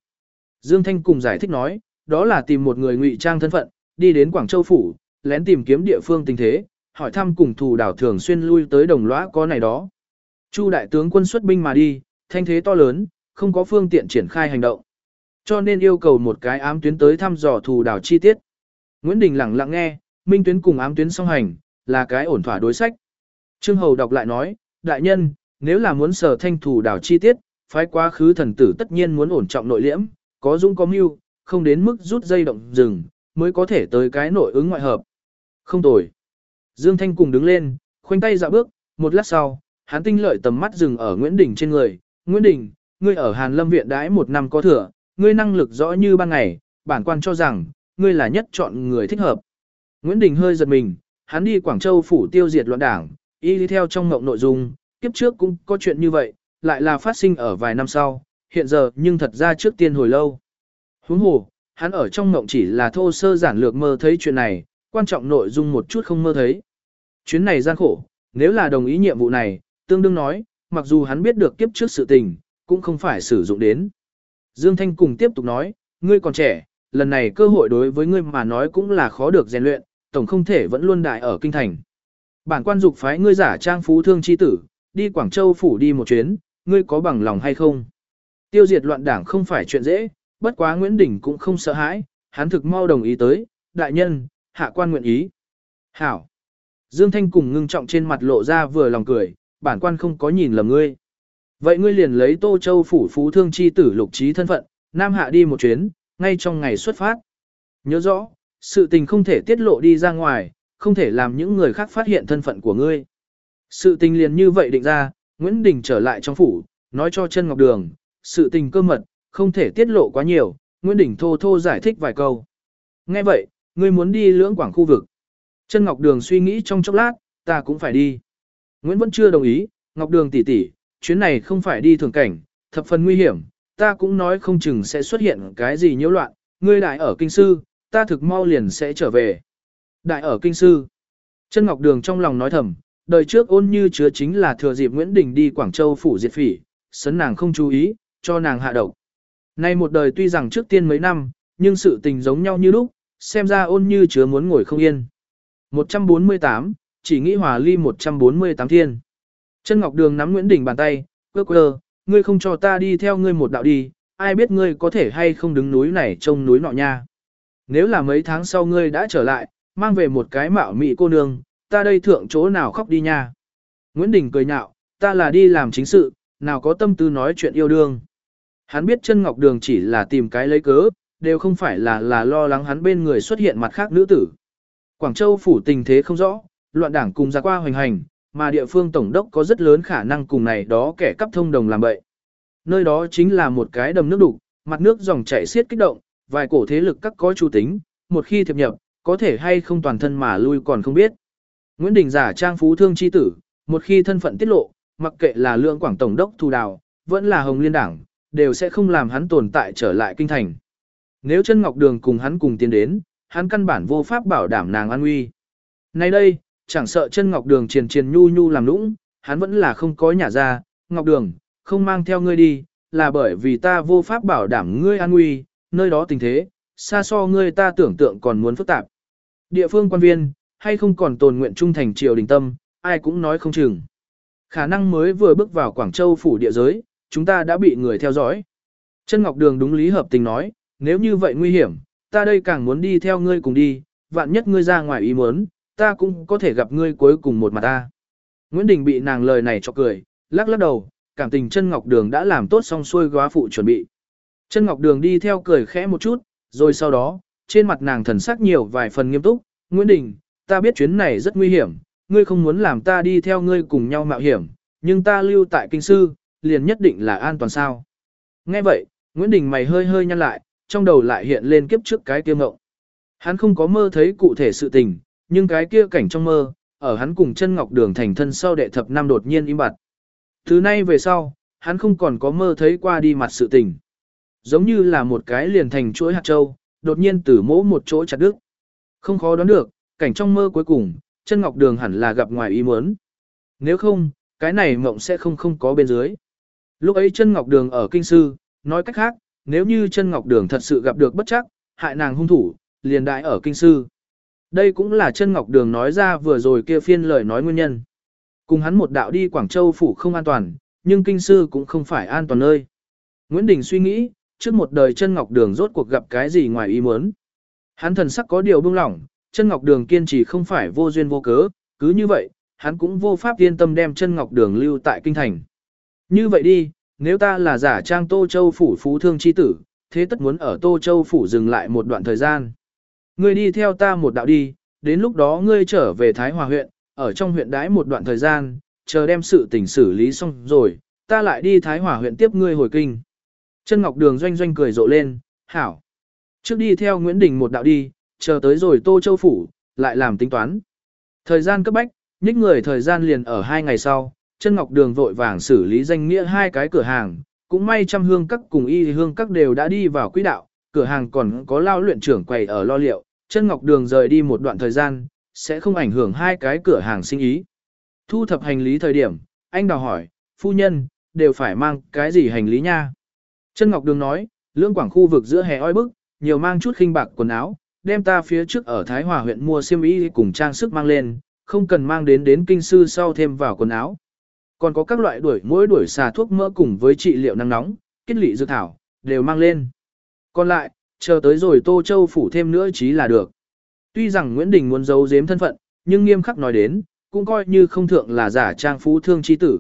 Dương Thanh cùng giải thích nói, đó là tìm một người ngụy trang thân phận, đi đến Quảng Châu Phủ, lén tìm kiếm địa phương tình thế, hỏi thăm cùng thủ đảo thường xuyên lui tới đồng lõa có này đó. Chu đại tướng quân xuất binh mà đi, thanh thế to lớn, không có phương tiện triển khai hành động. Cho nên yêu cầu một cái ám tuyến tới thăm dò thủ đảo chi tiết. Nguyễn Đình lặng lặng nghe, minh tuyến cùng ám tuyến song hành, là cái ổn thỏa đối sách. Trương Hầu đọc lại nói, đại nhân, nếu là muốn sở thanh thủ đảo chi tiết, phái quá khứ thần tử tất nhiên muốn ổn trọng nội liễm, có dũng có mưu, không đến mức rút dây động rừng, mới có thể tới cái nội ứng ngoại hợp. Không tồi. Dương Thanh cùng đứng lên, khoanh tay dạo bước, một lát sau, hắn tinh lợi tầm mắt dừng ở Nguyễn Đình trên người. Nguyễn Đình, ngươi ở Hàn Lâm Viện đãi một năm có thừa, ngươi năng lực rõ như ban ngày, bản quan cho rằng, ngươi là nhất chọn người thích hợp. Nguyễn Đình hơi giật mình, hắn đi Quảng Châu phủ tiêu diệt loạn đảng, y đi theo trong ngộng nội dung, kiếp trước cũng có chuyện như vậy, lại là phát sinh ở vài năm sau, hiện giờ nhưng thật ra trước tiên hồi lâu. Huống hồ, hắn ở trong ngộng chỉ là thô sơ giản lược mơ thấy chuyện này, quan trọng nội dung một chút không mơ thấy. Chuyến này gian khổ, nếu là đồng ý nhiệm vụ này, tương đương nói, mặc dù hắn biết được kiếp trước sự tình, cũng không phải sử dụng đến. Dương Thanh cùng tiếp tục nói, ngươi còn trẻ, lần này cơ hội đối với ngươi mà nói cũng là khó được rèn luyện, tổng không thể vẫn luôn đại ở kinh thành. Bản quan dục phái ngươi giả trang phú thương chi tử, đi Quảng Châu phủ đi một chuyến, ngươi có bằng lòng hay không? Tiêu diệt loạn đảng không phải chuyện dễ, bất quá Nguyễn Đình cũng không sợ hãi, hắn thực mau đồng ý tới, đại nhân, hạ quan nguyện ý. Hảo. Dương Thanh cùng ngưng trọng trên mặt lộ ra vừa lòng cười, bản quan không có nhìn lầm ngươi. Vậy ngươi liền lấy Tô Châu phủ phú thương chi tử lục trí thân phận, Nam Hạ đi một chuyến, ngay trong ngày xuất phát. Nhớ rõ, sự tình không thể tiết lộ đi ra ngoài, không thể làm những người khác phát hiện thân phận của ngươi. Sự tình liền như vậy định ra, Nguyễn Đình trở lại trong phủ, nói cho chân Ngọc Đường, sự tình cơ mật, không thể tiết lộ quá nhiều, Nguyễn Đình thô thô giải thích vài câu. Nghe vậy, ngươi muốn đi lưỡng quảng khu vực. Chân Ngọc Đường suy nghĩ trong chốc lát, ta cũng phải đi. Nguyễn vẫn chưa đồng ý, Ngọc Đường tỷ tỷ, chuyến này không phải đi thường cảnh, thập phần nguy hiểm, ta cũng nói không chừng sẽ xuất hiện cái gì nhiễu loạn, ngươi lại ở kinh sư, ta thực mau liền sẽ trở về. Đại ở kinh sư. Chân Ngọc Đường trong lòng nói thầm, đời trước ôn như chứa chính là thừa dịp Nguyễn Đình đi Quảng Châu phủ diệt phỉ, sấn nàng không chú ý, cho nàng hạ độc. Nay một đời tuy rằng trước tiên mấy năm, nhưng sự tình giống nhau như lúc, xem ra ôn như chứa muốn ngồi không yên. 148, chỉ nghĩ hòa ly 148 thiên. Chân Ngọc Đường nắm Nguyễn Đình bàn tay, quơ quơ, ngươi không cho ta đi theo ngươi một đạo đi, ai biết ngươi có thể hay không đứng núi này trông núi nọ nha. Nếu là mấy tháng sau ngươi đã trở lại, mang về một cái mạo mị cô nương, ta đây thượng chỗ nào khóc đi nha. Nguyễn Đình cười nhạo, ta là đi làm chính sự, nào có tâm tư nói chuyện yêu đương. Hắn biết chân ngọc đường chỉ là tìm cái lấy cớ, đều không phải là là lo lắng hắn bên người xuất hiện mặt khác nữ tử. Quảng Châu phủ tình thế không rõ, loạn đảng cùng ra qua hoành hành, mà địa phương tổng đốc có rất lớn khả năng cùng này đó kẻ cắp thông đồng làm bậy. Nơi đó chính là một cái đầm nước đục, mặt nước dòng chảy xiết kích động, vài cổ thế lực các có chủ tính, một khi thiệp nhập, có thể hay không toàn thân mà lui còn không biết. Nguyễn Đình giả trang phú thương chi tử, một khi thân phận tiết lộ, mặc kệ là lượng quảng tổng đốc thù đào, vẫn là hồng liên đảng, đều sẽ không làm hắn tồn tại trở lại kinh thành. Nếu chân ngọc đường cùng hắn cùng tiến đến, hắn căn bản vô pháp bảo đảm nàng an nguy. Nay đây, chẳng sợ chân ngọc đường triền triền nhu nhu làm lũng, hắn vẫn là không có nhà ra, ngọc đường, không mang theo ngươi đi, là bởi vì ta vô pháp bảo đảm ngươi an nguy, nơi đó tình thế, xa so ngươi ta tưởng tượng còn muốn phức tạp. Địa phương quan viên, hay không còn tồn nguyện trung thành triều đình tâm, ai cũng nói không chừng. Khả năng mới vừa bước vào Quảng Châu phủ địa giới, chúng ta đã bị người theo dõi. Chân Ngọc Đường đúng lý hợp tình nói, nếu như vậy nguy hiểm, ta đây càng muốn đi theo ngươi cùng đi, vạn nhất ngươi ra ngoài ý muốn, ta cũng có thể gặp ngươi cuối cùng một mặt ta. Nguyễn Đình bị nàng lời này cho cười, lắc lắc đầu, cảm tình chân ngọc đường đã làm tốt xong xuôi góa phụ chuẩn bị. Chân ngọc đường đi theo cười khẽ một chút, rồi sau đó, trên mặt nàng thần sắc nhiều vài phần nghiêm túc, Nguyễn Đình, ta biết chuyến này rất nguy hiểm, ngươi không muốn làm ta đi theo ngươi cùng nhau mạo hiểm, nhưng ta lưu tại kinh sư, liền nhất định là an toàn sao. Nghe vậy, Nguyễn Đình mày hơi hơi nhăn lại, trong đầu lại hiện lên kiếp trước cái tiêu ngộng. Hắn không có mơ thấy cụ thể sự tình, nhưng cái kia cảnh trong mơ, ở hắn cùng chân ngọc đường thành thân sau đệ thập năm đột nhiên im bặt. Thứ nay về sau, hắn không còn có mơ thấy qua đi mặt sự tình. Giống như là một cái liền thành chuỗi hạt châu, đột nhiên từ mỗ một chỗ chặt đứt. Không khó đoán được, cảnh trong mơ cuối cùng, chân ngọc đường hẳn là gặp ngoài ý muốn. Nếu không, cái này mộng sẽ không không có bên dưới. Lúc ấy chân ngọc đường ở kinh sư, nói cách khác, nếu như chân ngọc đường thật sự gặp được bất chắc, hại nàng hung thủ, liền đại ở kinh sư. Đây cũng là chân ngọc đường nói ra vừa rồi kia phiên lời nói nguyên nhân. Cùng hắn một đạo đi Quảng Châu phủ không an toàn, nhưng kinh sư cũng không phải an toàn nơi. Nguyễn Đình suy nghĩ, trước một đời chân ngọc đường rốt cuộc gặp cái gì ngoài ý muốn. Hắn thần sắc có điều bưng lỏng, chân ngọc đường kiên trì không phải vô duyên vô cớ, cứ như vậy, hắn cũng vô pháp yên tâm đem chân ngọc đường lưu tại kinh thành. Như vậy đi, nếu ta là giả trang Tô Châu phủ phú thương chi tử, thế tất muốn ở Tô Châu phủ dừng lại một đoạn thời gian. Ngươi đi theo ta một đạo đi, đến lúc đó ngươi trở về Thái Hòa huyện, ở trong huyện đãi một đoạn thời gian, chờ đem sự tình xử lý xong rồi, ta lại đi Thái Hòa huyện tiếp ngươi hồi kinh. Chân Ngọc Đường doanh doanh cười rộ lên, hảo. Trước đi theo Nguyễn Đình một đạo đi, chờ tới rồi Tô Châu Phủ, lại làm tính toán. Thời gian cấp bách, nhích người thời gian liền ở hai ngày sau, chân Ngọc Đường vội vàng xử lý danh nghĩa hai cái cửa hàng, cũng may trăm hương các cùng y hương các đều đã đi vào quỹ đạo, cửa hàng còn có lao luyện trưởng quầy ở lo liệu, chân Ngọc Đường rời đi một đoạn thời gian, sẽ không ảnh hưởng hai cái cửa hàng sinh ý. Thu thập hành lý thời điểm, anh đào hỏi, phu nhân, đều phải mang cái gì hành lý nha? Chân Ngọc Đường nói, lưỡng quảng khu vực giữa hè oi bức, nhiều mang chút khinh bạc quần áo, đem ta phía trước ở Thái Hòa huyện mua xiêm y cùng trang sức mang lên, không cần mang đến đến kinh sư sau thêm vào quần áo. Còn có các loại đuổi mỗi đuổi xà thuốc mỡ cùng với trị liệu nắng nóng, kết lị dược thảo, đều mang lên. Còn lại, chờ tới rồi Tô Châu phủ thêm nữa chí là được. Tuy rằng Nguyễn Đình muốn giấu giếm thân phận, nhưng nghiêm khắc nói đến, cũng coi như không thượng là giả trang phú thương chi tử.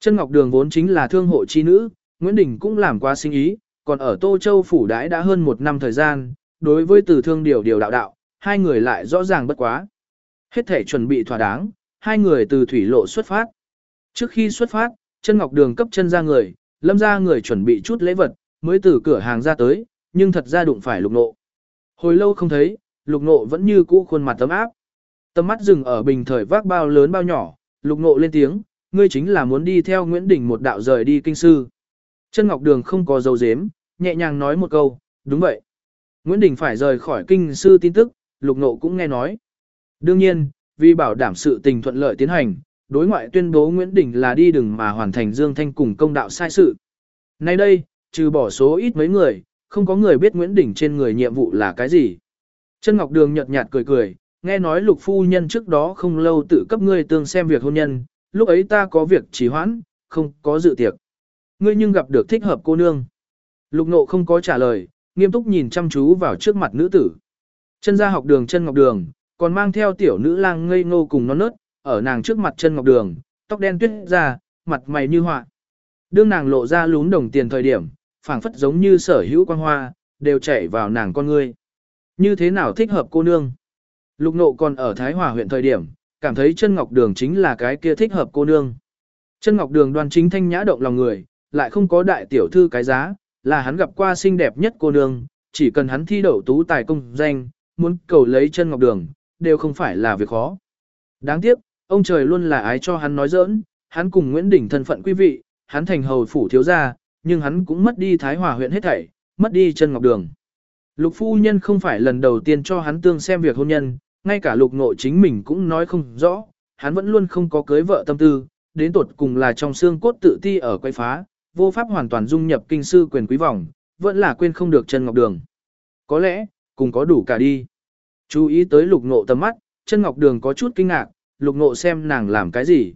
Chân Ngọc Đường vốn chính là thương hộ chi nữ, Nguyễn Đình cũng làm qua sinh ý, còn ở Tô Châu phủ đãi đã hơn một năm thời gian, đối với từ thương điều điều đạo đạo, hai người lại rõ ràng bất quá. Hết thể chuẩn bị thỏa đáng, hai người từ thủy lộ xuất phát. Trước khi xuất phát, chân ngọc đường cấp chân ra người, lâm ra người chuẩn bị chút lễ vật, mới từ cửa hàng ra tới, nhưng thật ra đụng phải lục nộ. Hồi lâu không thấy, lục nộ vẫn như cũ khuôn mặt tấm áp. Tầm mắt dừng ở bình thời vác bao lớn bao nhỏ, lục nộ lên tiếng, ngươi chính là muốn đi theo Nguyễn Đình một đạo rời đi kinh sư. Chân Ngọc Đường không có dấu dếm, nhẹ nhàng nói một câu, đúng vậy. Nguyễn Đình phải rời khỏi kinh sư tin tức, lục nộ cũng nghe nói. Đương nhiên, vì bảo đảm sự tình thuận lợi tiến hành, đối ngoại tuyên bố Nguyễn Đình là đi đừng mà hoàn thành Dương Thanh cùng công đạo sai sự. Nay đây, trừ bỏ số ít mấy người, không có người biết Nguyễn Đình trên người nhiệm vụ là cái gì. Chân Ngọc Đường nhợt nhạt cười cười, nghe nói lục phu nhân trước đó không lâu tự cấp ngươi tương xem việc hôn nhân, lúc ấy ta có việc trì hoãn, không có dự tiệc. Ngươi nhưng gặp được thích hợp cô nương. Lục nộ không có trả lời, nghiêm túc nhìn chăm chú vào trước mặt nữ tử. Chân ra học đường chân ngọc đường, còn mang theo tiểu nữ lang ngây ngô cùng non nớt, ở nàng trước mặt chân ngọc đường, tóc đen tuyết ra, mặt mày như họa. Đương nàng lộ ra lún đồng tiền thời điểm, phảng phất giống như sở hữu quang hoa, đều chảy vào nàng con ngươi. Như thế nào thích hợp cô nương? Lục nộ còn ở Thái Hòa huyện thời điểm, cảm thấy chân ngọc đường chính là cái kia thích hợp cô nương. Chân ngọc đường đoan chính thanh nhã động lòng người, lại không có đại tiểu thư cái giá, là hắn gặp qua xinh đẹp nhất cô nương, chỉ cần hắn thi đậu tú tài công danh, muốn cầu lấy chân ngọc đường, đều không phải là việc khó. Đáng tiếc, ông trời luôn là ái cho hắn nói giỡn, hắn cùng Nguyễn Đình thân phận quý vị, hắn thành hầu phủ thiếu gia, nhưng hắn cũng mất đi Thái Hòa huyện hết thảy, mất đi chân ngọc đường. Lục phu nhân không phải lần đầu tiên cho hắn tương xem việc hôn nhân, ngay cả lục ngộ chính mình cũng nói không rõ, hắn vẫn luôn không có cưới vợ tâm tư, đến tột cùng là trong xương cốt tự ti ở quay phá, vô pháp hoàn toàn dung nhập kinh sư quyền quý vòng, vẫn là quên không được Trần ngọc đường. Có lẽ, cùng có đủ cả đi. Chú ý tới lục ngộ tầm mắt, Trần ngọc đường có chút kinh ngạc, lục ngộ xem nàng làm cái gì.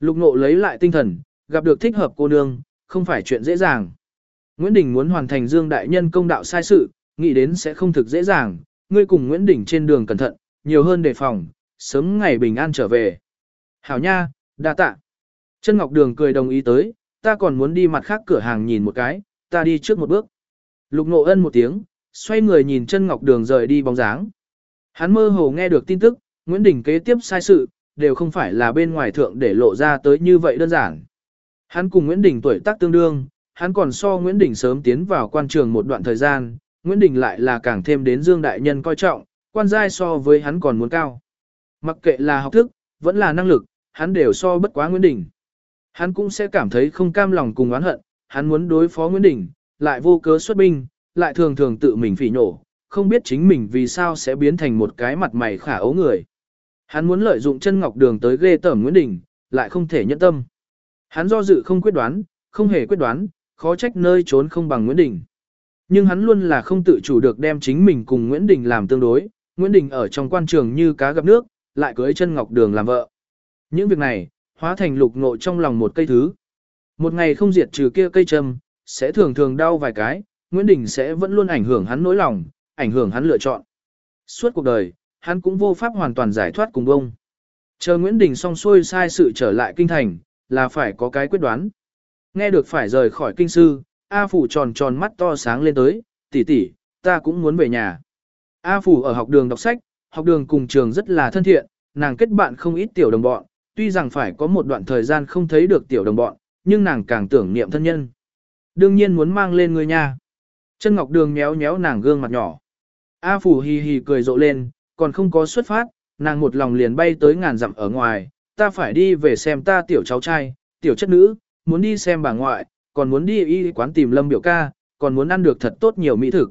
Lục ngộ lấy lại tinh thần, gặp được thích hợp cô nương, không phải chuyện dễ dàng. Nguyễn Đình muốn hoàn thành Dương Đại Nhân công đạo sai sự, nghĩ đến sẽ không thực dễ dàng, ngươi cùng Nguyễn Đình trên đường cẩn thận, nhiều hơn đề phòng, sớm ngày bình an trở về. Hảo nha, đa tạ. Chân Ngọc Đường cười đồng ý tới, ta còn muốn đi mặt khác cửa hàng nhìn một cái, ta đi trước một bước. Lục Ngộ Ân một tiếng, xoay người nhìn chân Ngọc Đường rời đi bóng dáng. Hắn mơ hồ nghe được tin tức, Nguyễn Đình kế tiếp sai sự, đều không phải là bên ngoài thượng để lộ ra tới như vậy đơn giản. Hắn cùng Nguyễn Đình tuổi tác tương đương, hắn còn so Nguyễn Đình sớm tiến vào quan trường một đoạn thời gian, Nguyễn Đình lại là càng thêm đến Dương Đại Nhân coi trọng, quan giai so với hắn còn muốn cao. Mặc kệ là học thức, vẫn là năng lực, hắn đều so bất quá Nguyễn Đình. Hắn cũng sẽ cảm thấy không cam lòng cùng oán hận, hắn muốn đối phó Nguyễn Đình, lại vô cớ xuất binh, lại thường thường tự mình phỉ nổ, không biết chính mình vì sao sẽ biến thành một cái mặt mày khả ấu người. Hắn muốn lợi dụng chân ngọc đường tới ghê tởm Nguyễn Đình, lại không thể nhẫn tâm. Hắn do dự không quyết đoán, không hề quyết đoán, khó trách nơi trốn không bằng Nguyễn Đình. Nhưng hắn luôn là không tự chủ được đem chính mình cùng Nguyễn Đình làm tương đối, Nguyễn Đình ở trong quan trường như cá gặp nước, lại cưới chân ngọc đường làm vợ. Những việc này, hóa thành lục ngộ trong lòng một cây thứ. Một ngày không diệt trừ kia cây châm, sẽ thường thường đau vài cái, Nguyễn Đình sẽ vẫn luôn ảnh hưởng hắn nỗi lòng, ảnh hưởng hắn lựa chọn. Suốt cuộc đời, hắn cũng vô pháp hoàn toàn giải thoát cùng bông. Chờ Nguyễn Đình xong xuôi sai sự trở lại kinh thành, là phải có cái quyết đoán. Nghe được phải rời khỏi kinh sư, A Phủ tròn tròn mắt to sáng lên tới, tỷ tỷ, ta cũng muốn về nhà. A Phủ ở học đường đọc sách, học đường cùng trường rất là thân thiện, nàng kết bạn không ít tiểu đồng bọn, tuy rằng phải có một đoạn thời gian không thấy được tiểu đồng bọn, nhưng nàng càng tưởng niệm thân nhân. Đương nhiên muốn mang lên người nha. Chân Ngọc Đường méo méo nàng gương mặt nhỏ. A Phủ hì hì cười rộ lên, còn không có xuất phát, nàng một lòng liền bay tới ngàn dặm ở ngoài, ta phải đi về xem ta tiểu cháu trai, tiểu chất nữ, muốn đi xem bà ngoại, còn muốn đi y quán tìm lâm biểu ca, còn muốn ăn được thật tốt nhiều mỹ thực.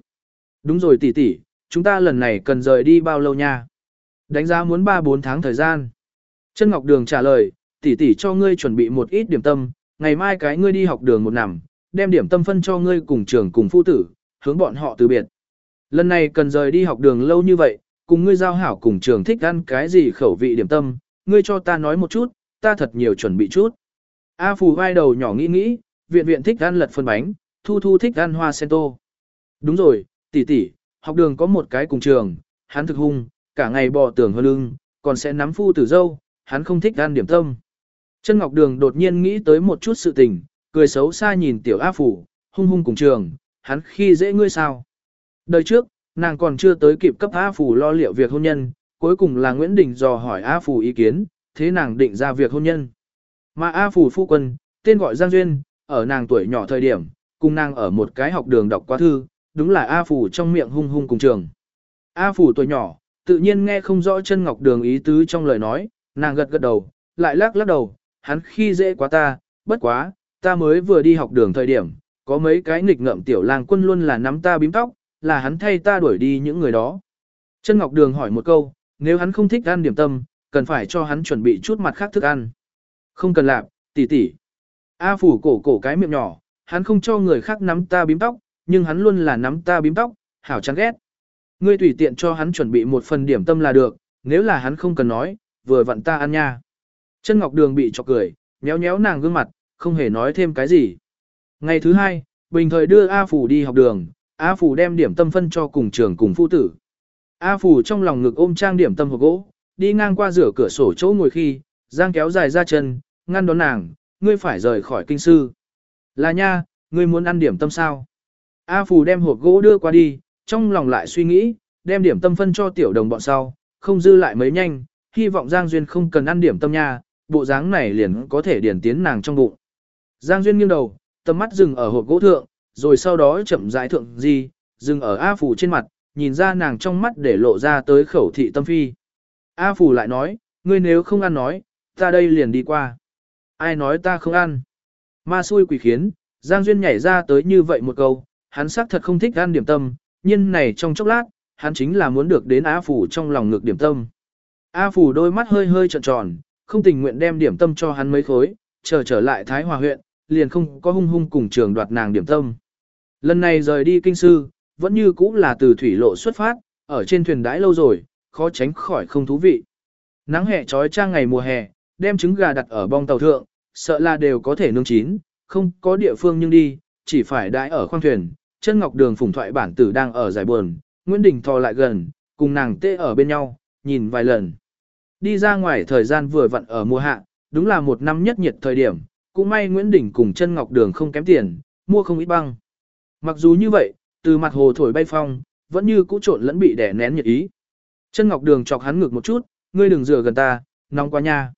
Đúng rồi tỷ tỷ, chúng ta lần này cần rời đi bao lâu nha? Đánh giá muốn 3-4 tháng thời gian. Chân Ngọc Đường trả lời, tỷ tỷ cho ngươi chuẩn bị một ít điểm tâm, ngày mai cái ngươi đi học đường một nằm, đem điểm tâm phân cho ngươi cùng trường cùng phu tử, hướng bọn họ từ biệt. Lần này cần rời đi học đường lâu như vậy, cùng ngươi giao hảo cùng trường thích ăn cái gì khẩu vị điểm tâm, ngươi cho ta nói một chút, ta thật nhiều chuẩn bị chút. A Phù vai đầu nhỏ nghĩ nghĩ, viện viện thích ăn lật phân bánh, thu thu thích ăn hoa sen tô. Đúng rồi, tỷ tỷ, học đường có một cái cùng trường, hắn thực hung, cả ngày bò tưởng hơn lưng, còn sẽ nắm phu tử dâu, hắn không thích ăn điểm tâm. Chân Ngọc Đường đột nhiên nghĩ tới một chút sự tình, cười xấu xa nhìn tiểu A Phủ, hung hung cùng trường, hắn khi dễ ngươi sao. Đời trước, nàng còn chưa tới kịp cấp A Phủ lo liệu việc hôn nhân, cuối cùng là Nguyễn Đình dò hỏi A Phủ ý kiến, thế nàng định ra việc hôn nhân. Mà A Phủ phu quân, tên gọi Giang Duyên, ở nàng tuổi nhỏ thời điểm, cùng nàng ở một cái học đường đọc quá thư, đúng là A Phủ trong miệng hung hung cùng trường. A Phủ tuổi nhỏ, tự nhiên nghe không rõ chân ngọc đường ý tứ trong lời nói, nàng gật gật đầu, lại lắc lắc đầu, hắn khi dễ quá ta, bất quá, ta mới vừa đi học đường thời điểm, có mấy cái nghịch ngợm tiểu lang quân luôn là nắm ta bím tóc, là hắn thay ta đuổi đi những người đó. Chân Ngọc Đường hỏi một câu, nếu hắn không thích ăn điểm tâm, cần phải cho hắn chuẩn bị chút mặt khác thức ăn. Không cần làm, tỷ tỷ. A phủ cổ cổ cái miệng nhỏ, hắn không cho người khác nắm ta bím tóc, nhưng hắn luôn là nắm ta bím tóc, hảo chán ghét. Ngươi tùy tiện cho hắn chuẩn bị một phần điểm tâm là được, nếu là hắn không cần nói, vừa vặn ta ăn nha. Chân Ngọc Đường bị chọc cười, nhéo nhéo nàng gương mặt, không hề nói thêm cái gì. Ngày thứ hai, bình thời đưa A Phủ đi học đường, A Phủ đem điểm tâm phân cho cùng trường cùng phu tử. A Phủ trong lòng ngực ôm trang điểm tâm hộp gỗ, đi ngang qua rửa cửa sổ chỗ ngồi khi, giang kéo dài ra chân, ngăn đón nàng, ngươi phải rời khỏi kinh sư. Là nha, ngươi muốn ăn điểm tâm sao? A Phủ đem hộp gỗ đưa qua đi, trong lòng lại suy nghĩ, đem điểm tâm phân cho tiểu đồng bọn sau, không dư lại mấy nhanh, hy vọng Giang Duyên không cần ăn điểm tâm nha, bộ dáng này liền có thể điển tiến nàng trong bụng. Giang Duyên nghiêng đầu, tầm mắt dừng ở hộp gỗ thượng, rồi sau đó chậm rãi thượng gì, dừng ở A Phủ trên mặt, nhìn ra nàng trong mắt để lộ ra tới khẩu thị tâm phi. A Phủ lại nói, ngươi nếu không ăn nói, ta đây liền đi qua. Ai nói ta không ăn? Ma xui quỷ khiến, Giang Duyên nhảy ra tới như vậy một câu, hắn xác thật không thích ăn điểm tâm, nhưng này trong chốc lát, hắn chính là muốn được đến Á Phủ trong lòng ngược điểm tâm. A Phủ đôi mắt hơi hơi trợn tròn, không tình nguyện đem điểm tâm cho hắn mấy khối, chờ trở lại Thái Hòa huyện, liền không có hung hung cùng trường đoạt nàng điểm tâm. Lần này rời đi kinh sư, vẫn như cũ là từ thủy lộ xuất phát, ở trên thuyền đãi lâu rồi, khó tránh khỏi không thú vị. Nắng hè trói trang ngày mùa hè, đem trứng gà đặt ở bong tàu thượng, sợ là đều có thể nướng chín, không có địa phương nhưng đi, chỉ phải đãi ở khoang thuyền, chân ngọc đường phùng thoại bản tử đang ở giải buồn, Nguyễn Đình thò lại gần, cùng nàng tê ở bên nhau, nhìn vài lần. Đi ra ngoài thời gian vừa vặn ở mùa hạ, đúng là một năm nhất nhiệt thời điểm, cũng may Nguyễn Đình cùng chân ngọc đường không kém tiền, mua không ít băng. Mặc dù như vậy, từ mặt hồ thổi bay phong, vẫn như cũ trộn lẫn bị đè nén nhiệt ý. Chân ngọc đường chọc hắn ngược một chút, ngươi đừng rửa gần ta, nóng quá nha.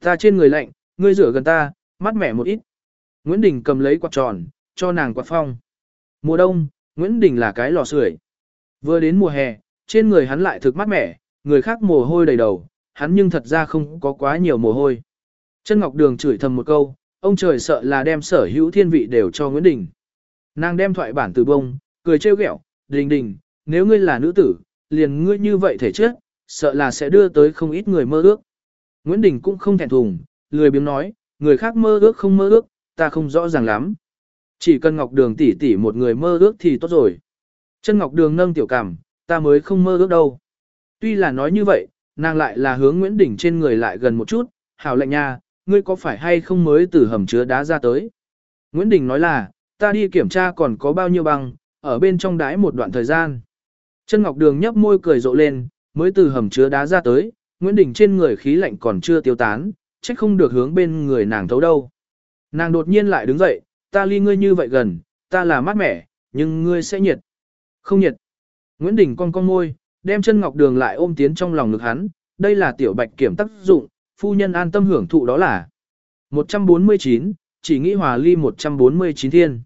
Ta trên người lạnh, ngươi rửa gần ta, mát mẻ một ít. Nguyễn Đình cầm lấy quạt tròn, cho nàng quạt phong. Mùa đông, Nguyễn Đình là cái lò sưởi. Vừa đến mùa hè, trên người hắn lại thực mát mẻ, người khác mồ hôi đầy đầu, hắn nhưng thật ra không có quá nhiều mồ hôi. Chân Ngọc Đường chửi thầm một câu, ông trời sợ là đem sở hữu thiên vị đều cho Nguyễn Đình. Nàng đem thoại bản từ bông, cười trêu ghẹo, đình đình, nếu ngươi là nữ tử, liền ngươi như vậy thể chết, sợ là sẽ đưa tới không ít người mơ ước. Nguyễn Đình cũng không thẹn thùng, lười biếng nói, người khác mơ ước không mơ ước, ta không rõ ràng lắm. Chỉ cần Ngọc Đường tỷ tỷ một người mơ ước thì tốt rồi. Chân Ngọc Đường nâng tiểu cảm, ta mới không mơ ước đâu. Tuy là nói như vậy, nàng lại là hướng Nguyễn Đình trên người lại gần một chút, hảo lệnh nha, ngươi có phải hay không mới từ hầm chứa đá ra tới. Nguyễn Đình nói là, ta đi kiểm tra còn có bao nhiêu băng, ở bên trong đái một đoạn thời gian. Chân Ngọc Đường nhấp môi cười rộ lên, mới từ hầm chứa đá ra tới, Nguyễn Đình trên người khí lạnh còn chưa tiêu tán, trách không được hướng bên người nàng thấu đâu. Nàng đột nhiên lại đứng dậy, ta ly ngươi như vậy gần, ta là mát mẻ, nhưng ngươi sẽ nhiệt. Không nhiệt. Nguyễn Đình cong cong môi, đem chân ngọc đường lại ôm tiến trong lòng ngực hắn, đây là tiểu bạch kiểm tác dụng, phu nhân an tâm hưởng thụ đó là. 149, chỉ nghĩ hòa ly 149 thiên.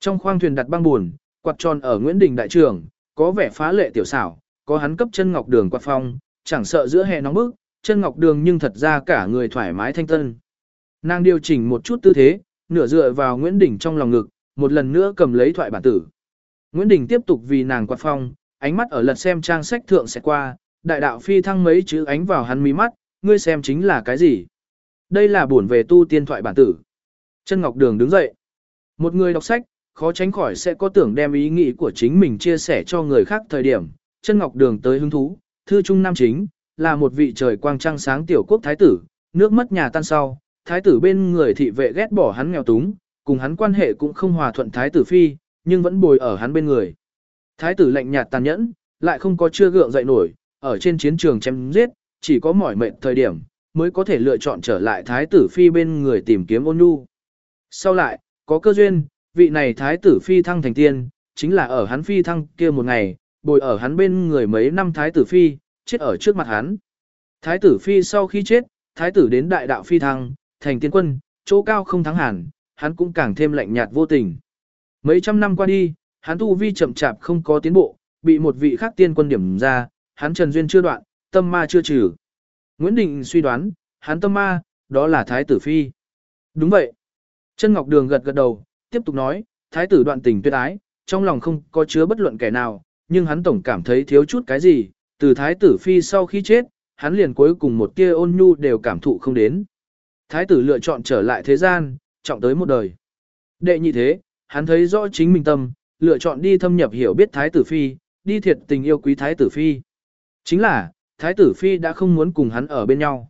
Trong khoang thuyền đặt băng buồn, quạt tròn ở Nguyễn Đình đại trường, có vẻ phá lệ tiểu xảo, có hắn cấp chân ngọc đường quạt phong, chẳng sợ giữa hè nóng bức, chân ngọc đường nhưng thật ra cả người thoải mái thanh tân. Nàng điều chỉnh một chút tư thế, nửa dựa vào Nguyễn Đình trong lòng ngực, một lần nữa cầm lấy thoại bản tử. Nguyễn Đình tiếp tục vì nàng quạt phong, ánh mắt ở lật xem trang sách thượng sẽ qua, đại đạo phi thăng mấy chữ ánh vào hắn mí mắt, ngươi xem chính là cái gì. Đây là buồn về tu tiên thoại bản tử. Chân Ngọc Đường đứng dậy. Một người đọc sách, khó tránh khỏi sẽ có tưởng đem ý nghĩ của chính mình chia sẻ cho người khác thời điểm. Chân Ngọc Đường tới hứng thú, thư trung nam chính, là một vị trời quang trăng sáng tiểu quốc thái tử, nước mất nhà tan sau, thái tử bên người thị vệ ghét bỏ hắn nghèo túng, cùng hắn quan hệ cũng không hòa thuận thái tử phi, nhưng vẫn bồi ở hắn bên người. Thái tử lạnh nhạt tàn nhẫn, lại không có chưa gượng dậy nổi, ở trên chiến trường chém giết, chỉ có mỏi mệt thời điểm, mới có thể lựa chọn trở lại thái tử phi bên người tìm kiếm ôn nhu. Sau lại, có cơ duyên, vị này thái tử phi thăng thành tiên, chính là ở hắn phi thăng kia một ngày, bồi ở hắn bên người mấy năm thái tử phi, chết ở trước mặt hắn. Thái tử phi sau khi chết, thái tử đến đại đạo phi thăng, thành tiên quân, chỗ cao không thắng hẳn, hắn cũng càng thêm lạnh nhạt vô tình. Mấy trăm năm qua đi, hắn tu vi chậm chạp không có tiến bộ, bị một vị khác tiên quân điểm ra, hắn trần duyên chưa đoạn, tâm ma chưa trừ. Nguyễn Đình suy đoán, hắn tâm ma, đó là thái tử phi. Đúng vậy. Chân Ngọc Đường gật gật đầu, tiếp tục nói, thái tử đoạn tình tuyệt ái, trong lòng không có chứa bất luận kẻ nào, nhưng hắn tổng cảm thấy thiếu chút cái gì, từ thái tử phi sau khi chết, hắn liền cuối cùng một tia ôn nhu đều cảm thụ không đến. Thái tử lựa chọn trở lại thế gian, trọng tới một đời. Đệ nhị thế, hắn thấy rõ chính mình tâm, lựa chọn đi thâm nhập hiểu biết thái tử phi, đi thiệt tình yêu quý thái tử phi. Chính là, thái tử phi đã không muốn cùng hắn ở bên nhau.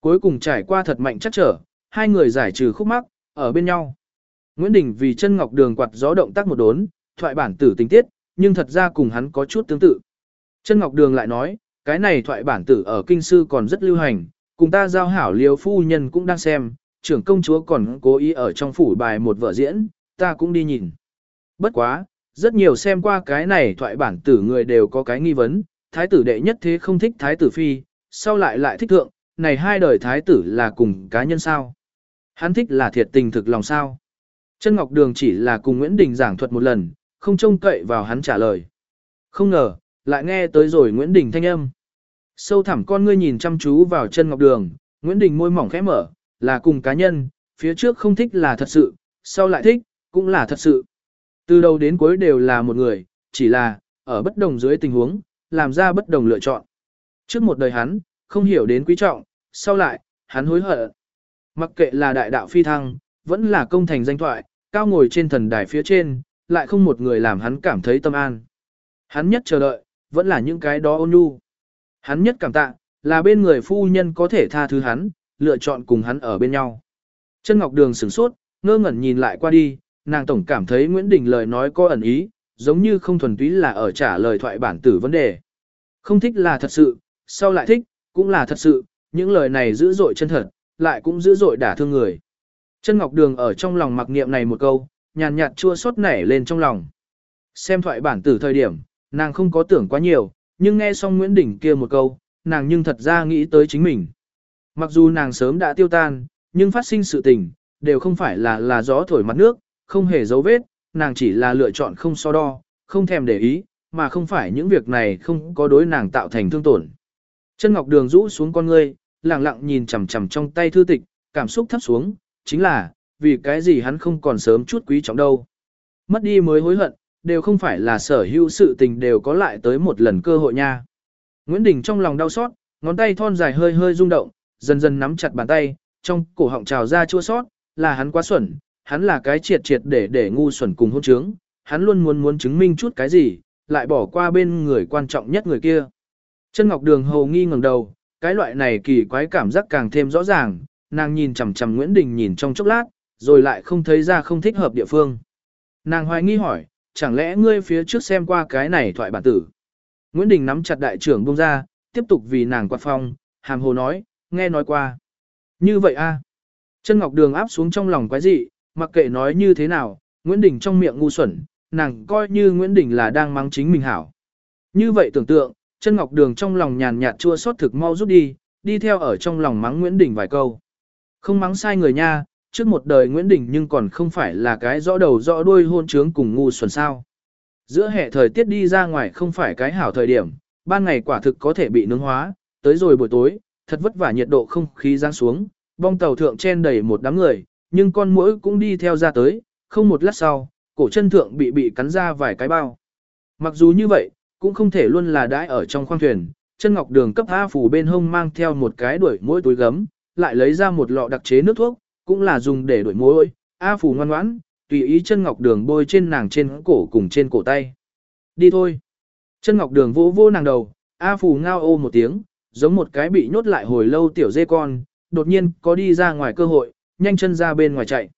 Cuối cùng trải qua thật mạnh chắc trở, hai người giải trừ khúc mắc, ở bên nhau. Nguyễn Đình vì chân ngọc đường quạt gió động tác một đốn, thoại bản tử tình tiết, nhưng thật ra cùng hắn có chút tương tự. Chân ngọc đường lại nói, cái này thoại bản tử ở kinh sư còn rất lưu hành, cùng ta giao hảo liều phu nhân cũng đang xem, trưởng công chúa còn cố ý ở trong phủ bài một vở diễn, ta cũng đi nhìn. Bất quá, rất nhiều xem qua cái này thoại bản tử người đều có cái nghi vấn, thái tử đệ nhất thế không thích thái tử phi, sau lại lại thích thượng, này hai đời thái tử là cùng cá nhân sao? Hắn thích là thiệt tình thực lòng sao? Chân Ngọc Đường chỉ là cùng Nguyễn Đình giảng thuật một lần, không trông cậy vào hắn trả lời. Không ngờ, lại nghe tới rồi Nguyễn Đình thanh âm. Sâu thẳm con ngươi nhìn chăm chú vào chân Ngọc Đường, Nguyễn Đình môi mỏng khẽ mở, là cùng cá nhân, phía trước không thích là thật sự, sau lại thích, cũng là thật sự. Từ đầu đến cuối đều là một người, chỉ là, ở bất đồng dưới tình huống, làm ra bất đồng lựa chọn. Trước một đời hắn, không hiểu đến quý trọng, sau lại, hắn hối hận. Mặc kệ là đại đạo phi thăng, vẫn là công thành danh thoại, cao ngồi trên thần đài phía trên, lại không một người làm hắn cảm thấy tâm an. Hắn nhất chờ đợi, vẫn là những cái đó ôn nhu. Hắn nhất cảm tạ, là bên người phu nhân có thể tha thứ hắn, lựa chọn cùng hắn ở bên nhau. Chân Ngọc Đường sửng sốt, ngơ ngẩn nhìn lại qua đi, nàng tổng cảm thấy Nguyễn Đình lời nói có ẩn ý, giống như không thuần túy là ở trả lời thoại bản tử vấn đề. Không thích là thật sự, sau lại thích, cũng là thật sự, những lời này dữ dội chân thật, lại cũng dữ dội đả thương người. Chân Ngọc Đường ở trong lòng mặc niệm này một câu, nhàn nhạt chua xót nảy lên trong lòng. Xem thoại bản tử thời điểm, nàng không có tưởng quá nhiều, nhưng nghe xong Nguyễn Đình kia một câu, nàng nhưng thật ra nghĩ tới chính mình. Mặc dù nàng sớm đã tiêu tan, nhưng phát sinh sự tình, đều không phải là là gió thổi mặt nước, không hề dấu vết, nàng chỉ là lựa chọn không so đo, không thèm để ý, mà không phải những việc này không có đối nàng tạo thành thương tổn. Chân Ngọc Đường rũ xuống con ngươi, lặng lặng nhìn chằm chằm trong tay thư tịch, cảm xúc thấp xuống, chính là, vì cái gì hắn không còn sớm chút quý trọng đâu. Mất đi mới hối hận, đều không phải là sở hữu sự tình đều có lại tới một lần cơ hội nha. Nguyễn Đình trong lòng đau xót, ngón tay thon dài hơi hơi rung động, dần dần nắm chặt bàn tay, trong cổ họng trào ra chua xót, là hắn quá xuẩn, hắn là cái triệt triệt để để ngu xuẩn cùng hôn trướng, hắn luôn muốn muốn chứng minh chút cái gì, lại bỏ qua bên người quan trọng nhất người kia. Chân Ngọc Đường hầu nghi ngẩng đầu, cái loại này kỳ quái cảm giác càng thêm rõ ràng, nàng nhìn chằm chằm Nguyễn Đình nhìn trong chốc lát, rồi lại không thấy ra không thích hợp địa phương. Nàng hoài nghi hỏi, chẳng lẽ ngươi phía trước xem qua cái này thoại bản tử. Nguyễn Đình nắm chặt đại trưởng buông ra, tiếp tục vì nàng quạt phong, hàm hồ nói, nghe nói qua. Như vậy a Chân Ngọc Đường áp xuống trong lòng quái dị, mặc kệ nói như thế nào, Nguyễn Đình trong miệng ngu xuẩn, nàng coi như Nguyễn Đình là đang mắng chính mình hảo. Như vậy tưởng tượng, chân Ngọc Đường trong lòng nhàn nhạt chua xót thực mau rút đi, đi theo ở trong lòng mắng Nguyễn Đình vài câu. Không mắng sai người nha, trước một đời Nguyễn Đình nhưng còn không phải là cái rõ đầu rõ đuôi hôn trướng cùng ngu xuẩn sao. Giữa hệ thời tiết đi ra ngoài không phải cái hảo thời điểm, ban ngày quả thực có thể bị nướng hóa, tới rồi buổi tối, thật vất vả nhiệt độ không khí giáng xuống, bong tàu thượng chen đầy một đám người, nhưng con muỗi cũng đi theo ra tới, không một lát sau, cổ chân thượng bị bị cắn ra vài cái bao. Mặc dù như vậy, cũng không thể luôn là đãi ở trong khoang thuyền, chân ngọc đường cấp A phủ bên hông mang theo một cái đuổi mũi túi gấm, lại lấy ra một lọ đặc chế nước thuốc, cũng là dùng để đuổi mũi. A phủ ngoan ngoãn, tùy ý chân ngọc đường bôi trên nàng trên cổ cùng trên cổ tay. Đi thôi. Chân ngọc đường vỗ vỗ nàng đầu, A phủ ngao ô một tiếng, giống một cái bị nhốt lại hồi lâu tiểu dê con, đột nhiên có đi ra ngoài cơ hội, nhanh chân ra bên ngoài chạy.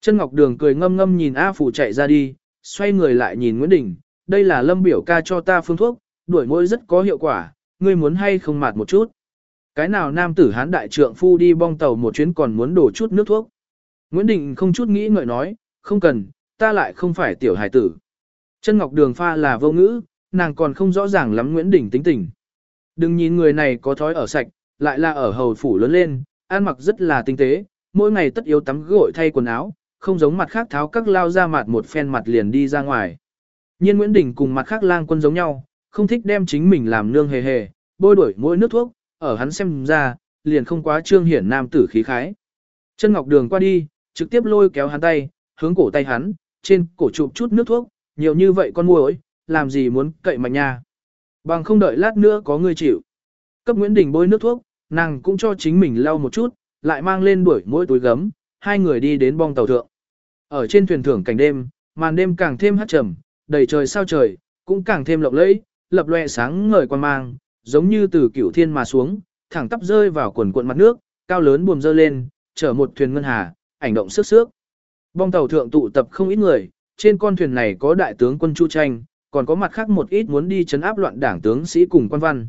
Chân Ngọc Đường cười ngâm ngâm nhìn A Phủ chạy ra đi, xoay người lại nhìn Nguyễn Đình, đây là lâm biểu ca cho ta phương thuốc, đuổi môi rất có hiệu quả, ngươi muốn hay không mạt một chút. Cái nào nam tử hán đại trượng phu đi bong tàu một chuyến còn muốn đổ chút nước thuốc. Nguyễn Đình không chút nghĩ ngợi nói, không cần, ta lại không phải tiểu hải tử. Chân Ngọc Đường pha là vô ngữ, nàng còn không rõ ràng lắm Nguyễn Đình tính tình. Đừng nhìn người này có thói ở sạch, lại là ở hầu phủ lớn lên, ăn mặc rất là tinh tế, mỗi ngày tất yếu tắm gội thay quần áo, không giống mặt khác tháo các lao ra mặt một phen mặt liền đi ra ngoài. Nhiên Nguyễn Đình cùng mặt khác lang quân giống nhau, không thích đem chính mình làm nương hề hề, bôi đuổi mỗi nước thuốc, ở hắn xem ra, liền không quá trương hiển nam tử khí khái. Chân Ngọc Đường qua đi, trực tiếp lôi kéo hắn tay, hướng cổ tay hắn, trên cổ chụp chút nước thuốc, nhiều như vậy con muỗi, làm gì muốn cậy mạnh nha. Bằng không đợi lát nữa có người chịu. Cấp Nguyễn Đình bôi nước thuốc, nàng cũng cho chính mình lau một chút, lại mang lên đuổi mỗi túi gấm, hai người đi đến bong tàu thượng. Ở trên thuyền thưởng cảnh đêm, màn đêm càng thêm hát trầm, đầy trời sao trời, cũng càng thêm lộng lẫy, lập lòe sáng ngời quan mang, giống như từ cửu thiên mà xuống, thẳng tắp rơi vào quần cuộn mặt nước, cao lớn buồm dơ lên, chở một thuyền ngân hà, ảnh động sức sước. Bong tàu thượng tụ tập không ít người, trên con thuyền này có đại tướng quân Chu Tranh, còn có mặt khác một ít muốn đi chấn áp loạn đảng tướng sĩ cùng quan văn.